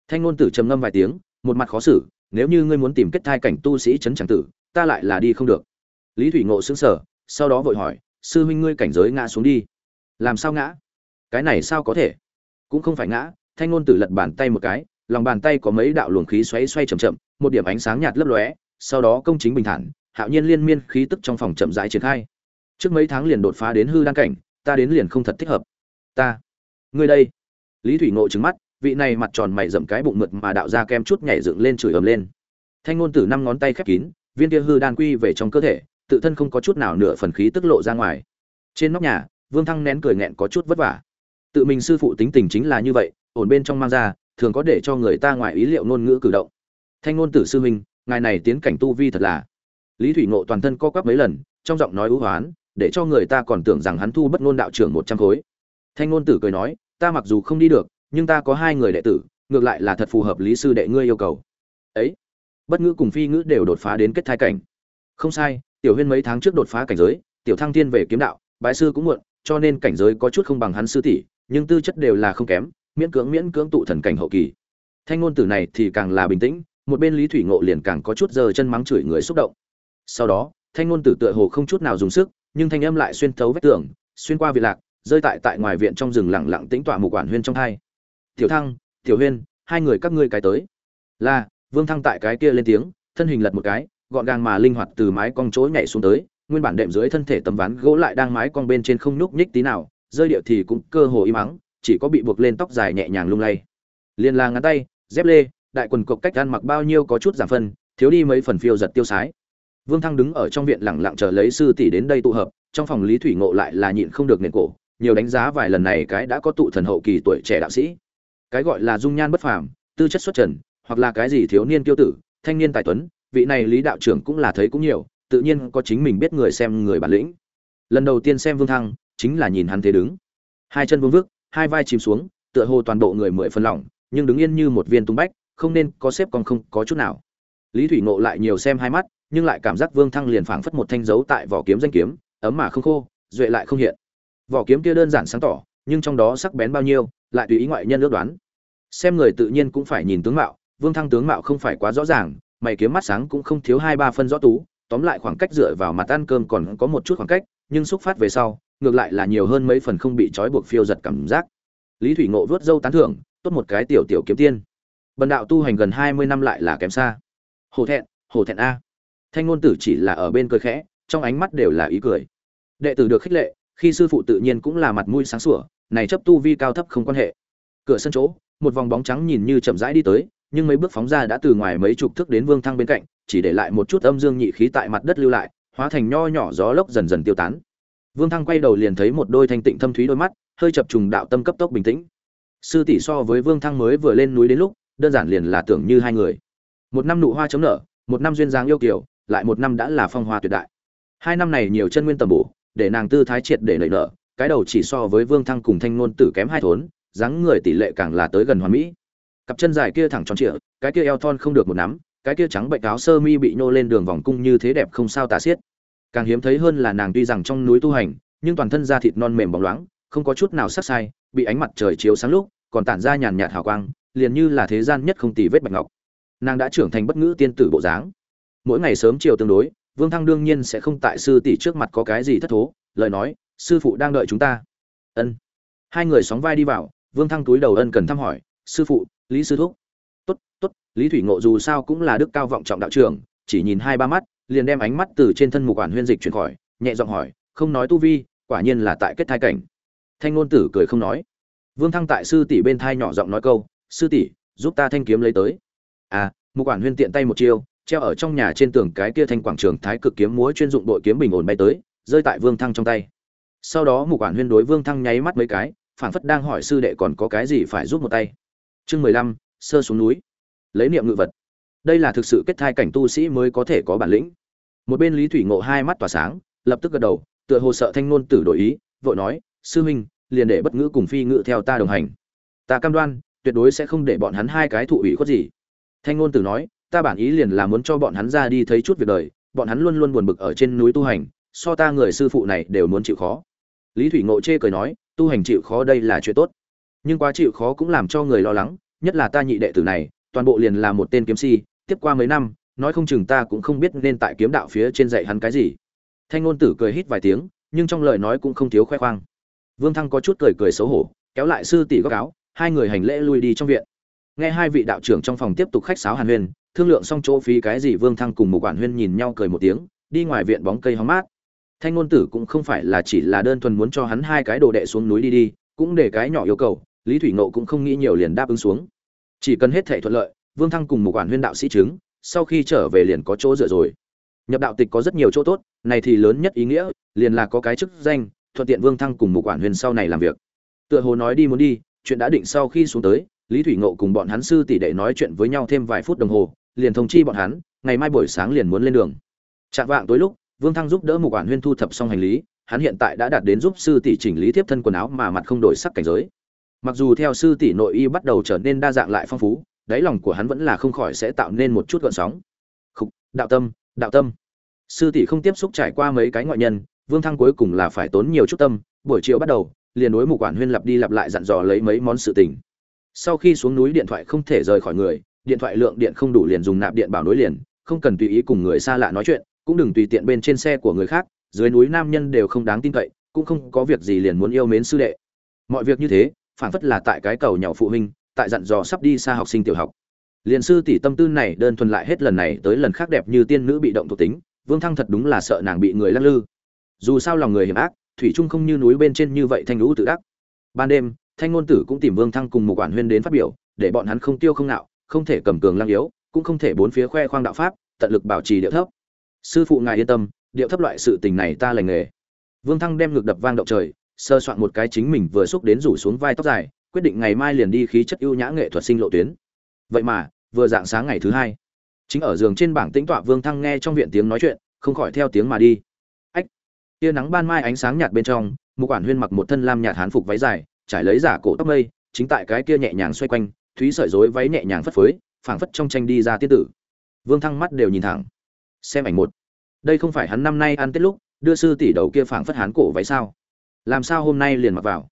Thanh ngôn tử trầm ngâm vài tiếng, một mặt khó xử, nếu như ngươi muốn tìm kết thai cảnh tu sĩ chấn tràng tử, ta lại là đi không được. Lý thủy ngộ xứng sở sau đó vội hỏi, sư huynh ngươi cảnh giới ngã xuống đi. Làm sao ngã? Cái này sao có thể? Cũng không phải ngã, thanh ngôn tử lật bàn tay một cái lòng bàn tay có mấy đạo luồng khí xoáy xoay chậm chậm, một điểm ánh sáng nhạt lấp lóe, sau đó công chính bình thản, hạo nhiên liên miên khí tức trong phòng chậm rãi triển khai. Trước mấy tháng liền đột phá đến hư đan cảnh, ta đến liền không thật thích hợp. Ta, ngươi đây. Lý thủy ngộ trừng mắt, vị này mặt tròn mày rậm cái bụng mượt mà đạo ra kem chút nhảy dựng lên chửi ầm lên. Thanh ngôn tử năm ngón tay khép kín, viên kia hư đan quy về trong cơ thể, tự thân không có chút nào nửa phần khí tức lộ ra ngoài. Trên nóc nhà, vương thăng nén cười nghẹn có chút vất vả. Tự mình sư phụ tính tình chính là như vậy, ổn bên trong mang ra thường có để cho người ta ngoài ý liệu ngôn ngữ cử động. Thanh ngôn tử sư huynh, ngài này tiến cảnh tu vi thật là. Lý thủy ngộ toàn thân co quắp mấy lần, trong giọng nói ưu hoán, để cho người ta còn tưởng rằng hắn thu bất ngôn đạo trưởng một trăm khối. Thanh ngôn tử cười nói, ta mặc dù không đi được, nhưng ta có hai người đệ tử, ngược lại là thật phù hợp lý sư đệ ngươi yêu cầu. Ấy, bất ngữ cùng phi ngữ đều đột phá đến kết thai cảnh. Không sai, tiểu huyên mấy tháng trước đột phá cảnh giới, tiểu thăng thiên về kiếm đạo, bái sư cũng muộn, cho nên cảnh giới có chút không bằng hắn sư tỷ, nhưng tư chất đều là không kém miễn cưỡng miễn cưỡng tụ thần cảnh hậu kỳ. Thanh ngôn tử này thì càng là bình tĩnh, một bên lý thủy ngộ liền càng có chút giờ chân mắng chửi người xúc động. Sau đó, thanh ngôn tử tựa hồ không chút nào dùng sức, nhưng thanh âm lại xuyên thấu vách tường, xuyên qua vị lạc, rơi tại tại ngoài viện trong rừng lặng lặng tĩnh tọa mục quản huyên trong hai. Tiểu thăng, tiểu huyên, hai người các ngươi cái tới. Là, vương thăng tại cái kia lên tiếng, thân hình lật một cái, gọn gàng mà linh hoạt từ mái cong chối nhảy xuống tới, nguyên bản đệm dưới thân thể tấm ván gỗ lại đang mái cong bên trên không nhúc nhích tí nào, rơi điệu thì cũng cơ hồ im ắng chỉ có bị buộc lên tóc dài nhẹ nhàng lung lay. Liền là ngắn tay, dép lê, đại quần cộc cách ăn mặc bao nhiêu có chút giảm phân, thiếu đi mấy phần phiêu giật tiêu sái. Vương thăng đứng ở trong viện lẳng lặng chờ lấy sư tỷ đến đây tụ hợp, trong phòng lý thủy ngộ lại là nhịn không được nền cổ, nhiều đánh giá vài lần này cái đã có tụ thần hậu kỳ tuổi trẻ đạo sĩ. Cái gọi là dung nhan bất phàm, tư chất xuất trần, hoặc là cái gì thiếu niên kiêu tử, thanh niên tài tuấn, vị này lý đạo trưởng cũng là thấy cũng nhiều, tự nhiên có chính mình biết người xem người bản lĩnh. Lần đầu tiên xem vương thăng, chính là nhìn hắn thế đứng. Hai chân vương vức hai vai chìm xuống, tựa hồ toàn bộ người mười phần lỏng, nhưng đứng yên như một viên tung bách, không nên có xếp còn không có chút nào. Lý thủy ngộ lại nhiều xem hai mắt, nhưng lại cảm giác vương thăng liền phảng phất một thanh dấu tại vỏ kiếm danh kiếm, ấm mà không khô, duệ lại không hiện. Vỏ kiếm kia đơn giản sáng tỏ, nhưng trong đó sắc bén bao nhiêu, lại tùy ý ngoại nhân ước đoán. Xem người tự nhiên cũng phải nhìn tướng mạo, vương thăng tướng mạo không phải quá rõ ràng, mày kiếm mắt sáng cũng không thiếu hai ba phân rõ tú, tóm lại khoảng cách dựa vào mặt ăn cơm còn có một chút khoảng cách, nhưng xúc phát về sau ngược lại là nhiều hơn mấy phần không bị trói buộc phiêu giật cảm giác. Lý thủy ngộ vớt dâu tán thưởng, tốt một cái tiểu tiểu kiếm tiên. Bần đạo tu hành gần hai mươi năm lại là kém xa. Hổ thẹn hổ thẹn a. Thanh ngôn tử chỉ là ở bên cười khẽ, trong ánh mắt đều là ý cười. Đệ tử được khích lệ, khi sư phụ tự nhiên cũng là mặt mũi sáng sủa, này chấp tu vi cao thấp không quan hệ. Cửa sân chỗ, một vòng bóng trắng nhìn như chậm rãi đi tới, nhưng mấy bước phóng ra đã từ ngoài mấy chục thước đến vương thăng bên cạnh, chỉ để lại một chút âm dương nhị khí tại mặt đất lưu lại, hóa thành nho nhỏ gió lốc dần dần tiêu tán vương thăng quay đầu liền thấy một đôi thanh tịnh thâm thúy đôi mắt, hơi chập trùng đạo tâm cấp tốc bình tĩnh. Sư tỷ so với vương thăng mới vừa lên núi đến lúc, đơn giản liền là tưởng như hai người. Một năm nụ hoa chấm nở, một năm duyên dáng yêu kiều, lại một năm đã là phong hoa tuyệt đại. Hai năm này nhiều chân nguyên tầm bổ, để nàng tư thái triệt để nảy nở, cái đầu chỉ so với vương thăng cùng thanh ngôn tử kém hai thốn, dáng người tỷ lệ càng là tới gần hoàn mỹ. Cặp chân dài kia thẳng tròn trịa, cái kia eo thon không được một nắm, cái kia trắng bệnh áo sơ mi bị nhô lên đường vòng cung như thế đẹp không sao tả xiết càng hiếm thấy hơn là nàng tuy rằng trong núi tu hành, nhưng toàn thân da thịt non mềm bóng loáng, không có chút nào sắc sai, bị ánh mặt trời chiếu sáng lúc, còn tản ra nhàn nhạt hào quang, liền như là thế gian nhất không tì vết bạch ngọc. Nàng đã trưởng thành bất ngữ tiên tử bộ dáng. Mỗi ngày sớm chiều tương đối, vương thăng đương nhiên sẽ không tại sư tỷ trước mặt có cái gì thất thố, lời nói, sư phụ đang đợi chúng ta. Ân. Hai người sóng vai đi vào, vương thăng túi đầu ân cần thăm hỏi, sư phụ, lý sư thúc. Tốt tốt, lý thủy ngộ dù sao cũng là đức cao vọng trọng đạo trưởng, chỉ nhìn hai ba mắt liền đem ánh mắt từ trên thân mục quản huyên dịch chuyển khỏi, nhẹ giọng hỏi, không nói tu vi, quả nhiên là tại kết thai cảnh. Thanh ngôn tử cười không nói. Vương thăng tại sư tỷ bên thai nhỏ giọng nói câu, sư tỷ, giúp ta thanh kiếm lấy tới. À mục quản huyên tiện tay một chiêu, treo ở trong nhà trên tường cái kia thanh quảng trường thái cực kiếm múa chuyên dụng đội kiếm bình ổn bay tới, rơi tại vương thăng trong tay. Sau đó mục quản huyên đối vương thăng nháy mắt mấy cái, phảng phất đang hỏi sư đệ còn có cái gì phải giúp một tay. Chương mười lăm, sơ xuống núi. Lấy niệm ngự vật đây là thực sự kết thai cảnh tu sĩ mới có thể có bản lĩnh. Một bên lý thủy ngộ hai mắt tỏa sáng, lập tức gật đầu, tựa hồ sợ thanh ngôn tử đổi ý, vội nói, sư huynh, liền để bất ngữ cùng phi ngữ theo ta đồng hành. Ta cam đoan, tuyệt đối sẽ không để bọn hắn hai cái thụ ủy khuất gì. Thanh ngôn tử nói, ta bản ý liền là muốn cho bọn hắn ra đi thấy chút việc đời, bọn hắn luôn luôn buồn bực ở trên núi tu hành, so ta người sư phụ này đều muốn chịu khó. Lý thủy ngộ chê cười nói, tu hành chịu khó đây là chuyện tốt, nhưng quá chịu khó cũng làm cho người lo lắng, nhất là ta nhị đệ tử này, toàn bộ liền là một tên kiếm si tiếp qua mấy năm, nói không chừng ta cũng không biết nên tại kiếm đạo phía trên dạy hắn cái gì. Thanh ngôn tử cười hít vài tiếng, nhưng trong lời nói cũng không thiếu khoe khoang. Vương thăng có chút cười cười xấu hổ, kéo lại sư tỷ góc áo, hai người hành lễ lui đi trong viện. Nghe hai vị đạo trưởng trong phòng tiếp tục khách sáo hàn huyên, thương lượng xong chỗ phí cái gì vương thăng cùng một quản huyên nhìn nhau cười một tiếng, đi ngoài viện bóng cây hóng mát. Thanh ngôn tử cũng không phải là chỉ là đơn thuần muốn cho hắn hai cái đồ đệ xuống núi đi đi, cũng để cái nhỏ yêu cầu, lý thủy nộ cũng không nghĩ nhiều liền đáp ứng xuống. Chỉ cần hết thể thuận lợi vương thăng cùng một quản huyên đạo sĩ chứng, sau khi trở về liền có chỗ dựa rồi. Nhập đạo tịch có rất nhiều chỗ tốt, này thì lớn nhất ý nghĩa, liền là có cái chức danh, thuận tiện vương thăng cùng một quản huyền sau này làm việc. Tựa hồ nói đi muốn đi, chuyện đã định sau khi xuống tới, lý thủy ngộ cùng bọn hắn sư tỷ đệ nói chuyện với nhau thêm vài phút đồng hồ, liền thông chi bọn hắn, ngày mai buổi sáng liền muốn lên đường. Chạm vạng tối lúc, vương thăng giúp đỡ một quản huyên thu thập xong hành lý, hắn hiện tại đã đạt đến giúp sư tỷ chỉnh lý tiếp thân quần áo mà mặt không đổi sắc cảnh giới. Mặc dù theo sư tỷ nội y bắt đầu trở nên đa dạng lại phong phú đáy lòng của hắn vẫn là không khỏi sẽ tạo nên một chút gợn sóng. Khúc, đạo tâm đạo tâm. Sư tỷ không tiếp xúc trải qua mấy cái ngoại nhân vương thăng cuối cùng là phải tốn nhiều chút tâm buổi chiều bắt đầu liền đối mục quản huyên lặp đi lặp lại dặn dò lấy mấy món sự tình. Sau khi xuống núi điện thoại không thể rời khỏi người điện thoại lượng điện không đủ liền dùng nạp điện bảo nối liền không cần tùy ý cùng người xa lạ nói chuyện cũng đừng tùy tiện bên trên xe của người khác dưới núi nam nhân đều không đáng tin cậy cũng không có việc gì liền muốn yêu mến sư đệ. Mọi việc như thế phản phất là tại cái cầu nhỏ phụ huynh tại dặn dò sắp đi xa học sinh tiểu học. Liền sư tỷ tâm tư này đơn thuần lại hết lần này tới lần khác đẹp như tiên nữ bị động thuộc tính, vương thăng thật đúng là sợ nàng bị người lắc lư. Dù sao lòng người hiểm ác, thủy trung không như núi bên trên như vậy thanh lũ tự đắc. Ban đêm, thanh ngôn tử cũng tìm vương thăng cùng một quản huyên đến phát biểu, để bọn hắn không tiêu không nạo, không thể cầm cường lăng yếu, cũng không thể bốn phía khoe khoang đạo pháp, tận lực bảo trì điệu thấp. Sư phụ ngài yên tâm, điệu thấp loại sự tình này ta lành nghề. Vương thăng đem ngực đập vang động trời, sơ soạn một cái chính mình vừa xúc đến rủ xuống vai tóc dài quyết định ngày mai liền đi khí chất ưu nhã nghệ thuật sinh lộ tuyến. Vậy mà, vừa dạng sáng ngày thứ hai, chính ở giường trên bảng tĩnh tọa vương thăng nghe trong viện tiếng nói chuyện, không khỏi theo tiếng mà đi. Ách! Tia nắng ban mai ánh sáng nhạt bên trong một quản huyên mặc một thân lam nhạt hán phục váy dài, trải lấy giả cổ tóc mây, chính tại cái kia nhẹ nhàng xoay quanh, thúy sợi rối váy nhẹ nhàng phất phới, phảng phất trong tranh đi ra tiên tử. Vương thăng mắt đều nhìn thẳng. Xem ảnh một. Đây không phải hắn năm nay ăn tết lúc, đưa sư tỷ đầu kia phảng phất hán cổ váy sao? Làm sao hôm nay liền mặc vào?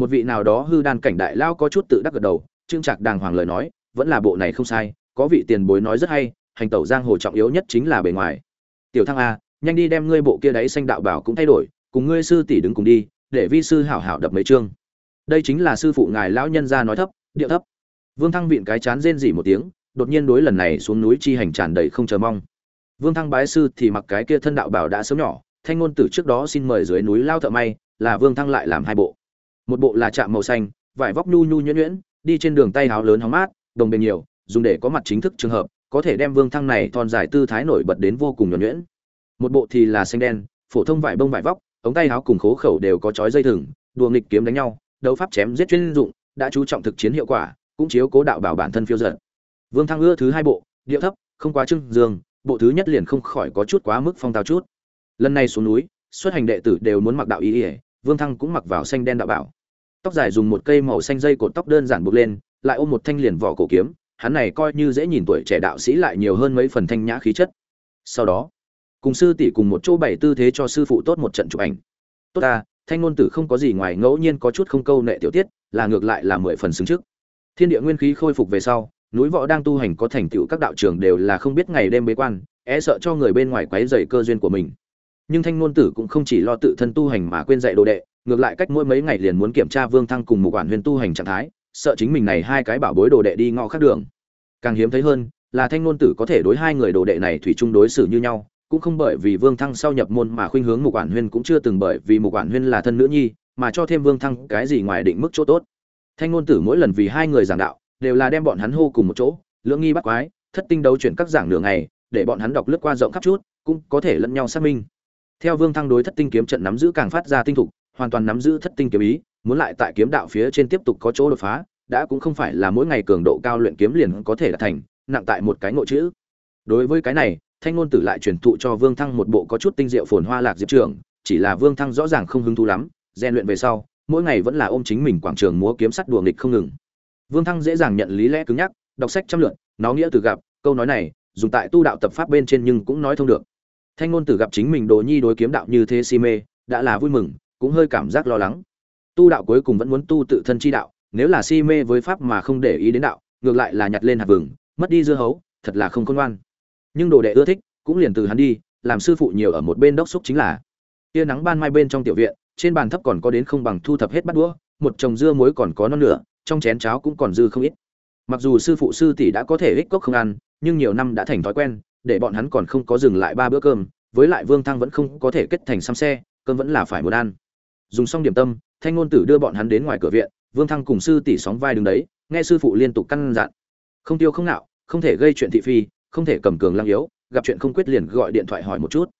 Một vị nào đó hư đan cảnh đại lao có chút tự đắc gật đầu, trương trạc đàng hoàng lời nói, vẫn là bộ này không sai, có vị tiền bối nói rất hay, hành tẩu giang hồ trọng yếu nhất chính là bề ngoài. Tiểu thăng a, nhanh đi đem ngươi bộ kia đáy xanh đạo bảo cũng thay đổi, cùng ngươi sư tỷ đứng cùng đi, để vi sư hảo hảo đập mấy chương. Đây chính là sư phụ ngài lão nhân gia nói thấp, điệu thấp. Vương thăng vịn cái chán rên rỉ một tiếng, đột nhiên đối lần này xuống núi chi hành tràn đầy không chờ mong. Vương thăng bái sư thì mặc cái kia thân đạo bảo đã sớm nhỏ, thanh ngôn tử trước đó xin mời dưới núi lao thợ may, là vương thăng lại làm hai bộ một bộ là chạm màu xanh, vải vóc nhu nhu nhuyễn nhuyễn, đi trên đường tay áo lớn hóng mát, đồng bền nhiều, dùng để có mặt chính thức trường hợp, có thể đem vương thăng này thon dài tư thái nổi bật đến vô cùng nhuẩn nhuyễn. Một bộ thì là xanh đen, phổ thông vải bông vải vóc, ống tay áo cùng khố khẩu đều có chói dây thừng, đùa nghịch kiếm đánh nhau, đấu pháp chém giết chuyên dụng, đã chú trọng thực chiến hiệu quả, cũng chiếu cố đạo bảo bản thân phiêu dật. Vương thăng ưa thứ hai bộ điệu thấp, không quá trưng dương, bộ thứ nhất liền không khỏi có chút quá mức phong tao chút. Lần này xuống núi, xuất hành đệ tử đều muốn mặc đạo ý ỉa vương thăng cũng mặc vào xanh đen đạo bảo tóc dài dùng một cây màu xanh dây cột tóc đơn giản buộc lên, lại ôm một thanh liền vỏ cổ kiếm, hắn này coi như dễ nhìn tuổi trẻ đạo sĩ lại nhiều hơn mấy phần thanh nhã khí chất. Sau đó, cùng sư tỷ cùng một chỗ bày tư thế cho sư phụ tốt một trận chụp ảnh. Tốt ta, thanh ngôn tử không có gì ngoài ngẫu nhiên có chút không câu nệ tiểu tiết, là ngược lại là mười phần xứng trước. Thiên địa nguyên khí khôi phục về sau, núi võ đang tu hành có thành tựu các đạo trường đều là không biết ngày đêm bế quan e sợ cho người bên ngoài quấy rầy cơ duyên của mình. Nhưng thanh ngôn tử cũng không chỉ lo tự thân tu hành mà quên dạy đồ đệ ngược lại cách mỗi mấy ngày liền muốn kiểm tra vương thăng cùng một quản huyền tu hành trạng thái, sợ chính mình này hai cái bảo bối đồ đệ đi ngõ khác đường. Càng hiếm thấy hơn, là thanh ngôn tử có thể đối hai người đồ đệ này thủy chung đối xử như nhau, cũng không bởi vì vương thăng sau nhập môn mà khuynh hướng một quản huyên cũng chưa từng bởi vì một quản huyên là thân nữ nhi, mà cho thêm vương thăng cái gì ngoài định mức chỗ tốt. Thanh ngôn tử mỗi lần vì hai người giảng đạo, đều là đem bọn hắn hô cùng một chỗ, lưỡng nghi bắt quái, thất tinh đấu chuyển các giảng nửa ngày, để bọn hắn đọc lướt qua rộng khắp chút, cũng có thể lẫn nhau xác minh. Theo vương thăng đối thất tinh kiếm trận nắm giữ càng phát ra tinh thục hoàn toàn nắm giữ thất tinh kiếm ý muốn lại tại kiếm đạo phía trên tiếp tục có chỗ đột phá đã cũng không phải là mỗi ngày cường độ cao luyện kiếm liền có thể đạt thành nặng tại một cái ngộ chữ. Đối với cái này thanh ngôn tử lại truyền thụ cho vương thăng một bộ có chút tinh diệu phồn hoa lạc diệp trường chỉ là vương thăng rõ ràng không hứng thú lắm rèn luyện về sau mỗi ngày vẫn là ôm chính mình quảng trường múa kiếm sắt đùa nghịch không ngừng. Vương thăng dễ dàng nhận lý lẽ cứng nhắc đọc sách trăm lượt, nó nghĩa từ gặp câu nói này dùng tại tu đạo tập pháp bên trên nhưng cũng nói thông được. Thanh ngôn tử gặp chính mình đồ nhi đối kiếm đạo như thế si mê đã là vui mừng cũng hơi cảm giác lo lắng. Tu đạo cuối cùng vẫn muốn tu tự thân chi đạo, nếu là si mê với pháp mà không để ý đến đạo, ngược lại là nhặt lên hạt vừng, mất đi dưa hấu, thật là không khôn ngoan. Nhưng đồ đệ ưa thích, cũng liền từ hắn đi, làm sư phụ nhiều ở một bên đốc xúc chính là. Tia nắng ban mai bên trong tiểu viện, trên bàn thấp còn có đến không bằng thu thập hết bát đũa, một chồng dưa muối còn có non nửa, trong chén cháo cũng còn dư không ít. Mặc dù sư phụ sư tỷ đã có thể ích cốc không ăn, nhưng nhiều năm đã thành thói quen, để bọn hắn còn không có dừng lại ba bữa cơm, với lại vương thăng vẫn không có thể kết thành xăm xe, cơm vẫn là phải muốn ăn dùng xong điểm tâm, thanh ngôn tử đưa bọn hắn đến ngoài cửa viện, vương thăng cùng sư tỷ sóng vai đứng đấy, nghe sư phụ liên tục căn dặn. Không tiêu không nạo, không thể gây chuyện thị phi, không thể cầm cường lăng yếu, gặp chuyện không quyết liền gọi điện thoại hỏi một chút.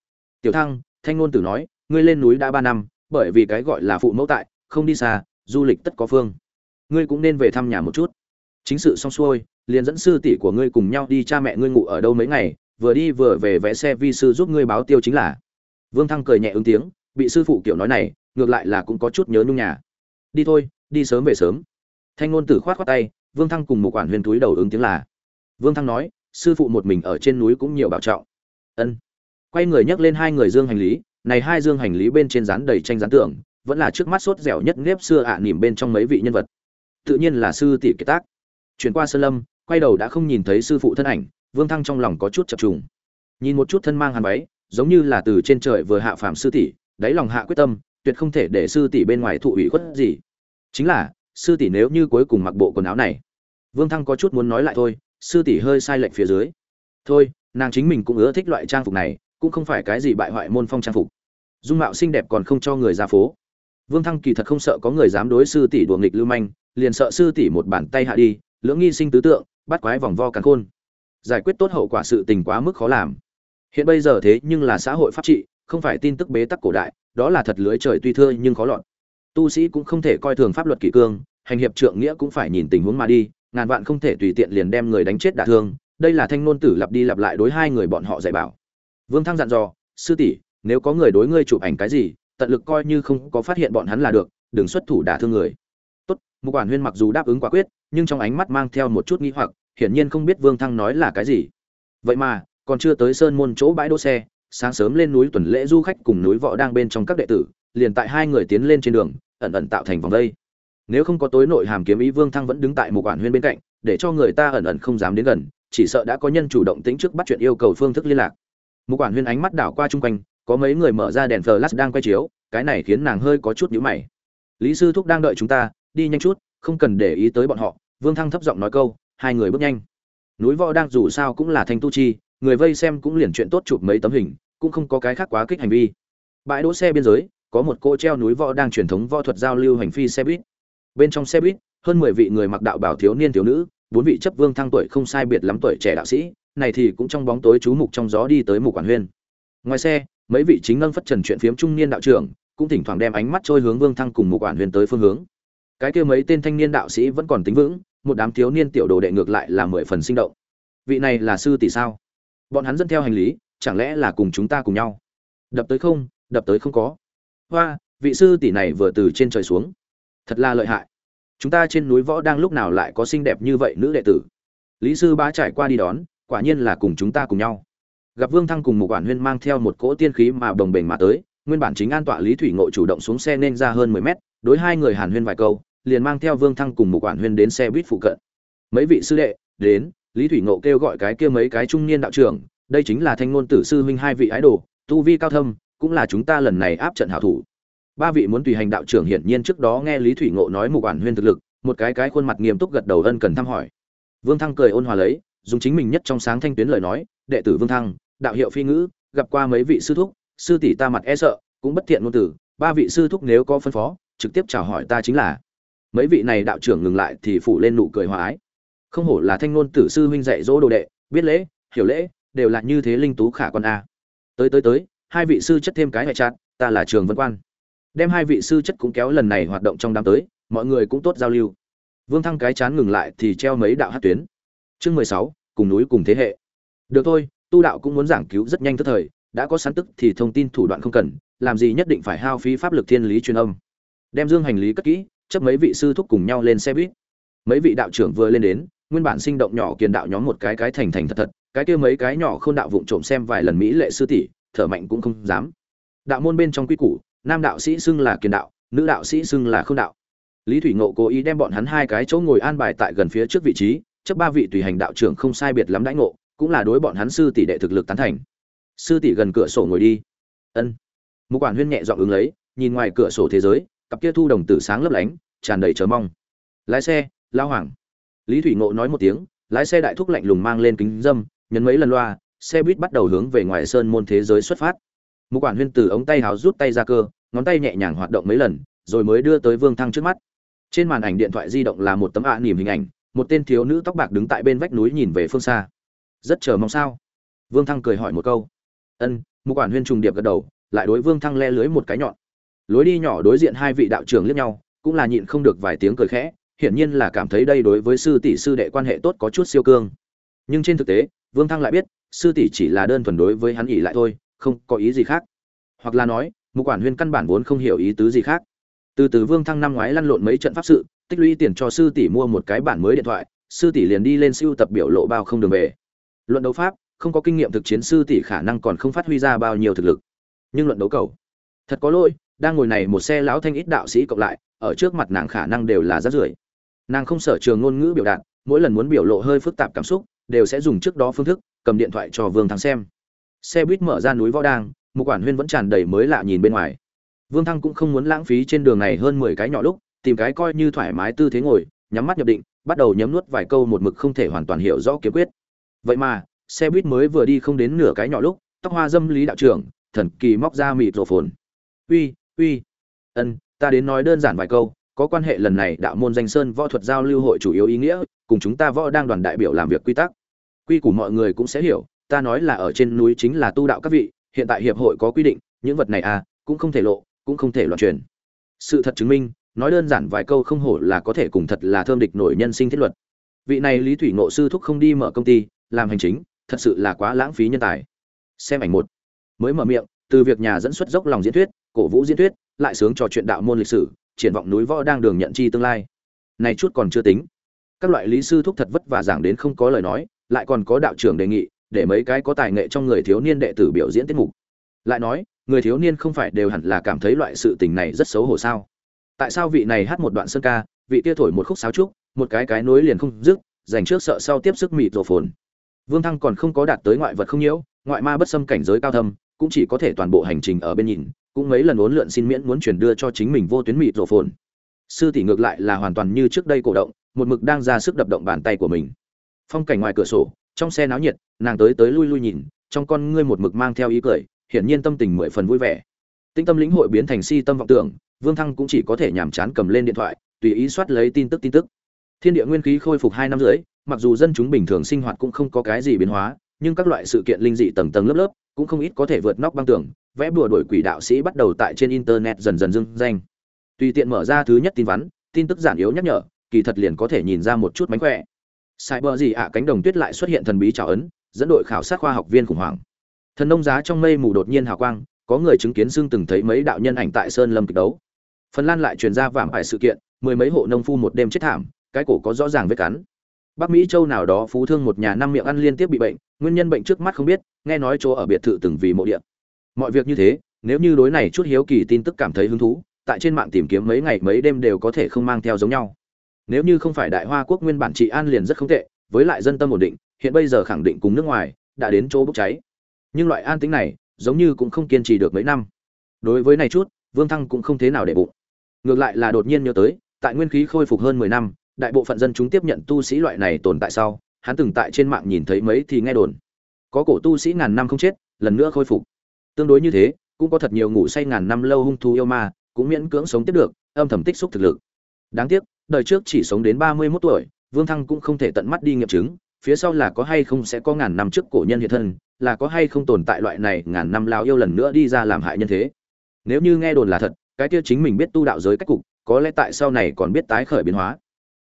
Tiểu thăng, thanh ngôn tử nói, ngươi lên núi đã ba năm, bởi vì cái gọi là phụ mẫu tại, không đi xa, du lịch tất có phương. Ngươi cũng nên về thăm nhà một chút. Chính sự xong xuôi, liền dẫn sư tỷ của ngươi cùng nhau đi cha mẹ ngươi ngủ ở đâu mấy ngày, vừa đi vừa về vẽ xe vi sư giúp ngươi báo tiêu chính là. Vương thăng cười nhẹ ứng tiếng, bị sư phụ kiểu nói này ngược lại là cũng có chút nhớ nhung nhà. Đi thôi, đi sớm về sớm. Thanh ngôn tử khoát khoát tay, vương thăng cùng một quản huyền túi đầu ứng tiếng là. Vương thăng nói, sư phụ một mình ở trên núi cũng nhiều bảo trọng. Ân. Quay người nhấc lên hai người dương hành lý, này hai dương hành lý bên trên dán đầy tranh dán tượng, vẫn là trước mắt sốt dẻo nhất nếp xưa ạ à nỉm bên trong mấy vị nhân vật. Tự nhiên là sư tỷ kiệt tác. Chuyển qua sơn lâm, quay đầu đã không nhìn thấy sư phụ thân ảnh, vương thăng trong lòng có chút chập trùng. Nhìn một chút thân mang hàn váy, giống như là từ trên trời vừa hạ phàm sư tỷ, đáy lòng hạ quyết tâm tuyệt không thể để sư tỷ bên ngoài thụ ủy khuất gì. Chính là, sư tỷ nếu như cuối cùng mặc bộ quần áo này, vương thăng có chút muốn nói lại thôi, sư tỷ hơi sai lệch phía dưới. Thôi, nàng chính mình cũng ưa thích loại trang phục này, cũng không phải cái gì bại hoại môn phong trang phục. Dung mạo xinh đẹp còn không cho người ra phố. Vương thăng kỳ thật không sợ có người dám đối sư tỷ đùa nghịch lưu manh, liền sợ sư tỷ một bàn tay hạ đi, lưỡng nghi sinh tứ tượng, bắt quái vòng vo càn khôn. Giải quyết tốt hậu quả sự tình quá mức khó làm. Hiện bây giờ thế nhưng là xã hội pháp trị không phải tin tức bế tắc cổ đại, đó là thật lưới trời tuy thưa nhưng khó lọt. Tu sĩ cũng không thể coi thường pháp luật kỷ cương, hành hiệp trượng nghĩa cũng phải nhìn tình huống mà đi, ngàn vạn không thể tùy tiện liền đem người đánh chết đả thương, đây là thanh nôn tử lặp đi lặp lại đối hai người bọn họ dạy bảo. Vương thăng dặn dò, sư tỷ, nếu có người đối ngươi chụp ảnh cái gì, tận lực coi như không có phát hiện bọn hắn là được, đừng xuất thủ đả thương người. Tốt. Mục quản huyên mặc dù đáp ứng quả quyết, nhưng trong ánh mắt mang theo một chút nghi hoặc, hiển nhiên không biết vương thăng nói là cái gì. Vậy mà, còn chưa tới sơn môn chỗ bãi đỗ xe sáng sớm lên núi tuần lễ du khách cùng núi võ đang bên trong các đệ tử, liền tại hai người tiến lên trên đường, ẩn ẩn tạo thành vòng vây. nếu không có tối nội hàm kiếm ý vương thăng vẫn đứng tại một quản huyên bên cạnh, để cho người ta ẩn ẩn không dám đến gần, chỉ sợ đã có nhân chủ động tính trước bắt chuyện yêu cầu phương thức liên lạc. Một quản huyên ánh mắt đảo qua chung quanh, có mấy người mở ra đèn flash đang quay chiếu, cái này khiến nàng hơi có chút nhíu mày. Lý sư thúc đang đợi chúng ta, đi nhanh chút, không cần để ý tới bọn họ. Vương thăng thấp giọng nói câu, hai người bước nhanh. Núi võ đang dù sao cũng là thanh tu chi người vây xem cũng liền chuyện tốt chụp mấy tấm hình, cũng không có cái khác quá kích hành vi. Bãi đỗ xe biên giới, có một cô treo núi võ đang truyền thống võ thuật giao lưu hành phi xe buýt. Bên trong xe buýt, hơn mười vị người mặc đạo bảo thiếu niên thiếu nữ, bốn vị chấp vương thăng tuổi không sai biệt lắm tuổi trẻ đạo sĩ, này thì cũng trong bóng tối chú mục trong gió đi tới mục quản huyên. Ngoài xe, mấy vị chính ngân phất trần chuyện phiếm trung niên đạo trưởng cũng thỉnh thoảng đem ánh mắt trôi hướng vương thăng cùng mục quản huyên tới phương hướng. Cái kia mấy tên thanh niên đạo sĩ vẫn còn tính vững, một đám thiếu niên tiểu đồ đệ ngược lại là mười phần sinh động. Vị này là sư tỷ sao? Bọn hắn dẫn theo hành lý, chẳng lẽ là cùng chúng ta cùng nhau? Đập tới không, đập tới không có. Hoa, vị sư tỷ này vừa từ trên trời xuống. Thật là lợi hại. Chúng ta trên núi võ đang lúc nào lại có xinh đẹp như vậy nữ đệ tử? Lý sư bá trải qua đi đón, quả nhiên là cùng chúng ta cùng nhau. Gặp vương thăng cùng một quản huyên mang theo một cỗ tiên khí mà đồng bình mà tới, nguyên bản chính an tọa lý thủy ngộ chủ động xuống xe nên ra hơn mười mét, đối hai người hàn huyên vài câu, liền mang theo vương thăng cùng một quản huyên đến xe buýt phụ cận. Mấy vị sư đệ, đến lý thủy ngộ kêu gọi cái kia mấy cái trung niên đạo trưởng, đây chính là thanh ngôn tử sư huynh hai vị ái đồ, tu vi cao thâm, cũng là chúng ta lần này áp trận hảo thủ. Ba vị muốn tùy hành đạo trưởng hiển nhiên trước đó nghe lý thủy ngộ nói một quản huyên thực lực, một cái cái khuôn mặt nghiêm túc gật đầu ân cần thăm hỏi. Vương thăng cười ôn hòa lấy, dùng chính mình nhất trong sáng thanh tuyến lời nói, đệ tử vương thăng, đạo hiệu phi ngữ, gặp qua mấy vị sư thúc, sư tỷ ta mặt e sợ, cũng bất thiện ngôn tử, ba vị sư thúc nếu có phân phó, trực tiếp chào hỏi ta chính là. Mấy vị này đạo trưởng ngừng lại thì phủ lên nụ cười hòa ái không hổ là thanh ngôn tử sư huynh dạy dỗ đồ đệ, biết lễ, hiểu lễ, đều là như thế linh tú khả quan a. Tới tới tới, hai vị sư chất thêm cái hệ chặt ta là trường vân quan. Đem hai vị sư chất cũng kéo lần này hoạt động trong đám tới, mọi người cũng tốt giao lưu. Vương thăng cái chán ngừng lại thì treo mấy đạo hát tuyến. Chương mười sáu, cùng núi cùng thế hệ. Được thôi, tu đạo cũng muốn giảng cứu rất nhanh tức thời, đã có sẵn tức thì thông tin thủ đoạn không cần, làm gì nhất định phải hao phí pháp lực thiên lý truyền âm. Đem dương hành lý cất kỹ, chấp mấy vị sư thúc cùng nhau lên xe buýt. Mấy vị đạo trưởng vừa lên đến nguyên bản sinh động nhỏ kiền đạo nhóm một cái cái thành thành thật thật, cái kia mấy cái nhỏ không đạo vụng trộm xem vài lần mỹ lệ sư tỷ, thở mạnh cũng không dám. Đạo môn bên trong quy củ, nam đạo sĩ xưng là kiền đạo, nữ đạo sĩ xưng là không đạo. Lý thủy ngộ cố ý đem bọn hắn hai cái chỗ ngồi an bài tại gần phía trước vị trí chấp ba vị tùy hành đạo trưởng không sai biệt lắm đãi ngộ, cũng là đối bọn hắn sư tỷ đệ thực lực tán thành. Sư tỷ gần cửa sổ ngồi đi. Ân. Mục quản huyên nhẹ dọn ứng lấy, nhìn ngoài cửa sổ thế giới, cặp kia thu đồng tử sáng lấp lánh, tràn đầy chờ mong. Lái xe, lao hoàng lý thủy ngộ nói một tiếng, lái xe đại thúc lạnh lùng mang lên kính dâm, nhấn mấy lần loa, xe buýt bắt đầu hướng về ngoài sơn môn thế giới xuất phát. Mục quản huyên từ ống tay háo rút tay ra cơ, ngón tay nhẹ nhàng hoạt động mấy lần, rồi mới đưa tới vương thăng trước mắt. Trên màn ảnh điện thoại di động là một tấm ạ à nỉm hình ảnh, một tên thiếu nữ tóc bạc đứng tại bên vách núi nhìn về phương xa. Rất chờ mong sao? Vương thăng cười hỏi một câu. Ân. Mục quản huyên trùng điệp gật đầu, lại đối vương thăng le lưới một cái nhọn. Lối đi nhỏ đối diện hai vị đạo trưởng liếc nhau, cũng là nhịn không được vài tiếng cười khẽ hiển nhiên là cảm thấy đây đối với sư tỷ sư đệ quan hệ tốt có chút siêu cương. Nhưng trên thực tế, vương thăng lại biết, sư tỷ chỉ là đơn thuần đối với hắn ỉ lại thôi, không có ý gì khác. Hoặc là nói, mục quản huyên căn bản vốn không hiểu ý tứ gì khác. Từ từ vương thăng năm ngoái lăn lộn mấy trận pháp sự, tích lũy tiền cho sư tỷ mua một cái bản mới điện thoại, sư tỷ liền đi lên siêu tập biểu lộ bao không đường về. Luận đấu pháp, không có kinh nghiệm thực chiến sư tỷ khả năng còn không phát huy ra bao nhiêu thực lực. Nhưng luận đấu cầu, thật có lỗi, đang ngồi này một xe lão thanh ít đạo sĩ cộng lại, ở trước mặt nàng khả năng đều là rát rưởi nàng không sở trường ngôn ngữ biểu đạt, mỗi lần muốn biểu lộ hơi phức tạp cảm xúc, đều sẽ dùng trước đó phương thức, cầm điện thoại cho vương thắng xem. Xe buýt mở ra núi võ đang, một quản huyên vẫn tràn đầy mới lạ nhìn bên ngoài. Vương thăng cũng không muốn lãng phí trên đường này hơn mười cái nhỏ lúc, tìm cái coi như thoải mái tư thế ngồi, nhắm mắt nhập định, bắt đầu nhấm nuốt vài câu một mực không thể hoàn toàn hiểu rõ kiếm quyết. Vậy mà, xe buýt mới vừa đi không đến nửa cái nhỏ lúc, tóc hoa dâm lý đạo trưởng, thần kỳ móc ra mịt rổ phồn. Uy uy, ân, ta đến nói đơn giản vài câu có quan hệ lần này đạo môn danh sơn võ thuật giao lưu hội chủ yếu ý nghĩa, cùng chúng ta võ đang đoàn đại biểu làm việc quy tắc. Quy của mọi người cũng sẽ hiểu, ta nói là ở trên núi chính là tu đạo các vị, hiện tại hiệp hội có quy định, những vật này à cũng không thể lộ, cũng không thể loạn truyền. Sự thật chứng minh, nói đơn giản vài câu không hổ là có thể cùng thật là thơm địch nổi nhân sinh thiết luật. Vị này lý thủy ngộ sư thúc không đi mở công ty, làm hành chính, thật sự là quá lãng phí nhân tài. Xem ảnh một. Mới mở miệng, từ việc nhà dẫn xuất dốc lòng diễn thuyết, cổ vũ diễn thuyết, lại sướng trò chuyện đạo môn lịch sử triển vọng núi võ đang đường nhận chi tương lai. Này chút còn chưa tính. Các loại lý sư thúc thật vất vả giảng đến không có lời nói, lại còn có đạo trưởng đề nghị, để mấy cái có tài nghệ trong người thiếu niên đệ tử biểu diễn tiết mục. Lại nói, người thiếu niên không phải đều hẳn là cảm thấy loại sự tình này rất xấu hổ sao? Tại sao vị này hát một đoạn sơn ca, vị kia thổi một khúc sáo trúc, một cái cái nối liền không dứt, dành trước sợ sau tiếp sức mịt rổ phồn? Vương thăng còn không có đạt tới ngoại vật không nhiễu, ngoại ma bất xâm cảnh giới cao thâm, cũng chỉ có thể toàn bộ hành trình ở bên nhìn cũng mấy lần uốn lượn xin miễn muốn chuyển đưa cho chính mình vô tuyến mịt rổ phồn. Sư tỷ ngược lại là hoàn toàn như trước đây cổ động, một mực đang ra sức đập động bàn tay của mình. Phong cảnh ngoài cửa sổ, trong xe náo nhiệt, nàng tới tới lui lui nhìn, trong con ngươi một mực mang theo ý cười, hiển nhiên tâm tình mười phần vui vẻ. Tinh tâm lĩnh hội biến thành si tâm vọng tưởng, vương thăng cũng chỉ có thể nhàm chán cầm lên điện thoại, tùy ý soát lấy tin tức tin tức. Thiên địa nguyên khí khôi phục hai năm rưỡi, mặc dù dân chúng bình thường sinh hoạt cũng không có cái gì biến hóa, nhưng các loại sự kiện linh dị tầng tầng lớp lớp cũng không ít có thể vượt nóc băng tường, vẽ bùa đổi quỷ đạo sĩ bắt đầu tại trên internet dần dần dưng danh. Tùy tiện mở ra thứ nhất tin vắn, tin tức giản yếu nhắc nhở, kỳ thật liền có thể nhìn ra một chút mánh khỏe. Sai bờ gì ạ, cánh đồng tuyết lại xuất hiện thần bí trào ấn, dẫn đội khảo sát khoa học viên khủng hoảng. Thần nông giá trong mây mù đột nhiên hào quang, có người chứng kiến xưng từng thấy mấy đạo nhân ảnh tại sơn lâm kịch đấu. Phần lan lại truyền ra vảm ải sự kiện, mười mấy hộ nông phu một đêm chết thảm, cái cổ có rõ ràng vết cắn. Bắc mỹ châu nào đó phú thương một nhà năm miệng ăn liên tiếp bị bệnh, nguyên nhân bệnh trước mắt không biết nghe nói chỗ ở biệt thự từng vì mộ địa, mọi việc như thế nếu như đối này chút hiếu kỳ tin tức cảm thấy hứng thú tại trên mạng tìm kiếm mấy ngày mấy đêm đều có thể không mang theo giống nhau. Nếu như không phải đại hoa quốc nguyên bản trị an liền rất không tệ với lại dân tâm ổn định hiện bây giờ khẳng định cùng nước ngoài đã đến chỗ bốc cháy. Nhưng loại an tính này giống như cũng không kiên trì được mấy năm. Đối với này chút vương thăng cũng không thế nào để bụng. Ngược lại là đột nhiên nhớ tới tại nguyên khí khôi phục hơn mười năm đại bộ phận dân chúng tiếp nhận tu sĩ loại này tồn tại sau hắn từng tại trên mạng nhìn thấy mấy thì nghe đồn có cổ tu sĩ ngàn năm không chết, lần nữa khôi phục. Tương đối như thế, cũng có thật nhiều ngủ say ngàn năm lâu hung thú yêu ma, cũng miễn cưỡng sống tiếp được, âm thầm tích xúc thực lực. Đáng tiếc, đời trước chỉ sống đến ba mươi 31 tuổi, vương thăng cũng không thể tận mắt đi nghiệm chứng, phía sau là có hay không sẽ có ngàn năm trước cổ nhân hiện thân, là có hay không tồn tại loại này ngàn năm lao yêu lần nữa đi ra làm hại nhân thế. Nếu như nghe đồn là thật, cái kia chính mình biết tu đạo giới cách cục, có lẽ tại sau này còn biết tái khởi biến hóa.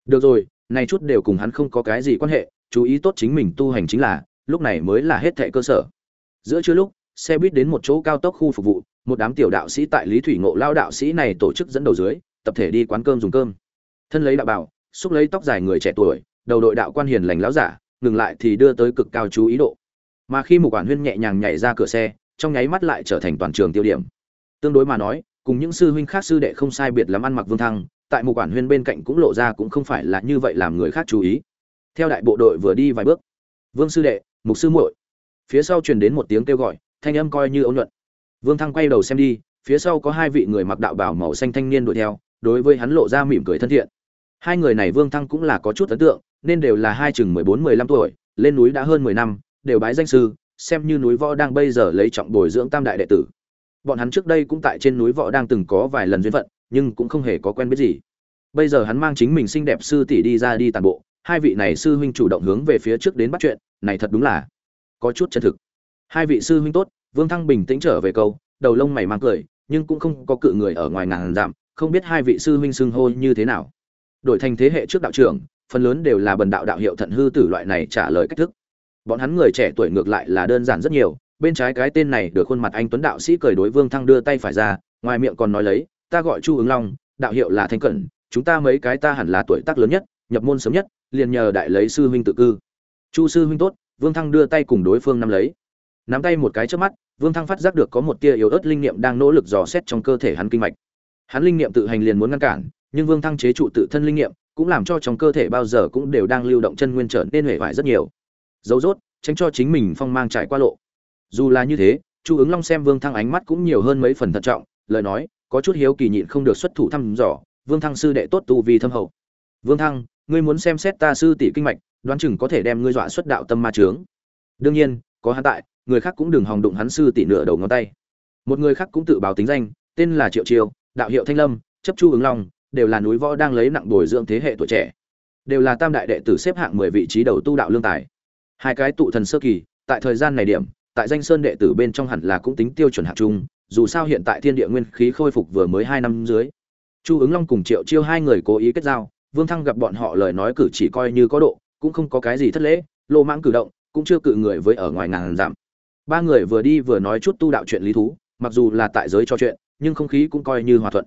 Được rồi, này chút đều cùng hắn không có cái gì quan hệ, chú ý tốt chính mình tu hành chính là lúc này mới là hết thệ cơ sở. Giữa trưa lúc, xe buýt đến một chỗ cao tốc khu phục vụ, một đám tiểu đạo sĩ tại lý thủy ngộ lao đạo sĩ này tổ chức dẫn đầu dưới, tập thể đi quán cơm dùng cơm. Thân lấy đạo bảo, xúc lấy tóc dài người trẻ tuổi, đầu đội đạo quan hiền lành láo giả, ngừng lại thì đưa tới cực cao chú ý độ. Mà khi một quản huyên nhẹ nhàng nhảy ra cửa xe, trong nháy mắt lại trở thành toàn trường tiêu điểm. Tương đối mà nói, cùng những sư huynh khác sư đệ không sai biệt lắm ăn mặc vương thăng, tại một quản huyên bên cạnh cũng lộ ra cũng không phải là như vậy làm người khác chú ý. Theo đại bộ đội vừa đi vài bước, vương sư đệ mục sư muội. Phía sau truyền đến một tiếng kêu gọi, thanh âm coi như ấu nhuận vương thăng quay đầu xem đi, phía sau có hai vị người mặc đạo bào màu xanh thanh niên đuổi theo, đối với hắn lộ ra mỉm cười thân thiện. Hai người này vương thăng cũng là có chút ấn tượng, nên đều là hai chừng mười bốn, mười lăm tuổi, lên núi đã hơn mười năm, đều bái danh sư, xem như núi võ đang bây giờ lấy trọng bồi dưỡng tam đại đệ tử. Bọn hắn trước đây cũng tại trên núi võ đang từng có vài lần duyên phận, nhưng cũng không hề có quen biết gì. Bây giờ hắn mang chính mình xinh đẹp sư tỷ đi ra đi tàn bộ, hai vị này sư huynh chủ động hướng về phía trước đến bắt chuyện này thật đúng là có chút chân thực. Hai vị sư huynh tốt, vương thăng bình tĩnh trở về câu, đầu lông mày mang cười, nhưng cũng không có cự người ở ngoài ngàn giảm không biết hai vị sư huynh xưng hô như thế nào. Đổi thành thế hệ trước đạo trưởng, phần lớn đều là bần đạo đạo hiệu thận hư tử loại này trả lời cách thức. Bọn hắn người trẻ tuổi ngược lại là đơn giản rất nhiều, bên trái cái tên này được khuôn mặt anh tuấn đạo sĩ cười đối vương thăng đưa tay phải ra, ngoài miệng còn nói lấy, ta gọi chu ứng long, đạo hiệu là thanh cẩn, chúng ta mấy cái ta hẳn là tuổi tác lớn nhất, nhập môn sớm nhất, liền nhờ đại lấy sư huynh tự cư chu sư huynh tốt, vương thăng đưa tay cùng đối phương nắm lấy. Nắm tay một cái trước mắt, vương thăng phát giác được có một tia yếu ớt linh niệm đang nỗ lực dò xét trong cơ thể hắn kinh mạch. Hắn linh niệm tự hành liền muốn ngăn cản, nhưng vương thăng chế trụ tự thân linh niệm, cũng làm cho trong cơ thể bao giờ cũng đều đang lưu động chân nguyên trở nên hể vải rất nhiều. Dấu rốt, tránh cho chính mình phong mang trải qua lộ. Dù là như thế, chu ứng long xem vương thăng ánh mắt cũng nhiều hơn mấy phần thận trọng, lời nói, có chút hiếu kỳ nhịn không được xuất thủ thăm dò, vương thăng sư đệ tốt tu vì thâm hậu. Vương thăng, ngươi muốn xem xét ta sư tỷ kinh mạch đoán chừng có thể đem ngươi dọa xuất đạo tâm ma trướng đương nhiên, có hắn tại, người khác cũng đừng hòng đụng hắn sư tỷ nửa đầu ngón tay. Một người khác cũng tự báo tính danh, tên là triệu triều, đạo hiệu thanh lâm, chấp chu ứng long, đều là núi võ đang lấy nặng bồi dưỡng thế hệ tuổi trẻ. Đều là tam đại đệ tử xếp hạng mười vị trí đầu tu đạo lương tài. Hai cái tụ thần sơ kỳ, tại thời gian này điểm, tại danh sơn đệ tử bên trong hẳn là cũng tính tiêu chuẩn hạng trung, dù sao hiện tại thiên địa nguyên khí khôi phục vừa mới hai năm dưới. Chu ứng long cùng triệu chiêu hai người cố ý kết giao, vương thăng gặp bọn họ lời nói cử chỉ coi như có độ cũng không có cái gì thất lễ, lô mãng cử động cũng chưa cự người với ở ngoài ngàn giảm ba người vừa đi vừa nói chút tu đạo chuyện lý thú, mặc dù là tại giới cho chuyện, nhưng không khí cũng coi như hòa thuận.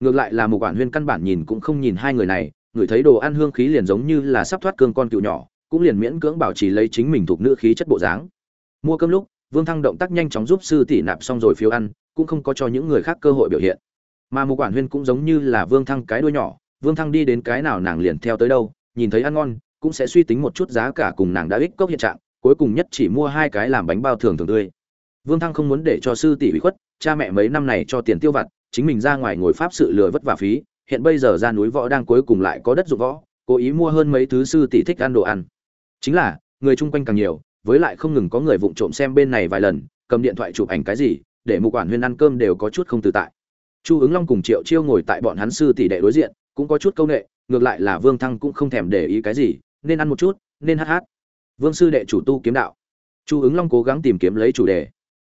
Ngược lại là một quản huyên căn bản nhìn cũng không nhìn hai người này, người thấy đồ ăn hương khí liền giống như là sắp thoát cương con cựu nhỏ, cũng liền miễn cưỡng bảo trì lấy chính mình thuộc nữ khí chất bộ dáng. Mua cơm lúc, vương thăng động tác nhanh chóng giúp sư tỷ nạp xong rồi phiếu ăn, cũng không có cho những người khác cơ hội biểu hiện. Mà một quản huyên cũng giống như là vương thăng cái đuôi nhỏ, vương thăng đi đến cái nào nàng liền theo tới đâu, nhìn thấy ăn ngon cũng sẽ suy tính một chút giá cả cùng nàng đã ích cốc hiện trạng, cuối cùng nhất chỉ mua hai cái làm bánh bao thường thường tươi. Vương thăng không muốn để cho sư tỷ bị khuất, cha mẹ mấy năm này cho tiền tiêu vặt, chính mình ra ngoài ngồi pháp sự lừa vất vả phí, hiện bây giờ ra núi võ đang cuối cùng lại có đất dụng võ, cố ý mua hơn mấy thứ sư tỷ thích ăn đồ ăn. Chính là, người chung quanh càng nhiều, với lại không ngừng có người vụng trộm xem bên này vài lần, cầm điện thoại chụp ảnh cái gì, để mục quản huyên ăn cơm đều có chút không tự tại. Chu ứng long cùng triệu chiêu ngồi tại bọn hắn sư tỷ đệ đối diện, cũng có chút câu nệ, ngược lại là vương thăng cũng không thèm để ý cái gì nên ăn một chút, nên hát hát. Vương sư đệ chủ tu kiếm đạo. Chu ứng long cố gắng tìm kiếm lấy chủ đề.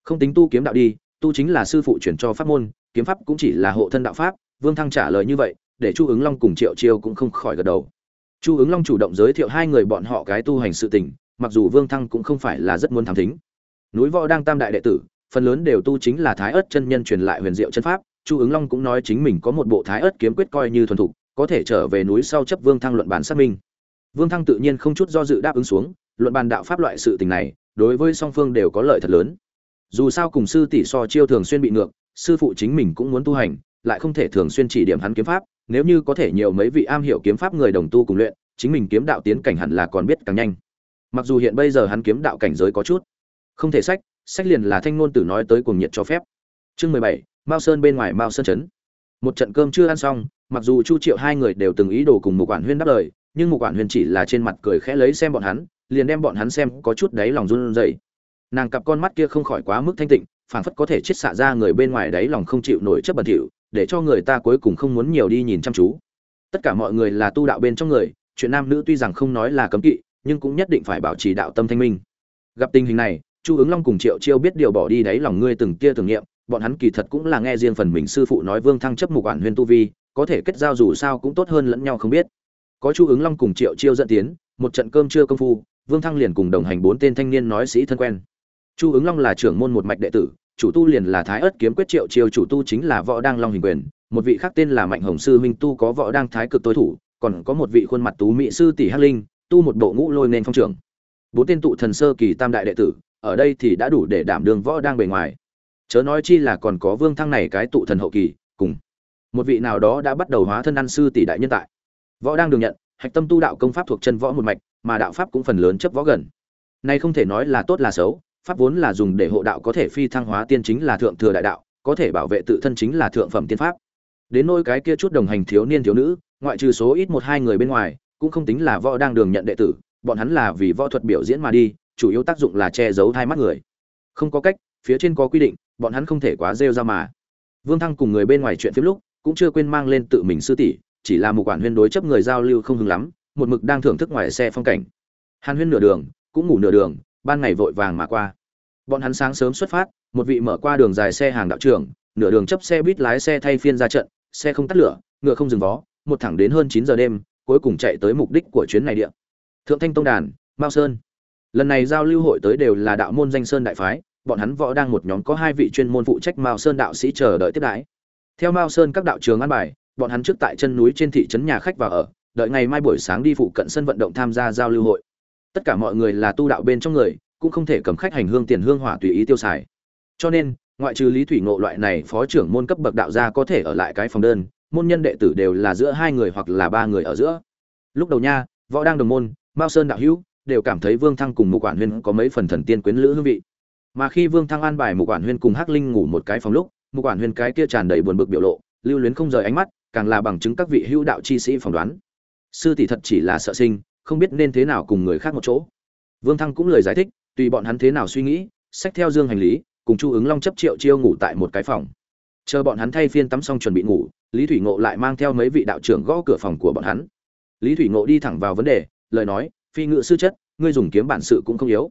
Không tính tu kiếm đạo đi, tu chính là sư phụ chuyển cho pháp môn, kiếm pháp cũng chỉ là hộ thân đạo pháp. Vương thăng trả lời như vậy, để chu ứng long cùng triệu chiêu cũng không khỏi gật đầu. Chu ứng long chủ động giới thiệu hai người bọn họ cái tu hành sự tình, mặc dù vương thăng cũng không phải là rất muốn thám thính. Núi võ đang tam đại đệ tử, phần lớn đều tu chính là thái ớt chân nhân truyền lại huyền diệu chân pháp. Chu ứng long cũng nói chính mình có một bộ thái ớt kiếm quyết coi như thuần thục, có thể trở về núi sau chấp vương thăng luận bản xác minh vương thăng tự nhiên không chút do dự đáp ứng xuống, luận bàn đạo pháp loại sự tình này, đối với song phương đều có lợi thật lớn. Dù sao cùng sư tỷ so chiêu thường xuyên bị ngược, sư phụ chính mình cũng muốn tu hành, lại không thể thường xuyên chỉ điểm hắn kiếm pháp, nếu như có thể nhiều mấy vị am hiểu kiếm pháp người đồng tu cùng luyện, chính mình kiếm đạo tiến cảnh hẳn là còn biết càng nhanh. Mặc dù hiện bây giờ hắn kiếm đạo cảnh giới có chút không thể sách sách liền là thanh ngôn tử nói tới cuồng nhiệt cho phép. Chương mười bảy, mao sơn bên ngoài mao sơn Trấn. một trận cơm chưa ăn xong, mặc dù chu triệu hai người đều từng ý đồ cùng một quản huyên đáp lời nhưng mục quản huyền chỉ là trên mặt cười khẽ lấy xem bọn hắn, liền đem bọn hắn xem có chút đáy lòng run rẩy. Nàng cặp con mắt kia không khỏi quá mức thanh tịnh, phảng phất có thể chết xạ ra người bên ngoài đáy lòng không chịu nổi chất bẩn thỉu, để cho người ta cuối cùng không muốn nhiều đi nhìn chăm chú. Tất cả mọi người là tu đạo bên trong người, chuyện nam nữ tuy rằng không nói là cấm kỵ, nhưng cũng nhất định phải bảo trì đạo tâm thanh minh. Gặp tình hình này, chu ứng long cùng triệu chiêu biết điều bỏ đi đáy lòng ngươi từng kia tưởng niệm, bọn hắn kỳ thật cũng là nghe riêng phần mình sư phụ nói vương thăng chấp mục quản huyên tu vi, có thể kết giao dù sao cũng tốt hơn lẫn nhau không biết có chu ứng long cùng triệu chiêu dẫn tiến, một trận cơm trưa công phu, vương thăng liền cùng đồng hành bốn tên thanh niên nói sĩ thân quen. Chu ứng long là trưởng môn một mạch đệ tử, chủ tu liền là thái ất kiếm quyết triệu chiêu chủ tu chính là võ đang long hình quyền, một vị khác tên là mạnh hồng sư minh tu có võ đang thái cực tối thủ, còn có một vị khuôn mặt tú mỹ sư tỷ hắc linh, tu một bộ ngũ lôi nên phong trưởng. Bốn tên tụ thần sơ kỳ tam đại đệ tử, ở đây thì đã đủ để đảm đương võ đang bề ngoài. Chớ nói chi là còn có vương thăng này cái tụ thần hậu kỳ, cùng một vị nào đó đã bắt đầu hóa thân ăn sư tỷ đại nhân tại võ đang đường nhận, hạch tâm tu đạo công pháp thuộc chân võ một mạch, mà đạo pháp cũng phần lớn chấp võ gần. Nay không thể nói là tốt là xấu, pháp vốn là dùng để hộ đạo có thể phi thăng hóa tiên chính là thượng thừa đại đạo, có thể bảo vệ tự thân chính là thượng phẩm tiên pháp. Đến nỗi cái kia chút đồng hành thiếu niên thiếu nữ, ngoại trừ số ít một hai người bên ngoài, cũng không tính là võ đang đường nhận đệ tử, bọn hắn là vì võ thuật biểu diễn mà đi, chủ yếu tác dụng là che giấu hai mắt người. Không có cách, phía trên có quy định, bọn hắn không thể quá rêu ra mà. Vương thăng cùng người bên ngoài chuyện phiếm lúc, cũng chưa quên mang lên tự mình sư tỷ chỉ là một quản huyên đối chấp người giao lưu không hứng lắm, một mực đang thưởng thức ngoài xe phong cảnh. Hàn huyên nửa đường, cũng ngủ nửa đường, ban ngày vội vàng mà qua. Bọn hắn sáng sớm xuất phát, một vị mở qua đường dài xe hàng đạo trưởng, nửa đường chấp xe buýt lái xe thay phiên ra trận, xe không tắt lửa, ngựa không dừng vó, một thẳng đến hơn chín giờ đêm, cuối cùng chạy tới mục đích của chuyến này địa. Thượng thanh tông đàn, mao sơn. Lần này giao lưu hội tới đều là đạo môn danh sơn đại phái, bọn hắn võ đang một nhóm có hai vị chuyên môn phụ trách mao sơn đạo sĩ chờ đợi tiếp đãi. Theo mao sơn các đạo trường an bài bọn hắn trước tại chân núi trên thị trấn nhà khách và ở, đợi ngày mai buổi sáng đi phụ cận sân vận động tham gia giao lưu hội. Tất cả mọi người là tu đạo bên trong người, cũng không thể cầm khách hành hương tiền hương hỏa tùy ý tiêu xài. Cho nên, ngoại trừ lý thủy ngộ loại này phó trưởng môn cấp bậc đạo gia có thể ở lại cái phòng đơn, môn nhân đệ tử đều là giữa hai người hoặc là ba người ở giữa. Lúc đầu nha, võ đang đồng môn, mao sơn đạo hữu, đều cảm thấy vương thăng cùng mục quản huyên có mấy phần thần tiên quyến lữ hương vị. Mà khi vương thăng an bài mục quản huyên cùng hắc linh ngủ một cái phòng lúc, mục quản huyên cái kia tràn đầy buồn bực biểu lộ, lưu luyến không rời ánh mắt càng là bằng chứng các vị hữu đạo chi sĩ phỏng đoán. Sư tỷ thật chỉ là sợ sinh, không biết nên thế nào cùng người khác một chỗ. Vương thăng cũng lời giải thích, tùy bọn hắn thế nào suy nghĩ sách theo dương hành lý, cùng chu ứng long chấp triệu chiêu ngủ tại một cái phòng. Chờ bọn hắn thay phiên tắm xong chuẩn bị ngủ, lý thủy ngộ lại mang theo mấy vị đạo trưởng gõ cửa phòng của bọn hắn. Lý thủy ngộ đi thẳng vào vấn đề, lời nói, phi ngự sư chất, ngươi dùng kiếm bản sự cũng không yếu.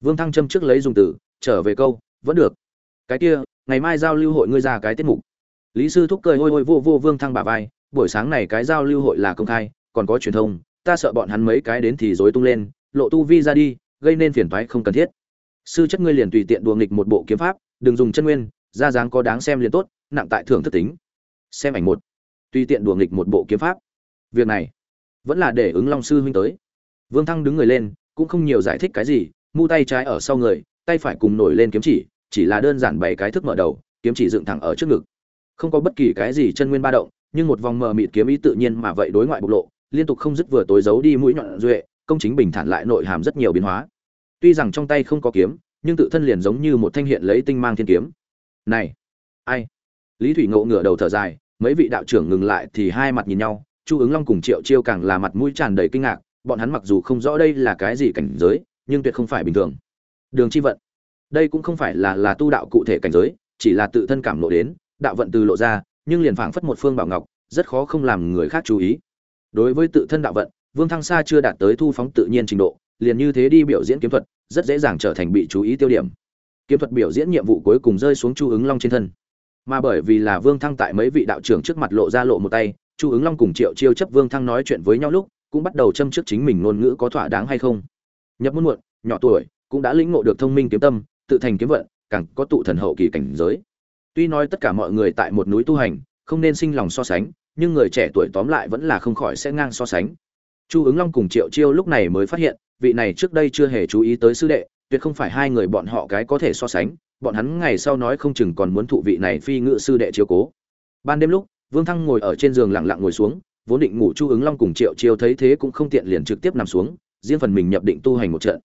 Vương thăng châm trước lấy dùng từ, trở về câu, vẫn được. Cái kia, ngày mai giao lưu hội ngươi ra cái tiết mục lý sư thúc cười hôi hôi vô vô vương thăng bà vai, buổi sáng này cái giao lưu hội là công khai, còn có truyền thông, ta sợ bọn hắn mấy cái đến thì rối tung lên, lộ tu vi ra đi, gây nên phiền toái không cần thiết. Sư chất ngươi liền tùy tiện đùa nghịch một bộ kiếm pháp, đừng dùng chân nguyên, ra dáng có đáng xem liền tốt, nặng tại thưởng thức tính. Xem ảnh một. Tùy tiện đùa nghịch một bộ kiếm pháp. Việc này vẫn là để ứng long sư huynh tới. Vương thăng đứng người lên, cũng không nhiều giải thích cái gì, mu tay trái ở sau người, tay phải cùng nổi lên kiếm chỉ chỉ là đơn giản bảy cái thức mở đầu, kiếm chỉ dựng thẳng ở trước ngực không có bất kỳ cái gì chân nguyên ba động, nhưng một vòng mờ mịt kiếm ý tự nhiên mà vậy đối ngoại bộc lộ, liên tục không dứt vừa tối giấu đi mũi nhọn duệ, công chính bình thản lại nội hàm rất nhiều biến hóa. Tuy rằng trong tay không có kiếm, nhưng tự thân liền giống như một thanh hiện lấy tinh mang thiên kiếm. Này, ai? Lý thủy ngộ ngửa đầu thở dài, mấy vị đạo trưởng ngừng lại thì hai mặt nhìn nhau, chu ứng long cùng triệu chiêu càng là mặt mũi tràn đầy kinh ngạc, bọn hắn mặc dù không rõ đây là cái gì cảnh giới, nhưng tuyệt không phải bình thường. Đường chi vận. Đây cũng không phải là là tu đạo cụ thể cảnh giới, chỉ là tự thân cảm lộ đến đạo vận từ lộ ra, nhưng liền phảng phất một phương bảo ngọc, rất khó không làm người khác chú ý. Đối với tự thân đạo vận, vương thăng sa chưa đạt tới thu phóng tự nhiên trình độ, liền như thế đi biểu diễn kiếm thuật, rất dễ dàng trở thành bị chú ý tiêu điểm. Kiếm thuật biểu diễn nhiệm vụ cuối cùng rơi xuống chu ứng long trên thân. Mà bởi vì là vương thăng tại mấy vị đạo trưởng trước mặt lộ ra lộ một tay, chu ứng long cùng triệu chiêu chấp vương thăng nói chuyện với nhau lúc, cũng bắt đầu châm trước chính mình ngôn ngữ có thỏa đáng hay không. Nhập môn muộn, nhỏ tuổi, cũng đã lĩnh ngộ được thông minh kiếm tâm, tự thành kiếm vận, càng có tụ thần hậu kỳ cảnh giới tuy nói tất cả mọi người tại một núi tu hành, không nên sinh lòng so sánh, nhưng người trẻ tuổi tóm lại vẫn là không khỏi sẽ ngang so sánh. Chu ứng long cùng triệu chiêu lúc này mới phát hiện, vị này trước đây chưa hề chú ý tới sư đệ, tuyệt không phải hai người bọn họ cái có thể so sánh, bọn hắn ngày sau nói không chừng còn muốn thụ vị này phi ngự sư đệ chiếu cố. Ban đêm lúc, vương thăng ngồi ở trên giường lặng lặng ngồi xuống, vốn định ngủ chu ứng long cùng triệu chiêu thấy thế cũng không tiện liền trực tiếp nằm xuống, riêng phần mình nhập định tu hành một trận.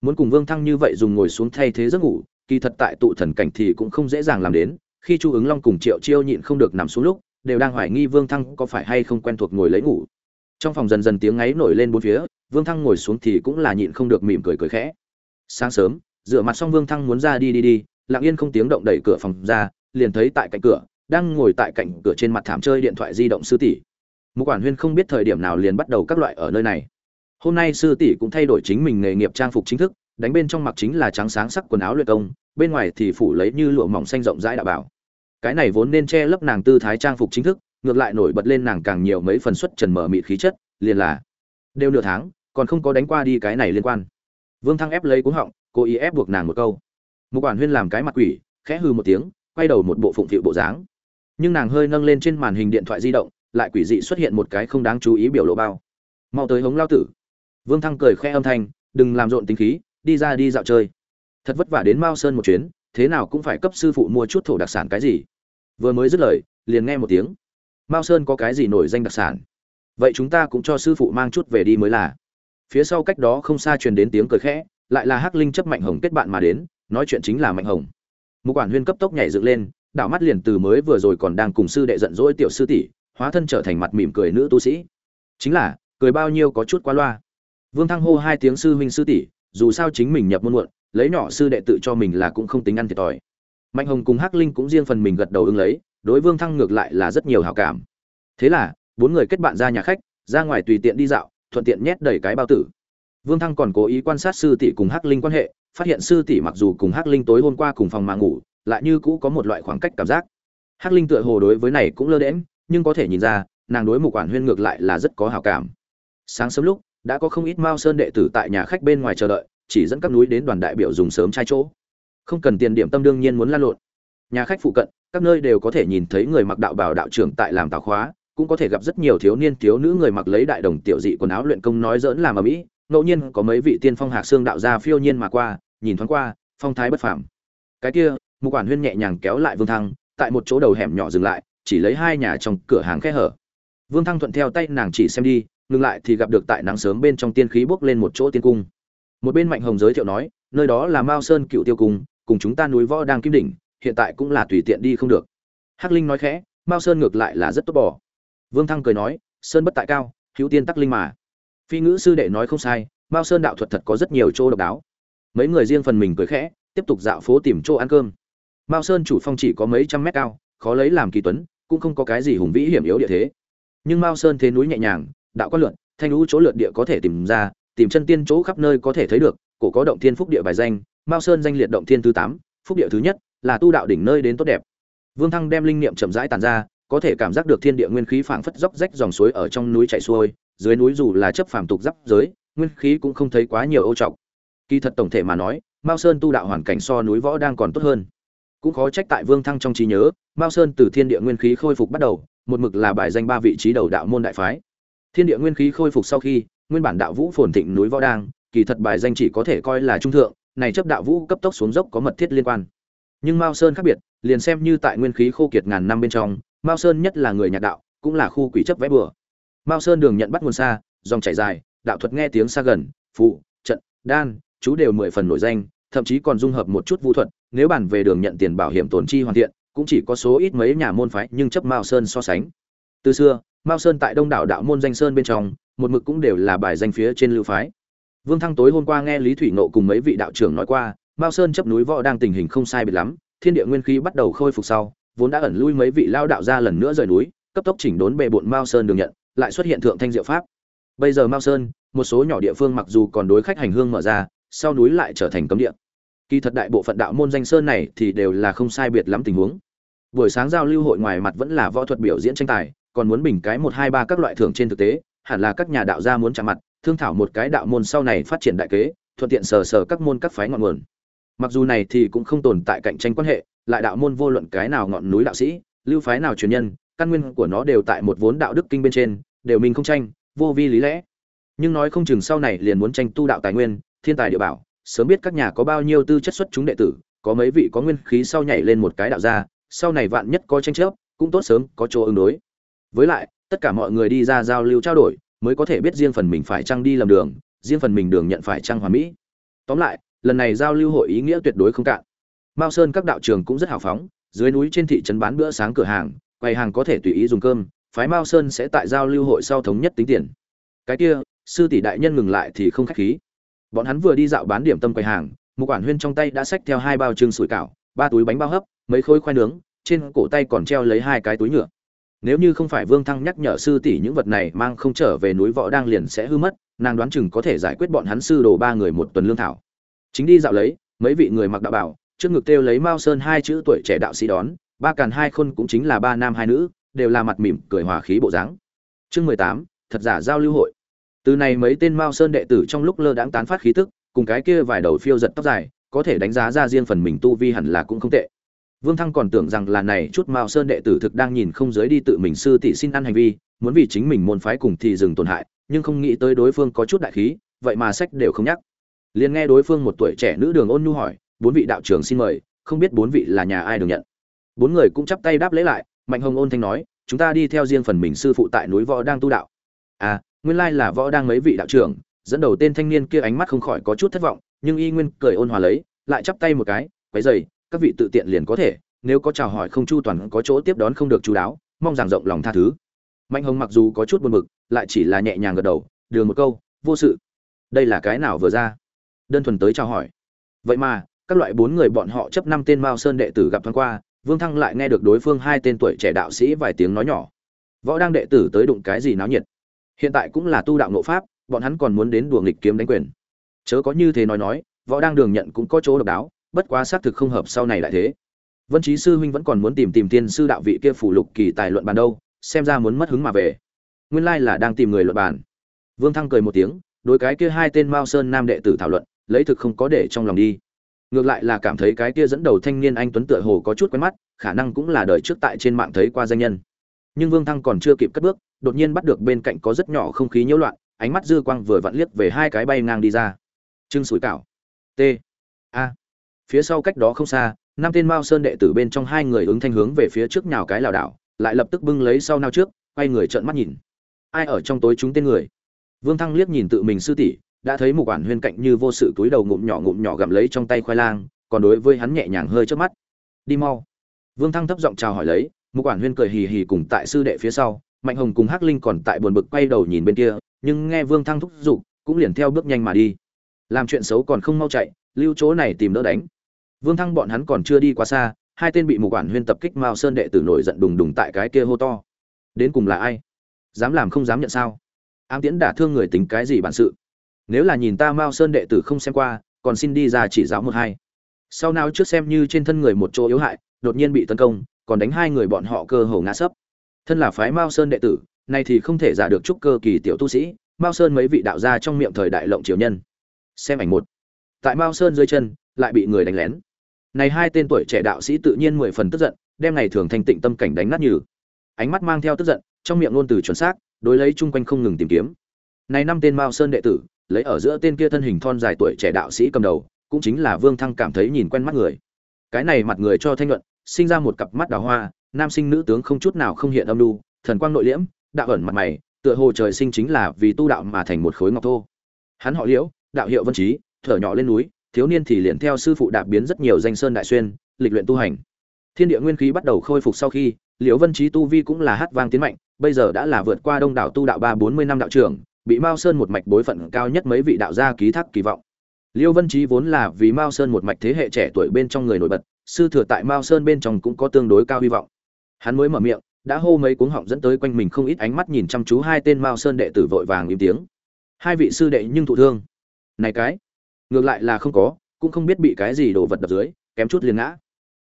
Muốn cùng vương thăng như vậy dùng ngồi xuống thay thế giấc ngủ, kỳ thật tại tụ thần cảnh thì cũng không dễ dàng làm đến khi chu ứng long cùng triệu chiêu nhịn không được nằm xuống lúc, đều đang hoài nghi vương thăng có phải hay không quen thuộc ngồi lấy ngủ. Trong phòng dần dần tiếng ngáy nổi lên bốn phía, vương thăng ngồi xuống thì cũng là nhịn không được mỉm cười cười khẽ. Sáng sớm, rửa mặt xong vương thăng muốn ra đi đi đi, lặng yên không tiếng động đẩy cửa phòng ra, liền thấy tại cạnh cửa, đang ngồi tại cạnh cửa trên mặt thảm chơi điện thoại di động sư tỷ. Một quản huyên không biết thời điểm nào liền bắt đầu các loại ở nơi này. Hôm nay sư tỷ cũng thay đổi chính mình nghề nghiệp trang phục chính thức, đánh bên trong mặc chính là trắng sáng sắc quần áo luyện công, bên ngoài thì phủ lấy như lụa mỏng xanh rộng rãi đạo bảo cái này vốn nên che lấp nàng tư thái trang phục chính thức, ngược lại nổi bật lên nàng càng nhiều mấy phần xuất trần mở mịt khí chất, liền là, đều nửa tháng, còn không có đánh qua đi cái này liên quan. Vương thăng ép lấy cuống họng, cố ý ép buộc nàng một câu. Một quản huyên làm cái mặt quỷ, khẽ hư một tiếng, quay đầu một bộ phụng phịu bộ dáng. Nhưng nàng hơi nâng lên trên màn hình điện thoại di động, lại quỷ dị xuất hiện một cái không đáng chú ý biểu lộ bao. Mau tới hống lao tử. Vương thăng cười khẽ âm thanh, đừng làm rộn tính khí, đi ra đi dạo chơi. Thật vất vả đến mao sơn một chuyến, thế nào cũng phải cấp sư phụ mua chút thổ đặc sản cái gì vừa mới dứt lời, liền nghe một tiếng. Mao sơn có cái gì nổi danh đặc sản? Vậy chúng ta cũng cho sư phụ mang chút về đi mới là. Phía sau cách đó không xa truyền đến tiếng cười khẽ, lại là hắc linh chấp mạnh hồng kết bạn mà đến, nói chuyện chính là mạnh hồng. Một quản huyên cấp tốc nhảy dựng lên, đảo mắt liền từ mới vừa rồi còn đang cùng sư đệ giận dỗi tiểu sư tỷ, hóa thân trở thành mặt mỉm cười nữ tu sĩ. Chính là, cười bao nhiêu có chút quá loa. Vương thăng hô hai tiếng sư huynh sư tỷ, dù sao chính mình nhập môn muộn, lấy nhỏ sư đệ tự cho mình là cũng không tính ăn thiệt thòi mạnh hồng cùng hắc linh cũng riêng phần mình gật đầu ứng lấy, đối vương thăng ngược lại là rất nhiều hảo cảm. Thế là, bốn người kết bạn ra nhà khách, ra ngoài tùy tiện đi dạo, thuận tiện nhét đầy cái bao tử. Vương thăng còn cố ý quan sát sư tỷ cùng hắc linh quan hệ, phát hiện sư tỷ mặc dù cùng hắc linh tối hôm qua cùng phòng mà ngủ, lại như cũ có một loại khoảng cách cảm giác. Hắc linh tựa hồ đối với này cũng lơ đễm nhưng có thể nhìn ra, nàng đối mục quản huyên ngược lại là rất có hảo cảm. Sáng sớm lúc, đã có không ít mao sơn đệ tử tại nhà khách bên ngoài chờ đợi, chỉ dẫn các núi đến đoàn đại biểu dùng sớm trai chỗ không cần tiền điểm tâm đương nhiên muốn lan lộn. Nhà khách phụ cận, các nơi đều có thể nhìn thấy người mặc đạo bảo đạo trưởng tại làm tào khóa, cũng có thể gặp rất nhiều thiếu niên, thiếu nữ người mặc lấy đại đồng tiểu dị quần áo luyện công nói dỡn làm ở mỹ ngẫu nhiên có mấy vị tiên phong hạc xương đạo gia phiêu nhiên mà qua, nhìn thoáng qua, phong thái bất phàm. Cái kia, mục quản huyên nhẹ nhàng kéo lại vương thăng, tại một chỗ đầu hẻm nhỏ dừng lại, chỉ lấy hai nhà trong cửa hàng khe hở. Vương thăng thuận theo tay nàng chỉ xem đi, ngừng lại thì gặp được tại nắng sớm bên trong tiên khí bước lên một chỗ tiên cung. Một bên mạnh hồng giới thiệu nói, nơi đó là mao sơn cựu tiêu cung cùng chúng ta núi võ đang kim đỉnh, hiện tại cũng là tùy tiện đi không được. Hắc linh nói khẽ, mao sơn ngược lại là rất tốt bỏ vương thăng cười nói, sơn bất tại cao, hữu tiên tắc linh mà. Phi ngữ sư đệ nói không sai, mao sơn đạo thuật thật có rất nhiều chỗ độc đáo. Mấy người riêng phần mình cười khẽ, tiếp tục dạo phố tìm chỗ ăn cơm. Mao sơn chủ phong chỉ có mấy trăm mét cao, khó lấy làm kỳ tuấn, cũng không có cái gì hùng vĩ hiểm yếu địa thế. Nhưng mao sơn thế núi nhẹ nhàng, đạo có lượn thanh lũ chỗ lượn địa có thể tìm ra, tìm chân tiên chỗ khắp nơi có thể thấy được, cổ có động thiên phúc địa bài danh mao sơn danh liệt động thiên thứ tám, phúc địa thứ nhất, là tu đạo đỉnh nơi đến tốt đẹp. Vương thăng đem linh niệm chậm rãi tàn ra, có thể cảm giác được thiên địa nguyên khí phảng phất dốc rách dòng suối ở trong núi chảy xuôi, dưới núi dù là chấp phàm tục giáp giới, nguyên khí cũng không thấy quá nhiều ô trọng. Kỳ thật tổng thể mà nói, mao sơn tu đạo hoàn cảnh so núi võ đang còn tốt hơn. Cũng khó trách tại vương thăng trong trí nhớ, mao sơn từ thiên địa nguyên khí khôi phục bắt đầu, một mực là bài danh ba vị trí đầu đạo môn đại phái. Thiên địa nguyên khí khôi phục sau khi, nguyên bản đạo vũ phồn thịnh núi võ đang, kỳ thật bài danh chỉ có thể coi là trung thượng này chấp đạo vũ cấp tốc xuống dốc có mật thiết liên quan. Nhưng mao sơn khác biệt, liền xem như tại nguyên khí khô kiệt ngàn năm bên trong, mao sơn nhất là người nhạc đạo, cũng là khu quỷ chấp vẽ bừa. Mao sơn đường nhận bắt nguồn xa, dòng chảy dài, đạo thuật nghe tiếng xa gần phụ trận, đan, chú đều mười phần nổi danh, thậm chí còn dung hợp một chút vũ thuật, nếu bàn về đường nhận tiền bảo hiểm tổn chi hoàn thiện, cũng chỉ có số ít mấy nhà môn phái nhưng chấp mao sơn so sánh. Từ xưa, mao sơn tại đông đảo đạo môn danh sơn bên trong, một mực cũng đều là bài danh phía trên lưu phái vương thăng tối hôm qua nghe lý thủy nộ cùng mấy vị đạo trưởng nói qua, mao sơn chấp núi võ đang tình hình không sai biệt lắm, thiên địa nguyên khí bắt đầu khôi phục sau, vốn đã ẩn lui mấy vị lao đạo ra lần nữa rời núi, cấp tốc chỉnh đốn bề bộn mao sơn đường nhận, lại xuất hiện thượng thanh diệu pháp. Bây giờ mao sơn, một số nhỏ địa phương mặc dù còn đối khách hành hương mở ra, sau núi lại trở thành cấm địa. Kỳ thật đại bộ phận đạo môn danh sơn này thì đều là không sai biệt lắm tình huống. Buổi sáng giao lưu hội ngoài mặt vẫn là võ thuật biểu diễn tranh tài, còn muốn bình cái một hai ba các loại thưởng trên thực tế, hẳn là các nhà đạo gia muốn chạm mặt thương thảo một cái đạo môn sau này phát triển đại kế, thuận tiện sờ sờ các môn các phái ngọn nguồn. Mặc dù này thì cũng không tồn tại cạnh tranh quan hệ, lại đạo môn vô luận cái nào ngọn núi đạo sĩ, lưu phái nào truyền nhân, căn nguyên của nó đều tại một vốn đạo đức kinh bên trên, đều mình không tranh, vô vi lý lẽ. Nhưng nói không chừng sau này liền muốn tranh tu đạo tài nguyên, thiên tài địa bảo, sớm biết các nhà có bao nhiêu tư chất xuất chúng đệ tử, có mấy vị có nguyên khí sau nhảy lên một cái đạo gia, sau này vạn nhất có tranh chấp, cũng tốt sớm có chỗ ứng đối. Với lại, tất cả mọi người đi ra giao lưu trao đổi mới có thể biết riêng phần mình phải chăng đi lầm đường, riêng phần mình đường nhận phải chăng hoàn mỹ. Tóm lại, lần này giao lưu hội ý nghĩa tuyệt đối không cạn. Mao sơn các đạo trường cũng rất hào phóng, dưới núi trên thị trấn bán bữa sáng cửa hàng, quầy hàng có thể tùy ý dùng cơm, phái mao sơn sẽ tại giao lưu hội sau thống nhất tính tiền. Cái kia, sư tỷ đại nhân ngừng lại thì không khách khí. Bọn hắn vừa đi dạo bán điểm tâm quầy hàng một quản huyên trong tay đã xách theo hai bao trưng sủi cảo, ba túi bánh bao hấp, mấy khối khoai nướng, trên cổ tay còn treo lấy hai cái túi nhựa nếu như không phải vương thăng nhắc nhở sư tỷ những vật này mang không trở về núi võ đang liền sẽ hư mất, nàng đoán chừng có thể giải quyết bọn hắn sư đồ ba người một tuần lương thảo. Chính đi dạo lấy, mấy vị người mặc đạo bảo, trước ngực kêu lấy mao sơn hai chữ tuổi trẻ đạo sĩ đón, ba càn hai khôn cũng chính là ba nam hai nữ, đều là mặt mỉm cười hòa khí bộ dáng. Chương mười tám, thật giả giao lưu hội. Từ này mấy tên mao sơn đệ tử trong lúc lơ đãng tán phát khí tức, cùng cái kia vài đầu phiêu giật tóc dài, có thể đánh giá ra riêng phần mình tu vi hẳn là cũng không tệ vương thăng còn tưởng rằng là này chút mao sơn đệ tử thực đang nhìn không giới đi tự mình sư tỷ xin ăn hành vi, muốn vì chính mình môn phái cùng thì dừng tổn hại, nhưng không nghĩ tới đối phương có chút đại khí, vậy mà sách đều không nhắc. Liền nghe đối phương một tuổi trẻ nữ đường ôn nhu hỏi, bốn vị đạo trưởng xin mời, không biết bốn vị là nhà ai được nhận? Bốn người cũng chắp tay đáp lễ lại, mạnh hồng ôn thanh nói, chúng ta đi theo riêng phần mình sư phụ tại núi võ đang tu đạo. À nguyên lai là võ đang mấy vị đạo trưởng, dẫn đầu tên thanh niên kia ánh mắt không khỏi có chút thất vọng, nhưng y nguyên cười ôn hòa lấy, lại chắp tay một cái, quấy dày các vị tự tiện liền có thể, nếu có chào hỏi không chu toàn có chỗ tiếp đón không được chú đáo, mong rằng rộng lòng tha thứ. Mạnh hồng mặc dù có chút buồn bực, lại chỉ là nhẹ nhàng gật đầu, đường một câu, vô sự. Đây là cái nào vừa ra? Đơn thuần tới chào hỏi. Vậy mà, các loại bốn người bọn họ chấp năm tên mao sơn đệ tử gặp thoáng qua, vương thăng lại nghe được đối phương hai tên tuổi trẻ đạo sĩ vài tiếng nói nhỏ. Võ đang đệ tử tới đụng cái gì náo nhiệt? Hiện tại cũng là tu đạo nộ pháp, bọn hắn còn muốn đến đùa nghịch kiếm đánh quyền. Chớ có như thế nói nói, võ đang đường nhận cũng có chỗ độc đáo bất quá xác thực không hợp sau này lại thế. Vân trí sư huynh vẫn còn muốn tìm tìm tiên sư đạo vị kia phủ lục kỳ tài luận bàn đâu, xem ra muốn mất hứng mà về. Nguyên lai là đang tìm người luận bàn. Vương thăng cười một tiếng, đối cái kia hai tên mao sơn nam đệ tử thảo luận, lấy thực không có để trong lòng đi. Ngược lại là cảm thấy cái kia dẫn đầu thanh niên anh tuấn tựa hồ có chút quen mắt, khả năng cũng là đời trước tại trên mạng thấy qua danh nhân. Nhưng vương thăng còn chưa kịp cất bước, đột nhiên bắt được bên cạnh có rất nhỏ không khí nhiễu loạn, ánh mắt dư quang vừa vặn liếc về hai cái bay ngang đi ra. Trưng sủi cảo. T. A phía sau cách đó không xa, năm tên mao sơn đệ tử bên trong hai người ứng thanh hướng về phía trước nhào cái lảo đảo, lại lập tức bưng lấy sau nao trước, quay người trợn mắt nhìn. Ai ở trong tối chúng tên người? Vương thăng liếc nhìn tự mình sư tỷ, đã thấy một quản huyên cạnh như vô sự túi đầu ngụm nhỏ ngụm nhỏ gặm lấy trong tay khoai lang, còn đối với hắn nhẹ nhàng hơi trước mắt. Đi mau. Vương thăng thấp giọng chào hỏi lấy một quản huyên cười hì hì cùng tại sư đệ phía sau, mạnh hồng cùng hắc linh còn tại buồn bực quay đầu nhìn bên kia, nhưng nghe vương thăng thúc giục, cũng liền theo bước nhanh mà đi. Làm chuyện xấu còn không mau chạy, lưu chỗ này tìm đỡ đánh vương thăng bọn hắn còn chưa đi quá xa, hai tên bị một quản huyên tập kích mao sơn đệ tử nổi giận đùng đùng tại cái kia hô to. Đến cùng là ai? Dám làm không dám nhận sao? Ám tiễn đả thương người tính cái gì bản sự? Nếu là nhìn ta mao sơn đệ tử không xem qua, còn xin đi ra chỉ giáo một hai. Sau nào trước xem như trên thân người một chỗ yếu hại, đột nhiên bị tấn công, còn đánh hai người bọn họ cơ hồ ngã sấp. Thân là phái mao sơn đệ tử, nay thì không thể giả được trúc cơ kỳ tiểu tu sĩ, mao sơn mấy vị đạo gia trong miệng thời đại lộng triều nhân. Xem ảnh một. Tại mao sơn dưới chân, lại bị người đánh lén này hai tên tuổi trẻ đạo sĩ tự nhiên mười phần tức giận, đem ngày thường thanh tịnh tâm cảnh đánh nát như ánh mắt mang theo tức giận, trong miệng luôn từ chuẩn xác, đối lấy chung quanh không ngừng tìm kiếm. Này năm tên mao sơn đệ tử, lấy ở giữa tên kia thân hình thon dài tuổi trẻ đạo sĩ cầm đầu, cũng chính là vương thăng cảm thấy nhìn quen mắt người. Cái này mặt người cho thanh luận sinh ra một cặp mắt đào hoa, nam sinh nữ tướng không chút nào không hiện âm lưu thần quang nội liễm, đạo ẩn mặt mày, tựa hồ trời sinh chính là vì tu đạo mà thành một khối ngọc thô. Hắn họ liễu, đạo hiệu vân trí, thở nhỏ lên núi thiếu niên thì liền theo sư phụ đạp biến rất nhiều danh sơn đại xuyên, lịch luyện tu hành. Thiên địa nguyên khí bắt đầu khôi phục sau khi, liễu vân trí tu vi cũng là hát vang tiến mạnh, bây giờ đã là vượt qua đông đảo tu đạo ba bốn mươi năm đạo trưởng, bị mao sơn một mạch bối phận cao nhất mấy vị đạo gia ký thác kỳ vọng. Liễu vân trí vốn là vì mao sơn một mạch thế hệ trẻ tuổi bên trong người nổi bật, sư thừa tại mao sơn bên trong cũng có tương đối cao hy vọng. Hắn mới mở miệng, đã hô mấy cuống họng dẫn tới quanh mình không ít ánh mắt nhìn chăm chú hai tên mao sơn đệ tử vội vàng im tiếng. Hai vị sư đệ nhưng thụ thương. Này cái ngược lại là không có, cũng không biết bị cái gì đổ vật đập dưới, kém chút liền ngã.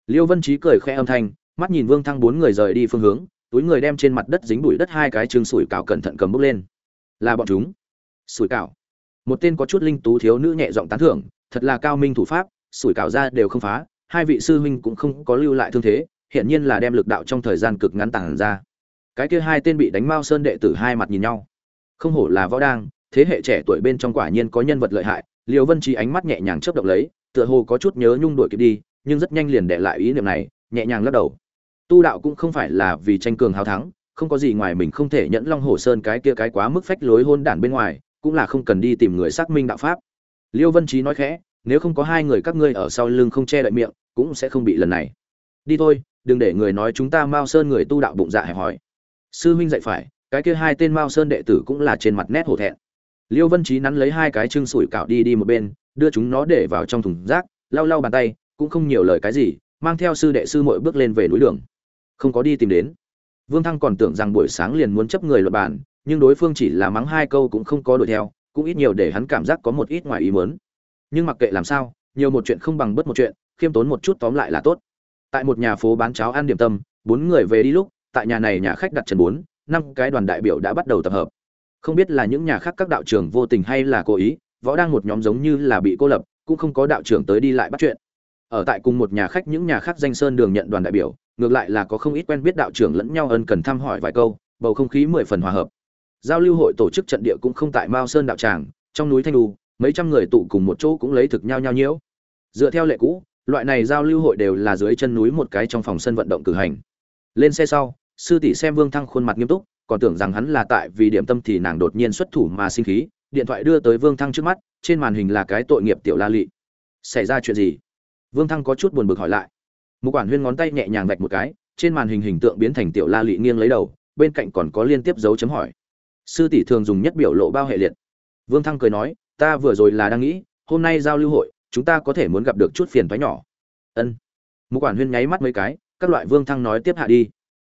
Liêu vân trí cười khẽ âm thanh, mắt nhìn vương thăng bốn người rời đi phương hướng, túi người đem trên mặt đất dính bụi đất hai cái chừng sủi cảo cẩn thận cầm bốc lên. Là bọn chúng. Sủi cảo. Một tên có chút linh tú thiếu nữ nhẹ giọng tán thưởng, thật là cao minh thủ pháp, sủi cảo ra đều không phá, hai vị sư huynh cũng không có lưu lại thương thế, hiển nhiên là đem lực đạo trong thời gian cực ngắn tàng ra. Cái kia hai tên bị đánh mao sơn đệ tử hai mặt nhìn nhau. Không hổ là võ đang, thế hệ trẻ tuổi bên trong quả nhiên có nhân vật lợi hại liều vân trí ánh mắt nhẹ nhàng chớp động lấy, tựa hồ có chút nhớ nhung đuổi kịp đi, nhưng rất nhanh liền để lại ý niệm này, nhẹ nhàng lắc đầu. Tu đạo cũng không phải là vì tranh cường hào thắng, không có gì ngoài mình không thể nhẫn long hồ sơn cái kia cái quá mức phách lối hôn đản bên ngoài, cũng là không cần đi tìm người xác minh đạo pháp. Liêu vân trí nói khẽ, nếu không có hai người các ngươi ở sau lưng không che đậy miệng, cũng sẽ không bị lần này. Đi thôi, đừng để người nói chúng ta mao sơn người tu đạo bụng dạ hẹp hòi. Sư huynh dạy phải, cái kia hai tên mao sơn đệ tử cũng là trên mặt nét hổ thẹn liêu vân trí nắn lấy hai cái trưng sủi cảo đi đi một bên, đưa chúng nó để vào trong thùng rác, lau lau bàn tay, cũng không nhiều lời cái gì, mang theo sư đệ sư mội bước lên về núi đường. Không có đi tìm đến. Vương thăng còn tưởng rằng buổi sáng liền muốn chấp người luật bản nhưng đối phương chỉ là mắng hai câu cũng không có đuổi theo, cũng ít nhiều để hắn cảm giác có một ít ngoài ý muốn. Nhưng mặc kệ làm sao, nhiều một chuyện không bằng bất một chuyện, khiêm tốn một chút tóm lại là tốt. Tại một nhà phố bán cháo ăn điểm tâm, bốn người về đi lúc, tại nhà này nhà khách đặt trần bốn, năm cái đoàn đại biểu đã bắt đầu tập hợp không biết là những nhà khác các đạo trưởng vô tình hay là cố ý, võ đang một nhóm giống như là bị cô lập, cũng không có đạo trưởng tới đi lại bắt chuyện. Ở tại cùng một nhà khách những nhà khác danh sơn đường nhận đoàn đại biểu, ngược lại là có không ít quen biết đạo trưởng lẫn nhau ân cần thăm hỏi vài câu, bầu không khí mười phần hòa hợp. Giao lưu hội tổ chức trận địa cũng không tại mao sơn đạo tràng, trong núi thanh đu mấy trăm người tụ cùng một chỗ cũng lấy thực nhau nhau nhiễu. Dựa theo lệ cũ, loại này giao lưu hội đều là dưới chân núi một cái trong phòng sân vận động cử hành. Lên xe sau, sư tỷ xem vương thăng khuôn mặt nghiêm túc còn tưởng rằng hắn là tại vì điểm tâm thì nàng đột nhiên xuất thủ mà sinh khí, điện thoại đưa tới vương thăng trước mắt, trên màn hình là cái tội nghiệp tiểu la lị. Xảy ra chuyện gì? Vương thăng có chút buồn bực hỏi lại. Một quản huyên ngón tay nhẹ nhàng vạch một cái, trên màn hình hình tượng biến thành tiểu la lị nghiêng lấy đầu, bên cạnh còn có liên tiếp dấu chấm hỏi. Sư tỷ thường dùng nhất biểu lộ bao hệ liệt. Vương thăng cười nói, ta vừa rồi là đang nghĩ, hôm nay giao lưu hội, chúng ta có thể muốn gặp được chút phiền thoái nhỏ. Ân. Một quản huyên nháy mắt mấy cái, các loại vương thăng nói tiếp hạ đi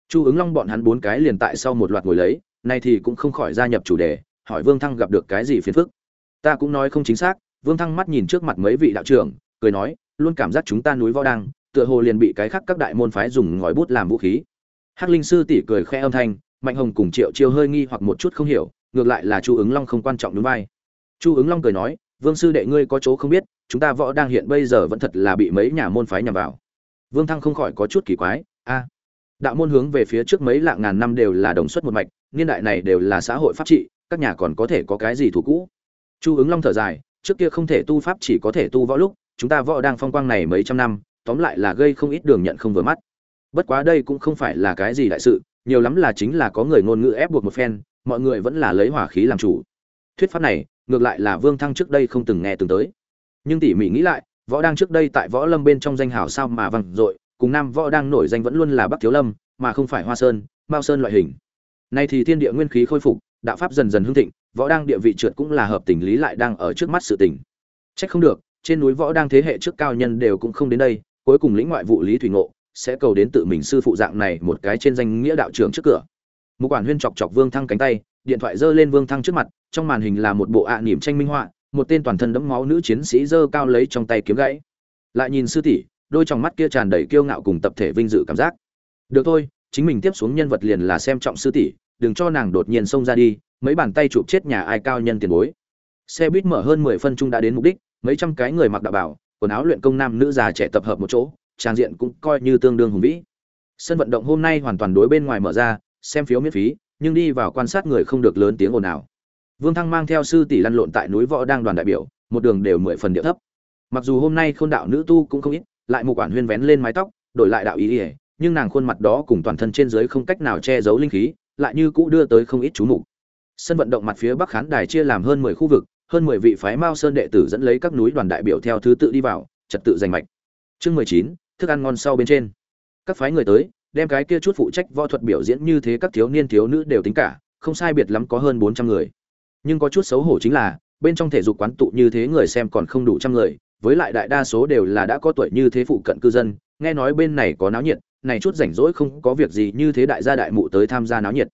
chu ứng long bọn hắn bốn cái liền tại sau một loạt ngồi lấy, nay thì cũng không khỏi gia nhập chủ đề, hỏi vương thăng gặp được cái gì phiền phức. Ta cũng nói không chính xác, vương thăng mắt nhìn trước mặt mấy vị đạo trưởng, cười nói, luôn cảm giác chúng ta núi võ đang, tựa hồ liền bị cái khác các đại môn phái dùng ngòi bút làm vũ khí. Hắc linh sư tỷ cười khẽ âm thanh, mạnh hồng cùng triệu chiêu hơi nghi hoặc một chút không hiểu, ngược lại là chu ứng long không quan trọng đúng vai. Chu ứng long cười nói, vương sư đệ ngươi có chỗ không biết, chúng ta võ đang hiện bây giờ vẫn thật là bị mấy nhà môn phái nhằm vào. Vương thăng không khỏi có chút kỳ quái, a đạo môn hướng về phía trước mấy lạng ngàn năm đều là đồng xuất một mạch, niên đại này đều là xã hội pháp trị, các nhà còn có thể có cái gì thủ cũ? Chu ứng long thở dài, trước kia không thể tu pháp chỉ có thể tu võ lúc, chúng ta võ đang phong quang này mấy trăm năm, tóm lại là gây không ít đường nhận không vừa mắt. Bất quá đây cũng không phải là cái gì đại sự, nhiều lắm là chính là có người ngôn ngữ ép buộc một phen, mọi người vẫn là lấy hỏa khí làm chủ. Thuyết pháp này, ngược lại là vương thăng trước đây không từng nghe từng tới. Nhưng tỉ mỉ nghĩ lại, võ đang trước đây tại võ lâm bên trong danh hào sao mà văng dội cùng nam võ đang nổi danh vẫn luôn là bắc thiếu lâm, mà không phải hoa sơn, mao sơn loại hình. Nay thì thiên địa nguyên khí khôi phục, đạo pháp dần dần hưng thịnh, võ đang địa vị trượt cũng là hợp tình lý lại đang ở trước mắt sự tình. Trách không được, trên núi võ đang thế hệ trước cao nhân đều cũng không đến đây, cuối cùng lĩnh ngoại vụ lý thủy ngộ sẽ cầu đến tự mình sư phụ dạng này một cái trên danh nghĩa đạo trưởng trước cửa. Một quản huyên chọc chọc vương thăng cánh tay, điện thoại giơ lên vương thăng trước mặt, trong màn hình là một bộ ạ niềm tranh minh họa, một tên toàn thân đẫm máu nữ chiến sĩ giơ cao lấy trong tay kiếm gãy. Lại nhìn sư tỷ đôi trong mắt kia tràn đầy kiêu ngạo cùng tập thể vinh dự cảm giác. Được thôi, chính mình tiếp xuống nhân vật liền là xem trọng sư tỷ, đừng cho nàng đột nhiên xông ra đi, mấy bàn tay chụp chết nhà ai cao nhân tiền bối. Xe buýt mở hơn mười phân trung đã đến mục đích, mấy trăm cái người mặc đạo bảo, quần áo luyện công nam nữ già trẻ tập hợp một chỗ, trang diện cũng coi như tương đương hùng vĩ. Sân vận động hôm nay hoàn toàn đối bên ngoài mở ra, xem phiếu miễn phí, nhưng đi vào quan sát người không được lớn tiếng ồn ào. Vương thăng mang theo sư tỷ lăn lộn tại núi võ đang đoàn đại biểu, một đường đều mười phần địa thấp. Mặc dù hôm nay khôn đạo nữ tu cũng không ít lại mục quản huyên vén lên mái tóc, đổi lại đạo ý ỉa nhưng nàng khuôn mặt đó cùng toàn thân trên dưới không cách nào che giấu linh khí, lại như cũ đưa tới không ít chú mục. Sân vận động mặt phía bắc khán đài chia làm hơn mười khu vực, hơn mười vị phái mao sơn đệ tử dẫn lấy các núi đoàn đại biểu theo thứ tự đi vào, trật tự giành mạch. Chương mười chín, thức ăn ngon sau bên trên. Các phái người tới, đem cái kia chút phụ trách võ thuật biểu diễn như thế các thiếu niên thiếu nữ đều tính cả, không sai biệt lắm có hơn bốn trăm người. Nhưng có chút xấu hổ chính là, bên trong thể dục quán tụ như thế người xem còn không đủ trăm người với lại đại đa số đều là đã có tuổi như thế phụ cận cư dân, nghe nói bên này có náo nhiệt, này chút rảnh rỗi không có việc gì như thế đại gia đại mụ tới tham gia náo nhiệt.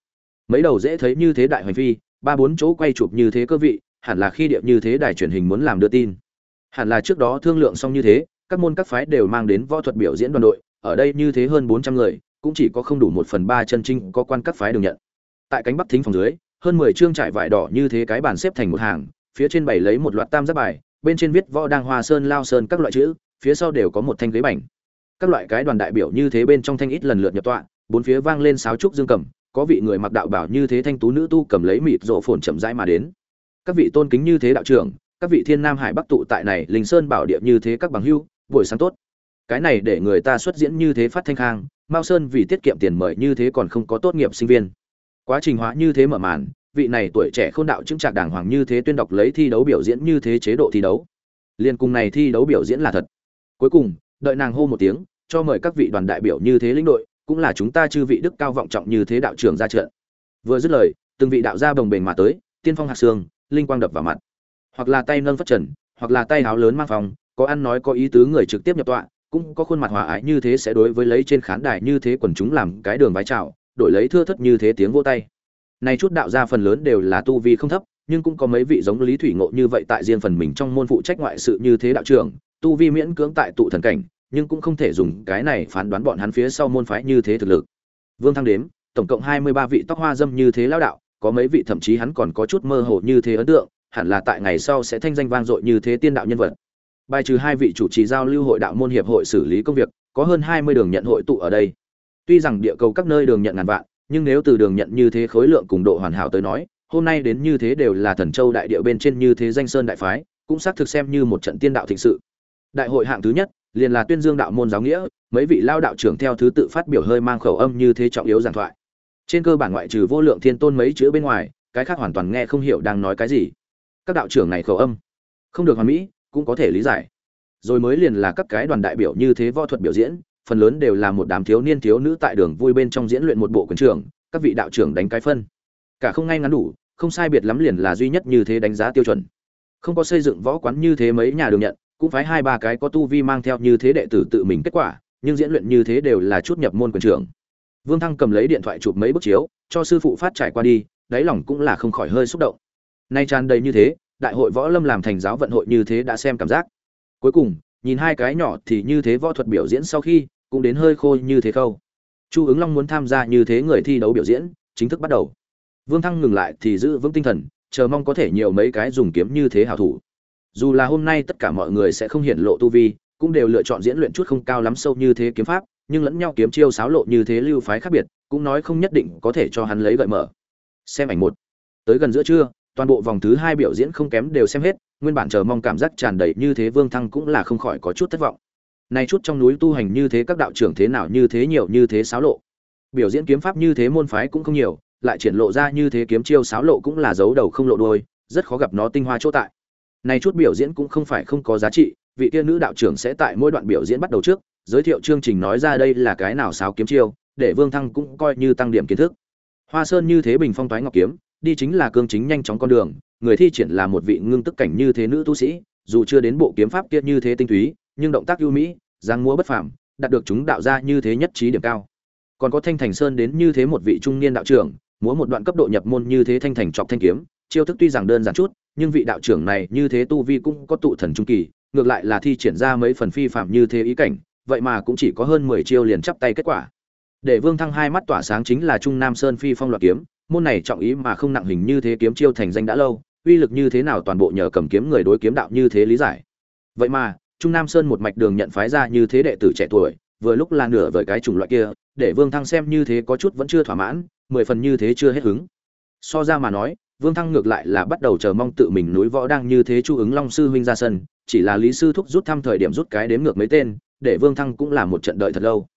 Mấy đầu dễ thấy như thế đại hoành phi, ba bốn chỗ quay chụp như thế cơ vị, hẳn là khi điệp như thế đài truyền hình muốn làm đưa tin. Hẳn là trước đó thương lượng xong như thế, các môn các phái đều mang đến võ thuật biểu diễn đoàn đội, ở đây như thế hơn bốn trăm người, cũng chỉ có không đủ một phần ba chân trinh có quan các phái được nhận. Tại cánh bắc thính phòng dưới, hơn mười chương trải vải đỏ như thế cái bàn xếp thành một hàng, phía trên bày lấy một loạt tam giác bài bên trên viết võ đang hoa sơn lao sơn các loại chữ, phía sau đều có một thanh ghế bành. Các loại cái đoàn đại biểu như thế bên trong thanh ít lần lượt nhập tọa, bốn phía vang lên sáo trúc dương cầm, có vị người mặc đạo bảo như thế thanh tú nữ tu cầm lấy mịt rộ phồn chậm rãi mà đến. Các vị tôn kính như thế đạo trưởng, các vị thiên nam hải bắc tụ tại này linh sơn bảo địa như thế các bằng hưu, buổi sáng tốt. Cái này để người ta xuất diễn như thế phát thanh khang, mao sơn vì tiết kiệm tiền mời như thế còn không có tốt nghiệp sinh viên. Quá trình hóa như thế mở màn vị này tuổi trẻ khôn đạo chứng trạc đàng hoàng như thế tuyên đọc lấy thi đấu biểu diễn như thế chế độ thi đấu. Liên cùng này thi đấu biểu diễn là thật. Cuối cùng, đợi nàng hô một tiếng, cho mời các vị đoàn đại biểu như thế lĩnh đội, cũng là chúng ta chư vị đức cao vọng trọng như thế đạo trưởng ra trận. Vừa dứt lời, từng vị đạo gia bồng bềnh mà tới, tiên phong hạt xương linh quang đập vào mặt. Hoặc là tay nâng phất trần, hoặc là tay háo lớn mang phòng có ăn nói có ý tứ người trực tiếp nhập tọa, cũng có khuôn mặt hòa ái như thế sẽ đối với lấy trên khán đài như thế quần chúng làm cái đường vái chào, đổi lấy thưa thất như thế tiếng vô tay này chút đạo gia phần lớn đều là tu vi không thấp, nhưng cũng có mấy vị giống lý thủy ngộ như vậy tại riêng phần mình trong môn phụ trách ngoại sự như thế đạo trưởng, tu vi miễn cưỡng tại tụ thần cảnh, nhưng cũng không thể dùng cái này phán đoán bọn hắn phía sau môn phái như thế thực lực. Vương thăng đếm, tổng cộng hai mươi ba vị tóc hoa dâm như thế lão đạo, có mấy vị thậm chí hắn còn có chút mơ hồ như thế ấn tượng, hẳn là tại ngày sau sẽ thanh danh vang dội như thế tiên đạo nhân vật. Bài trừ hai vị chủ trì giao lưu hội đạo môn hiệp hội xử lý công việc, có hơn hai mươi đường nhận hội tụ ở đây. Tuy rằng địa cầu các nơi đường nhận ngàn vạn nhưng nếu từ đường nhận như thế khối lượng cùng độ hoàn hảo tới nói, hôm nay đến như thế đều là thần châu đại địa bên trên như thế danh sơn đại phái, cũng xác thực xem như một trận tiên đạo thịnh sự. Đại hội hạng thứ nhất, liền là tuyên dương đạo môn giáo nghĩa, mấy vị lao đạo trưởng theo thứ tự phát biểu hơi mang khẩu âm như thế trọng yếu giảng thoại. Trên cơ bản ngoại trừ vô lượng thiên tôn mấy chữ bên ngoài, cái khác hoàn toàn nghe không hiểu đang nói cái gì. Các đạo trưởng này khẩu âm, không được hoàn mỹ, cũng có thể lý giải. Rồi mới liền là các cái đoàn đại biểu như thế võ thuật biểu diễn phần lớn đều là một đám thiếu niên thiếu nữ tại đường vui bên trong diễn luyện một bộ quyền trường các vị đạo trưởng đánh cái phân. Cả không ngay ngắn đủ, không sai biệt lắm liền là duy nhất như thế đánh giá tiêu chuẩn. Không có xây dựng võ quán như thế mấy nhà đường nhận, cũng phải hai ba cái có tu vi mang theo như thế đệ tử tự mình kết quả, nhưng diễn luyện như thế đều là chút nhập môn quyền trưởng. Vương thăng cầm lấy điện thoại chụp mấy bức chiếu, cho sư phụ phát trải qua đi, đáy lòng cũng là không khỏi hơi xúc động. Nay tràn đầy như thế, đại hội võ lâm làm thành giáo vận hội như thế đã xem cảm giác. Cuối cùng nhìn hai cái nhỏ thì như thế võ thuật biểu diễn sau khi, cũng đến hơi khô như thế khâu. Chu ứng long muốn tham gia như thế người thi đấu biểu diễn, chính thức bắt đầu. Vương thăng ngừng lại thì giữ vững tinh thần, chờ mong có thể nhiều mấy cái dùng kiếm như thế hảo thủ. Dù là hôm nay tất cả mọi người sẽ không hiện lộ tu vi, cũng đều lựa chọn diễn luyện chút không cao lắm sâu như thế kiếm pháp, nhưng lẫn nhau kiếm chiêu sáo lộ như thế lưu phái khác biệt, cũng nói không nhất định có thể cho hắn lấy gợi mở. Xem ảnh một. Tới gần giữa trưa, toàn bộ vòng thứ hai biểu diễn không kém đều xem hết nguyên bản chờ mong cảm giác tràn đầy như thế vương thăng cũng là không khỏi có chút thất vọng. Nay chút trong núi tu hành như thế các đạo trưởng thế nào như thế nhiều như thế xáo lộ. Biểu diễn kiếm pháp như thế môn phái cũng không nhiều, lại triển lộ ra như thế kiếm chiêu xáo lộ cũng là dấu đầu không lộ đuôi, rất khó gặp nó tinh hoa chỗ tại. Nay chút biểu diễn cũng không phải không có giá trị, vị tiên nữ đạo trưởng sẽ tại mỗi đoạn biểu diễn bắt đầu trước, giới thiệu chương trình nói ra đây là cái nào sáo kiếm chiêu, để vương thăng cũng coi như tăng điểm kiến thức. Hoa sơn như thế bình phong toái ngọc kiếm, đi chính là cương chính nhanh chóng con đường người thi triển là một vị ngưng tức cảnh như thế nữ tu sĩ, dù chưa đến bộ kiếm pháp kia như thế tinh túy, nhưng động tác ưu mỹ, dáng múa bất phàm, đạt được chúng đạo gia như thế nhất trí điểm cao. Còn có thanh thành sơn đến như thế một vị trung niên đạo trưởng, múa một đoạn cấp độ nhập môn như thế thanh thành chọc thanh kiếm, chiêu thức tuy rằng đơn giản chút, nhưng vị đạo trưởng này như thế tu vi cũng có tụ thần trung kỳ, ngược lại là thi triển ra mấy phần phi phạm như thế ý cảnh, vậy mà cũng chỉ có hơn mười chiêu liền chắp tay kết quả. Để vương thăng hai mắt tỏa sáng chính là trung nam sơn phi phong loạt kiếm, môn này trọng ý mà không nặng hình như thế kiếm chiêu thành danh đã lâu uy lực như thế nào toàn bộ nhờ cầm kiếm người đối kiếm đạo như thế lý giải. Vậy mà, trung nam sơn một mạch đường nhận phái ra như thế đệ tử trẻ tuổi, vừa lúc là nửa với cái chủng loại kia, để vương thăng xem như thế có chút vẫn chưa thỏa mãn, mười phần như thế chưa hết hứng. So ra mà nói, vương thăng ngược lại là bắt đầu chờ mong tự mình núi võ đang như thế chu ứng long sư huynh ra sân, chỉ là lý sư thúc rút thăm thời điểm rút cái đếm ngược mấy tên, để vương thăng cũng là một trận đợi thật lâu.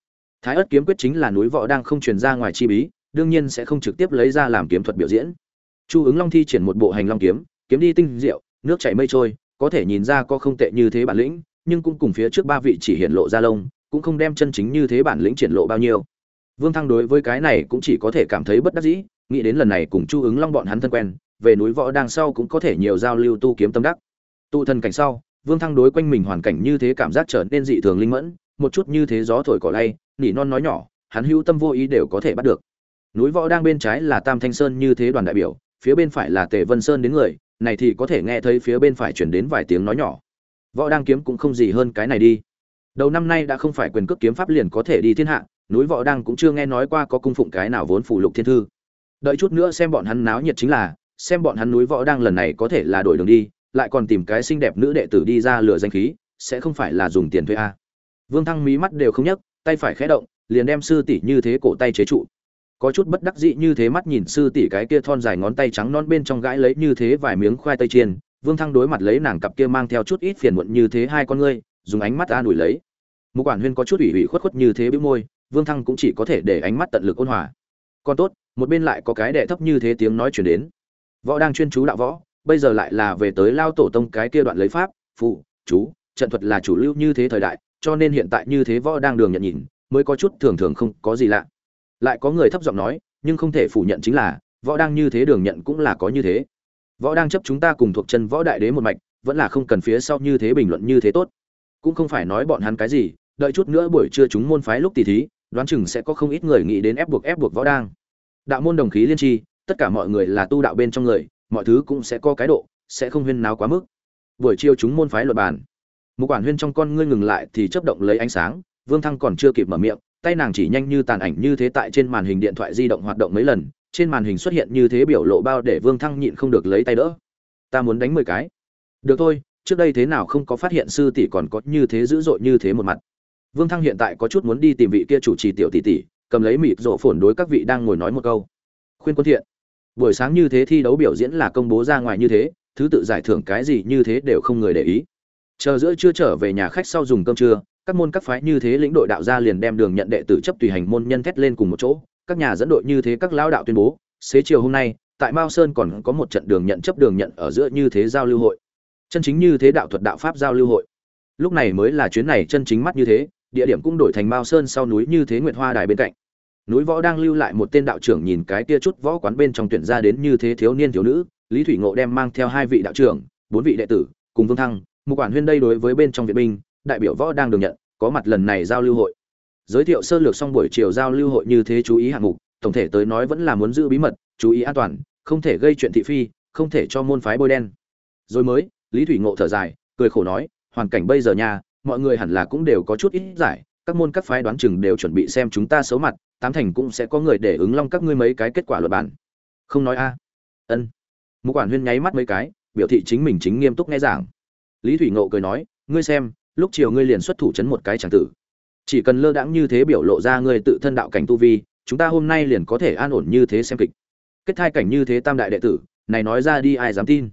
Thái ất kiếm quyết chính là núi võ đang không truyền ra ngoài chi bí, đương nhiên sẽ không trực tiếp lấy ra làm kiếm thuật biểu diễn chu ứng long thi triển một bộ hành long kiếm kiếm đi tinh diệu, nước chảy mây trôi, có thể nhìn ra có không tệ như thế bản lĩnh, nhưng cũng cùng phía trước ba vị chỉ hiện lộ ra lông, cũng không đem chân chính như thế bản lĩnh triển lộ bao nhiêu. Vương thăng đối với cái này cũng chỉ có thể cảm thấy bất đắc dĩ, nghĩ đến lần này cùng chu ứng long bọn hắn thân quen, về núi võ đang sau cũng có thể nhiều giao lưu tu kiếm tâm đắc. Tu thân cảnh sau, vương thăng đối quanh mình hoàn cảnh như thế cảm giác trở nên dị thường linh mẫn, một chút như thế gió thổi cỏ lay, nỉ non nói nhỏ, hắn hữu tâm vô ý đều có thể bắt được. Núi võ đang bên trái là tam thanh sơn như thế đoàn đại biểu phía bên phải là tề vân sơn đến người, này thì có thể nghe thấy phía bên phải chuyển đến vài tiếng nói nhỏ. Võ đang kiếm cũng không gì hơn cái này đi. Đầu năm nay đã không phải quyền cước kiếm pháp liền có thể đi thiên hạ, núi võ đang cũng chưa nghe nói qua có cung phụng cái nào vốn phủ lục thiên thư. Đợi chút nữa xem bọn hắn náo nhiệt chính là, xem bọn hắn núi võ đang lần này có thể là đổi đường đi, lại còn tìm cái xinh đẹp nữ đệ tử đi ra lừa danh khí, sẽ không phải là dùng tiền thuê a. Vương thăng mí mắt đều không nhấc, tay phải khẽ động, liền đem sư tỷ như thế cổ tay chế trụ có chút bất đắc dĩ như thế mắt nhìn sư tỷ cái kia thon dài ngón tay trắng non bên trong gãi lấy như thế vài miếng khoai tây chiên, vương thăng đối mặt lấy nàng cặp kia mang theo chút ít phiền muộn như thế hai con ngươi, dùng ánh mắt an ủi lấy. Một quản huyên có chút ủy ủy khuất khuất như thế bĩu môi, vương thăng cũng chỉ có thể để ánh mắt tận lực ôn hòa. Còn tốt, một bên lại có cái đệ thấp như thế tiếng nói chuyển đến. Võ đang chuyên chú đạo võ, bây giờ lại là về tới lao tổ tông cái kia đoạn lấy pháp phụ chú, trận thuật là chủ lưu như thế thời đại, cho nên hiện tại như thế võ đang đường nhận nhìn, mới có chút thường thường không có gì lạ lại có người thấp giọng nói, nhưng không thể phủ nhận chính là, võ đang như thế đường nhận cũng là có như thế. Võ đang chấp chúng ta cùng thuộc chân võ đại đế một mạch, vẫn là không cần phía sau như thế bình luận như thế tốt. Cũng không phải nói bọn hắn cái gì, đợi chút nữa buổi trưa chúng môn phái lúc tỷ thí, đoán chừng sẽ có không ít người nghĩ đến ép buộc ép buộc võ đang. Đạo môn đồng khí liên tri, tất cả mọi người là tu đạo bên trong người, mọi thứ cũng sẽ có cái độ, sẽ không huyên náo quá mức. Buổi chiều chúng môn phái luật bàn. Một quản huyên trong con ngươi ngừng lại thì chấp động lấy ánh sáng, vương thăng còn chưa kịp mở miệng tay nàng chỉ nhanh như tàn ảnh như thế tại trên màn hình điện thoại di động hoạt động mấy lần, trên màn hình xuất hiện như thế biểu lộ bao để vương thăng nhịn không được lấy tay đỡ. Ta muốn đánh mười cái. Được thôi, trước đây thế nào không có phát hiện sư tỷ còn có như thế dữ dội như thế một mặt. Vương thăng hiện tại có chút muốn đi tìm vị kia chủ trì tiểu tỷ tỷ, cầm lấy mịt rộ phổn đối các vị đang ngồi nói một câu. Khuyên quân thiện, buổi sáng như thế thi đấu biểu diễn là công bố ra ngoài như thế, thứ tự giải thưởng cái gì như thế đều không người để ý. Chờ giữa chưa trở về nhà khách sau dùng cơm trưa các môn các phái như thế lĩnh đội đạo gia liền đem đường nhận đệ tử chấp tùy hành môn nhân thét lên cùng một chỗ, các nhà dẫn đội như thế các lão đạo tuyên bố, xế chiều hôm nay, tại mao sơn còn có một trận đường nhận chấp đường nhận ở giữa như thế giao lưu hội. Chân chính như thế đạo thuật đạo pháp giao lưu hội. Lúc này mới là chuyến này chân chính mắt như thế, địa điểm cũng đổi thành mao sơn sau núi như thế nguyệt hoa đài bên cạnh. Núi võ đang lưu lại một tên đạo trưởng nhìn cái kia chút võ quán bên trong tuyển ra đến như thế thiếu niên thiếu nữ, lý thủy ngộ đem mang theo hai vị đạo trưởng, bốn vị đệ tử, cùng vương thăng một quản huyên đây đối với bên trong viện binh đại biểu võ đang được nhận, có mặt lần này giao lưu hội. Giới thiệu sơ lược xong buổi chiều giao lưu hội như thế chú ý hạng mục, tổng thể tới nói vẫn là muốn giữ bí mật, chú ý an toàn, không thể gây chuyện thị phi, không thể cho môn phái bôi đen. Rồi mới, lý thủy ngộ thở dài, cười khổ nói, hoàn cảnh bây giờ nha, mọi người hẳn là cũng đều có chút ít giải, các môn các phái đoán chừng đều chuẩn bị xem chúng ta xấu mặt, tám thành cũng sẽ có người để ứng long các ngươi mấy cái kết quả luật bản không nói a. Ân. Mục quản huyên nháy mắt mấy cái, biểu thị chính mình chính nghiêm túc nghe giảng. Lý thủy ngộ cười nói, ngươi xem lúc chiều ngươi liền xuất thủ chấn một cái chẳng tử. Chỉ cần lơ đãng như thế biểu lộ ra ngươi tự thân đạo cảnh tu vi, chúng ta hôm nay liền có thể an ổn như thế xem kịch. Kết thai cảnh như thế tam đại đệ tử, này nói ra đi ai dám tin?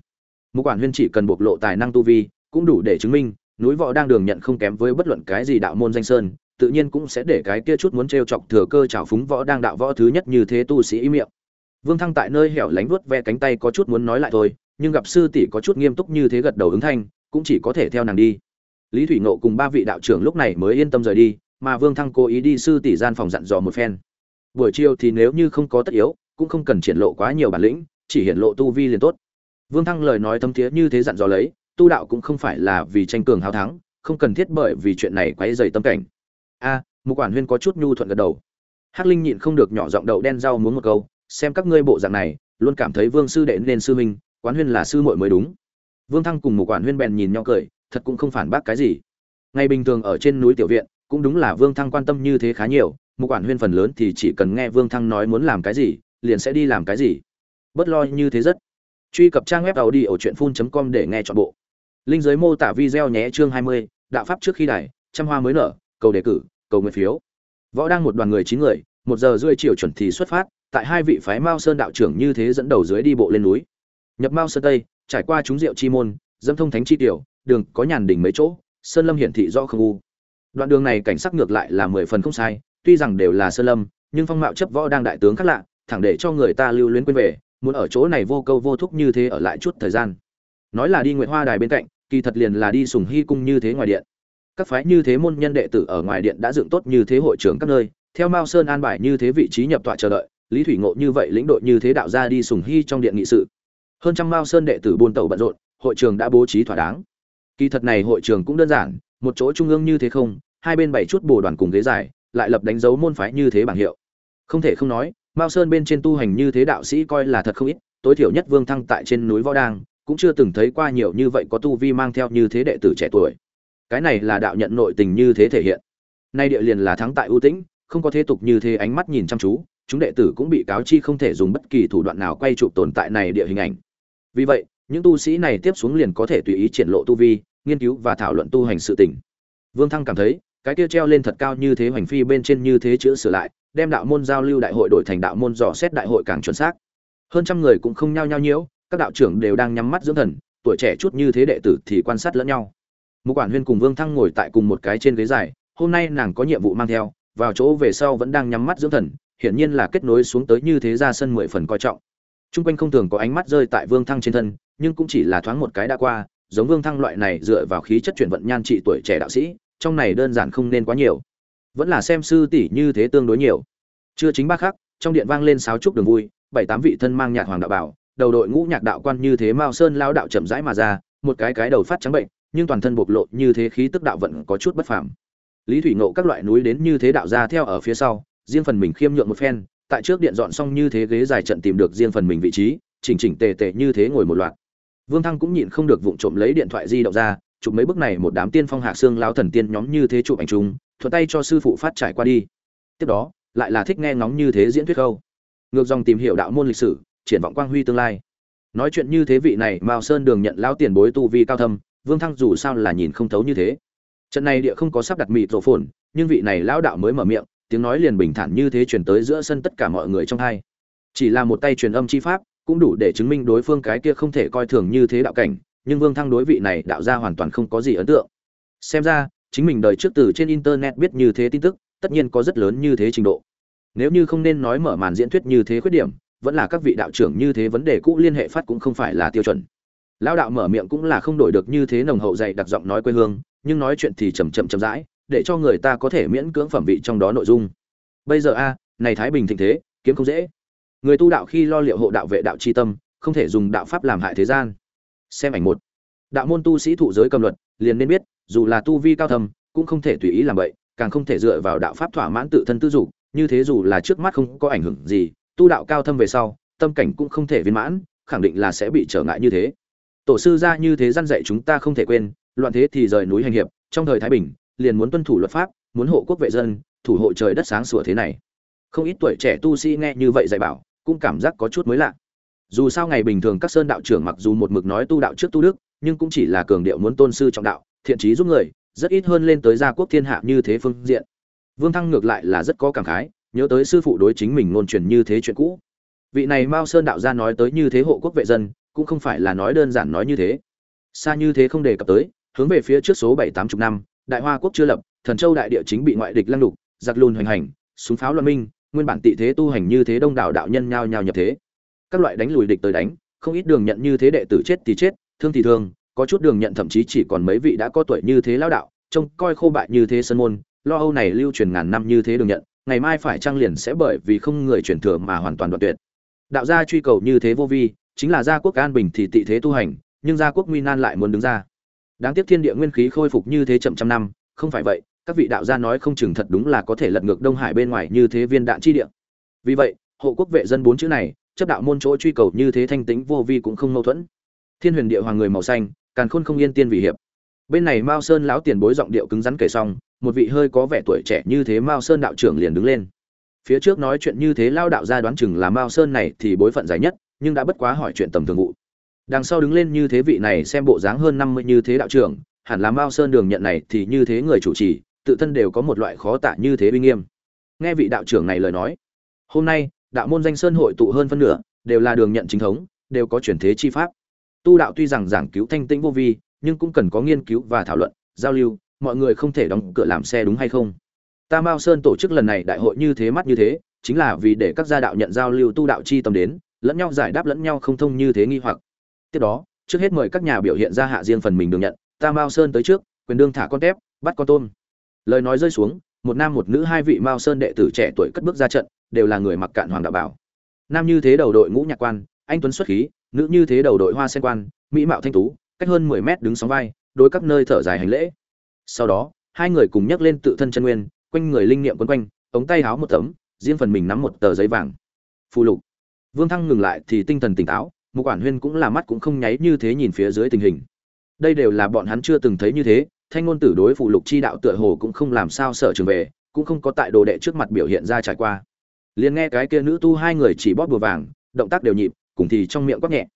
Một quản huyên chỉ cần bộc lộ tài năng tu vi, cũng đủ để chứng minh, núi võ đang đường nhận không kém với bất luận cái gì đạo môn danh sơn, tự nhiên cũng sẽ để cái kia chút muốn trêu chọc thừa cơ trào phúng võ đang đạo võ thứ nhất như thế tu sĩ ý miệng. Vương thăng tại nơi hẻo lánh vuốt ve cánh tay có chút muốn nói lại thôi, nhưng gặp sư tỷ có chút nghiêm túc như thế gật đầu ứng thanh, cũng chỉ có thể theo nàng đi lý thủy nộ cùng ba vị đạo trưởng lúc này mới yên tâm rời đi mà vương thăng cố ý đi sư tỷ gian phòng dặn dò một phen. Buổi chiều thì nếu như không có tất yếu cũng không cần triển lộ quá nhiều bản lĩnh chỉ hiện lộ tu vi liền tốt. Vương thăng lời nói thâm thiế như thế dặn dò lấy tu đạo cũng không phải là vì tranh cường hào thắng không cần thiết bởi vì chuyện này quấy dày tâm cảnh. A à, một quản huyên có chút nhu thuận gật đầu. Hắc linh nhịn không được nhỏ giọng đậu đen rau muốn một câu xem các ngươi bộ dạng này luôn cảm thấy vương sư đệ nên sư minh quán huyên là sư muội mới đúng. Vương thăng cùng một quản huyên bèn nhìn nhau cười thật cũng không phản bác cái gì. Ngày bình thường ở trên núi tiểu viện cũng đúng là vương thăng quan tâm như thế khá nhiều một quản huyên phần lớn thì chỉ cần nghe vương thăng nói muốn làm cái gì liền sẽ đi làm cái gì. Bất lo như thế rất. Truy cập trang web tàu đi ở truyện phun com để nghe chọn bộ. Linh giới mô tả video nhé chương 20, đạo pháp trước khi đài trăm hoa mới nở cầu đề cử cầu nguyện phiếu. Võ đang một đoàn người chín người một giờ rưỡi chiều chuẩn thì xuất phát tại hai vị phái mao sơn đạo trưởng như thế dẫn đầu dưới đi bộ lên núi. Nhập mao sơn tây trải qua chúng rượu chi môn dâm thông thánh chi tiểu đường có nhàn đỉnh mấy chỗ, sơn lâm hiển thị rõ không u. Đoạn đường này cảnh sắc ngược lại là mười phần không sai, tuy rằng đều là sơn lâm, nhưng phong mạo chấp võ đang đại tướng khác lạ, thẳng để cho người ta lưu luyến quên về, muốn ở chỗ này vô câu vô thúc như thế ở lại chút thời gian. Nói là đi nguyện hoa đài bên cạnh, kỳ thật liền là đi sùng hy cung như thế ngoài điện. Các phái như thế môn nhân đệ tử ở ngoài điện đã dựng tốt như thế hội trưởng các nơi, theo mao sơn an bài như thế vị trí nhập tọa chờ đợi, lý thủy ngộ như vậy lĩnh đội như thế đạo ra đi sùng hy trong điện nghị sự. Hơn trăm mao sơn đệ tử buôn tàu bận rộn, hội trường đã bố trí thỏa đáng kỳ thật này hội trường cũng đơn giản, một chỗ trung ương như thế không, hai bên bảy chút bồ đoàn cùng ghế dài, lại lập đánh dấu môn phái như thế bảng hiệu. Không thể không nói, mao sơn bên trên tu hành như thế đạo sĩ coi là thật không ít, tối thiểu nhất vương thăng tại trên núi võ đang cũng chưa từng thấy qua nhiều như vậy có tu vi mang theo như thế đệ tử trẻ tuổi. Cái này là đạo nhận nội tình như thế thể hiện. Nay địa liền là thắng tại ưu tĩnh, không có thế tục như thế ánh mắt nhìn chăm chú, chúng đệ tử cũng bị cáo chi không thể dùng bất kỳ thủ đoạn nào quay chụp tồn tại này địa hình ảnh. Vì vậy, những tu sĩ này tiếp xuống liền có thể tùy ý triển lộ tu vi nghiên cứu và thảo luận tu hành sự tỉnh vương thăng cảm thấy cái kia treo lên thật cao như thế hoành phi bên trên như thế chữ sửa lại đem đạo môn giao lưu đại hội đổi thành đạo môn dò xét đại hội càng chuẩn xác. Hơn trăm người cũng không nhao nhao nhiễu các đạo trưởng đều đang nhắm mắt dưỡng thần tuổi trẻ chút như thế đệ tử thì quan sát lẫn nhau. Mục quản huyên cùng vương thăng ngồi tại cùng một cái trên ghế dài hôm nay nàng có nhiệm vụ mang theo vào chỗ về sau vẫn đang nhắm mắt dưỡng thần hiển nhiên là kết nối xuống tới như thế ra sân mười phần coi trọng. Trung quanh không thường có ánh mắt rơi tại Vương Thăng trên thân, nhưng cũng chỉ là thoáng một cái đã qua, giống Vương Thăng loại này dựa vào khí chất chuyển vận nhan trị tuổi trẻ đạo sĩ, trong này đơn giản không nên quá nhiều. Vẫn là xem sư tỷ như thế tương đối nhiều. Chưa chính ba khắc, trong điện vang lên sáo trúc đường vui, bảy tám vị thân mang nhạc hoàng đạo bảo, đầu đội ngũ nhạc đạo quan như thế Mao Sơn lao đạo chậm rãi mà ra, một cái cái đầu phát trắng bệnh, nhưng toàn thân bộc lộ như thế khí tức đạo vận có chút bất phàm. Lý Thủy Ngộ các loại núi đến như thế đạo ra theo ở phía sau, riêng phần mình khiêm nhượng một phen, tại trước điện dọn xong như thế ghế dài trận tìm được riêng phần mình vị trí chỉnh chỉnh tề tề như thế ngồi một loạt vương thăng cũng nhịn không được vụng trộm lấy điện thoại di động ra, chụp mấy bức này một đám tiên phong hạ xương lão thần tiên nhóm như thế chụp ảnh chung, thuận tay cho sư phụ phát trải qua đi. Tiếp đó, lại là thích nghe ngóng như thế diễn thuyết câu. Ngược dòng tìm hiểu đạo môn lịch sử, triển vọng quang huy tương lai. Nói chuyện như thế vị này, mao sơn đường nhận lão tiền bối tu vi cao thâm, vương thăng dù sao là nhìn không thấu như thế. Trận này địa không có sắp đặt mịt rồ phồn, nhưng vị này lão đạo mới mở miệng, tiếng nói liền bình thản như thế truyền tới giữa sân tất cả mọi người trong hai. Chỉ là một tay truyền âm chi pháp cũng đủ để chứng minh đối phương cái kia không thể coi thường như thế đạo cảnh, nhưng vương thăng đối vị này đạo ra hoàn toàn không có gì ấn tượng. Xem ra, chính mình đời trước từ trên internet biết như thế tin tức, tất nhiên có rất lớn như thế trình độ. Nếu như không nên nói mở màn diễn thuyết như thế khuyết điểm, vẫn là các vị đạo trưởng như thế vấn đề cũ liên hệ phát cũng không phải là tiêu chuẩn. Lão đạo mở miệng cũng là không đổi được như thế nồng hậu dạy đặc giọng nói quê hương, nhưng nói chuyện thì chầm chậm chậm rãi, để cho người ta có thể miễn cưỡng phẩm vị trong đó nội dung. Bây giờ a, này thái bình thịnh thế, kiếm không dễ người tu đạo khi lo liệu hộ đạo vệ đạo chi tâm, không thể dùng đạo pháp làm hại thế gian. Xem ảnh một. Đạo môn tu sĩ thụ giới cầm luật, liền nên biết, dù là tu vi cao thầm cũng không thể tùy ý làm vậy càng không thể dựa vào đạo pháp thỏa mãn tự thân tư dục, như thế dù là trước mắt không có ảnh hưởng gì, tu đạo cao thâm về sau, tâm cảnh cũng không thể viên mãn, khẳng định là sẽ bị trở ngại như thế. Tổ sư ra như thế gian dạy chúng ta không thể quên, loạn thế thì rời núi hành hiệp, trong thời thái bình, liền muốn tuân thủ luật pháp, muốn hộ quốc vệ dân, thủ hộ trời đất sáng sủa thế này. Không ít tuổi trẻ tu sĩ nghe như vậy dạy bảo cũng cảm giác có chút mới lạ. Dù sao ngày bình thường các sơn đạo trưởng mặc dù một mực nói tu đạo trước tu đức, nhưng cũng chỉ là cường điệu muốn tôn sư trọng đạo, thiện trí giúp người, rất ít hơn lên tới gia quốc thiên hạ như thế phương diện. Vương thăng ngược lại là rất có cảm khái, nhớ tới sư phụ đối chính mình ngôn truyền như thế chuyện cũ. Vị này mao sơn đạo gia nói tới như thế hộ quốc vệ dân, cũng không phải là nói đơn giản nói như thế. Xa như thế không đề cập tới, hướng về phía trước số bảy tám chục năm, đại hoa quốc chưa lập, thần châu đại địa chính bị ngoại địch lăng đục, giặc lùn hoành hành, súng pháo loạn minh nguyên bản tị thế tu hành như thế đông đảo đạo nhân nhao nhao nhập thế. Các loại đánh lùi địch tới đánh, không ít đường nhận như thế đệ tử chết thì chết, thương thì thương, có chút đường nhận thậm chí chỉ còn mấy vị đã có tuổi như thế lao đạo, trông coi khô bại như thế sân môn, lo âu này lưu truyền ngàn năm như thế đường nhận, ngày mai phải trang liền sẽ bởi vì không người truyền thừa mà hoàn toàn đoạn tuyệt. Đạo gia truy cầu như thế vô vi, chính là gia quốc an bình thì tị thế tu hành, nhưng gia quốc nguy nan lại muốn đứng ra. Đáng tiếc thiên địa nguyên khí khôi phục như thế chậm trăm năm, không phải vậy các vị đạo gia nói không chừng thật đúng là có thể lật ngược đông hải bên ngoài như thế viên đạn chi địa. Vì vậy, hộ quốc vệ dân bốn chữ này, chấp đạo môn chỗ truy cầu như thế thanh tĩnh vô vi cũng không mâu thuẫn. Thiên huyền địa hoàng người màu xanh, càn khôn không yên tiên vì hiệp. Bên này mao sơn lão tiền bối giọng điệu cứng rắn kể xong, một vị hơi có vẻ tuổi trẻ như thế mao sơn đạo trưởng liền đứng lên. Phía trước nói chuyện như thế lao đạo gia đoán chừng là mao sơn này thì bối phận dài nhất, nhưng đã bất quá hỏi chuyện tầm thường vụ. Đằng sau đứng lên như thế vị này xem bộ dáng hơn năm mươi như thế đạo trưởng, hẳn là mao sơn đường nhận này thì như thế người chủ trì tự thân đều có một loại khó tả như thế uy nghiêm. Nghe vị đạo trưởng này lời nói, hôm nay, đạo môn danh sơn hội tụ hơn phân nửa, đều là đường nhận chính thống, đều có chuyển thế chi pháp. Tu đạo tuy rằng giảng cứu thanh tĩnh vô vi, nhưng cũng cần có nghiên cứu và thảo luận, giao lưu, mọi người không thể đóng cửa làm xe đúng hay không. Ta mao sơn tổ chức lần này đại hội như thế mắt như thế, chính là vì để các gia đạo nhận giao lưu tu đạo chi tâm đến, lẫn nhau giải đáp lẫn nhau không thông như thế nghi hoặc. Tiếp đó, trước hết mời các nhà biểu hiện ra hạ riêng phần mình đường nhận, ta mao sơn tới trước, quyền đương thả con tép, bắt con tôm lời nói rơi xuống, một nam một nữ hai vị mao sơn đệ tử trẻ tuổi cất bước ra trận, đều là người mặc cạn hoàng đạo bảo. Nam như thế đầu đội ngũ nhạc quan, anh tuấn xuất khí, nữ như thế đầu đội hoa sen quan, mỹ mạo thanh tú, cách hơn mười mét đứng sóng vai, đối các nơi thở dài hành lễ. Sau đó, hai người cùng nhắc lên tự thân chân nguyên, quanh người linh niệm quấn quanh, ống tay háo một tấm, riêng phần mình nắm một tờ giấy vàng. Phù lục. Vương thăng ngừng lại thì tinh thần tỉnh táo một quản huyên cũng là mắt cũng không nháy như thế nhìn phía dưới tình hình. Đây đều là bọn hắn chưa từng thấy như thế thanh ngôn tử đối phụ lục chi đạo tựa hồ cũng không làm sao sợ trường về, cũng không có tại đồ đệ trước mặt biểu hiện ra trải qua. Liền nghe cái kia nữ tu hai người chỉ bóp bùa vàng, động tác đều nhịp, cùng thì trong miệng quát nhẹ.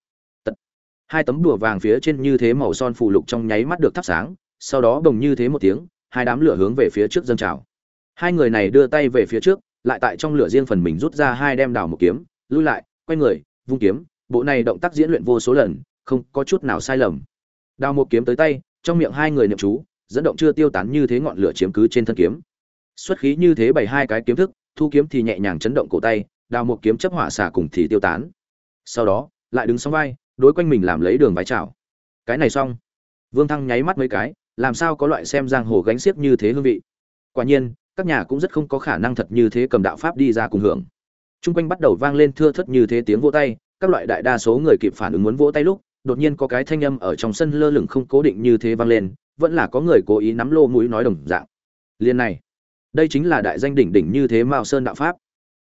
Tật. hai tấm đùa vàng phía trên như thế màu son phụ lục trong nháy mắt được thắp sáng, sau đó đồng như thế một tiếng, hai đám lửa hướng về phía trước dâng trào. Hai người này đưa tay về phía trước, lại tại trong lửa riêng phần mình rút ra hai đem đào một kiếm, lui lại, quay người, vung kiếm, bộ này động tác diễn luyện vô số lần, không có chút nào sai lầm. Đào một kiếm tới tay trong miệng hai người niệm chú, dẫn động chưa tiêu tán như thế ngọn lửa chiếm cứ trên thân kiếm. Xuất khí như thế bảy hai cái kiếm thức, thu kiếm thì nhẹ nhàng chấn động cổ tay, đào một kiếm chấp hỏa xả cùng thì tiêu tán. Sau đó, lại đứng song vai, đối quanh mình làm lấy đường vái chào cái này xong. Vương thăng nháy mắt mấy cái, làm sao có loại xem giang hồ gánh xiếc như thế hương vị. Quả nhiên, các nhà cũng rất không có khả năng thật như thế cầm đạo pháp đi ra cùng hưởng. T r u n g quanh bắt đầu vang lên thưa thất như thế tiếng vỗ tay, các loại đại đa số người kịp phản ứng muốn vỗ tay lúc đột nhiên có cái thanh âm ở trong sân lơ lửng không cố định như thế vang lên, vẫn là có người cố ý nắm lô mũi nói đồng dạng. Liên này, đây chính là đại danh đỉnh đỉnh như thế mao sơn đạo pháp.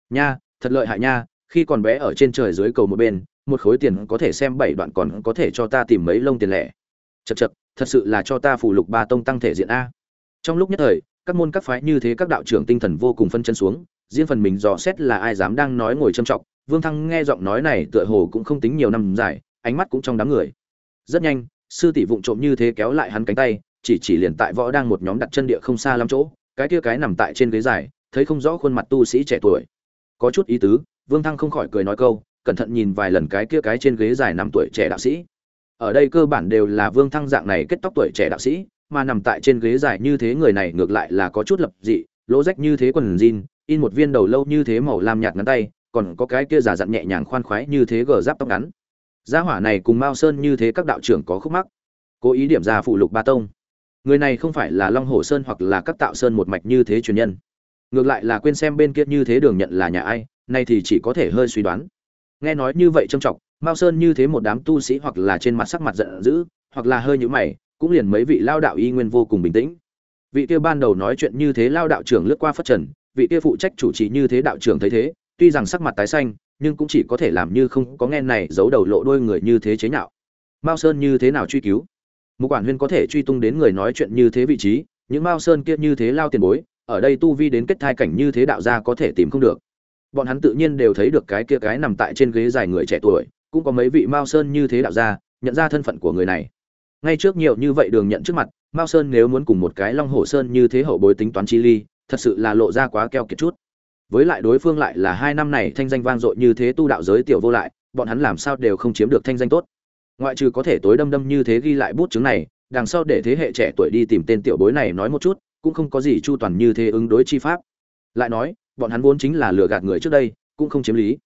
Nha, thật lợi hại nha, khi còn bé ở trên trời dưới cầu một bên, một khối tiền có thể xem bảy đoạn còn có thể cho ta tìm mấy lông tiền lẻ. Chật chật thật sự là cho ta phụ lục ba tông tăng thể diện a. Trong lúc nhất thời, các môn các phái như thế các đạo trưởng tinh thần vô cùng phân chân xuống, riêng phần mình dò xét là ai dám đang nói ngồi châm trọng. Vương thăng nghe giọng nói này tựa hồ cũng không tính nhiều năm dài ánh mắt cũng trong đám người. Rất nhanh, sư tỷ vụng trộm như thế kéo lại hắn cánh tay, chỉ chỉ liền tại võ đang một nhóm đặt chân địa không xa lắm chỗ, cái kia cái nằm tại trên ghế dài, thấy không rõ khuôn mặt tu sĩ trẻ tuổi. Có chút ý tứ, vương thăng không khỏi cười nói câu, cẩn thận nhìn vài lần cái kia cái trên ghế dài năm tuổi trẻ đạo sĩ. Ở đây cơ bản đều là vương thăng dạng này kết tóc tuổi trẻ đạo sĩ, mà nằm tại trên ghế dài như thế người này ngược lại là có chút lập dị, lỗ rách như thế quần jean, in một viên đầu lâu như thế màu lam nhạt ngắn tay, còn có cái kia giả dặn nhẹ nhàng khoan khoái như thế gờ giáp tóc ngắn gia hỏa này cùng mao sơn như thế các đạo trưởng có khúc mắc. Cố ý điểm ra phụ lục ba tông. Người này không phải là long hồ sơn hoặc là các tạo sơn một mạch như thế truyền nhân. Ngược lại là quên xem bên kia như thế đường nhận là nhà ai, nay thì chỉ có thể hơi suy đoán. Nghe nói như vậy trầm trọng, mao sơn như thế một đám tu sĩ hoặc là trên mặt sắc mặt giận dữ, hoặc là hơi nhũ mày, cũng liền mấy vị lao đạo y nguyên vô cùng bình tĩnh. Vị kia ban đầu nói chuyện như thế lao đạo trưởng lướt qua phất trần, vị kia phụ trách chủ trì như thế đạo trưởng thấy thế, tuy rằng sắc mặt tái xanh nhưng cũng chỉ có thể làm như không có nghe này giấu đầu lộ đôi người như thế chế nhạo. Mao sơn như thế nào truy cứu? Một quản huyên có thể truy tung đến người nói chuyện như thế vị trí những mao sơn kia như thế lao tiền bối, ở đây tu vi đến kết thai cảnh như thế đạo gia có thể tìm không được. Bọn hắn tự nhiên đều thấy được cái kia cái nằm tại trên ghế dài người trẻ tuổi, cũng có mấy vị mao sơn như thế đạo gia, nhận ra thân phận của người này. Ngay trước nhiều như vậy đường nhận trước mặt, mao sơn nếu muốn cùng một cái long hổ sơn như thế hậu bối tính toán chi ly, thật sự là lộ ra quá keo kiệt chút với lại đối phương lại là hai năm này thanh danh vang dội như thế tu đạo giới tiểu vô lại, bọn hắn làm sao đều không chiếm được thanh danh tốt. Ngoại trừ có thể tối đâm đâm như thế ghi lại bút chứng này, đằng sau để thế hệ trẻ tuổi đi tìm tên tiểu bối này nói một chút, cũng không có gì chu toàn như thế ứng đối chi pháp. Lại nói, bọn hắn vốn chính là lừa gạt người trước đây, cũng không chiếm lý.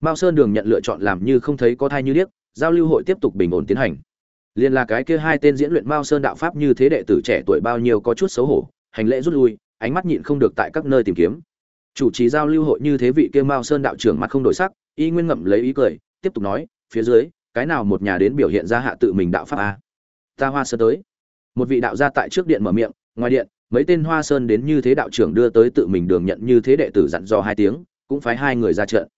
Mao sơn đường nhận lựa chọn làm như không thấy có thai như điếc, giao lưu hội tiếp tục bình ổn tiến hành. Liên là cái kia hai tên diễn luyện mao sơn đạo pháp như thế đệ tử trẻ tuổi bao nhiêu có chút xấu hổ, hành lễ rút lui, ánh mắt nhịn không được tại các nơi tìm kiếm chủ trì giao lưu hội như thế vị kia mao sơn đạo trưởng mặt không đổi sắc, y nguyên ngậm lấy ý cười, tiếp tục nói, phía dưới, cái nào một nhà đến biểu hiện ra hạ tự mình đạo pháp a? Ta hoa sơn tới. Một vị đạo gia tại trước điện mở miệng, ngoài điện, mấy tên hoa sơn đến như thế đạo trưởng đưa tới tự mình đường nhận như thế đệ tử dặn dò hai tiếng, cũng phái hai người ra trận.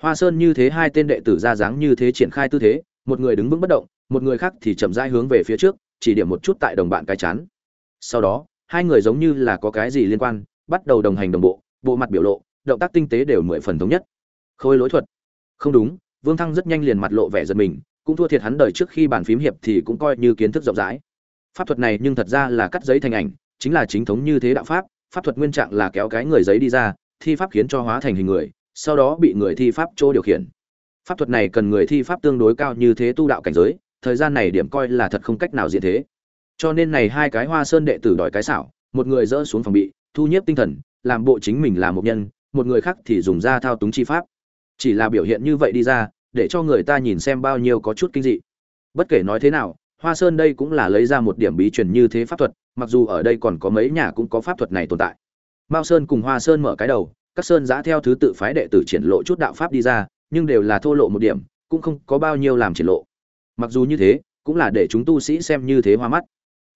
Hoa sơn như thế hai tên đệ tử ra dáng như thế triển khai tư thế, một người đứng vững bất động, một người khác thì chậm rãi hướng về phía trước, chỉ điểm một chút tại đồng bạn cái chán. Sau đó, hai người giống như là có cái gì liên quan, bắt đầu đồng hành đồng bộ bộ mặt biểu lộ, động tác tinh tế đều mười phần thống nhất. Khôi lỗi thuật. Không đúng, vương thăng rất nhanh liền mặt lộ vẻ giật mình, cũng thua thiệt hắn đời trước khi bàn phím hiệp thì cũng coi như kiến thức rộng rãi. Pháp thuật này nhưng thật ra là cắt giấy thành ảnh, chính là chính thống như thế đạo pháp pháp thuật nguyên trạng là kéo cái người giấy đi ra, thi pháp khiến cho hóa thành hình người, sau đó bị người thi pháp chỗ điều khiển. Pháp thuật này cần người thi pháp tương đối cao như thế tu đạo cảnh giới, thời gian này điểm coi là thật không cách nào diễn thế. Cho nên này hai cái hoa sơn đệ tử đòi cái xảo, một người dỡ xuống phòng bị, thu nhiếp tinh thần làm bộ chính mình là một nhân, một người khác thì dùng ra thao túng chi pháp. Chỉ là biểu hiện như vậy đi ra, để cho người ta nhìn xem bao nhiêu có chút kinh dị. Bất kể nói thế nào, hoa sơn đây cũng là lấy ra một điểm bí truyền như thế pháp thuật, mặc dù ở đây còn có mấy nhà cũng có pháp thuật này tồn tại. Mao sơn cùng hoa sơn mở cái đầu, các sơn giã theo thứ tự phái đệ tử triển lộ chút đạo pháp đi ra, nhưng đều là thô lộ một điểm, cũng không có bao nhiêu làm triển lộ. Mặc dù như thế, cũng là để chúng tu sĩ xem như thế hoa mắt.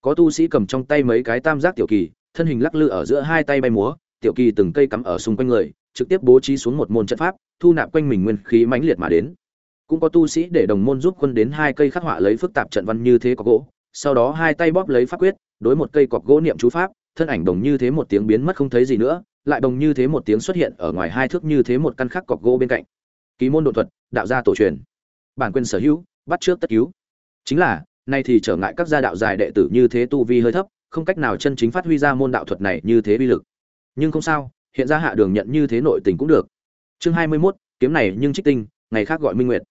Có tu sĩ cầm trong tay mấy cái tam giác tiểu kỳ, thân hình lắc lư ở giữa hai tay bay múa tiểu kỳ từng cây cắm ở xung quanh người, trực tiếp bố trí xuống một môn trận pháp, thu nạp quanh mình nguyên khí mãnh liệt mà đến. Cũng có tu sĩ để đồng môn giúp quân đến hai cây khắc họa lấy phức tạp trận văn như thế có gỗ, sau đó hai tay bóp lấy pháp quyết, đối một cây cọc gỗ niệm chú pháp, thân ảnh đồng như thế một tiếng biến mất không thấy gì nữa, lại đồng như thế một tiếng xuất hiện ở ngoài hai thước như thế một căn khắc cọc gỗ bên cạnh. Ký môn độ thuật, đạo gia tổ truyền. Bản quyền sở hữu, bắt trước tất cứu. Chính là, nay thì trở ngại các gia đạo dài đệ tử như thế tu vi hơi thấp, không cách nào chân chính phát huy ra môn đạo thuật này như thế vi lực nhưng không sao hiện ra hạ đường nhận như thế nội tình cũng được. Chương hai mươi 21, kiếm này nhưng trích tinh ngày khác gọi minh nguyệt.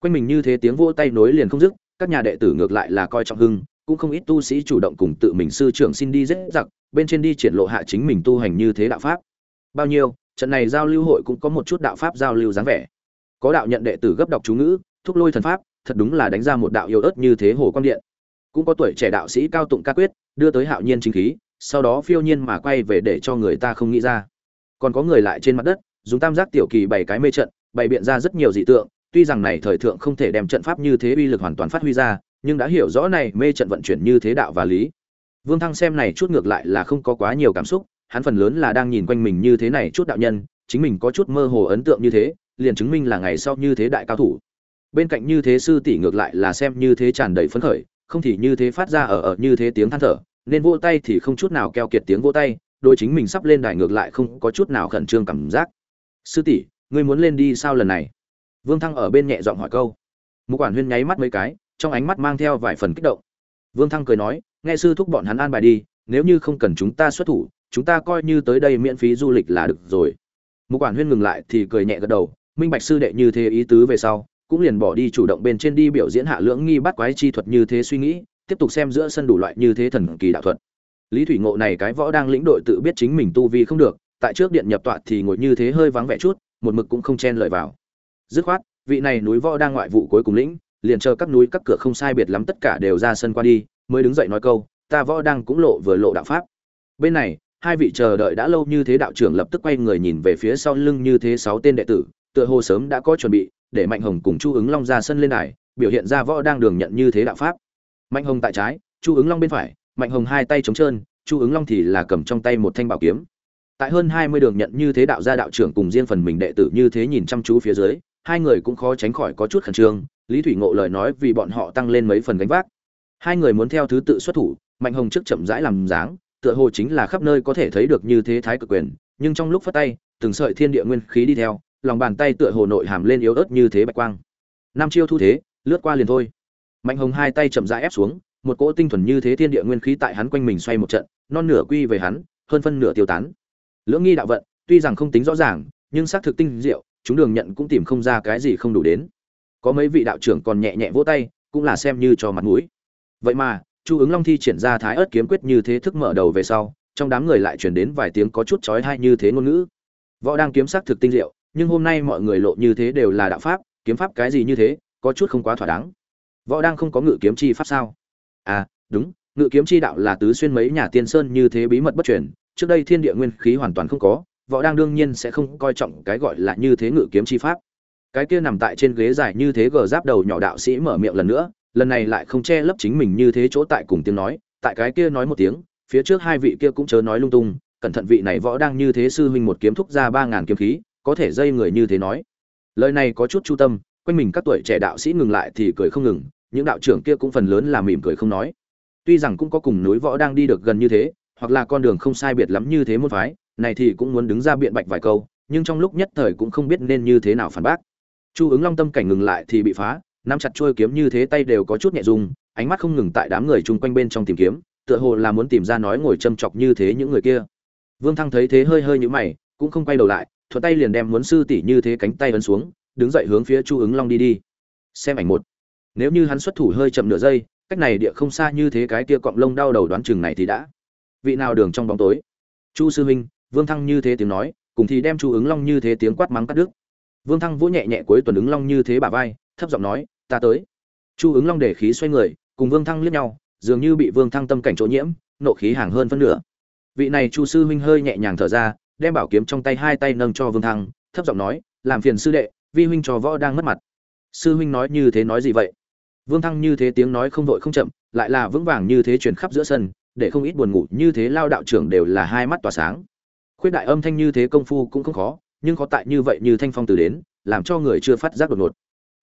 Quanh mình như thế tiếng vỗ tay nối liền không dứt các nhà đệ tử ngược lại là coi trọng hưng cũng không ít tu sĩ chủ động cùng tự mình sư trưởng xin đi dễ giặc bên trên đi triển lộ hạ chính mình tu hành như thế đạo pháp. Bao nhiêu trận này giao lưu hội cũng có một chút đạo pháp giao lưu dáng vẻ. Có đạo nhận đệ tử gấp đọc chú ngữ thúc lôi thần pháp thật đúng là đánh ra một đạo yêu ớt như thế hồ quang điện. Cũng có tuổi trẻ đạo sĩ cao tụng ca quyết đưa tới hạo nhiên chính khí sau đó phiêu nhiên mà quay về để cho người ta không nghĩ ra. Còn có người lại trên mặt đất, dùng tam giác tiểu kỳ bảy cái mê trận, bày biện ra rất nhiều dị tượng, tuy rằng này thời thượng không thể đem trận pháp như thế uy lực hoàn toàn phát huy ra, nhưng đã hiểu rõ này mê trận vận chuyển như thế đạo và lý. Vương thăng xem này chút ngược lại là không có quá nhiều cảm xúc, hắn phần lớn là đang nhìn quanh mình như thế này chút đạo nhân, chính mình có chút mơ hồ ấn tượng như thế, liền chứng minh là ngày sau như thế đại cao thủ. Bên cạnh như thế sư tỷ ngược lại là xem như thế tràn đầy phấn khởi, không thì như thế phát ra ở ở như thế tiếng than thở nên vỗ tay thì không chút nào keo kiệt tiếng vỗ tay, đôi chính mình sắp lên đài ngược lại không có chút nào khẩn trương cảm giác. Sư tỷ, ngươi muốn lên đi sao lần này? Vương thăng ở bên nhẹ giọng hỏi câu. Mục quản huyên nháy mắt mấy cái, trong ánh mắt mang theo vài phần kích động. Vương thăng cười nói, nghe sư thúc bọn hắn an bài đi, nếu như không cần chúng ta xuất thủ, chúng ta coi như tới đây miễn phí du lịch là được rồi. Mục quản huyên ngừng lại thì cười nhẹ gật đầu, minh bạch sư đệ như thế ý tứ về sau, cũng liền bỏ đi chủ động bên trên đi biểu diễn hạ lưỡng nghi bắt quái chi thuật như thế suy nghĩ tiếp tục xem giữa sân đủ loại như thế thần kỳ đạo thuật. Lý thủy ngộ này cái võ đang lĩnh đội tự biết chính mình tu vi không được, tại trước điện nhập tọa thì ngồi như thế hơi vắng vẻ chút, một mực cũng không chen lợi vào. Dứt khoát, vị này núi võ đang ngoại vụ cuối cùng lĩnh, liền chờ các núi các cửa không sai biệt lắm tất cả đều ra sân qua đi, mới đứng dậy nói câu, ta võ đang cũng lộ vừa lộ đạo pháp. Bên này, hai vị chờ đợi đã lâu như thế đạo trưởng lập tức quay người nhìn về phía sau lưng như thế sáu tên đệ tử, tựa hồ sớm đã có chuẩn bị, để mạnh hồng cùng chu ứng long ra sân lên đài, biểu hiện ra võ đang đường nhận như thế đạo pháp mạnh hồng tại trái, chu ứng long bên phải, mạnh hồng hai tay chống trơn, chu ứng long thì là cầm trong tay một thanh bảo kiếm. Tại hơn hai mươi đường nhận như thế đạo gia đạo trưởng cùng riêng phần mình đệ tử như thế nhìn chăm chú phía dưới, hai người cũng khó tránh khỏi có chút khẩn trương, lý thủy ngộ lời nói vì bọn họ tăng lên mấy phần gánh vác. Hai người muốn theo thứ tự xuất thủ, mạnh hồng trước chậm rãi làm dáng, tựa hồ chính là khắp nơi có thể thấy được như thế thái cực quyền, nhưng trong lúc phát tay, từng sợi thiên địa nguyên khí đi theo, lòng bàn tay tựa hồ nội hàm lên yếu ớt như thế bạch quang. Nam chiêu thu thế, lướt qua liền thôi mạnh hồng hai tay chậm rãi ép xuống, một cỗ tinh thuần như thế thiên địa nguyên khí tại hắn quanh mình xoay một trận, non nửa quy về hắn, hơn phân nửa tiêu tán. Lưỡng nghi đạo vận, tuy rằng không tính rõ ràng, nhưng xác thực tinh diệu, chúng đường nhận cũng tìm không ra cái gì không đủ đến. Có mấy vị đạo trưởng còn nhẹ nhẹ vỗ tay, cũng là xem như cho mặt mũi. Vậy mà, chu ứng long thi triển ra thái ớt kiếm quyết như thế thức mở đầu về sau, trong đám người lại chuyển đến vài tiếng có chút trói thai như thế ngôn ngữ. Võ đang kiếm sắc thực tinh diệu, nhưng hôm nay mọi người lộ như thế đều là đạo pháp, kiếm pháp cái gì như thế, có chút không quá thỏa đáng võ đang không có ngự kiếm chi pháp sao? À đúng, ngự kiếm chi đạo là tứ xuyên mấy nhà tiên sơn như thế bí mật bất truyền, trước đây thiên địa nguyên khí hoàn toàn không có, võ đang đương nhiên sẽ không coi trọng cái gọi là như thế ngự kiếm chi pháp. Cái kia nằm tại trên ghế dài như thế gờ giáp đầu nhỏ đạo sĩ mở miệng lần nữa, lần này lại không che lấp chính mình như thế chỗ tại cùng tiếng nói, tại cái kia nói một tiếng, phía trước hai vị kia cũng chớ nói lung tung, cẩn thận vị này võ đang như thế sư huynh một kiếm thúc ra ba ngàn kiếm khí, có thể dây người như thế nói. Lời này có chút chu tâm, quanh mình các tuổi trẻ đạo sĩ ngừng lại thì cười không ngừng những đạo trưởng kia cũng phần lớn là mỉm cười không nói. Tuy rằng cũng có cùng núi võ đang đi được gần như thế, hoặc là con đường không sai biệt lắm như thế môn phái, này thì cũng muốn đứng ra biện bạch vài câu, nhưng trong lúc nhất thời cũng không biết nên như thế nào phản bác. Chu ứng long tâm cảnh ngừng lại thì bị phá, nắm chặt chuôi kiếm như thế tay đều có chút nhẹ rung, ánh mắt không ngừng tại đám người chung quanh bên trong tìm kiếm, tựa hồ là muốn tìm ra nói ngồi châm chọc như thế những người kia. Vương thăng thấy thế hơi hơi nhũ mày, cũng không quay đầu lại, thuận tay liền đem muốn sư tỷ như thế cánh tay ấn xuống, đứng dậy hướng phía chu ứng long đi đi. Xem ảnh một nếu như hắn xuất thủ hơi chậm nửa giây, cách này địa không xa như thế cái kia cọng lông đau đầu đoán chừng này thì đã. Vị nào đường trong bóng tối? Chu sư huynh, vương thăng như thế tiếng nói, cùng thì đem chu ứng long như thế tiếng quát mắng cắt đứt. Vương thăng vỗ nhẹ nhẹ cuối tuần ứng long như thế bà vai, thấp giọng nói, ta tới. Chu ứng long để khí xoay người, cùng vương thăng liếc nhau, dường như bị vương thăng tâm cảnh chỗ nhiễm, nộ khí hàng hơn phân nửa. Vị này chu sư huynh hơi nhẹ nhàng thở ra, đem bảo kiếm trong tay hai tay nâng cho vương thăng, thấp giọng nói, làm phiền sư đệ, vi huynh trò võ đang mất mặt. Sư huynh nói như thế nói gì vậy? Vương thăng như thế tiếng nói không vội không chậm, lại là vững vàng như thế truyền khắp giữa sân, để không ít buồn ngủ như thế lao đạo trưởng đều là hai mắt tỏa sáng. Khuyết đại âm thanh như thế công phu cũng không khó, nhưng có tại như vậy như thanh phong từ đến, làm cho người chưa phát giác đột ngột.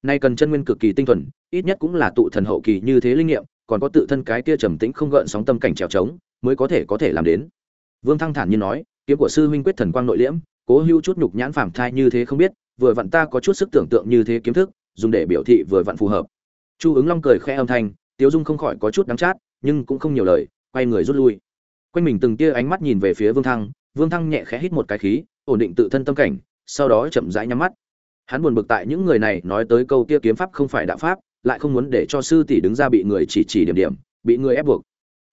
Nay cần chân nguyên cực kỳ tinh thuần, ít nhất cũng là tụ thần hậu kỳ như thế linh nghiệm, còn có tự thân cái kia trầm tĩnh không gợn sóng tâm cảnh trèo trống, mới có thể có thể làm đến. Vương thăng thản nhiên nói, kiếm của sư huynh quyết thần quang nội liễm, cố hữu chút nhục nhãn phàm thai như thế không biết, vừa vặn ta có chút sức tưởng tượng như thế kiếm thức, dùng để biểu thị vừa vặn phù hợp chu ứng long cười khẽ âm thanh, tiếu dung không khỏi có chút đắng chát, nhưng cũng không nhiều lời, quay người rút lui. Quanh mình từng tia ánh mắt nhìn về phía vương thăng vương thăng nhẹ khẽ hít một cái khí, ổn định tự thân tâm cảnh, sau đó chậm rãi nhắm mắt. Hắn buồn bực tại những người này nói tới câu kia kiếm pháp không phải đạo pháp, lại không muốn để cho sư tỷ đứng ra bị người chỉ chỉ điểm điểm, bị người ép buộc.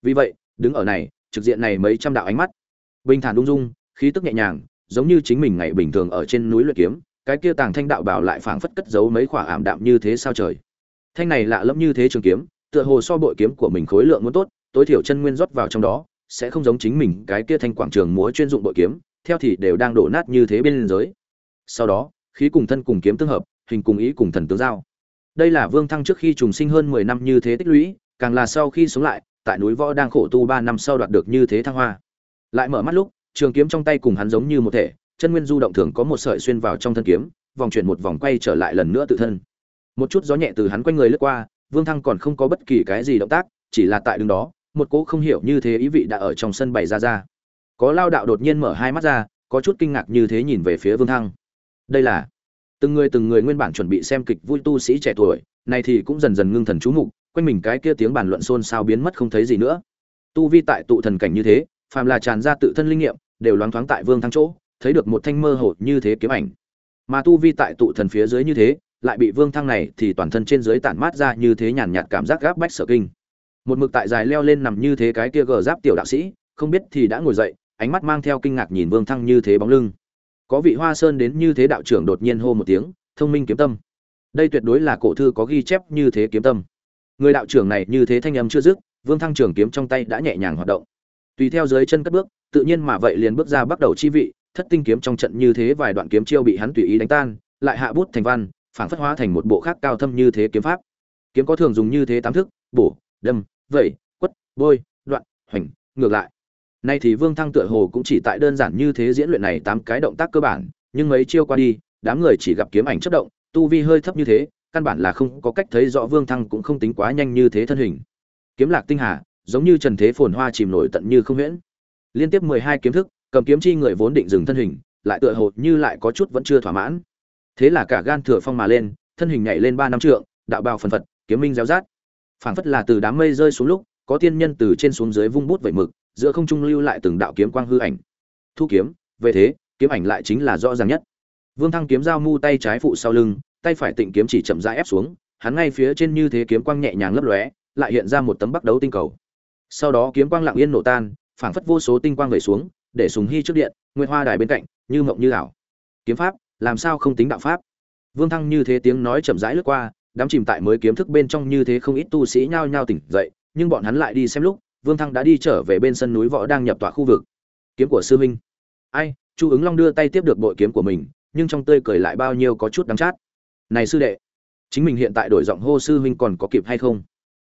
Vì vậy, đứng ở này, trực diện này mấy trăm đạo ánh mắt. Bình thản ung dung, khí tức nhẹ nhàng, giống như chính mình ngày bình thường ở trên núi luyện kiếm, cái kia tàng thanh đạo bảo lại phảng phất cất giấu mấy khỏa ảm đạm như thế sao trời thanh này lạ lẫm như thế trường kiếm, tựa hồ so bội kiếm của mình khối lượng muốn tốt, tối thiểu chân nguyên rót vào trong đó, sẽ không giống chính mình cái kia thanh quảng trường múa chuyên dụng bội kiếm, theo thì đều đang đổ nát như thế bên giới. Sau đó, khí cùng thân cùng kiếm tương hợp, hình cùng ý cùng thần tướng giao. Đây là vương thăng trước khi trùng sinh hơn mười năm như thế tích lũy, càng là sau khi sống lại, tại núi võ đang khổ tu ba năm sau đoạt được như thế thăng hoa. Lại mở mắt lúc, trường kiếm trong tay cùng hắn giống như một thể, chân nguyên du động thường có một sợi xuyên vào trong thân kiếm, vòng chuyển một vòng quay trở lại lần nữa tự thân một chút gió nhẹ từ hắn quanh người lướt qua, vương thăng còn không có bất kỳ cái gì động tác, chỉ là tại đường đó, một cỗ không hiểu như thế ý vị đã ở trong sân bày ra ra. Có lao đạo đột nhiên mở hai mắt ra, có chút kinh ngạc như thế nhìn về phía vương thăng. Đây là từng người từng người nguyên bản chuẩn bị xem kịch vui tu sĩ trẻ tuổi này thì cũng dần dần ngưng thần chú mục, quanh mình cái kia tiếng bàn luận xôn xao biến mất không thấy gì nữa. Tu vi tại tụ thần cảnh như thế, phàm là tràn ra tự thân linh nghiệm, đều loáng thoáng tại vương thăng chỗ, thấy được một thanh mơ hồ như thế kiếm ảnh. Mà tu vi tại tụ thần phía dưới như thế lại bị vương thăng này thì toàn thân trên dưới tản mát ra như thế nhàn nhạt cảm giác gáp bách sở kinh. Một mực tại dài leo lên nằm như thế cái kia gờ giáp tiểu đạo sĩ, không biết thì đã ngồi dậy, ánh mắt mang theo kinh ngạc nhìn vương thăng như thế bóng lưng. Có vị hoa sơn đến như thế đạo trưởng đột nhiên hô một tiếng, thông minh kiếm tâm. Đây tuyệt đối là cổ thư có ghi chép như thế kiếm tâm. Người đạo trưởng này như thế thanh âm chưa dứt, vương thăng trường kiếm trong tay đã nhẹ nhàng hoạt động. Tùy theo dưới chân cất bước, tự nhiên mà vậy liền bước ra bắt đầu chi vị, thất tinh kiếm trong trận như thế vài đoạn kiếm chiêu bị hắn tùy ý đánh tan, lại hạ bút thành văn phản phất hóa thành một bộ khác cao thâm như thế kiếm pháp. Kiếm có thường dùng như thế tám thức, bổ, đâm, vẩy, quất, bôi, đoạn, hoành, ngược lại. Nay thì vương thăng tựa hồ cũng chỉ tại đơn giản như thế diễn luyện này tám cái động tác cơ bản, nhưng mấy chiêu qua đi, đám người chỉ gặp kiếm ảnh chất động, tu vi hơi thấp như thế, căn bản là không có cách thấy rõ vương thăng cũng không tính quá nhanh như thế thân hình. Kiếm lạc tinh hà, giống như trần thế phồn hoa chìm nổi tận như không huyễn. Liên tiếp mười hai kiếm thức, cầm kiếm chi người vốn định dừng thân hình, lại tựa hồ như lại có chút vẫn chưa thỏa mãn thế là cả gan thừa phong mà lên, thân hình nhảy lên ba năm trượng, đạo bào phần phật, kiếm minh réo rát. Phảng phất là từ đám mây rơi xuống lúc, có tiên nhân từ trên xuống dưới vung bút vẩy mực, giữa không trung lưu lại từng đạo kiếm quang hư ảnh. Thu kiếm, về thế, kiếm ảnh lại chính là rõ ràng nhất. Vương thăng kiếm dao mu tay trái phụ sau lưng, tay phải tịnh kiếm chỉ chậm rãi ép xuống, hắn ngay phía trên như thế kiếm quang nhẹ nhàng lấp lóe, lại hiện ra một tấm bắc đấu tinh cầu. Sau đó kiếm quang lặng yên nổ tan, phảng phất vô số tinh quang về xuống, để sùng hy trước điện nguyên hoa đài bên cạnh, như mộng như ảo. Kiếm pháp làm sao không tính đạo pháp? Vương thăng như thế tiếng nói chậm rãi lướt qua, đám chìm tại mới kiếm thức bên trong như thế không ít tu sĩ nhao nhao tỉnh dậy, nhưng bọn hắn lại đi xem lúc, vương thăng đã đi trở về bên sân núi võ đang nhập tọa khu vực. Kiếm của sư huynh. Ai, chu ứng long đưa tay tiếp được bội kiếm của mình, nhưng trong tươi cười lại bao nhiêu có chút đắng chát. Này sư đệ, chính mình hiện tại đổi giọng hô sư huynh còn có kịp hay không?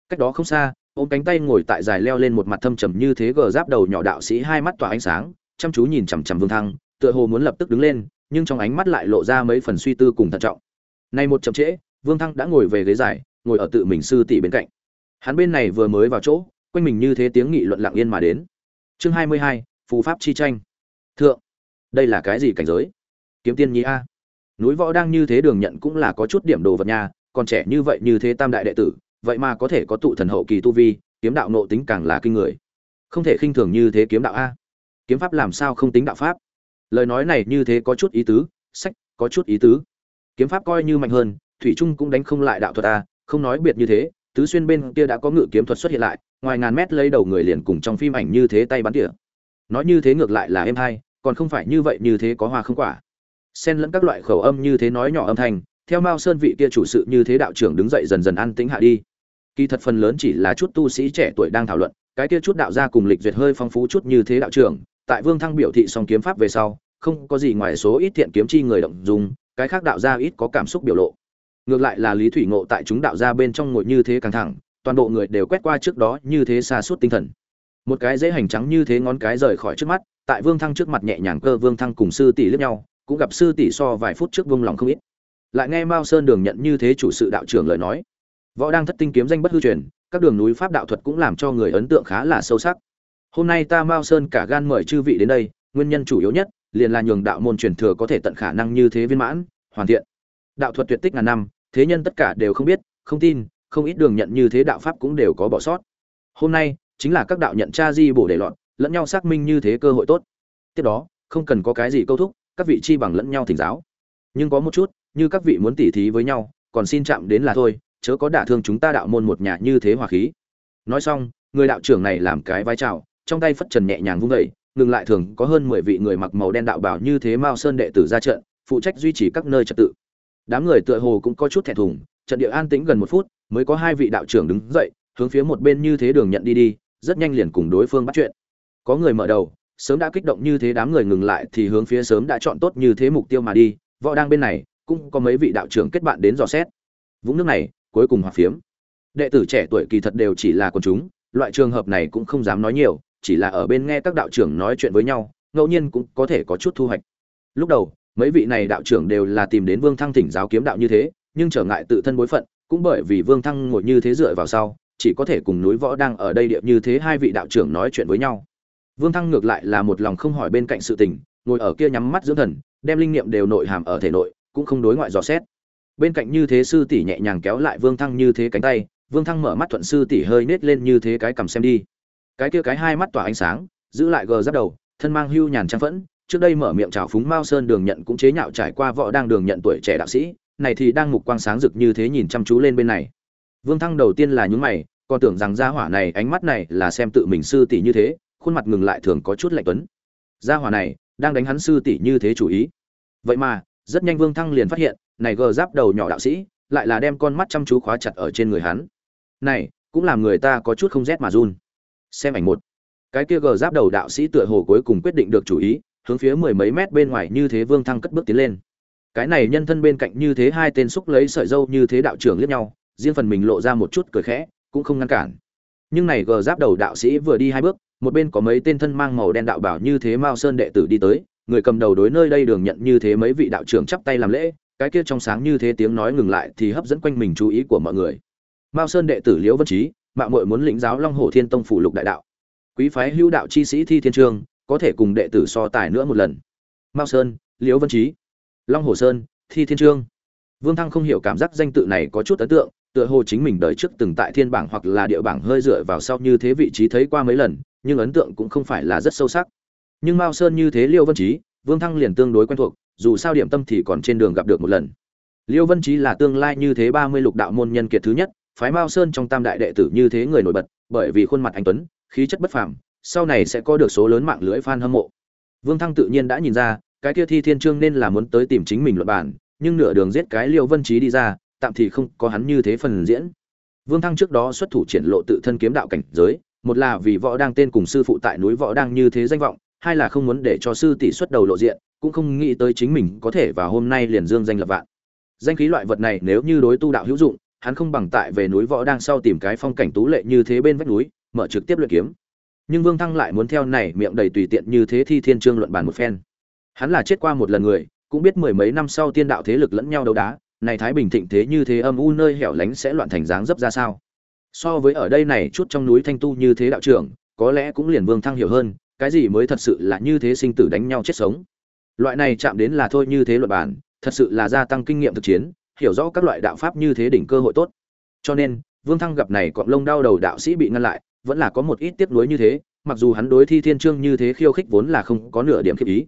Cách đó không xa, ôm cánh tay ngồi tại dài leo lên một mặt thâm trầm như thế gờ giáp đầu nhỏ đạo sĩ hai mắt tỏa ánh sáng, chăm chú nhìn chằm chằm vương thăng, tựa hồ muốn lập tức đứng lên nhưng trong ánh mắt lại lộ ra mấy phần suy tư cùng thận trọng. Nay một chậm trễ, vương thăng đã ngồi về ghế dài, ngồi ở tự mình sư tỷ bên cạnh. Hắn bên này vừa mới vào chỗ, quanh mình như thế tiếng nghị luận lặng yên mà đến. Chương hai mươi hai, phù pháp chi tranh. Thượng, đây là cái gì cảnh giới? Kiếm tiên nhi a. Núi võ đang như thế đường nhận cũng là có chút điểm đồ vật nhà còn trẻ như vậy như thế tam đại đệ tử, vậy mà có thể có tụ thần hậu kỳ tu vi, kiếm đạo nộ tính càng là kinh người. Không thể khinh thường như thế kiếm đạo a. Kiếm pháp làm sao không tính đạo pháp? Lời nói này như thế có chút ý tứ, sách, có chút ý tứ. Kiếm pháp coi như mạnh hơn, thủy trung cũng đánh không lại đạo thuật ta không nói biệt như thế, tứ xuyên bên kia đã có ngự kiếm thuật xuất hiện lại, ngoài ngàn mét lấy đầu người liền cùng trong phim ảnh như thế tay bắn tỉa. Nói như thế ngược lại là em hay, còn không phải như vậy như thế có hoa không quả. Xen lẫn các loại khẩu âm như thế nói nhỏ âm thanh, theo mao sơn vị kia chủ sự như thế đạo trưởng đứng dậy dần dần ăn tính hạ đi. Kỳ thật phần lớn chỉ là chút tu sĩ trẻ tuổi đang thảo luận, cái kia chút đạo gia cùng lịch duyệt hơi phong phú chút như thế đạo trưởng, tại vương thăng biểu thị xong kiếm pháp về sau không có gì ngoài số ít thiện kiếm chi người động dùng, cái khác đạo gia ít có cảm xúc biểu lộ. Ngược lại là lý thủy ngộ tại chúng đạo gia bên trong ngồi như thế căng thẳng, toàn bộ người đều quét qua trước đó như thế xa suốt tinh thần. Một cái dễ hành trắng như thế ngón cái rời khỏi trước mắt, tại vương thăng trước mặt nhẹ nhàng cơ vương thăng cùng sư tỷ lướt nhau, cũng gặp sư tỷ so vài phút trước vương lòng không ít. Lại nghe mao sơn đường nhận như thế chủ sự đạo trưởng lời nói. Võ đang thất tinh kiếm danh bất hư truyền, các đường núi pháp đạo thuật cũng làm cho người ấn tượng khá là sâu sắc. Hôm nay ta mao sơn cả gan mời chư vị đến đây, nguyên nhân chủ yếu nhất liền là nhường đạo môn truyền thừa có thể tận khả năng như thế viên mãn, hoàn thiện. Đạo thuật tuyệt tích ngàn năm, thế nhân tất cả đều không biết, không tin, không ít đường nhận như thế đạo pháp cũng đều có bỏ sót. Hôm nay, chính là các đạo nhận tra di bổ để loạn lẫn nhau xác minh như thế cơ hội tốt. Tiếp đó, không cần có cái gì câu thúc, các vị chi bằng lẫn nhau thỉnh giáo. Nhưng có một chút, như các vị muốn tỉ thí với nhau, còn xin chạm đến là thôi, chớ có đả thương chúng ta đạo môn một nhà như thế hòa khí. Nói xong, người đạo trưởng này làm cái vai chào, trong tay phất trần nhẹ nhàng vung dậy ngừng lại thường có hơn mười vị người mặc màu đen đạo bảo như thế mao sơn đệ tử ra trận, phụ trách duy trì các nơi trật tự. Đám người tựa hồ cũng có chút thẹn thùng, trận địa an tĩnh gần một phút, mới có hai vị đạo trưởng đứng dậy, hướng phía một bên như thế đường nhận đi đi, rất nhanh liền cùng đối phương bắt chuyện. Có người mở đầu, sớm đã kích động như thế đám người ngừng lại thì hướng phía sớm đã chọn tốt như thế mục tiêu mà đi, võ đang bên này, cũng có mấy vị đạo trưởng kết bạn đến dò xét. Vũng nước này, cuối cùng hòa phiếm. Đệ tử trẻ tuổi kỳ thật đều chỉ là quần chúng, loại trường hợp này cũng không dám nói nhiều chỉ là ở bên nghe các đạo trưởng nói chuyện với nhau, ngẫu nhiên cũng có thể có chút thu hoạch. Lúc đầu, mấy vị này đạo trưởng đều là tìm đến vương thăng thỉnh giáo kiếm đạo như thế, nhưng trở ngại tự thân bối phận, cũng bởi vì vương thăng ngồi như thế dựa vào sau, chỉ có thể cùng núi võ đang ở đây điệp như thế hai vị đạo trưởng nói chuyện với nhau. Vương thăng ngược lại là một lòng không hỏi bên cạnh sự tình, ngồi ở kia nhắm mắt dưỡng thần, đem linh niệm đều nội hàm ở thể nội, cũng không đối ngoại dò xét. Bên cạnh như thế sư tỷ nhẹ nhàng kéo lại vương thăng như thế cánh tay, vương thăng mở mắt thuận sư tỷ hơi nết lên như thế cái cầm xem đi cái kia cái hai mắt tỏa ánh sáng, giữ lại gờ giáp đầu, thân mang hưu nhàn trang phẫn, trước đây mở miệng chào phúng mao sơn đường nhận cũng chế nhạo trải qua võ đang đường nhận tuổi trẻ đạo sĩ, này thì đang mục quang sáng rực như thế nhìn chăm chú lên bên này. Vương thăng đầu tiên là nhún mày, còn tưởng rằng gia hỏa này, ánh mắt này là xem tự mình sư tỷ như thế, khuôn mặt ngừng lại thường có chút lạnh tuấn. Gia hỏa này, đang đánh hắn sư tỷ như thế chủ ý. Vậy mà, rất nhanh vương thăng liền phát hiện, này gờ giáp đầu nhỏ đạo sĩ, lại là đem con mắt chăm chú khóa chặt ở trên người hắn. Này, cũng làm người ta có chút không rét mà run xem ảnh một. Cái kia gờ giáp đầu đạo sĩ tựa hồ cuối cùng quyết định được chủ ý, hướng phía mười mấy mét bên ngoài như thế vương thăng cất bước tiến lên. Cái này nhân thân bên cạnh như thế hai tên xúc lấy sợi dâu như thế đạo trưởng liếc nhau, riêng phần mình lộ ra một chút cười khẽ, cũng không ngăn cản. Nhưng này gờ giáp đầu đạo sĩ vừa đi hai bước, một bên có mấy tên thân mang màu đen đạo bảo như thế mao sơn đệ tử đi tới, người cầm đầu đối nơi đây đường nhận như thế mấy vị đạo trưởng chắp tay làm lễ, cái kia trong sáng như thế tiếng nói ngừng lại thì hấp dẫn quanh mình chú ý của mọi người. Mao sơn đệ tử liễu vân trí Mạo muội muốn lĩnh giáo long Hổ thiên tông phủ lục đại đạo. Quý phái hữu đạo chi sĩ thi thiên trương có thể cùng đệ tử so tài nữa một lần. Mao sơn liễu vân Chí, long Hổ sơn thi thiên trương vương thăng không hiểu cảm giác danh tự này có chút ấn tượng tựa hồ chính mình đời trước từng tại thiên bảng hoặc là địa bảng hơi dựa vào sau như thế vị trí thấy qua mấy lần nhưng ấn tượng cũng không phải là rất sâu sắc. Nhưng mao sơn như thế liêu vân Chí, vương thăng liền tương đối quen thuộc dù sao điểm tâm thì còn trên đường gặp được một lần. Liêu vân Chí là tương lai như thế ba mươi lục đạo môn nhân kiệt thứ nhất phái mao sơn trong tam đại đệ tử như thế người nổi bật, bởi vì khuôn mặt anh tuấn, khí chất bất phàm, sau này sẽ có được số lớn mạng lưới fan hâm mộ. Vương thăng tự nhiên đã nhìn ra, cái kia thi thiên trương nên là muốn tới tìm chính mình luận bản nhưng nửa đường giết cái liêu vân Chí đi ra, tạm thì không có hắn như thế phần diễn. Vương thăng trước đó xuất thủ triển lộ tự thân kiếm đạo cảnh giới, một là vì võ đang tên cùng sư phụ tại núi võ đang như thế danh vọng, hai là không muốn để cho sư tỷ xuất đầu lộ diện, cũng không nghĩ tới chính mình có thể vào hôm nay liền dương danh lập vạn. Danh khí loại vật này nếu như đối tu đạo hữu dụng hắn không bằng tại về núi võ đang sau tìm cái phong cảnh tú lệ như thế bên vách núi, mở trực tiếp luyện kiếm. Nhưng vương thăng lại muốn theo này miệng đầy tùy tiện như thế thi thiên trương luận bàn một phen. Hắn là chết qua một lần người, cũng biết mười mấy năm sau tiên đạo thế lực lẫn nhau đấu đá, này thái bình thịnh thế như thế âm u nơi hẻo lánh sẽ loạn thành dáng dấp ra sao? So với ở đây này chút trong núi thanh tu như thế đạo trưởng, có lẽ cũng liền vương thăng hiểu hơn, cái gì mới thật sự là như thế sinh tử đánh nhau chết sống? Loại này chạm đến là thôi như thế luật bản thật sự là gia tăng kinh nghiệm thực chiến hiểu rõ các loại đạo pháp như thế đỉnh cơ hội tốt. Cho nên, vương thăng gặp này cọng lông đau đầu đạo sĩ bị ngăn lại, vẫn là có một ít tiếc nuối như thế, mặc dù hắn đối thi thiên trương như thế khiêu khích vốn là không có nửa điểm khiếp ý.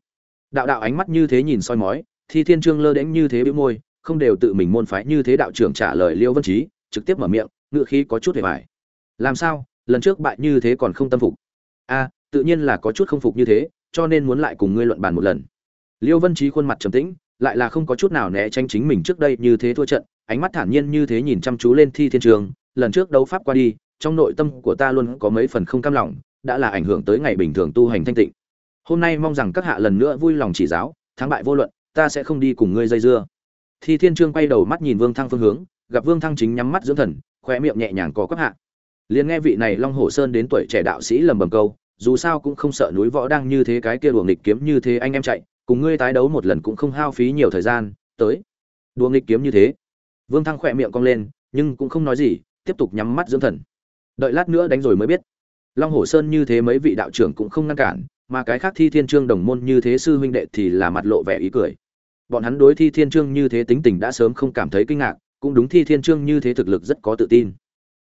Đạo đạo ánh mắt như thế nhìn soi mói, thi thiên trương lơ đễnh như thế bĩu môi, không đều tự mình môn phái như thế đạo trưởng trả lời liêu vân trí, trực tiếp mở miệng ngựa khí có chút hề vải làm sao, lần trước bại như thế còn không tâm phục? A, tự nhiên là có chút không phục như thế, cho nên muốn lại cùng ngươi luận bàn một lần. Liêu vân trí khuôn mặt trầm tĩnh lại là không có chút nào né tránh chính mình trước đây như thế thua trận, ánh mắt thản nhiên như thế nhìn chăm chú lên thi thiên trường, lần trước đấu pháp qua đi, trong nội tâm của ta luôn có mấy phần không cam lòng, đã là ảnh hưởng tới ngày bình thường tu hành thanh tịnh. Hôm nay mong rằng các hạ lần nữa vui lòng chỉ giáo, thắng bại vô luận, ta sẽ không đi cùng ngươi dây dưa. Thi thiên trương quay đầu mắt nhìn vương thăng phương hướng, gặp vương thăng chính nhắm mắt dưỡng thần khoe miệng nhẹ nhàng có các hạ. Liền nghe vị này long hồ sơn đến tuổi trẻ đạo sĩ lầm bầm câu, dù sao cũng không sợ núi võ đang như thế cái kia luồng nghịch kiếm như thế anh em chạy cùng ngươi tái đấu một lần cũng không hao phí nhiều thời gian, tới. Đùa nghịch kiếm như thế. Vương thăng khỏe miệng cong lên, nhưng cũng không nói gì, tiếp tục nhắm mắt dưỡng thần. Đợi lát nữa đánh rồi mới biết. Long hồ sơn như thế mấy vị đạo trưởng cũng không ngăn cản, mà cái khác thi thiên trương đồng môn như thế sư huynh đệ thì là mặt lộ vẻ ý cười. Bọn hắn đối thi thiên trương như thế tính tình đã sớm không cảm thấy kinh ngạc, cũng đúng thi thiên trương như thế thực lực rất có tự tin.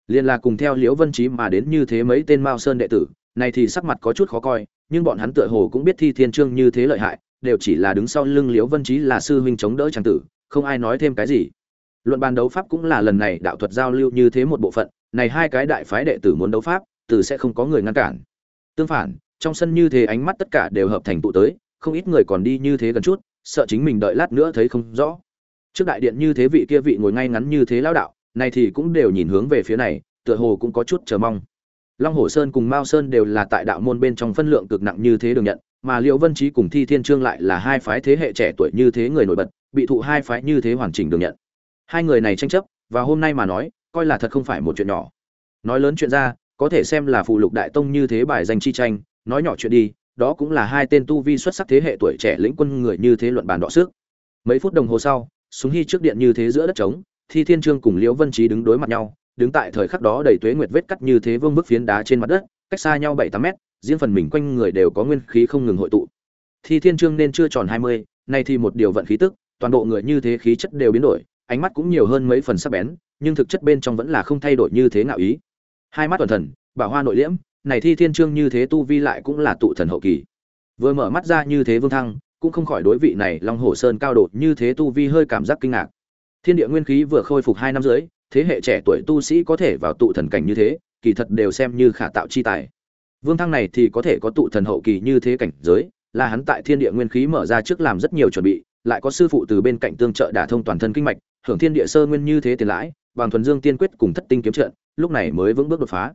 Liên là cùng theo liễu vân trí mà đến như thế mấy tên mao sơn đệ tử, này thì sắc mặt có chút khó coi, nhưng bọn hắn tựa hồ cũng biết thi thiên trương như thế lợi hại đều chỉ là đứng sau lưng liễu vân trí là sư huynh chống đỡ trang tử, không ai nói thêm cái gì. Luận bàn đấu pháp cũng là lần này đạo thuật giao lưu như thế một bộ phận, này hai cái đại phái đệ tử muốn đấu pháp, từ sẽ không có người ngăn cản. Tương phản, trong sân như thế ánh mắt tất cả đều hợp thành tụ tới, không ít người còn đi như thế gần chút, sợ chính mình đợi lát nữa thấy không rõ. Trước đại điện như thế vị kia vị ngồi ngay ngắn như thế lão đạo, này thì cũng đều nhìn hướng về phía này, tựa hồ cũng có chút chờ mong. Long hồ sơn cùng mao sơn đều là tại đạo môn bên trong phân lượng cực nặng như thế được nhận mà liệu vân trí cùng thi thiên trương lại là hai phái thế hệ trẻ tuổi như thế người nổi bật, bị thụ hai phái như thế hoàn chỉnh được nhận. Hai người này tranh chấp, và hôm nay mà nói, coi là thật không phải một chuyện nhỏ. Nói lớn chuyện ra, có thể xem là phụ lục đại tông như thế bài danh chi tranh, nói nhỏ chuyện đi, đó cũng là hai tên tu vi xuất sắc thế hệ tuổi trẻ lĩnh quân người như thế luận bàn đọ sức. Mấy phút đồng hồ sau, súng hy trước điện như thế giữa đất trống, thi thiên trương cùng liễu vân trí đứng đối mặt nhau, đứng tại thời khắc đó đầy tuế nguyệt vết cắt như thế vương bức phiến đá trên mặt đất, cách xa nhau bảy tám mét riêng phần mình quanh người đều có nguyên khí không ngừng hội tụ. Thi thiên trương nên chưa tròn hai mươi nay thì một điều vận khí tức toàn bộ người như thế khí chất đều biến đổi ánh mắt cũng nhiều hơn mấy phần sắc bén nhưng thực chất bên trong vẫn là không thay đổi như thế nào ý. Hai mắt toàn thần bảo hoa nội liễm này thi thiên trương như thế tu vi lại cũng là tụ thần hậu kỳ. Vừa mở mắt ra như thế vương thăng cũng không khỏi đối vị này long hồ sơn cao đột như thế tu vi hơi cảm giác kinh ngạc. Thiên địa nguyên khí vừa khôi phục hai năm rưỡi, thế hệ trẻ tuổi tu sĩ có thể vào tụ thần cảnh như thế kỳ thật đều xem như khả tạo chi tài vương thăng này thì có thể có tụ thần hậu kỳ như thế cảnh giới, là hắn tại thiên địa nguyên khí mở ra trước làm rất nhiều chuẩn bị, lại có sư phụ từ bên cạnh tương trợ đả thông toàn thân kinh mạch, hưởng thiên địa sơ nguyên như thế tiền lãi, bằng thuần dương tiên quyết cùng thất tinh kiếm trận, lúc này mới vững bước đột phá.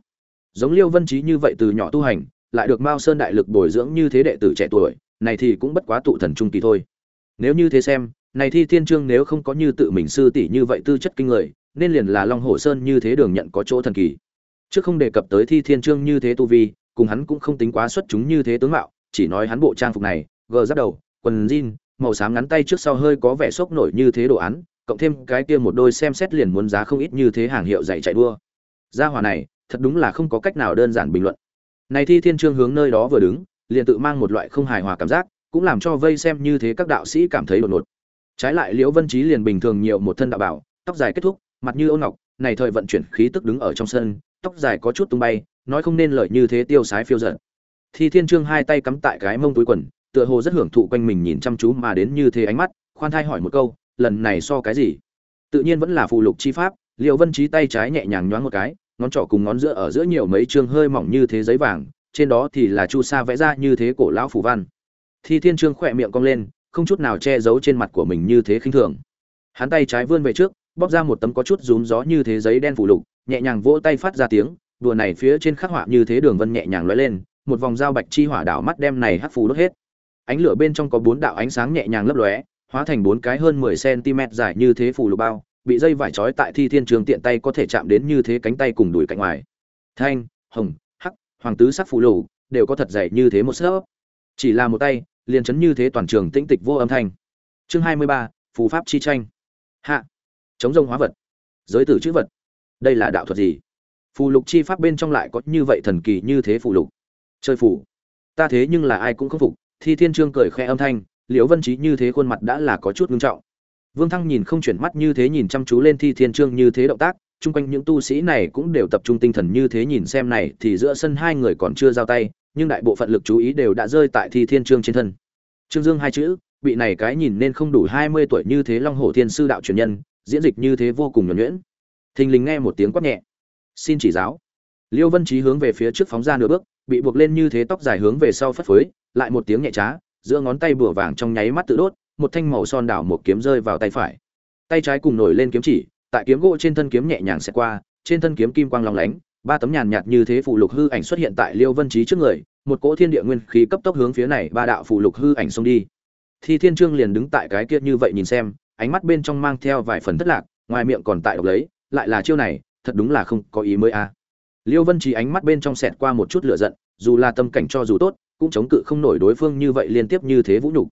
Giống liêu vân Chí như vậy từ nhỏ tu hành, lại được mao sơn đại lực bồi dưỡng như thế đệ tử trẻ tuổi, này thì cũng bất quá tụ thần trung kỳ thôi. Nếu như thế xem, này thi thiên trương nếu không có như tự mình sư tỷ như vậy tư chất kinh người, nên liền là long Hổ sơn như thế đường nhận có chỗ thần kỳ. Trước không đề cập tới thi thiên trương như thế tu vi cùng hắn cũng không tính quá xuất chúng như thế tướng mạo, chỉ nói hắn bộ trang phục này, gờ giáp đầu, quần jean, màu xám ngắn tay trước sau hơi có vẻ sốc nổi như thế đồ án, cộng thêm cái kia một đôi xem xét liền muốn giá không ít như thế hàng hiệu dạy chạy đua. Gia hỏa này, thật đúng là không có cách nào đơn giản bình luận. Này thi thiên trương hướng nơi đó vừa đứng, liền tự mang một loại không hài hòa cảm giác, cũng làm cho vây xem như thế các đạo sĩ cảm thấy đột ngột. Trái lại liễu vân trí liền bình thường nhiều một thân đạo bảo, tóc dài kết thúc, mặt như ôn ngọc, này thời vận chuyển khí tức đứng ở trong sân, tóc dài có chút tung bay nói không nên lời như thế tiêu sái phiêu giận thi thiên trương hai tay cắm tại cái mông túi quần, tựa hồ rất hưởng thụ quanh mình nhìn chăm chú mà đến như thế ánh mắt, khoan thai hỏi một câu, lần này so cái gì? Tự nhiên vẫn là phù lục chi pháp liệu vân trí tay trái nhẹ nhàng nhoáng một cái, ngón trỏ cùng ngón giữa ở giữa nhiều mấy chương hơi mỏng như thế giấy vàng, trên đó thì là chu sa vẽ ra như thế cổ lão phủ văn. Thi thiên trương khỏe miệng cong lên, không chút nào che giấu trên mặt của mình như thế khinh thường. Hắn tay trái vươn về trước, bóp ra một tấm có chút rúm gió như thế giấy đen phủ lục, nhẹ nhàng vỗ tay phát ra tiếng đùa này phía trên khắc họa như thế đường vân nhẹ nhàng lóe lên một vòng dao bạch chi hỏa đảo mắt đem này hắc phù đốt hết. Ánh lửa bên trong có bốn đạo ánh sáng nhẹ nhàng lấp lóe hóa thành bốn cái hơn 10 cm dài như thế phù lục bao bị dây vải trói tại thi thiên trường tiện tay có thể chạm đến như thế cánh tay cùng đùi cạnh ngoài. Thanh hồng hắc hoàng tứ sắc phù lục đều có thật dày như thế một lớp. chỉ là một tay liền chấn như thế toàn trường tĩnh tịch vô âm thanh. Chương 23, phù pháp chi tranh. Hạ. Chống rông hóa vật. Giới tử chữ vật. Đây là đạo thuật gì? Phù lục chi pháp bên trong lại có như vậy thần kỳ như thế phù lục. Chơi phù. Ta thế nhưng là ai cũng không phục, thi thiên trương cười khẽ âm thanh, liễu vân trí như thế khuôn mặt đã là có chút ngưng trọng. Vương thăng nhìn không chuyển mắt như thế nhìn chăm chú lên thi thiên trương như thế động tác, chung quanh những tu sĩ này cũng đều tập trung tinh thần như thế nhìn xem này, thì giữa sân hai người còn chưa giao tay, nhưng đại bộ phận lực chú ý đều đã rơi tại thi thiên trương trên thân. Trương dương hai chữ, bị này cái nhìn nên không đủ hai mươi tuổi như thế long hổ thiên sư đạo truyền nhân, diễn dịch như thế vô cùng nhuẩn nhuyễn. Thình lình nghe một tiếng quát nhẹ xin chỉ giáo. Liêu vân trí hướng về phía trước phóng ra nửa bước, bị buộc lên như thế tóc dài hướng về sau phất phới, lại một tiếng nhẹ trá, giữa ngón tay bùa vàng trong nháy mắt tự đốt, một thanh màu son đảo một kiếm rơi vào tay phải. Tay trái cùng nổi lên kiếm chỉ, tại kiếm gỗ trên thân kiếm nhẹ nhàng xẹt qua, trên thân kiếm kim quang long lánh, ba tấm nhàn nhạt như thế phụ lục hư ảnh xuất hiện tại liêu vân trí trước người, một cỗ thiên địa nguyên khí cấp tốc hướng phía này ba đạo phụ lục hư ảnh xông đi. Thi thiên trương liền đứng tại cái kia như vậy nhìn xem, ánh mắt bên trong mang theo vài phần thất lạc, ngoài miệng còn tại độc lấy, lại là chiêu này thật đúng là không có ý mới a à. liêu vân trí ánh mắt bên trong xẹt qua một chút lửa giận, dù là tâm cảnh cho dù tốt, cũng chống cự không nổi đối phương như vậy liên tiếp như thế vũ nhục.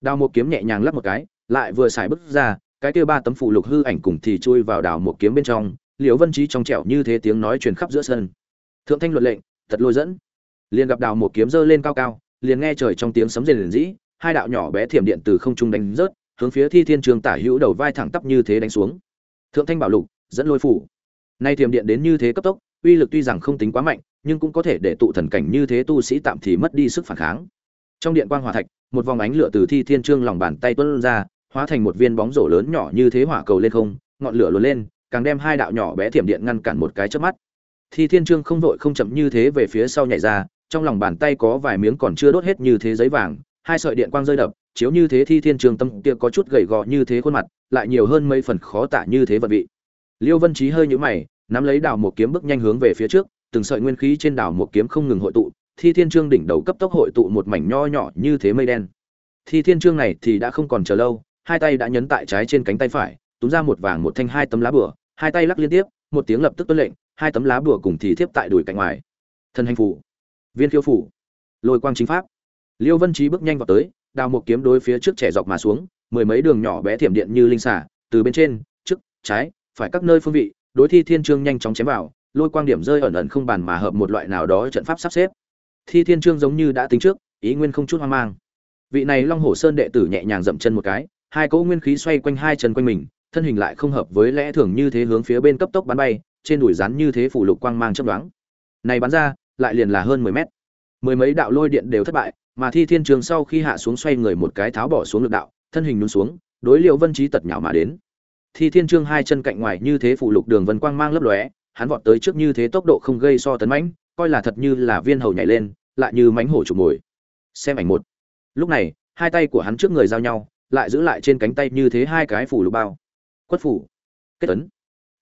Đào một kiếm nhẹ nhàng lắp một cái, lại vừa xài bước ra, cái kia ba tấm phụ lục hư ảnh cùng thì chui vào đào một kiếm bên trong, Liêu vân trí trong trẻo như thế tiếng nói truyền khắp giữa sân. Thượng thanh luật lệnh, thật lôi dẫn. Liền gặp đào một kiếm giơ lên cao cao, liền nghe trời trong tiếng sấm rền rĩ, hai đạo nhỏ bé thiểm điện từ không trung đánh rớt, hướng phía thi thiên trường tả hữu đầu vai thẳng tắp như thế đánh xuống. Thượng thanh bảo lục, dẫn lôi phủ nay thiểm điện đến như thế cấp tốc, uy lực tuy rằng không tính quá mạnh, nhưng cũng có thể để tụ thần cảnh như thế tu sĩ tạm thì mất đi sức phản kháng. Trong điện quang hỏa thạch, một vòng ánh lửa từ thi thiên trương lòng bàn tay tuôn ra, hóa thành một viên bóng rổ lớn nhỏ như thế hỏa cầu lên không, ngọn lửa luồn lên, càng đem hai đạo nhỏ bé thiểm điện ngăn cản một cái chớp mắt. Thi thiên trương không vội không chậm như thế về phía sau nhảy ra, trong lòng bàn tay có vài miếng còn chưa đốt hết như thế giấy vàng, hai sợi điện quang rơi đập, chiếu như thế thi thiên trương tâm kia có chút gầy gò như thế khuôn mặt, lại nhiều hơn mấy phần khó tả như thế vật vị liêu vân Chí hơi nhũ mày nắm lấy đào một kiếm bước nhanh hướng về phía trước từng sợi nguyên khí trên đảo một kiếm không ngừng hội tụ, Thi Thiên Trương đỉnh đầu cấp tốc hội tụ một mảnh nho nhỏ như thế mây đen. Thi Thiên Trương này thì đã không còn chờ lâu, hai tay đã nhấn tại trái trên cánh tay phải, túm ra một vàng một thanh hai tấm lá bùa, hai tay lắc liên tiếp, một tiếng lập tức tuân lệnh, hai tấm lá bùa cùng thì tiếp tại đùi cạnh ngoài. Thần hành phủ, viên khiêu phủ, lôi quang chính pháp. Liêu Vân Chí bước nhanh vào tới, đào một kiếm đối phía trước trẻ dọc mà xuống, mười mấy đường nhỏ bé thiểm điện như linh xả, từ bên trên, trước, trái, phải các nơi phương vị, đối thi thiên trương nhanh chóng chém vào, lôi quang điểm rơi ẩn ẩn không bàn mà hợp một loại nào đó trận pháp sắp xếp. Thi thiên trương giống như đã tính trước ý nguyên không chút hoang mang. Vị này long hổ sơn đệ tử nhẹ nhàng dậm chân một cái hai cỗ nguyên khí xoay quanh hai chân quanh mình thân hình lại không hợp với lẽ thường như thế hướng phía bên cấp tốc bắn bay trên đùi rắn như thế phủ lục quang mang chấp đoán này bắn ra lại liền là hơn mười mét. Mười mấy đạo lôi điện đều thất bại mà thi thiên trường sau khi hạ xuống xoay người một cái tháo bỏ xuống lực đạo thân hình nhún xuống đối liệu vân trí tật nhạo mà đến thi thiên trương hai chân cạnh ngoài như thế phủ lục đường vân quang mang lấp lóe hắn vọt tới trước như thế tốc độ không gây so tấn mãnh, coi là thật như là viên hầu nhảy lên, lại như mãnh hổ chụp mồi. Xem ảnh một. Lúc này, hai tay của hắn trước người giao nhau, lại giữ lại trên cánh tay như thế hai cái phủ lục bao. Quất phủ, kết tấn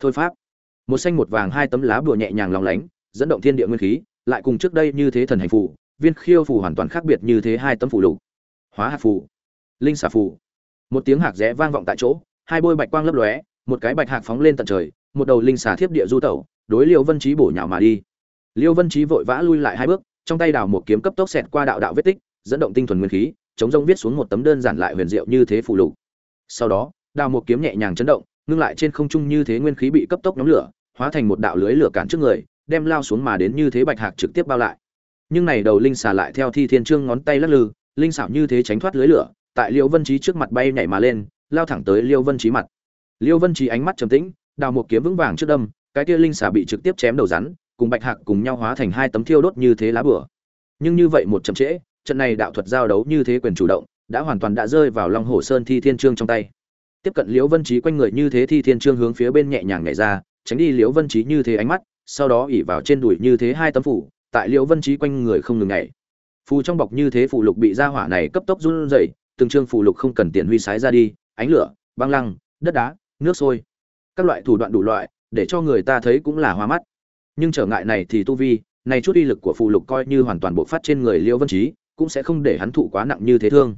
thôi pháp. Một xanh một vàng hai tấm lá bùa nhẹ nhàng lòng lánh, dẫn động thiên địa nguyên khí, lại cùng trước đây như thế thần hành phủ viên khiêu phủ hoàn toàn khác biệt như thế hai tấm phủ lục hóa hạt phủ linh xà phủ một tiếng hạc rẽ vang vọng tại chỗ hai bôi bạch quang lấp lóe, một cái bạch hạc phóng lên tận trời, một đầu linh xà thiếp địa du tẩu, đối liêu vân chí bổ nhào mà đi. Liêu vân chí vội vã lui lại hai bước, trong tay đào một kiếm cấp tốc xẹt qua đạo đạo vết tích, dẫn động tinh thuần nguyên khí, chống rông viết xuống một tấm đơn giản lại huyền diệu như thế phù lục. Sau đó, đào một kiếm nhẹ nhàng chấn động, ngưng lại trên không trung như thế nguyên khí bị cấp tốc nóng lửa, hóa thành một đạo lưới lửa cản trước người, đem lao xuống mà đến như thế bạch hạc trực tiếp bao lại. Nhưng này đầu linh xà lại theo thi thiên trương ngón tay lắc lư, linh xảo như thế tránh thoát lưới lửa, tại liêu vân chí trước mặt bay nhảy mà lên lao thẳng tới liêu vân trí mặt. Liêu vân trí ánh mắt trầm tĩnh, đào một kiếm vững vàng trước đâm, cái kia linh xà bị trực tiếp chém đầu rắn, cùng bạch hạc cùng nhau hóa thành hai tấm thiêu đốt như thế lá bửa nhưng như vậy một chậm trễ, trận này đạo thuật giao đấu như thế quyền chủ động, đã hoàn toàn đã rơi vào long hồ sơn thi thiên trương trong tay. Tiếp cận liễu vân trí quanh người như thế thi thiên trương hướng phía bên nhẹ nhàng nhảy ra, tránh đi liễu vân trí như thế ánh mắt, sau đó ỉ vào trên đùi như thế hai tấm phủ, tại liễu vân trí quanh người không ngừng nhảy. Phù trong bọc như thế phù lục bị ra hỏa này cấp tốc run rẩy, từng chương phù lục không cần tiền huy sái ra đi ánh lửa, băng lăng, đất đá, nước sôi. Các loại thủ đoạn đủ loại, để cho người ta thấy cũng là hoa mắt. Nhưng trở ngại này thì tu vi, này chút uy lực của phù lục coi như hoàn toàn bộ phát trên người Liêu vân trí cũng sẽ không để hắn thụ quá nặng như thế thương.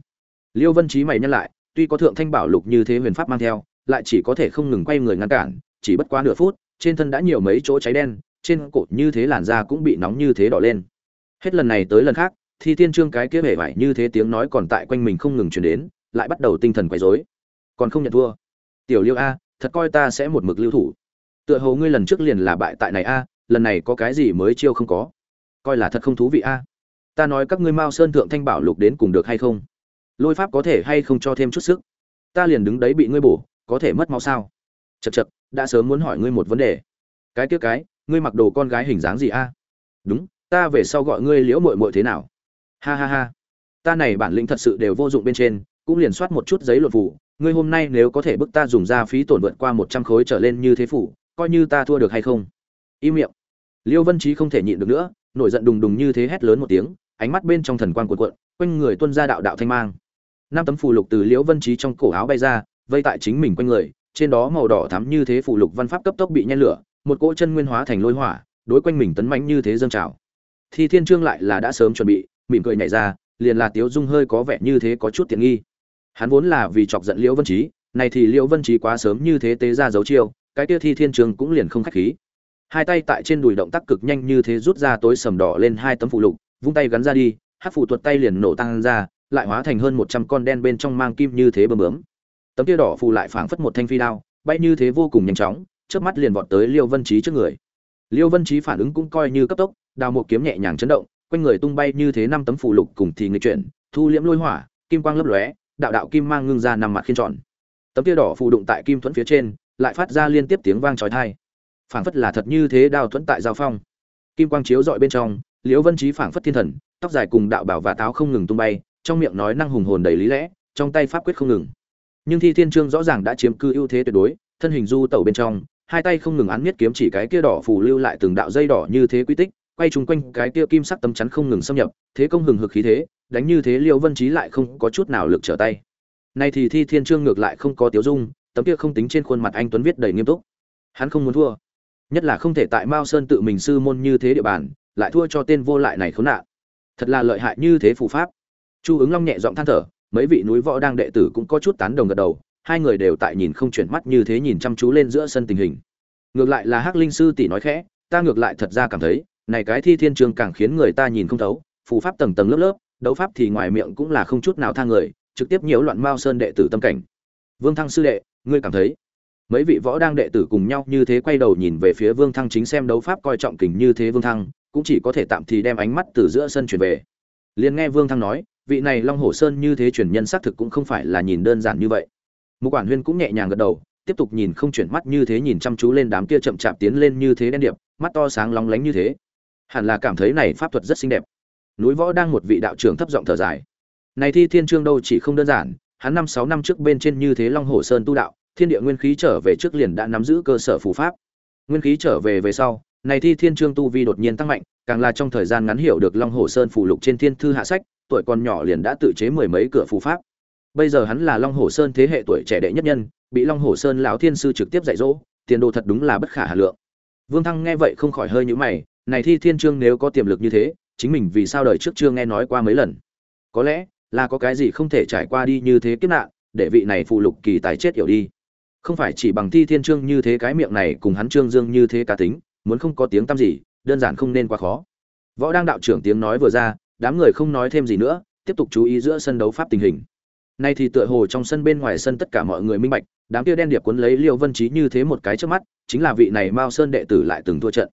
Liêu vân trí mày nhắc lại, tuy có thượng thanh bảo lục như thế huyền pháp mang theo, lại chỉ có thể không ngừng quay người ngăn cản, chỉ bất quá nửa phút, trên thân đã nhiều mấy chỗ cháy đen, trên cổ như thế làn da cũng bị nóng như thế đỏ lên. Hết lần này tới lần khác thì thiên trương cái kia hề vải như thế tiếng nói còn tại quanh mình không ngừng truyền đến, lại bắt đầu tinh thần quấy rối còn không nhận thua. Tiểu liêu a, thật coi ta sẽ một mực lưu thủ. Tựa hồ ngươi lần trước liền là bại tại này a, lần này có cái gì mới chiêu không có? Coi là thật không thú vị a. Ta nói các ngươi mao sơn thượng thanh bảo lục đến cùng được hay không? Lôi pháp có thể hay không cho thêm chút sức? Ta liền đứng đấy bị ngươi bổ, có thể mất máu sao? Chật chật đã sớm muốn hỏi ngươi một vấn đề. Cái tiếc cái, ngươi mặc đồ con gái hình dáng gì a? Đúng, ta về sau gọi ngươi liễu mội mội thế nào? Ha ha ha. Ta này bản lĩnh thật sự đều vô dụng bên trên, cũng liền soát một chút giấy luật phủ ngươi hôm nay nếu có thể bức ta dùng ra phí tổn vượt qua một trăm khối trở lên như thế phủ, coi như ta thua được hay không? Im miệng. Liêu vân trí không thể nhịn được nữa, nổi giận đùng đùng như thế hét lớn một tiếng, ánh mắt bên trong thần quan cuộn cuộn, quanh người tuân ra đạo đạo thanh mang. Năm tấm phù lục từ liễu vân trí trong cổ áo bay ra, vây tại chính mình quanh người, trên đó màu đỏ thắm như thế phù lục văn pháp cấp tốc bị nhen lửa, một cỗ chân nguyên hóa thành lôi hỏa, đối quanh mình tấn mãnh như thế dâng trào. Thi thiên trương lại là đã sớm chuẩn bị, mỉm cười nhảy ra, liền là tiếu dung hơi có vẻ như thế có chút tiện nghi hắn vốn là vì chọc giận liễu vân trí này thì liễu vân trí quá sớm như thế tế ra dấu chiêu, cái kia thi thiên trường cũng liền không khách khí. Hai tay tại trên đùi động tác cực nhanh như thế rút ra tối sầm đỏ lên hai tấm phụ lục, vung tay gắn ra đi, hát phụ tuột tay liền nổ tăng ra, lại hóa thành hơn một trăm con đen bên trong mang kim như thế bơm bướm. Tấm kia đỏ phù lại phảng phất một thanh phi đao, bay như thế vô cùng nhanh chóng trước mắt liền vọt tới liêu vân trí trước người. Liêu vân trí phản ứng cũng coi như cấp tốc, đào một kiếm nhẹ nhàng chấn động, quanh người tung bay như thế năm tấm phù lục cùng thì người chuyển, thu liễm lôi hỏa, kim quang lấp lóe đạo đạo kim mang ngưng ra nằm mặt khiên tròn. Tấm kia đỏ phù đụng tại kim thuẫn phía trên, lại phát ra liên tiếp tiếng vang chói tai. Phảng phất là thật như thế đao thuẫn tại giao phong. Kim quang chiếu dọi bên trong, liễu vân trí phảng phất thiên thần, tóc dài cùng đạo bảo và táo không ngừng tung bay, trong miệng nói năng hùng hồn đầy lý lẽ, trong tay pháp quyết không ngừng. Nhưng thi thiên trương rõ ràng đã chiếm cư ưu thế tuyệt đối, thân hình du tẩu bên trong, hai tay không ngừng án miết kiếm chỉ cái kia đỏ phù lưu lại từng đạo dây đỏ như thế quy tích quay chung quanh cái kia kim sắc tấm chắn không ngừng xâm nhập, thế công hừng hực khí thế, đánh như thế liêu vân trí lại không có chút nào lực trở tay. Nay thì thi thiên trương ngược lại không có tiếu dung, tấm kia không tính trên khuôn mặt anh tuấn viết đầy nghiêm túc. Hắn không muốn thua. Nhất là không thể tại mao sơn tự mình sư môn như thế địa bàn, lại thua cho tên vô lại này khốn nạn. Thật là lợi hại như thế phù pháp. Chu ứng long nhẹ giọng than thở, mấy vị núi võ đang đệ tử cũng có chút tán đồng gật đầu, hai người đều tại nhìn không chuyển mắt như thế nhìn chăm chú lên giữa sân tình hình. Ngược lại là hắc linh sư tỷ nói khẽ, ta ngược lại thật ra cảm thấy này cái thi thiên trường càng khiến người ta nhìn không thấu, phù pháp tầng tầng lớp lớp, đấu pháp thì ngoài miệng cũng là không chút nào tha người, trực tiếp nhiễu loạn mao sơn đệ tử tâm cảnh. Vương thăng sư đệ, ngươi cảm thấy, mấy vị võ đang đệ tử cùng nhau như thế quay đầu nhìn về phía vương thăng chính xem đấu pháp coi trọng kình như thế vương thăng, cũng chỉ có thể tạm thì đem ánh mắt từ giữa sân chuyển về. Liền nghe vương thăng nói, vị này long hồ sơn như thế truyền nhân xác thực cũng không phải là nhìn đơn giản như vậy. Một quản huyên cũng nhẹ nhàng gật đầu, tiếp tục nhìn không chuyển mắt như thế nhìn chăm chú lên đám kia chậm chạp tiến lên như thế đen điệp, mắt to sáng lóng lánh như thế hẳn là cảm thấy này pháp thuật rất xinh đẹp. Núi võ đang một vị đạo trưởng thấp giọng thở dài. Này thi thiên trương đâu chỉ không đơn giản, hắn năm sáu năm trước bên trên như thế long hồ sơn tu đạo, thiên địa nguyên khí trở về trước liền đã nắm giữ cơ sở phù pháp. Nguyên khí trở về về sau, này thi thiên trương tu vi đột nhiên tăng mạnh, càng là trong thời gian ngắn hiểu được long hồ sơn phù lục trên thiên thư hạ sách, tuổi còn nhỏ liền đã tự chế mười mấy cửa phù pháp. Bây giờ hắn là long hồ sơn thế hệ tuổi trẻ đệ nhất nhân, bị long hồ sơn lão thiên sư trực tiếp dạy dỗ, tiền đồ thật đúng là bất khả hà lượng. Vương thăng nghe vậy không khỏi hơi nhũ mày này thi thiên trương nếu có tiềm lực như thế, chính mình vì sao đời trước chưa nghe nói qua mấy lần? Có lẽ là có cái gì không thể trải qua đi như thế kiếp nạn, để vị này phụ lục kỳ tài chết hiểu đi. Không phải chỉ bằng thi thiên trương như thế cái miệng này cùng hắn trương dương như thế cá tính, muốn không có tiếng tăm gì, đơn giản không nên quá khó. Võ đang đạo trưởng tiếng nói vừa ra, đám người không nói thêm gì nữa, tiếp tục chú ý giữa sân đấu pháp tình hình. Nay thì tựa hồ trong sân bên ngoài sân tất cả mọi người minh bạch, đám kia đen điệp cuốn lấy liêu vân trí như thế một cái trước mắt, chính là vị này mao sơn đệ tử lại từng thua trận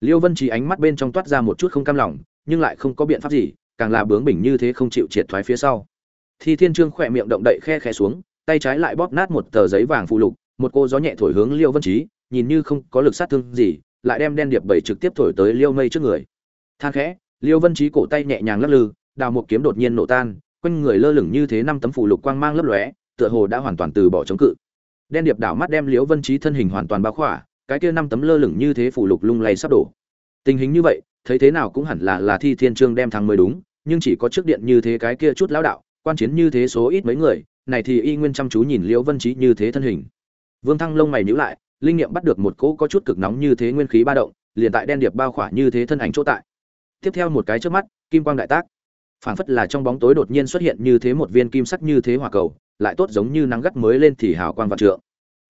liêu vân trí ánh mắt bên trong toát ra một chút không cam lòng, nhưng lại không có biện pháp gì, càng là bướng bỉnh như thế không chịu triệt thoái phía sau. Thì thiên trương khỏe miệng động đậy khe khe xuống, tay trái lại bóp nát một tờ giấy vàng phụ lục, một cô gió nhẹ thổi hướng liêu vân trí, nhìn như không có lực sát thương gì, lại đem đen điệp bảy trực tiếp thổi tới liêu mây trước người. Than khẽ, liêu vân trí cổ tay nhẹ nhàng lắc lư, đào một kiếm đột nhiên nổ tan, quanh người lơ lửng như thế năm tấm phụ lục quang mang lấp lóe, tựa hồ đã hoàn toàn từ bỏ chống cự. Đen điệp đảo mắt đem liêu vân trí thân hình hoàn toàn bao khỏa cái kia năm tấm lơ lửng như thế phụ lục lung lay sắp đổ. Tình hình như vậy, thấy thế nào cũng hẳn là là thi thiên trương đem thắng mới đúng, nhưng chỉ có trước điện như thế cái kia chút lão đạo, quan chiến như thế số ít mấy người, này thì y nguyên chăm chú nhìn liễu vân trí như thế thân hình. Vương thăng lông mày nhíu lại, linh nghiệm bắt được một cỗ có chút cực nóng như thế nguyên khí ba động, liền tại đen điệp bao khỏa như thế thân ảnh chỗ tại. Tiếp theo một cái trước mắt, kim quang đại tác. Phảng phất là trong bóng tối đột nhiên xuất hiện như thế một viên kim sắc như thế hỏa cầu, lại tốt giống như nắng gắt mới lên thì hào quang vạn trượng.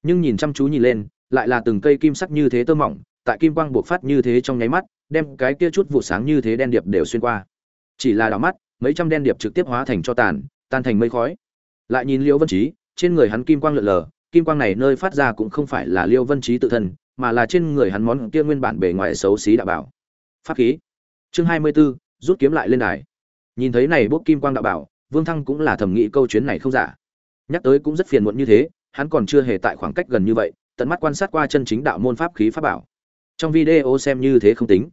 Nhưng nhìn chăm chú nhìn lên lại là từng cây kim sắc như thế tơ mỏng tại kim quang buộc phát như thế trong nháy mắt đem cái kia chút vụ sáng như thế đen điệp đều xuyên qua. Chỉ là đảo mắt mấy trăm đen điệp trực tiếp hóa thành cho tàn tan thành mây khói. Lại nhìn liễu vân trí trên người hắn kim quang lượn lờ kim quang này nơi phát ra cũng không phải là liêu vân trí tự thân mà là trên người hắn món kia nguyên bản bề ngoài xấu xí đạo bảo. Pháp khí. Chương hai mươi 24, rút kiếm lại lên đài. Nhìn thấy này bốc kim quang đạo bảo vương thăng cũng là thẩm nghĩ câu chuyến này không giả. Nhắc tới cũng rất phiền muộn như thế hắn còn chưa hề tại khoảng cách gần như vậy tận mắt quan sát qua chân chính đạo môn pháp khí pháp bảo. Trong video xem như thế không tính.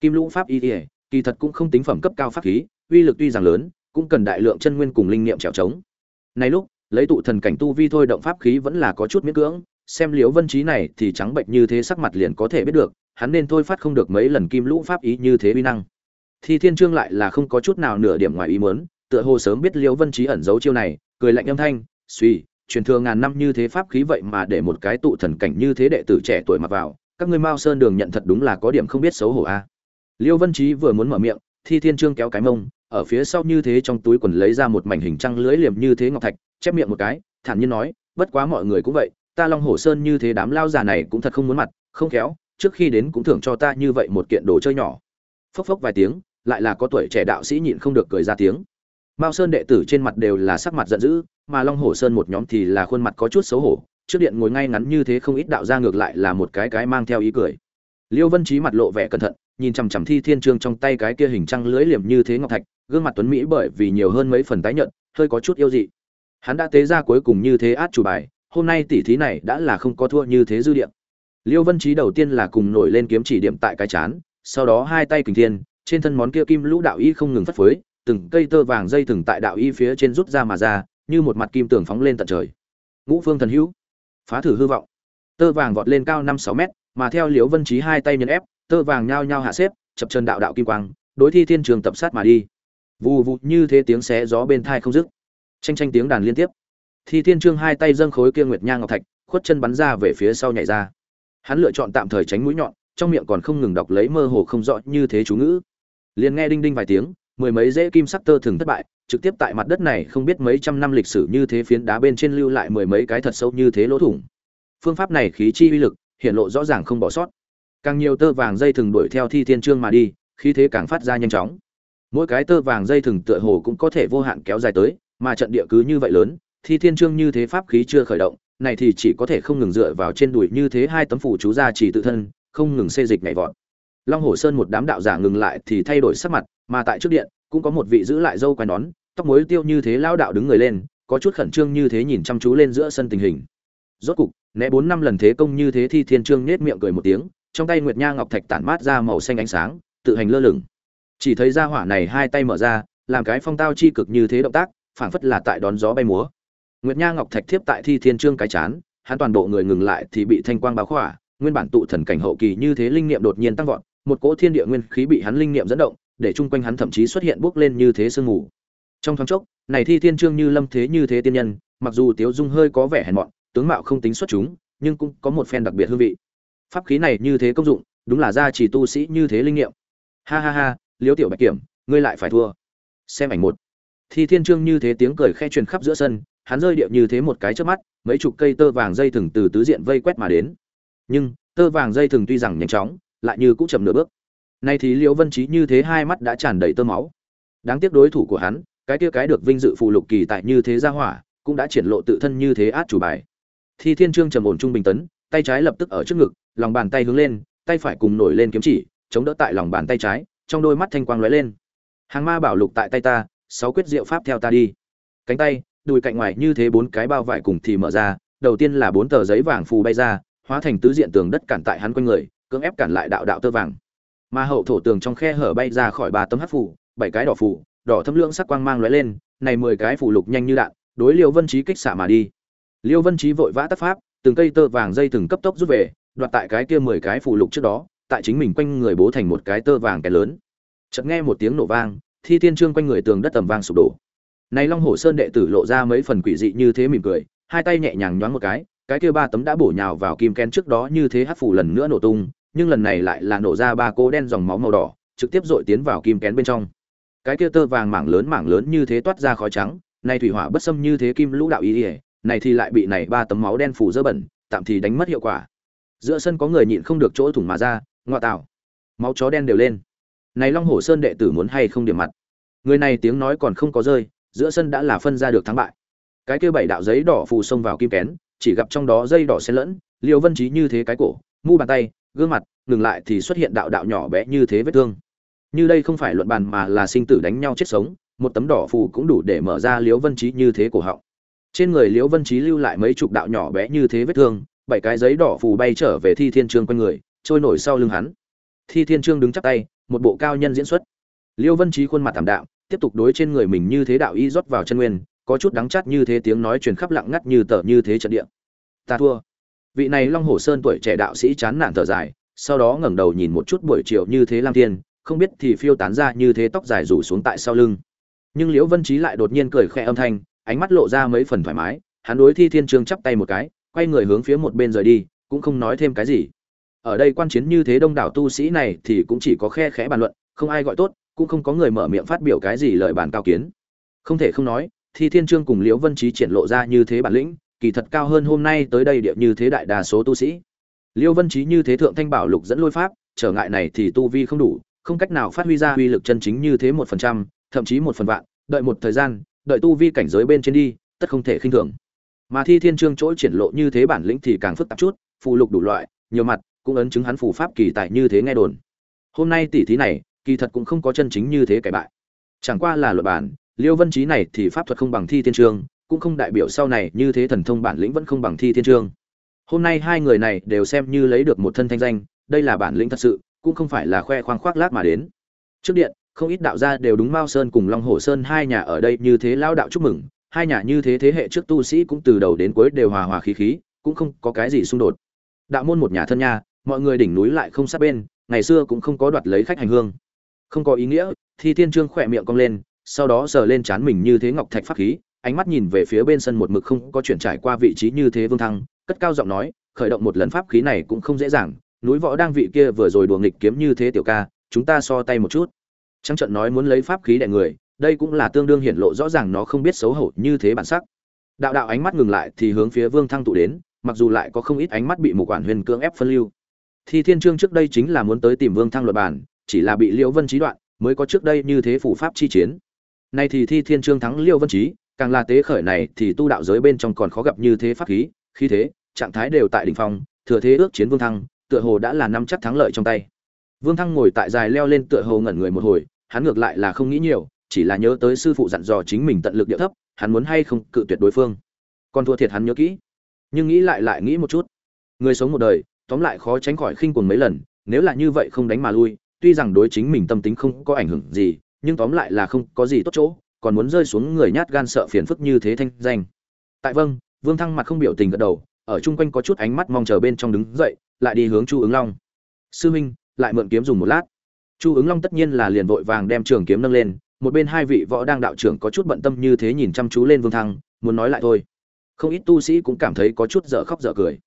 Kim lũ pháp y ỉa kỳ thật cũng không tính phẩm cấp cao pháp khí, uy lực tuy rằng lớn, cũng cần đại lượng chân nguyên cùng linh nghiệm trèo trống. Nay lúc, lấy tụ thần cảnh tu vi thôi động pháp khí vẫn là có chút miễn cưỡng, xem liễu vân trí này thì trắng bệnh như thế sắc mặt liền có thể biết được, hắn nên thôi phát không được mấy lần kim lũ pháp ý như thế uy năng. Thì thiên trương lại là không có chút nào nửa điểm ngoài ý muốn, tựa hồ sớm biết liễu vân trí ẩn giấu chiêu này, cười lạnh âm thanh suy truyền thừa ngàn năm như thế pháp khí vậy mà để một cái tụ thần cảnh như thế đệ tử trẻ tuổi mặc vào, các ngươi mao sơn đường nhận thật đúng là có điểm không biết xấu hổ a. Liêu vân trí vừa muốn mở miệng, thi thiên trương kéo cái mông, ở phía sau như thế trong túi quần lấy ra một mảnh hình trăng lưới liềm như thế ngọc thạch, chép miệng một cái, thản nhiên nói, bất quá mọi người cũng vậy, ta long hổ sơn như thế đám lao già này cũng thật không muốn mặt, không khéo, trước khi đến cũng thưởng cho ta như vậy một kiện đồ chơi nhỏ. Phốc phốc vài tiếng, lại là có tuổi trẻ đạo sĩ nhịn không được cười ra tiếng mao sơn đệ tử trên mặt đều là sắc mặt giận dữ mà long hổ sơn một nhóm thì là khuôn mặt có chút xấu hổ. Trước điện ngồi ngay ngắn như thế không ít đạo ra ngược lại là một cái cái mang theo ý cười. Liêu vân trí mặt lộ vẻ cẩn thận nhìn chằm chằm thi thiên trương trong tay cái kia hình trăng lưỡi liềm như thế ngọc thạch gương mặt tuấn mỹ bởi vì nhiều hơn mấy phần tái nhợt, hơi có chút yêu dị. Hắn đã tế ra cuối cùng như thế át chủ bài hôm nay tỷ thí này đã là không có thua như thế dư điện. liêu vân trí đầu tiên là cùng nổi lên kiếm chỉ điểm tại cái chán sau đó hai tay kình thiên trên thân món kia kim lũ đạo y không ngừng phất phới từng cây tơ vàng dây thừng tại đạo y phía trên rút ra mà ra, như một mặt kim tường phóng lên tận trời. Ngũ phương thần hữu, phá thử hư vọng. Tơ vàng vọt lên cao năm sáu mét, mà theo liễu vân trí hai tay nhấn ép, tơ vàng nhao nhao hạ xếp, chập chân đạo đạo kim quang, đối thi thiên trường tập sát mà đi. Vù vù như thế tiếng xé gió bên thai không dứt. Tranh tranh tiếng đàn liên tiếp. Thi thiên trương hai tay dâng khối kia nguyệt nha ngọc thạch, khuất chân bắn ra về phía sau nhảy ra. Hắn lựa chọn tạm thời tránh mũi nhọn, trong miệng còn không ngừng đọc lấy mơ hồ không rõ như thế chú ngữ. Liền nghe đinh đinh vài tiếng mười mấy dễ kim sắc tơ thường thất bại, trực tiếp tại mặt đất này không biết mấy trăm năm lịch sử như thế phiến đá bên trên lưu lại mười mấy cái thật sâu như thế lỗ thủng. Phương pháp này khí chi uy lực hiện lộ rõ ràng không bỏ sót. Càng nhiều tơ vàng dây thừng đuổi theo thi thiên trương mà đi, khí thế càng phát ra nhanh chóng. Mỗi cái tơ vàng dây thừng tựa hồ cũng có thể vô hạn kéo dài tới, mà trận địa cứ như vậy lớn, thi thiên trương như thế pháp khí chưa khởi động, này thì chỉ có thể không ngừng dựa vào trên đùi như thế hai tấm phủ chú ra chỉ tự thân, không ngừng xê dịch nhảy vọt. Long hồ sơn một đám đạo giả ngừng lại thì thay đổi sắc mặt mà tại trước điện, cũng có một vị giữ lại dâu quai nón, tóc mối tiêu như thế lao đạo đứng người lên, có chút khẩn trương như thế nhìn chăm chú lên giữa sân tình hình. Rốt cục, né bốn năm lần thế công như thế thi thiên trương nết miệng cười một tiếng, trong tay nguyệt nha ngọc thạch tản mát ra màu xanh ánh sáng, tự hành lơ lửng. Chỉ thấy ra hỏa này hai tay mở ra, làm cái phong tao chi cực như thế động tác, phảng phất là tại đón gió bay múa. Nguyệt nha ngọc thạch thiếp tại thi thiên trương cái chán, hắn toàn bộ người ngừng lại thì bị thanh quang báo khỏa, nguyên bản tụ thần cảnh hậu kỳ như thế linh niệm đột nhiên tăng vọt, một cỗ thiên địa nguyên khí bị hắn linh niệm dẫn động để chung quanh hắn thậm chí xuất hiện bước lên như thế sương mù. Trong thoáng chốc, này thi thiên trương như lâm thế như thế tiên nhân, mặc dù tiếu dung hơi có vẻ hèn mọn, tướng mạo không tính xuất chúng, nhưng cũng có một phen đặc biệt hương vị. Pháp khí này như thế công dụng, đúng là gia trì tu sĩ như thế linh nghiệm. Ha ha ha liếu tiểu bạch kiểm, ngươi lại phải thua. Xem ảnh một. Thi thiên trương như thế tiếng cười khe truyền khắp giữa sân, hắn rơi điệu như thế một cái trước mắt, mấy chục cây tơ vàng dây thừng từ tứ diện vây quét mà đến. Nhưng, tơ vàng dây thừng tuy rằng nhanh chóng, lại như cũng chậm nửa bước nay thì liễu vân trí như thế hai mắt đã tràn đầy tơ máu. Đáng tiếc đối thủ của hắn, cái kia cái được vinh dự phụ lục kỳ tại như thế gia hỏa, cũng đã triển lộ tự thân như thế át chủ bài. Thi thiên trương trầm ổn trung bình tấn, tay trái lập tức ở trước ngực, lòng bàn tay hướng lên, tay phải cùng nổi lên kiếm chỉ, chống đỡ tại lòng bàn tay trái, trong đôi mắt thanh quang lóe lên. Hàng ma bảo lục tại tay ta, sáu quyết diệu pháp theo ta đi. Cánh tay, đùi cạnh ngoài như thế bốn cái bao vải cùng thì mở ra, đầu tiên là bốn tờ giấy vàng phù bay ra, hóa thành tứ diện tường đất cản tại hắn quanh người, cưỡng ép cản lại đạo đạo tơ vàng mà hậu thổ tường trong khe hở bay ra khỏi ba tấm hắc phủ, bảy cái đỏ phủ, đỏ thâm lượng sắc quang mang lóe lên, này mười cái phủ lục nhanh như đạn, đối liêu vân trí kích xả mà đi. Liêu vân trí vội vã tắt pháp, từng cây tơ vàng dây từng cấp tốc rút về, đoạt tại cái kia mười cái phủ lục trước đó, tại chính mình quanh người bố thành một cái tơ vàng cái lớn. Chợt nghe một tiếng nổ vang, thi tiên trương quanh người tường đất tầm vang sụp đổ. Này long hồ sơn đệ tử lộ ra mấy phần quỷ dị như thế mỉm cười, hai tay nhẹ nhàng nhoáng một cái cái kia ba tấm đã bổ nhào vào kim ken trước đó như thế hắc phủ lần nữa nổ tung nhưng lần này lại là nổ ra ba cô đen dòng máu màu đỏ, trực tiếp dội tiến vào kim kén bên trong. Cái kia tơ vàng mảng lớn mảng lớn như thế toát ra khói trắng này thủy hỏa bất xâm như thế kim lũ đạo ý ý, này thì lại bị này ba tấm máu đen phủ dơ bẩn, tạm thì đánh mất hiệu quả. Giữa sân có người nhịn không được chỗ thủng mà ra, ngoa tạo. Máu chó đen đều lên. Này long hổ sơn đệ tử muốn hay không điểm mặt. Người này tiếng nói còn không có rơi, giữa sân đã là phân ra được thắng bại. Cái kia bảy đạo giấy đỏ phù xông vào kim kén, chỉ gặp trong đó dây đỏ xen lẫn liều vân chí như thế cái cổ, mu bàn tay gương mặt ngừng lại thì xuất hiện đạo đạo nhỏ bé như thế vết thương. Như đây không phải luận bàn mà là sinh tử đánh nhau chết sống một tấm đỏ phù cũng đủ để mở ra liễu vân trí như thế cổ họng. Trên người liễu vân trí lưu lại mấy chục đạo nhỏ bé như thế vết thương bảy cái giấy đỏ phù bay trở về thi thiên trương quanh người trôi nổi sau lưng hắn. Thi thiên trương đứng chắp tay một bộ cao nhân diễn xuất. Liễu vân trí khuôn mặt thảm đạo, tiếp tục đối trên người mình như thế đạo y rót vào chân nguyên có chút đắng chát như thế tiếng nói truyền khắp lặng ngắt như tờ như thế trận địa. Ta thua vị này long hồ sơn tuổi trẻ đạo sĩ chán nản thở dài, sau đó ngẩng đầu nhìn một chút buổi chiều như thế lam thiên, không biết thì phiêu tán ra như thế tóc dài rủ xuống tại sau lưng. Nhưng liễu vân trí lại đột nhiên cười khẽ âm thanh, ánh mắt lộ ra mấy phần thoải mái, hắn đối thi thiên trương chắp tay một cái, quay người hướng phía một bên rời đi, cũng không nói thêm cái gì. Ở đây quan chiến như thế đông đảo tu sĩ này thì cũng chỉ có khe khẽ bàn luận, không ai gọi tốt, cũng không có người mở miệng phát biểu cái gì lời bàn cao kiến. Không thể không nói, thi thiên trương cùng liễu vân trí triển lộ ra như thế bản lĩnh kỳ thật cao hơn hôm nay tới đây địa như thế đại đa số tu sĩ. Liêu vân Chí như thế thượng thanh bảo lục dẫn lôi pháp, trở ngại này thì tu vi không đủ, không cách nào phát huy ra uy lực chân chính như thế một phần trăm, thậm chí một phần vạn, đợi một thời gian, đợi tu vi cảnh giới bên trên đi, tất không thể khinh thường. Mà thi thiên trương chỗ triển lộ như thế bản lĩnh thì càng phức tạp chút, phù lục đủ loại, nhiều mặt, cũng ấn chứng hắn phù pháp kỳ tại như thế nghe đồn. Hôm nay tỷ thí này, kỳ thật cũng không có chân chính như thế cải bại. Chẳng qua là luật bản, liêu vân Chí này thì pháp thuật không bằng thi thiên trương cũng không đại biểu sau này như thế thần thông bản lĩnh vẫn không bằng thi thiên trương. Hôm nay hai người này đều xem như lấy được một thân thanh danh, đây là bản lĩnh thật sự, cũng không phải là khoe khoang khoác lác mà đến. Trước điện, không ít đạo gia đều đúng mao sơn cùng long hồ sơn hai nhà ở đây như thế lao đạo chúc mừng, hai nhà như thế thế hệ trước tu sĩ cũng từ đầu đến cuối đều hòa hòa khí khí, cũng không có cái gì xung đột. Đạo môn một nhà thân nha, mọi người đỉnh núi lại không sát bên, ngày xưa cũng không có đoạt lấy khách hành hương. Không có ý nghĩa thì thiên trương khỏe miệng cong lên, sau đó sờ lên chán mình như thế ngọc thạch pháp khí ánh mắt nhìn về phía bên sân một mực không có chuyển trải qua vị trí như thế vương thăng, cất cao giọng nói, khởi động một lần pháp khí này cũng không dễ dàng, núi võ đang vị kia vừa rồi đùa nghịch kiếm như thế tiểu ca, chúng ta so tay một chút. Trăng trận nói muốn lấy pháp khí đại người, đây cũng là tương đương hiện lộ rõ ràng nó không biết xấu hổ như thế bản sắc. Đạo đạo ánh mắt ngừng lại thì hướng phía vương thăng tụ đến, mặc dù lại có không ít ánh mắt bị một quản huyền cưỡng ép phân lưu. Thì thiên trương trước đây chính là muốn tới tìm vương thăng luật bản, chỉ là bị liễu vân trí đoạn, mới có trước đây như thế phủ pháp chi chiến. Nay thì thi thiên trương thắng liễu vân trí càng là tế khởi này thì tu đạo giới bên trong còn khó gặp như thế pháp khí khí thế, trạng thái đều tại đỉnh phong, thừa thế ước chiến vương thăng, tựa hồ đã là năm chắc thắng lợi trong tay. Vương thăng ngồi tại dài leo lên tựa hồ ngẩn người một hồi, hắn ngược lại là không nghĩ nhiều, chỉ là nhớ tới sư phụ dặn dò chính mình tận lực địa thấp, hắn muốn hay không cự tuyệt đối phương. Còn thua thiệt hắn nhớ kỹ. Nhưng nghĩ lại lại nghĩ một chút. Người sống một đời, tóm lại khó tránh khỏi khinh cuồng mấy lần, nếu là như vậy không đánh mà lui, tuy rằng đối chính mình tâm tính không có ảnh hưởng gì, nhưng tóm lại là không có gì tốt chỗ còn muốn rơi xuống người nhát gan sợ phiền phức như thế thanh danh. Tại vâng vương thăng mặt không biểu tình gật đầu, ở chung quanh có chút ánh mắt mong chờ bên trong đứng dậy, lại đi hướng chu ứng long. Sư huynh, lại mượn kiếm dùng một lát. Chu ứng long tất nhiên là liền vội vàng đem trường kiếm nâng lên, một bên hai vị võ đang đạo trưởng có chút bận tâm như thế nhìn chăm chú lên vương thăng, muốn nói lại thôi. Không ít tu sĩ cũng cảm thấy có chút dở khóc dở cười.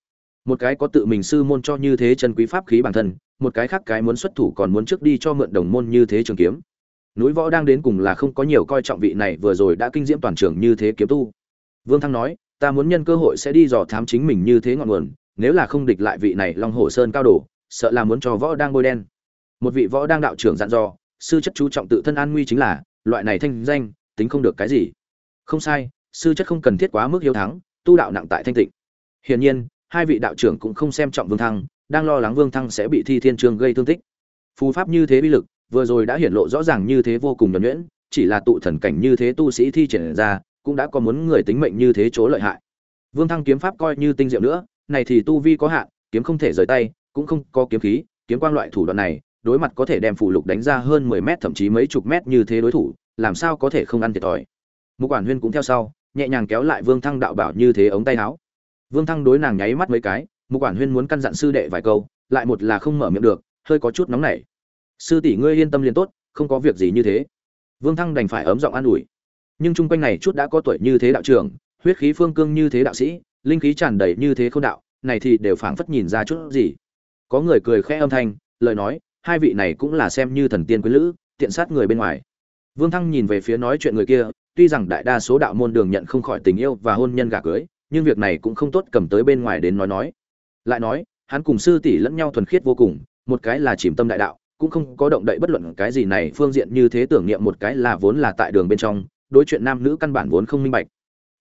Một cái có tự mình sư môn cho như thế chân quý pháp khí bản thân, một cái khác cái muốn xuất thủ còn muốn trước đi cho mượn đồng môn như thế trường kiếm núi võ đang đến cùng là không có nhiều coi trọng vị này vừa rồi đã kinh diễm toàn trường như thế kiếm tu. Vương thăng nói, ta muốn nhân cơ hội sẽ đi dò thám chính mình như thế ngọn nguồn, nếu là không địch lại vị này long hồ sơn cao đổ sợ là muốn cho võ đang bôi đen. Một vị võ đang đạo trưởng dặn dò, sư chất chú trọng tự thân an nguy chính là, loại này thanh danh, tính không được cái gì. Không sai, sư chất không cần thiết quá mức hiếu thắng, tu đạo nặng tại thanh tịnh. Hiển nhiên, hai vị đạo trưởng cũng không xem trọng vương thăng, đang lo lắng vương thăng sẽ bị thi thiên trường gây thương tích. Phù pháp như thế bi lực vừa rồi đã hiển lộ rõ ràng như thế vô cùng nhuẩn nhuyễn, chỉ là tụ thần cảnh như thế tu sĩ thi triển ra, cũng đã có muốn người tính mệnh như thế chỗ lợi hại. Vương thăng kiếm pháp coi như tinh diệu nữa, này thì tu vi có hạn, kiếm không thể rời tay, cũng không có kiếm khí, kiếm quang loại thủ đoạn này, đối mặt có thể đem phụ lục đánh ra hơn 10 mét, thậm chí mấy chục mét như thế đối thủ, làm sao có thể không ăn thiệt thòi. Mục quản huyên cũng theo sau, nhẹ nhàng kéo lại vương thăng đạo bảo như thế ống tay áo. Vương thăng đối nàng nháy mắt mấy cái, mục quản huyên muốn căn dặn sư đệ vài câu, lại một là không mở miệng được, hơi có chút nóng nảy sư tỷ ngươi yên tâm liền tốt, không có việc gì như thế. Vương thăng đành phải ấm giọng an ủi. Nhưng chung quanh này chút đã có tuổi như thế đạo trưởng, huyết khí phương cương như thế đạo sĩ, linh khí tràn đầy như thế không đạo, này thì đều phảng phất nhìn ra chút gì. Có người cười khẽ âm thanh, lời nói, hai vị này cũng là xem như thần tiên quý lữ, tiện sát người bên ngoài. Vương thăng nhìn về phía nói chuyện người kia, tuy rằng đại đa số đạo môn đường nhận không khỏi tình yêu và hôn nhân gả cưới, nhưng việc này cũng không tốt cầm tới bên ngoài đến nói nói. Lại nói, hắn cùng sư tỷ lẫn nhau thuần khiết vô cùng, một cái là chìm tâm đại đạo cũng không có động đậy bất luận cái gì này, phương diện như thế tưởng niệm một cái là vốn là tại đường bên trong, đối chuyện nam nữ căn bản vốn không minh bạch.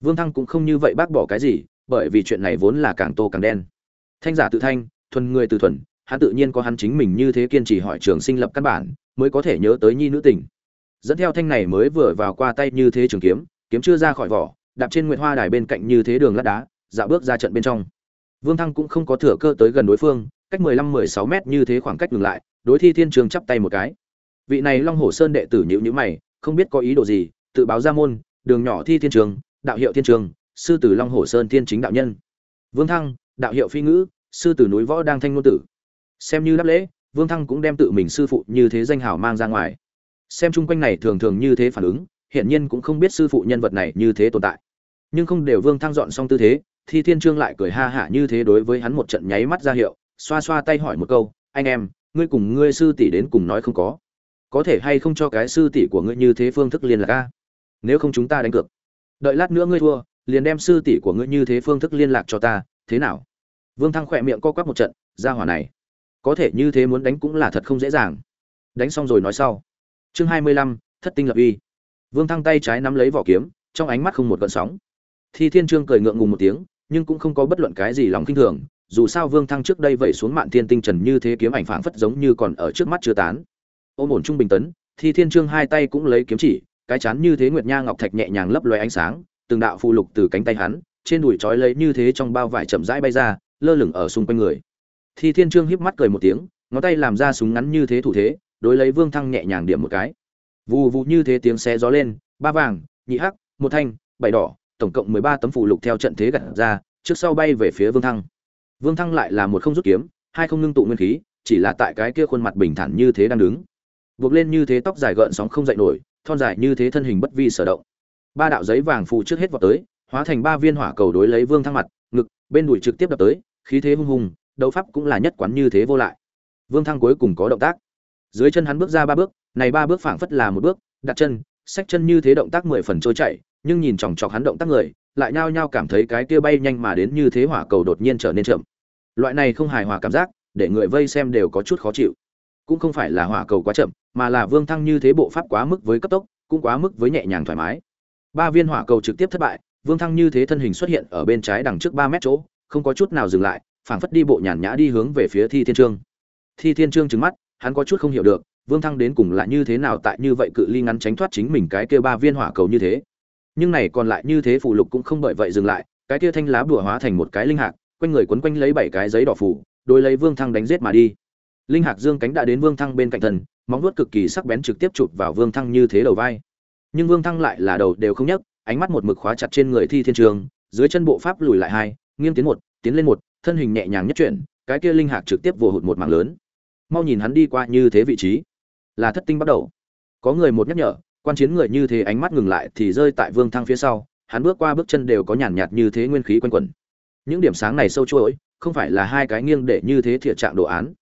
Vương thăng cũng không như vậy bác bỏ cái gì, bởi vì chuyện này vốn là càng tô càng đen. Thanh giả tự thanh, thuần người từ thuần, hắn tự nhiên có hắn chính mình như thế kiên trì hỏi trường sinh lập căn bản, mới có thể nhớ tới nhi nữ tình. Dẫn theo thanh này mới vừa vào qua tay như thế trường kiếm kiếm chưa ra khỏi vỏ, đạp trên nguyệt hoa đài bên cạnh như thế đường lát đá, dạo bước ra trận bên trong. Vương thăng cũng không có thừa cơ tới gần đối phương, cách mười lăm mười sáu mét như thế khoảng cách ngừng lại đối thi thiên trường chắp tay một cái. Vị này long hồ sơn đệ tử nhữ nhữ mày, không biết có ý đồ gì, tự báo ra môn, đường nhỏ thi thiên trường, đạo hiệu thiên trường, sư tử long hồ sơn thiên chính đạo nhân. Vương thăng, đạo hiệu phi ngữ, sư tử núi võ đang thanh ngôn tử. Xem như đáp lễ, vương thăng cũng đem tự mình sư phụ như thế danh hào mang ra ngoài. Xem chung quanh này thường thường như thế phản ứng, hiển nhiên cũng không biết sư phụ nhân vật này như thế tồn tại. Nhưng không đều vương thăng dọn xong tư thế thì thiên trương lại cười ha hả như thế đối với hắn một trận nháy mắt ra hiệu, xoa xoa tay hỏi một câu, anh em ngươi cùng ngươi sư tỷ đến cùng nói không có. Có thể hay không cho cái sư tỷ của ngươi như thế phương thức liên lạc a? Nếu không chúng ta đánh cược. Đợi lát nữa ngươi thua, liền đem sư tỷ của ngươi như thế phương thức liên lạc cho ta, thế nào? Vương thăng khỏe miệng co quắp một trận, ra hỏa này. Có thể như thế muốn đánh cũng là thật không dễ dàng. Đánh xong rồi nói sau. Chương hai mươi lăm, thất tinh lập uy. Vương thăng tay trái nắm lấy vỏ kiếm, trong ánh mắt không một gợn sóng. Thi thiên trương cười ngượng ngùng một tiếng, nhưng cũng không có bất luận cái gì lòng kinh thường dù sao vương thăng trước đây vẩy xuống mạn thiên tinh trần như thế kiếm ảnh phảng phất giống như còn ở trước mắt chưa tán. Ôm ổn trung bình tấn thì thiên trương hai tay cũng lấy kiếm chỉ, cái chán như thế nguyệt nha ngọc thạch nhẹ nhàng lấp loe ánh sáng, từng đạo phù lục từ cánh tay hắn, trên đùi trói lấy như thế trong bao vải chậm rãi bay ra, lơ lửng ở xung quanh người. Thì thiên trương híp mắt cười một tiếng, ngón tay làm ra súng ngắn như thế thủ thế, đối lấy vương thăng nhẹ nhàng điểm một cái. Vù vù như thế tiếng xé gió lên, ba vàng, nhị hắc, một thanh, bảy đỏ, tổng cộng mười ba tấm phù lục theo trận thế gặt ra, trước sau bay về phía vương thăng vương thăng lại là một không rút kiếm, hai không ngưng tụ nguyên khí, chỉ là tại cái kia khuôn mặt bình thản như thế đang đứng. Buộc lên như thế tóc dài gợn sóng không dậy nổi, thon dài như thế thân hình bất vi sở động. Ba đạo giấy vàng phụ trước hết vọt tới, hóa thành ba viên hỏa cầu đối lấy vương thăng mặt, ngực, bên đùi trực tiếp đập tới, khí thế hung hùng, đấu pháp cũng là nhất quán như thế vô lại. Vương thăng cuối cùng có động tác. Dưới chân hắn bước ra ba bước, này ba bước phảng phất là một bước, đặt chân, xách chân như thế động tác mười phần trôi chảy, nhưng nhìn chòng chọc hắn động tác người, lại nhao nhao cảm thấy cái kia bay nhanh mà đến như thế hỏa cầu đột nhiên trở nên chậm loại này không hài hòa cảm giác, để người vây xem đều có chút khó chịu. Cũng không phải là hỏa cầu quá chậm, mà là vương thăng như thế bộ pháp quá mức với cấp tốc, cũng quá mức với nhẹ nhàng thoải mái. Ba viên hỏa cầu trực tiếp thất bại, vương thăng như thế thân hình xuất hiện ở bên trái đằng trước ba mét chỗ, không có chút nào dừng lại, phảng phất đi bộ nhàn nhã đi hướng về phía thi thiên trương. Thi thiên trương trứng mắt, hắn có chút không hiểu được, vương thăng đến cùng là như thế nào tại như vậy cự ly ngắn tránh thoát chính mình cái kia ba viên hỏa cầu như thế. Nhưng này còn lại như thế phụ lục cũng không bởi vậy dừng lại, cái kia thanh lá bùa hóa thành một cái linh hạc quanh người quấn quanh lấy bảy cái giấy đỏ phủ, đối lấy vương thăng đánh giết mà đi. Linh hạc dương cánh đã đến vương thăng bên cạnh thần, móng vuốt cực kỳ sắc bén trực tiếp chụp vào vương thăng như thế đầu vai. Nhưng vương thăng lại là đầu đều không nhấc, ánh mắt một mực khóa chặt trên người thi thiên trường, dưới chân bộ pháp lùi lại hai, nghiêng tiến một, tiến lên một, thân hình nhẹ nhàng nhất chuyển, cái kia linh hạc trực tiếp vồ hụt một mảng lớn. Mau nhìn hắn đi qua như thế vị trí. Là thất tinh bắt đầu. Có người một nhắc nhở, quan chiến người như thế ánh mắt ngừng lại thì rơi tại vương thăng phía sau, hắn bước qua bước chân đều có nhàn nhạt như thế nguyên khí quanh quẩn những điểm sáng này sâu chuỗi không phải là hai cái nghiêng để như thế thiệt trạng đồ án.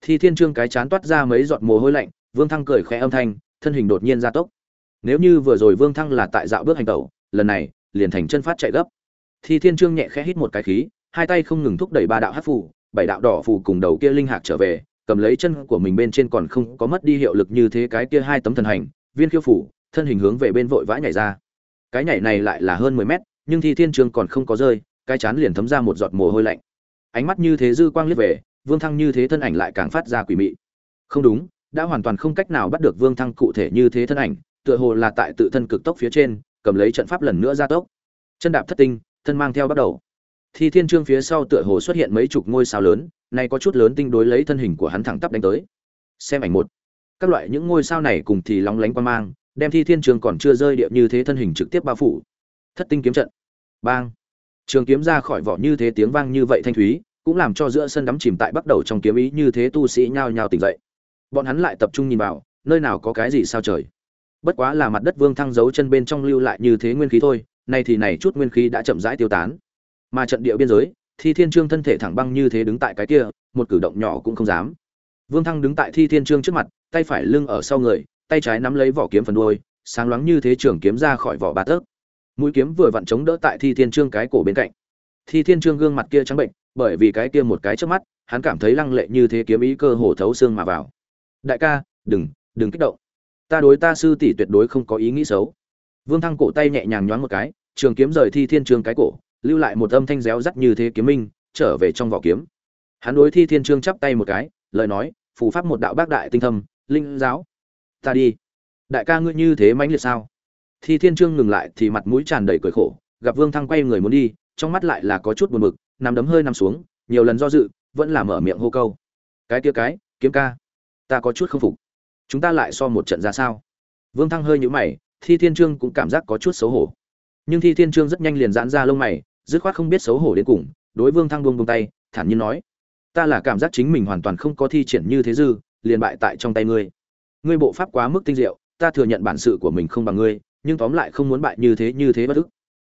Thi thiên trương cái chán toát ra mấy giọt mồ hôi lạnh vương thăng cười khẽ âm thanh thân hình đột nhiên gia tốc. Nếu như vừa rồi vương thăng là tại dạo bước hành tẩu lần này liền thành chân phát chạy gấp. Thi thiên trương nhẹ khẽ hít một cái khí hai tay không ngừng thúc đẩy ba đạo hát phủ, bảy đạo đỏ phủ cùng đầu kia linh hạc trở về cầm lấy chân của mình bên trên còn không có mất đi hiệu lực như thế cái kia hai tấm thần hành viên khiêu phủ thân hình hướng về bên vội vã nhảy ra. Cái nhảy này lại là hơn mười mét nhưng thi thiên trương còn không có rơi cái chán liền thấm ra một giọt mồ hôi lạnh. Ánh mắt như thế dư quang liếc về, vương thăng như thế thân ảnh lại càng phát ra quỷ mị. Không đúng, đã hoàn toàn không cách nào bắt được vương thăng cụ thể như thế thân ảnh, tựa hồ là tại tự thân cực tốc phía trên, cầm lấy trận pháp lần nữa ra tốc. Chân đạp thất tinh, thân mang theo bắt đầu. Thi thiên trương phía sau tựa hồ xuất hiện mấy chục ngôi sao lớn, nay có chút lớn tinh đối lấy thân hình của hắn thẳng tắp đánh tới. Xem ảnh một. Các loại những ngôi sao này cùng thì lóng lánh quan mang, đem thi thiên trường còn chưa rơi điệu như thế thân hình trực tiếp bao phủ. Thất tinh kiếm trận. Bang trường kiếm ra khỏi vỏ như thế tiếng vang như vậy thanh thúy, cũng làm cho giữa sân đắm chìm tại bắt đầu trong kiếm ý như thế tu sĩ nhao nhao tỉnh dậy. Bọn hắn lại tập trung nhìn vào, nơi nào có cái gì sao trời. Bất quá là mặt đất vương thăng giấu chân bên trong lưu lại như thế nguyên khí thôi, nay thì này chút nguyên khí đã chậm rãi tiêu tán. Mà trận địa biên giới, thi thiên trương thân thể thẳng băng như thế đứng tại cái kia, một cử động nhỏ cũng không dám. Vương thăng đứng tại thi thiên trương trước mặt, tay phải lưng ở sau người, tay trái nắm lấy vỏ kiếm phần đuôi, sáng loáng như thế trường kiếm ra khỏi vỏ ba tấc mũi kiếm vừa vặn chống đỡ tại thi thiên trương cái cổ bên cạnh. Thi thiên trương gương mặt kia trắng bệnh, bởi vì cái kia một cái trước mắt, hắn cảm thấy lăng lệ như thế kiếm ý cơ hồ thấu xương mà vào. Đại ca, đừng đừng kích động. Ta đối ta sư tỷ tuyệt đối không có ý nghĩ xấu. Vương thăng cổ tay nhẹ nhàng nhoáng một cái, trường kiếm rời thi thiên trương cái cổ, lưu lại một âm thanh réo rắt như thế kiếm minh, trở về trong vỏ kiếm. Hắn đối thi thiên trương chắp tay một cái, lời nói, phù pháp một đạo bác đại tinh thâm, linh giáo. Ta đi. Đại ca ngươi như thế mãnh liệt sao? Thi thiên trương ngừng lại thì mặt mũi tràn đầy cười khổ, gặp vương thăng quay người muốn đi, trong mắt lại là có chút buồn bực, nằm đấm hơi nằm xuống, nhiều lần do dự, vẫn là mở miệng hô câu. Cái kia cái, kiếm ca, ta có chút không phục. Chúng ta lại so một trận ra sao? Vương thăng hơi nhũ mày, thi thiên trương cũng cảm giác có chút xấu hổ. Nhưng thi thiên trương rất nhanh liền giãn ra lông mày, dứt khoát không biết xấu hổ đến cùng, đối vương thăng buông buông tay, thản nhiên nói, ta là cảm giác chính mình hoàn toàn không có thi triển như thế dư, liền bại tại trong tay ngươi. Ngươi bộ pháp quá mức tinh diệu, ta thừa nhận bản sự của mình không bằng ngươi nhưng tóm lại không muốn bại như thế như thế bất ức.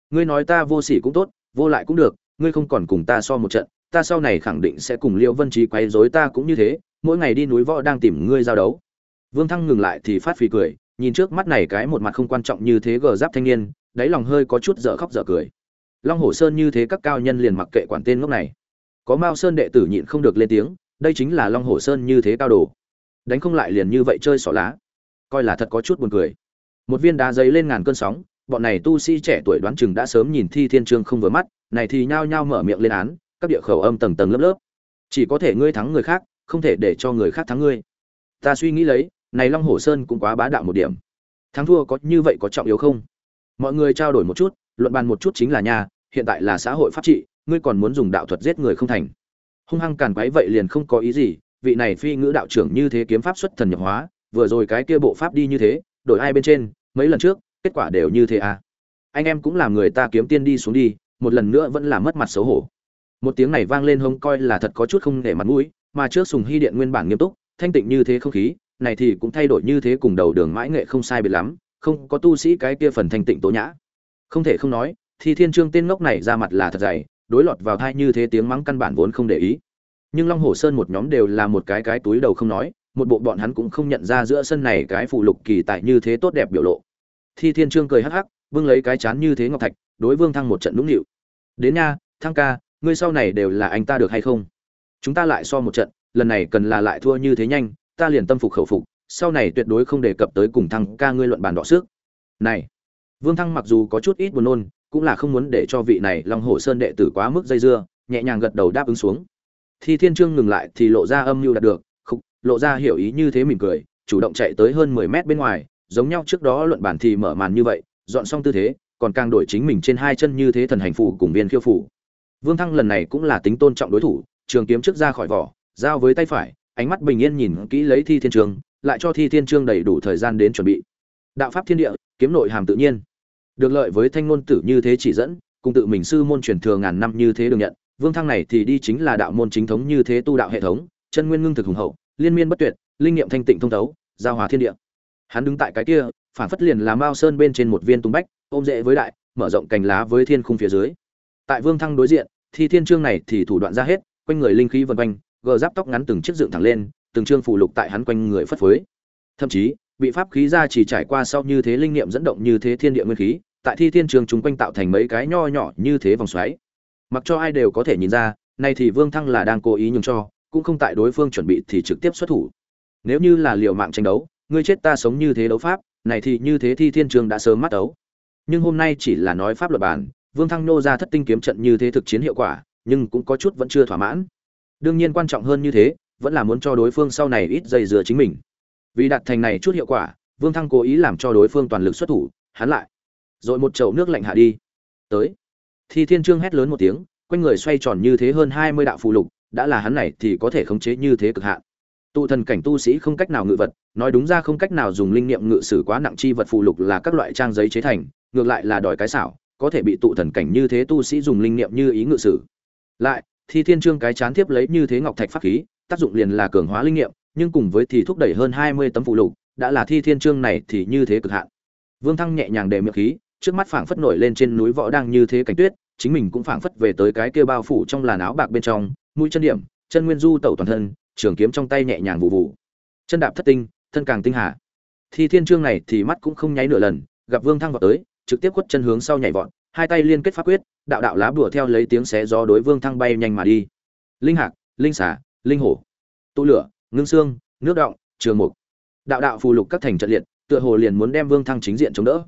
Ngươi nói ta vô sỉ cũng tốt, vô lại cũng được, ngươi không còn cùng ta so một trận, ta sau này khẳng định sẽ cùng liễu vân trí quấy rối ta cũng như thế, mỗi ngày đi núi võ đang tìm ngươi giao đấu. Vương thăng ngừng lại thì phát phì cười, nhìn trước mắt này cái một mặt không quan trọng như thế gờ giáp thanh niên, đáy lòng hơi có chút dở khóc dở cười. Long hổ sơn như thế các cao nhân liền mặc kệ quản tên ngốc này. Có mao sơn đệ tử nhịn không được lên tiếng, đây chính là long hổ sơn như thế cao đồ. Đánh không lại liền như vậy chơi xỏ lá. Coi là thật có chút buồn cười một viên đá giấy lên ngàn cơn sóng, bọn này tu sĩ trẻ tuổi đoán chừng đã sớm nhìn thi thiên trương không vừa mắt, này thì nhao nhao mở miệng lên án, các địa khẩu âm tầng tầng lớp lớp. Chỉ có thể ngươi thắng người khác, không thể để cho người khác thắng ngươi. Ta suy nghĩ lấy, này long hổ sơn cũng quá bá đạo một điểm. Thắng thua có như vậy có trọng yếu không? Mọi người trao đổi một chút, luận bàn một chút chính là nhà, hiện tại là xã hội pháp trị, ngươi còn muốn dùng đạo thuật giết người không thành. Hung hăng càn quái vậy liền không có ý gì, vị này phi ngữ đạo trưởng như thế kiếm pháp xuất thần nhập hóa, vừa rồi cái kia bộ pháp đi như thế đổi ai bên trên, mấy lần trước, kết quả đều như thế à. Anh em cũng làm người ta kiếm tiên đi xuống đi, một lần nữa vẫn là mất mặt xấu hổ. Một tiếng này vang lên hông coi là thật có chút không để mặt mũi, mà trước sùng hy điện nguyên bản nghiêm túc, thanh tịnh như thế không khí, này thì cũng thay đổi như thế cùng đầu đường mãi nghệ không sai biệt lắm, không có tu sĩ cái kia phần thanh tịnh tố nhã. Không thể không nói, thì thiên trương tên ngốc này ra mặt là thật dày, đối lọt vào thai như thế tiếng mắng căn bản vốn không để ý. Nhưng long hồ sơn một nhóm đều là một cái cái túi đầu không nói một bộ bọn hắn cũng không nhận ra giữa sân này cái phụ lục kỳ tại như thế tốt đẹp biểu lộ. Thi thiên trương cười hắc hắc vương lấy cái chán như thế ngọc thạch, đối vương thăng một trận nũng nịu. Đến nha, thăng ca, ngươi sau này đều là anh ta được hay không? Chúng ta lại so một trận, lần này cần là lại thua như thế nhanh, ta liền tâm phục khẩu phục, sau này tuyệt đối không đề cập tới cùng thăng ca ngươi luận bàn đọ sức. Này. Vương thăng mặc dù có chút ít buồn nôn, cũng là không muốn để cho vị này long hồ sơn đệ tử quá mức dây dưa, nhẹ nhàng gật đầu đáp ứng xuống. Thi thiên trương ngừng lại thì lộ ra âm mưu đạt được lộ ra hiểu ý như thế mỉm cười, chủ động chạy tới hơn mười mét bên ngoài, giống nhau trước đó luận bản thì mở màn như vậy, dọn xong tư thế, còn càng đổi chính mình trên hai chân như thế thần hành phủ cùng viên khiêu phủ vương thăng lần này cũng là tính tôn trọng đối thủ, trường kiếm trước ra khỏi vỏ, giao với tay phải, ánh mắt bình yên nhìn kỹ lấy thi thiên trường, lại cho thi thiên trương đầy đủ thời gian đến chuẩn bị. Đạo pháp thiên địa, kiếm nội hàm tự nhiên. Được lợi với thanh ngôn tử như thế chỉ dẫn, cùng tự mình sư môn truyền thừa ngàn năm như thế được nhận, vương thăng này thì đi chính là đạo môn chính thống như thế tu đạo hệ thống, chân nguyên ngưng thực hùng hậu liên miên bất tuyệt, linh nghiệm thanh tịnh thông thấu, giao hòa thiên địa. Hắn đứng tại cái kia, phản phất liền là mao sơn bên trên một viên tung bách, ôm dễ với đại, mở rộng cành lá với thiên khung phía dưới. Tại vương thăng đối diện, thi thiên trương này thì thủ đoạn ra hết, quanh người linh khí vần quanh, gờ giáp tóc ngắn từng chiếc dựng thẳng lên, từng trương phù lục tại hắn quanh người phất phới. Thậm chí, bị pháp khí ra chỉ trải qua sau như thế linh niệm dẫn động như thế thiên địa nguyên khí, tại thi thiên trường chúng quanh tạo thành mấy cái nho nhỏ như thế vòng xoáy. Mặc cho ai đều có thể nhìn ra, nay thì vương thăng là đang cố ý nhường cho cũng không tại đối phương chuẩn bị thì trực tiếp xuất thủ. Nếu như là liều mạng tranh đấu, ngươi chết ta sống như thế đấu pháp, này thì như thế thi thiên trường đã sớm mắt đấu. Nhưng hôm nay chỉ là nói pháp luật bản, vương thăng nô ra thất tinh kiếm trận như thế thực chiến hiệu quả, nhưng cũng có chút vẫn chưa thỏa mãn. Đương nhiên quan trọng hơn như thế, vẫn là muốn cho đối phương sau này ít dây dừa chính mình. Vì đạt thành này chút hiệu quả, vương thăng cố ý làm cho đối phương toàn lực xuất thủ, hắn lại rồi một chậu nước lạnh hạ đi. Tới. Thi thiên trương hét lớn một tiếng, quanh người xoay tròn như thế hơn hai mươi đạo phù lục đã là hắn này thì có thể khống chế như thế cực hạn. Tụ thần cảnh tu sĩ không cách nào ngự vật, nói đúng ra không cách nào dùng linh niệm ngự sử quá nặng chi vật phụ lục là các loại trang giấy chế thành, ngược lại là đòi cái xảo, có thể bị tụ thần cảnh như thế tu sĩ dùng linh niệm như ý ngự sử. Lại, thi thiên trương cái chán tiếp lấy như thế ngọc thạch pháp khí, tác dụng liền là cường hóa linh niệm, nhưng cùng với thì thúc đẩy hơn hai mươi tấm phụ lục, đã là thi thiên trương này thì như thế cực hạn. Vương thăng nhẹ nhàng để miệng khí, trước mắt phảng phất nổi lên trên núi võ đang như thế cảnh tuyết, chính mình cũng phảng phất về tới cái kia bao phủ trong làn áo bạc bên trong mũi chân điểm, chân nguyên du tẩu toàn thân, trường kiếm trong tay nhẹ nhàng vụ vụ chân đạp thất tinh, thân càng tinh hà. Thì thiên trương này thì mắt cũng không nháy nửa lần, gặp vương thăng vọt tới, trực tiếp quất chân hướng sau nhảy vọt, hai tay liên kết pháp quyết, đạo đạo lá bùa theo lấy tiếng xé gió đối vương thăng bay nhanh mà đi. Linh hạc, linh xả linh hổ. Tụ lửa, ngưng xương, nước động, trường mục. Đạo đạo phù lục các thành trận liệt, tựa hồ liền muốn đem vương thăng chính diện chống đỡ.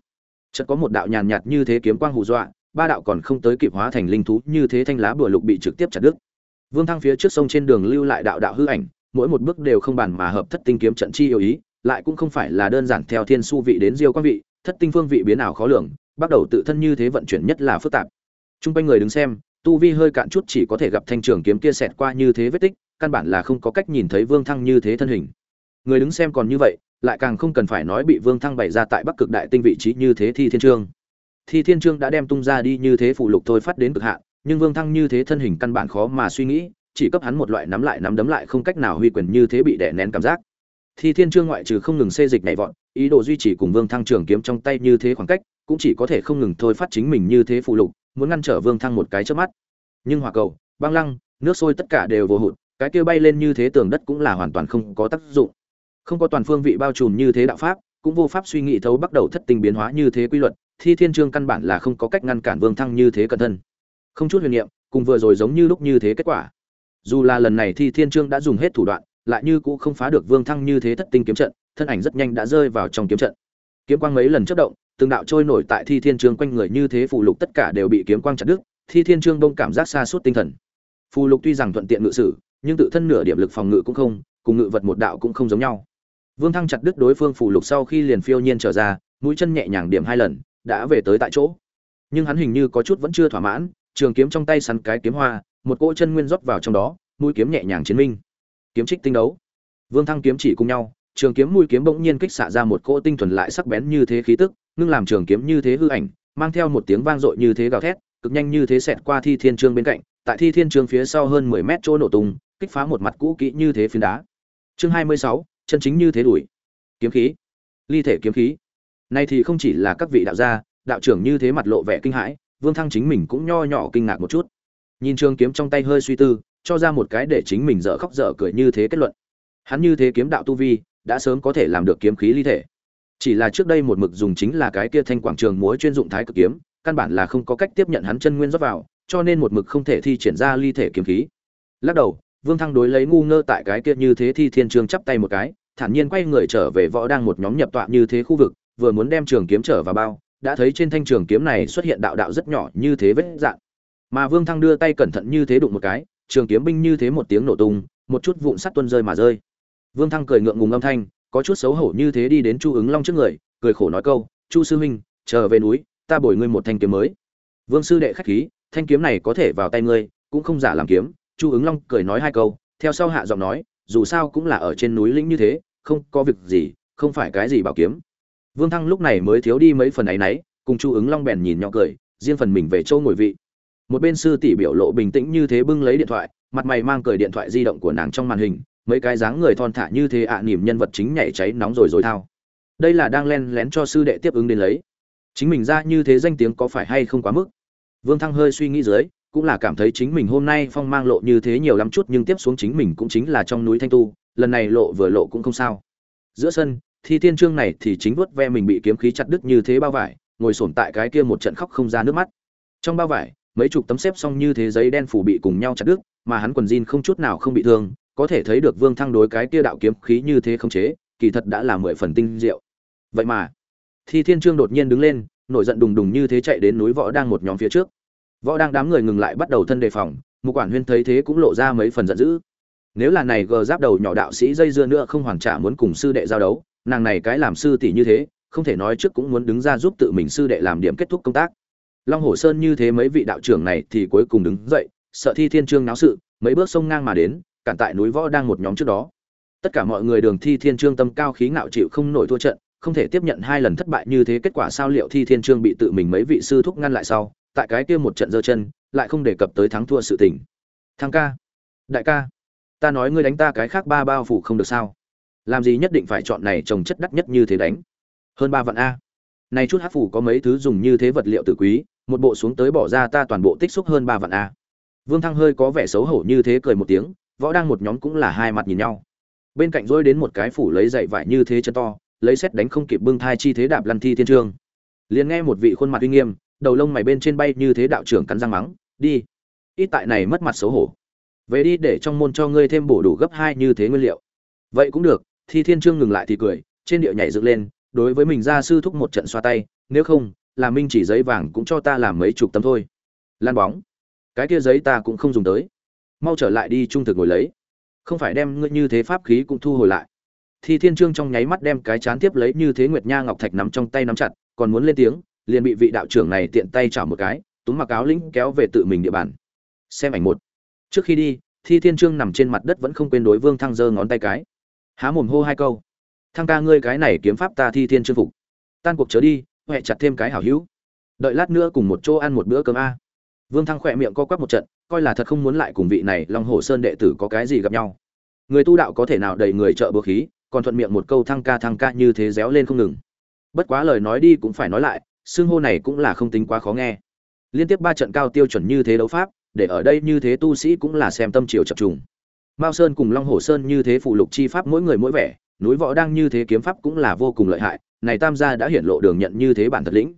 Chợt có một đạo nhàn nhạt như thế kiếm quang hù dọa, ba đạo còn không tới kịp hóa thành linh thú như thế thanh lá bùa lục bị trực tiếp chặt đứt vương thăng phía trước sông trên đường lưu lại đạo đạo hư ảnh mỗi một bước đều không bàn mà hợp thất tinh kiếm trận chi yêu ý lại cũng không phải là đơn giản theo thiên su vị đến diêu quan vị thất tinh phương vị biến ảo khó lường bắt đầu tự thân như thế vận chuyển nhất là phức tạp Trung quanh người đứng xem, tu vi hơi cạn chút chỉ có thể gặp thanh trường kiếm kia xẹt qua như thế vết tích, căn bản là không có cách nhìn thấy Vương Thăng như thế thân hình. Người đứng xem còn như vậy, lại càng không cần phải nói bị Vương Thăng bày ra tại Bắc Cực Đại Tinh vị trí như thế Thi Thiên Trương. Thi Thiên Trương đã đem tung ra đi như thế phụ lục thôi phát đến cực hạn, nhưng Vương Thăng như thế thân hình căn bản khó mà suy nghĩ, chỉ cấp hắn một loại nắm lại nắm đấm lại không cách nào huy quyền như thế bị đè nén cảm giác. Thi Thiên Trương ngoại trừ không ngừng xê dịch nhảy vọt, ý đồ duy trì cùng Vương Thăng trường kiếm trong tay như thế khoảng cách, cũng chỉ có thể không ngừng thôi phát chính mình như thế phụ lục, muốn ngăn trở Vương Thăng một cái chớp mắt. Nhưng hỏa cầu, băng lăng, nước sôi tất cả đều vô hụt, cái kia bay lên như thế tường đất cũng là hoàn toàn không có tác dụng. Không có toàn phương vị bao trùm như thế đạo pháp, cũng vô pháp suy nghĩ thấu bắt đầu thất tình biến hóa như thế quy luật, Thi Thiên Trương căn bản là không có cách ngăn cản Vương Thăng như thế cẩn thân. Không chút huyền niệm, cùng vừa rồi giống như lúc như thế kết quả. Dù là lần này Thi Thiên Trương đã dùng hết thủ đoạn, lại như cũng không phá được Vương Thăng như thế thất tinh kiếm trận, thân ảnh rất nhanh đã rơi vào trong kiếm trận. Kiếm quang mấy lần chớp động, từng đạo trôi nổi tại thi thiên trương quanh người như thế phù lục tất cả đều bị kiếm quang chặt đứt thi thiên trương đông cảm giác xa suốt tinh thần phù lục tuy rằng thuận tiện ngự sử nhưng tự thân nửa điểm lực phòng ngự cũng không cùng ngự vật một đạo cũng không giống nhau vương thăng chặt đứt đối phương phù lục sau khi liền phiêu nhiên trở ra mũi chân nhẹ nhàng điểm hai lần đã về tới tại chỗ nhưng hắn hình như có chút vẫn chưa thỏa mãn trường kiếm trong tay sắn cái kiếm hoa, một cỗ chân nguyên rót vào trong đó, mũi kiếm nhẹ nhàng chiến minh. Kiếm trích tinh đấu. Vương thăng kiếm chỉ cùng nhau, trường kiếm mũi kiếm bỗng nhiên kích xạ ra một cỗ tinh thuần lại sắc bén như thế khí tức, ngưng làm trường kiếm như thế hư ảnh, mang theo một tiếng vang dội như thế gào thét, cực nhanh như thế xẹt qua thi thiên trương bên cạnh, tại thi thiên trương phía sau hơn mười mét chỗ nổ tung, kích phá một mặt cũ kỹ như thế phiến đá. Chương hai mươi sáu, chân chính như thế đuổi. Kiếm khí. Ly thể kiếm khí. Nay thì không chỉ là các vị đạo gia, đạo trưởng như thế mặt lộ vẻ kinh hãi vương thăng chính mình cũng nho nhỏ kinh ngạc một chút. Nhìn trường kiếm trong tay hơi suy tư, cho ra một cái để chính mình dở khóc dở cười như thế kết luận. Hắn như thế kiếm đạo tu vi, đã sớm có thể làm được kiếm khí ly thể. Chỉ là trước đây một mực dùng chính là cái kia thanh quảng trường múa chuyên dụng thái cực kiếm, căn bản là không có cách tiếp nhận hắn chân nguyên rót vào, cho nên một mực không thể thi triển ra ly thể kiếm khí. Lắc đầu, vương thăng đối lấy ngu ngơ tại cái kia như thế thi thiên trường chắp tay một cái, thản nhiên quay người trở về võ đang một nhóm nhập tọa như thế khu vực, vừa muốn đem trường kiếm trở vào bao đã thấy trên thanh trường kiếm này xuất hiện đạo đạo rất nhỏ như thế vết dạng mà vương thăng đưa tay cẩn thận như thế đụng một cái, trường kiếm binh như thế một tiếng nổ tung, một chút vụn sắt tuôn rơi mà rơi. Vương thăng cười ngượng ngùng âm thanh, có chút xấu hổ như thế đi đến chu ứng long trước người, cười khổ nói câu, chu sư huynh chờ về núi, ta bồi ngươi một thanh kiếm mới. Vương sư đệ khách khí, thanh kiếm này có thể vào tay ngươi, cũng không giả làm kiếm. Chu ứng long cười nói hai câu, theo sau hạ giọng nói, dù sao cũng là ở trên núi lĩnh như thế, không có việc gì, không phải cái gì bảo kiếm vương thăng lúc này mới thiếu đi mấy phần ấy nấy cùng chu ứng long bèn nhìn nhỏ cười riêng phần mình về châu ngồi vị. Một bên sư tỷ biểu lộ bình tĩnh như thế bưng lấy điện thoại mặt mày mang cười điện thoại di động của nàng trong màn hình mấy cái dáng người thon thả như thế ạ à, nhân vật chính nhảy cháy nóng rồi rồi thao. Đây là đang len lén cho sư đệ tiếp ứng đến lấy. Chính mình ra như thế danh tiếng có phải hay không quá mức? Vương thăng hơi suy nghĩ dưới cũng là cảm thấy chính mình hôm nay phong mang lộ như thế nhiều lắm chút nhưng tiếp xuống chính mình cũng chính là trong núi thanh tu lần này lộ vừa lộ cũng không sao. Giữa sân thi thiên trương này thì chính vuốt ve mình bị kiếm khí chặt đứt như thế bao vải, ngồi sổm tại cái kia một trận khóc không ra nước mắt. Trong bao vải, mấy chục tấm xếp xong như thế giấy đen phủ bị cùng nhau chặt đứt, mà hắn quần jean không chút nào không bị thương, có thể thấy được vương thăng đối cái kia đạo kiếm khí như thế không chế, kỳ thật đã là mười phần tinh diệu. Vậy mà, thi thiên trương đột nhiên đứng lên, nổi giận đùng đùng như thế chạy đến núi võ đang một nhóm phía trước. Võ đang đám người ngừng lại bắt đầu thân đề phòng một quản huyên thấy thế cũng lộ ra mấy phần giận dữ. Nếu là này gờ giáp đầu nhỏ đạo sĩ dây dưa nữa không hoàn trả muốn cùng sư đệ giao đấu nàng này cái làm sư tỷ như thế, không thể nói trước cũng muốn đứng ra giúp tự mình sư đệ làm điểm kết thúc công tác. Long hồ sơn như thế mấy vị đạo trưởng này thì cuối cùng đứng dậy, sợ thi thiên trương náo sự, mấy bước sông ngang mà đến, cản tại núi võ đang một nhóm trước đó. Tất cả mọi người đường thi thiên trương tâm cao khí ngạo chịu không nổi thua trận, không thể tiếp nhận hai lần thất bại như thế kết quả sao liệu thi thiên trương bị tự mình mấy vị sư thúc ngăn lại sau, tại cái kia một trận giơ chân, lại không đề cập tới thắng thua sự tình. Thăng ca, đại ca, ta nói ngươi đánh ta cái khác ba bao phủ không được sao? Làm gì nhất định phải chọn này trồng chất đắt nhất như thế đánh? Hơn ba vạn a. Này chút hát phủ có mấy thứ dùng như thế vật liệu tự quý, một bộ xuống tới bỏ ra ta toàn bộ tích xúc hơn ba vạn a. Vương thăng hơi có vẻ xấu hổ như thế cười một tiếng, võ đang một nhóm cũng là hai mặt nhìn nhau. Bên cạnh dối đến một cái phủ lấy dậy vải như thế chân to, lấy xét đánh không kịp bưng thai chi thế đạp lăn thi thiên trương. Liền nghe một vị khuôn mặt uy nghiêm, đầu lông mày bên trên bay như thế đạo trưởng cắn răng mắng, đi. Ít tại này mất mặt xấu hổ. Về đi để trong môn cho ngươi thêm bổ đủ gấp hai như thế nguyên liệu. Vậy cũng được thi thiên trương ngừng lại thì cười, trên địa nhảy dựng lên, đối với mình ra sư thúc một trận xoa tay, nếu không, là minh chỉ giấy vàng cũng cho ta làm mấy chục tấm thôi. Lan bóng. Cái kia giấy ta cũng không dùng tới. Mau trở lại đi trung thực ngồi lấy. Không phải đem ngươi như thế pháp khí cũng thu hồi lại. Thi thiên trương trong nháy mắt đem cái chán tiếp lấy như thế nguyệt nha ngọc thạch nắm trong tay nắm chặt, còn muốn lên tiếng, liền bị vị đạo trưởng này tiện tay chảo một cái, túm mặc áo lĩnh kéo về tự mình địa bàn. Xem ảnh một. Trước khi đi, thi thiên trương nằm trên mặt đất vẫn không quên đối vương thăng giơ ngón tay cái há mồm hô hai câu. Thăng ca ngươi cái này kiếm pháp ta thi thiên trương phục. Tan cuộc chớ đi huệ chặt thêm cái hảo hữu. Đợi lát nữa cùng một chỗ ăn một bữa cơm a. Vương thăng khỏe miệng co quắp một trận, coi là thật không muốn lại cùng vị này long hồ sơn đệ tử có cái gì gặp nhau. Người tu đạo có thể nào đầy người trợ bữa khí, còn thuận miệng một câu thăng ca thăng ca như thế réo lên không ngừng. Bất quá lời nói đi cũng phải nói lại, xưng hô này cũng là không tính quá khó nghe. Liên tiếp ba trận cao tiêu chuẩn như thế đấu pháp, để ở đây như thế tu sĩ cũng là xem tâm triều chập trùng mao sơn cùng long hồ sơn như thế phụ lục chi pháp mỗi người mỗi vẻ núi võ đang như thế kiếm pháp cũng là vô cùng lợi hại này tam gia đã hiển lộ đường nhận như thế bản thật lĩnh.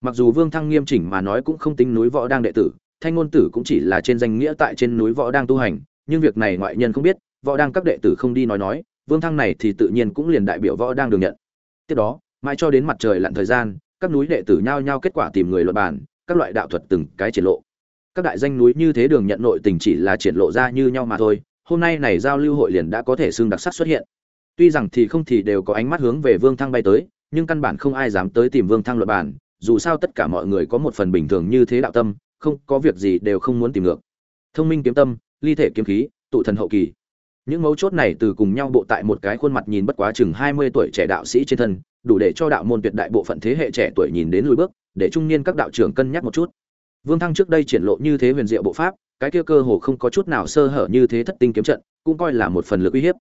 Mặc dù vương thăng nghiêm chỉnh mà nói cũng không tính núi võ đang đệ tử thanh ngôn tử cũng chỉ là trên danh nghĩa tại trên núi võ đang tu hành nhưng việc này ngoại nhân không biết võ đang các đệ tử không đi nói nói vương thăng này thì tự nhiên cũng liền đại biểu võ đang đường nhận. Tiếp đó mãi cho đến mặt trời lặn thời gian các núi đệ tử nhao nhao kết quả tìm người luận bàn, các loại đạo thuật từng cái triển lộ. Các đại danh núi như thế đường nhận nội tình chỉ là triển lộ ra như nhau mà thôi hôm nay này giao lưu hội liền đã có thể xương đặc sắc xuất hiện. Tuy rằng thì không thì đều có ánh mắt hướng về vương thăng bay tới, nhưng căn bản không ai dám tới tìm vương thăng luật bản dù sao tất cả mọi người có một phần bình thường như thế đạo tâm, không có việc gì đều không muốn tìm ngược. Thông minh kiếm tâm, ly thể kiếm khí, tụ thần hậu kỳ. Những mấu chốt này từ cùng nhau bộ tại một cái khuôn mặt nhìn bất quá chừng hai mươi tuổi trẻ đạo sĩ trên thân, đủ để cho đạo môn tuyệt đại bộ phận thế hệ trẻ tuổi nhìn đến lùi bước, để trung niên các đạo trưởng cân nhắc một chút. Vương thăng trước đây triển lộ như thế huyền diệu bộ pháp cái kia cơ hồ không có chút nào sơ hở như thế thất tinh kiếm trận, cũng coi là một phần lực uy hiếp.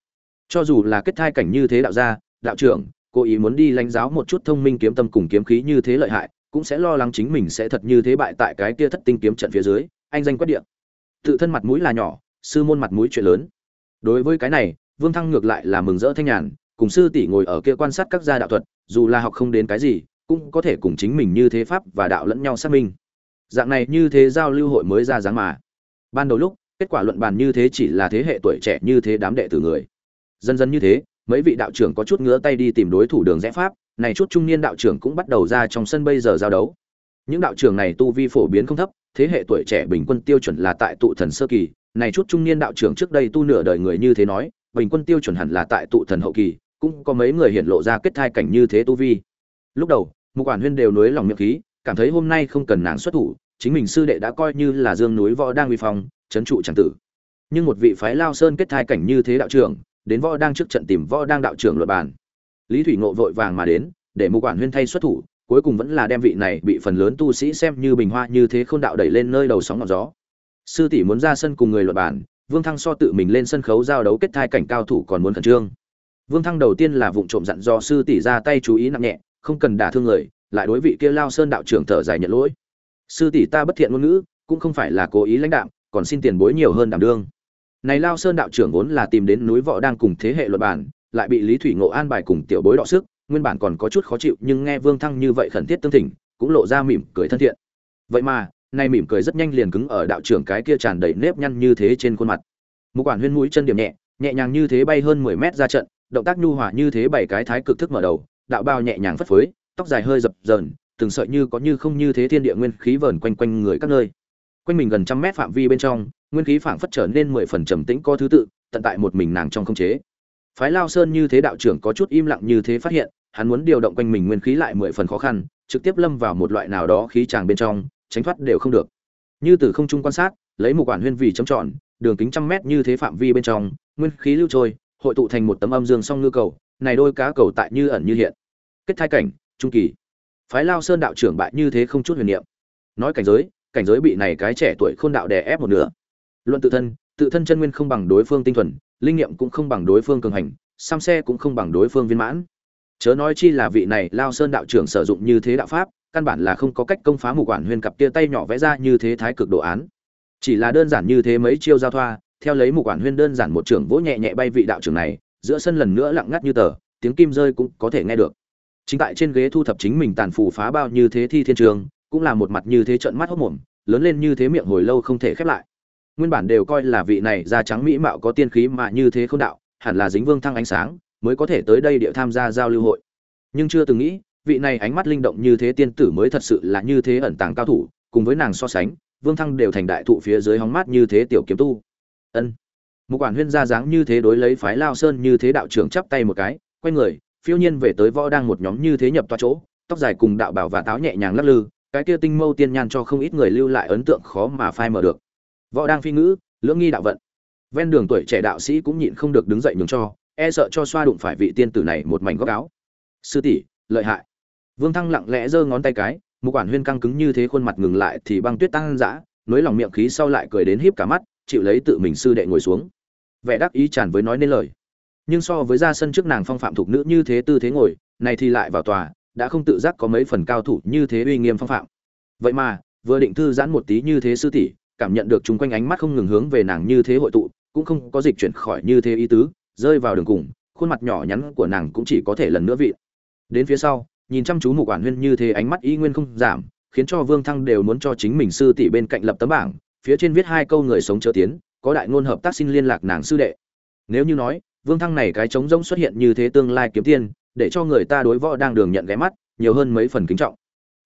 Cho dù là kết thai cảnh như thế đạo gia, đạo trưởng, cố ý muốn đi lãnh giáo một chút thông minh kiếm tâm cùng kiếm khí như thế lợi hại, cũng sẽ lo lắng chính mình sẽ thật như thế bại tại cái kia thất tinh kiếm trận phía dưới, anh danh quát điện tự thân mặt mũi là nhỏ, sư môn mặt mũi chuyện lớn. Đối với cái này, vương thăng ngược lại là mừng rỡ thanh nhàn, cùng sư tỷ ngồi ở kia quan sát các gia đạo thuật, dù là học không đến cái gì, cũng có thể cùng chính mình như thế pháp và đạo lẫn nhau xác minh. Dạng này như thế giao lưu hội mới ra dáng mà ban đầu lúc, kết quả luận bàn như thế chỉ là thế hệ tuổi trẻ như thế đám đệ tử người. Dần dần như thế, mấy vị đạo trưởng có chút ngứa tay đi tìm đối thủ đường rẽ pháp, này chút trung niên đạo trưởng cũng bắt đầu ra trong sân bây giờ giao đấu. Những đạo trưởng này tu vi phổ biến không thấp, thế hệ tuổi trẻ bình quân tiêu chuẩn là tại tụ thần sơ kỳ, này chút trung niên đạo trưởng trước đây tu nửa đời người như thế nói, bình quân tiêu chuẩn hẳn là tại tụ thần hậu kỳ, cũng có mấy người hiện lộ ra kết thai cảnh như thế tu vi. Lúc đầu một quản huyên đều nối lòng miệng khí, cảm thấy hôm nay không cần nàng xuất thủ chính mình sư đệ đã coi như là dương núi võ đang uy phong trấn trụ chẳng tử. Nhưng một vị phái lao sơn kết thai cảnh như thế đạo trưởng, đến võ đang trước trận tìm võ đang đạo trưởng luật bàn. Lý thủy ngộ vội vàng mà đến, để mục quản huyên thay xuất thủ, cuối cùng vẫn là đem vị này bị phần lớn tu sĩ xem như bình hoa như thế không đạo đẩy lên nơi đầu sóng ngọn gió. Sư tỷ muốn ra sân cùng người luật bàn, vương thăng so tự mình lên sân khấu giao đấu kết thai cảnh cao thủ còn muốn khẩn trương. Vương thăng đầu tiên là vụ trộm dặn do sư tỷ ra tay chú ý nặng nhẹ, không cần đả thương người, lại đối vị kia lao sơn đạo trưởng thở dài nhận lỗi sư tỷ ta bất thiện ngôn ngữ, cũng không phải là cố ý lãnh đạm, còn xin tiền bối nhiều hơn đảm đương. Này lao sơn đạo trưởng vốn là tìm đến núi võ đang cùng thế hệ luật bản, lại bị lý thủy ngộ an bài cùng tiểu bối đọ sức, nguyên bản còn có chút khó chịu, nhưng nghe vương thăng như vậy khẩn thiết tương thỉnh, cũng lộ ra mỉm cười thân thiện. Vậy mà nay mỉm cười rất nhanh liền cứng ở đạo trưởng cái kia tràn đầy nếp nhăn như thế trên khuôn mặt. Một quản huyên mũi chân điểm nhẹ nhẹ nhàng như thế bay hơn mười mét ra trận, động tác nhu hòa như thế bảy cái thái cực thức mở đầu, đạo bao nhẹ nhàng phất phới, tóc dài hơi dập dờn từng sợi như có như không như thế thiên địa nguyên khí vờn quanh quanh người các nơi. Quanh mình gần trăm mét phạm vi bên trong, nguyên khí phảng phất trở nên mười phần trầm tĩnh có thứ tự, tận tại một mình nàng trong không chế. Phái lao sơn như thế đạo trưởng có chút im lặng như thế phát hiện, hắn muốn điều động quanh mình nguyên khí lại mười phần khó khăn, trực tiếp lâm vào một loại nào đó khí tràng bên trong, tránh thoát đều không được. Như từ không trung quan sát, lấy một quản huyên vì chấm tròn đường kính trăm mét như thế phạm vi bên trong, nguyên khí lưu trôi, hội tụ thành một tấm âm dương song ngư cầu, này đôi cá cầu tại như ẩn như hiện. Kết thai cảnh, trung kỳ phái lao sơn đạo trưởng bại như thế không chút huyền niệm. Nói cảnh giới cảnh giới bị này cái trẻ tuổi khôn đạo đè ép một nửa. Luận tự thân tự thân chân nguyên không bằng đối phương tinh thuần, linh nghiệm cũng không bằng đối phương cường hành sam xe cũng không bằng đối phương viên mãn. Chớ nói chi là vị này lao sơn đạo trưởng sử dụng như thế đạo pháp, căn bản là không có cách công phá mù quản huyền cặp kia tay nhỏ vẽ ra như thế thái cực đồ án. Chỉ là đơn giản như thế mấy chiêu giao thoa, theo lấy mù quản huyên đơn giản một trưởng vỗ nhẹ nhẹ bay vị đạo trưởng này, giữa sân lần nữa lặng ngắt như tờ, tiếng kim rơi cũng có thể nghe được chính tại trên ghế thu thập chính mình tàn phù phá bao như thế thi thiên trường, cũng là một mặt như thế trận mắt hốc mồm, lớn lên như thế miệng hồi lâu không thể khép lại. Nguyên bản đều coi là vị này da trắng mỹ mạo có tiên khí mà như thế không đạo, hẳn là dính vương thăng ánh sáng, mới có thể tới đây địa tham gia giao lưu hội. Nhưng chưa từng nghĩ, vị này ánh mắt linh động như thế tiên tử mới thật sự là như thế ẩn tàng cao thủ, cùng với nàng so sánh, vương thăng đều thành đại thụ phía dưới hóng mát như thế tiểu kiếm tu. Ân. Một quản huyên ra dáng như thế đối lấy phái lao sơn như thế đạo trưởng chắp tay một cái, quay người phiêu nhiên về tới võ đang một nhóm như thế nhập toa chỗ, tóc dài cùng đạo bảo và táo nhẹ nhàng lắc lư, cái kia tinh mâu tiên nhan cho không ít người lưu lại ấn tượng khó mà phai mở được. Võ đang phi ngữ, lưỡng nghi đạo vận. Ven đường tuổi trẻ đạo sĩ cũng nhịn không được đứng dậy nhường cho e sợ cho xoa đụng phải vị tiên tử này một mảnh góc áo. Sư tỷ, lợi hại. Vương thăng lặng lẽ giơ ngón tay cái một quản huyên căng cứng như thế khuôn mặt ngừng lại thì băng tuyết tăng dã, nối lòng miệng khí sau lại cười đến híp cả mắt, chịu lấy tự mình sư đệ ngồi xuống. Vẻ đắc ý tràn với nói nên lời nhưng so với ra sân trước nàng phong phạm thuộc nữ như thế tư thế ngồi, này thì lại vào tòa, đã không tự giác có mấy phần cao thủ như thế uy nghiêm phong phạm. Vậy mà, vừa định thư giãn một tí như thế sư tỷ, cảm nhận được chung quanh ánh mắt không ngừng hướng về nàng như thế hội tụ, cũng không có dịch chuyển khỏi như thế ý tứ, rơi vào đường cùng, khuôn mặt nhỏ nhắn của nàng cũng chỉ có thể lần nữa vị. Đến phía sau, nhìn chăm chú mục quản huyên như thế ánh mắt y nguyên không giảm, khiến cho vương thăng đều muốn cho chính mình sư tỷ bên cạnh lập tấm bảng, phía trên viết hai câu người sống chớ tiến, có đại ngôn hợp tác xin liên lạc nàng sư đệ. Nếu như nói vương thăng này cái trống rỗng xuất hiện như thế tương lai kiếm tiên để cho người ta đối võ đang đường nhận ghé mắt, nhiều hơn mấy phần kính trọng.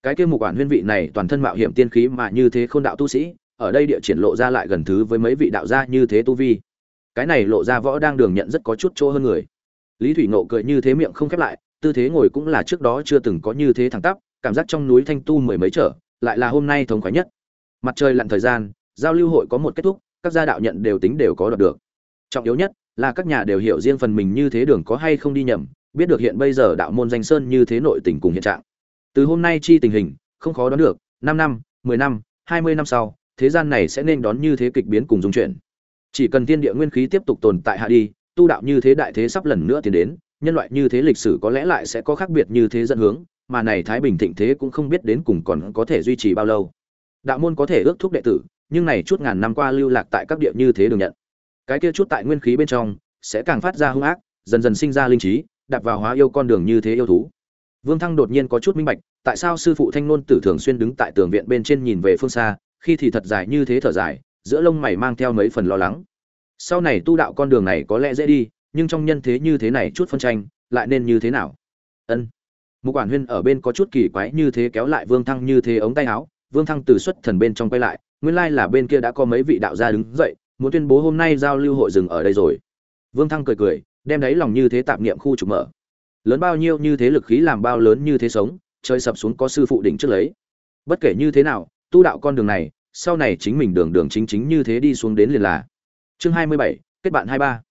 Cái kia mục quản huyên vị này toàn thân mạo hiểm tiên khí mà như thế khôn đạo tu sĩ, ở đây địa triển lộ ra lại gần thứ với mấy vị đạo gia như thế tu vi. Cái này lộ ra võ đang đường nhận rất có chút chỗ hơn người. Lý thủy ngộ cười như thế miệng không khép lại, tư thế ngồi cũng là trước đó chưa từng có như thế thẳng tắp, cảm giác trong núi thanh tu mười mấy trở, lại là hôm nay thống khoái nhất. Mặt trời lặn thời gian, giao lưu hội có một kết thúc, các gia đạo nhận đều tính đều có đoạt được. Trọng yếu nhất là các nhà đều hiểu riêng phần mình như thế đường có hay không đi nhầm, biết được hiện bây giờ đạo môn danh sơn như thế nội tình cùng hiện trạng. Từ hôm nay chi tình hình, không khó đoán được, năm năm, mười năm, hai mươi năm sau, thế gian này sẽ nên đón như thế kịch biến cùng dung chuyển. Chỉ cần thiên địa nguyên khí tiếp tục tồn tại hạ đi, tu đạo như thế đại thế sắp lần nữa tiến đến, nhân loại như thế lịch sử có lẽ lại sẽ có khác biệt như thế dẫn hướng, mà này thái bình thịnh thế cũng không biết đến cùng còn có thể duy trì bao lâu. Đạo môn có thể ước thúc đệ tử, nhưng này chút ngàn năm qua lưu lạc tại các địa như thế được nhận cái kia chút tại nguyên khí bên trong, sẽ càng phát ra hung ác, dần dần sinh ra linh trí đặt vào hóa yêu con đường như thế yêu thú. Vương thăng đột nhiên có chút minh bạch, tại sao sư phụ thanh nôn tử thường xuyên đứng tại tường viện bên trên nhìn về phương xa, khi thì thật dài như thế thở dài, giữa lông mày mang theo mấy phần lo lắng. Sau này tu đạo con đường này có lẽ dễ đi, nhưng trong nhân thế như thế này chút phân tranh, lại nên như thế nào? Ân. Một quản huyên ở bên có chút kỳ quái như thế kéo lại vương thăng như thế ống tay áo. Vương thăng từ xuất thần bên trong quay lại, nguyên lai là bên kia đã có mấy vị đạo gia đứng dậy muốn tuyên bố hôm nay giao lưu hội dừng ở đây rồi. Vương thăng cười cười, đem đấy lòng như thế tạp niệm khu trục mở. Lớn bao nhiêu như thế lực khí làm bao lớn như thế sống chơi sập xuống có sư phụ đỉnh trước lấy. Bất kể như thế nào, tu đạo con đường này, sau này chính mình đường đường chính chính như thế đi xuống đến liền là. Chương hai mươi bảy, kết bạn hai ba.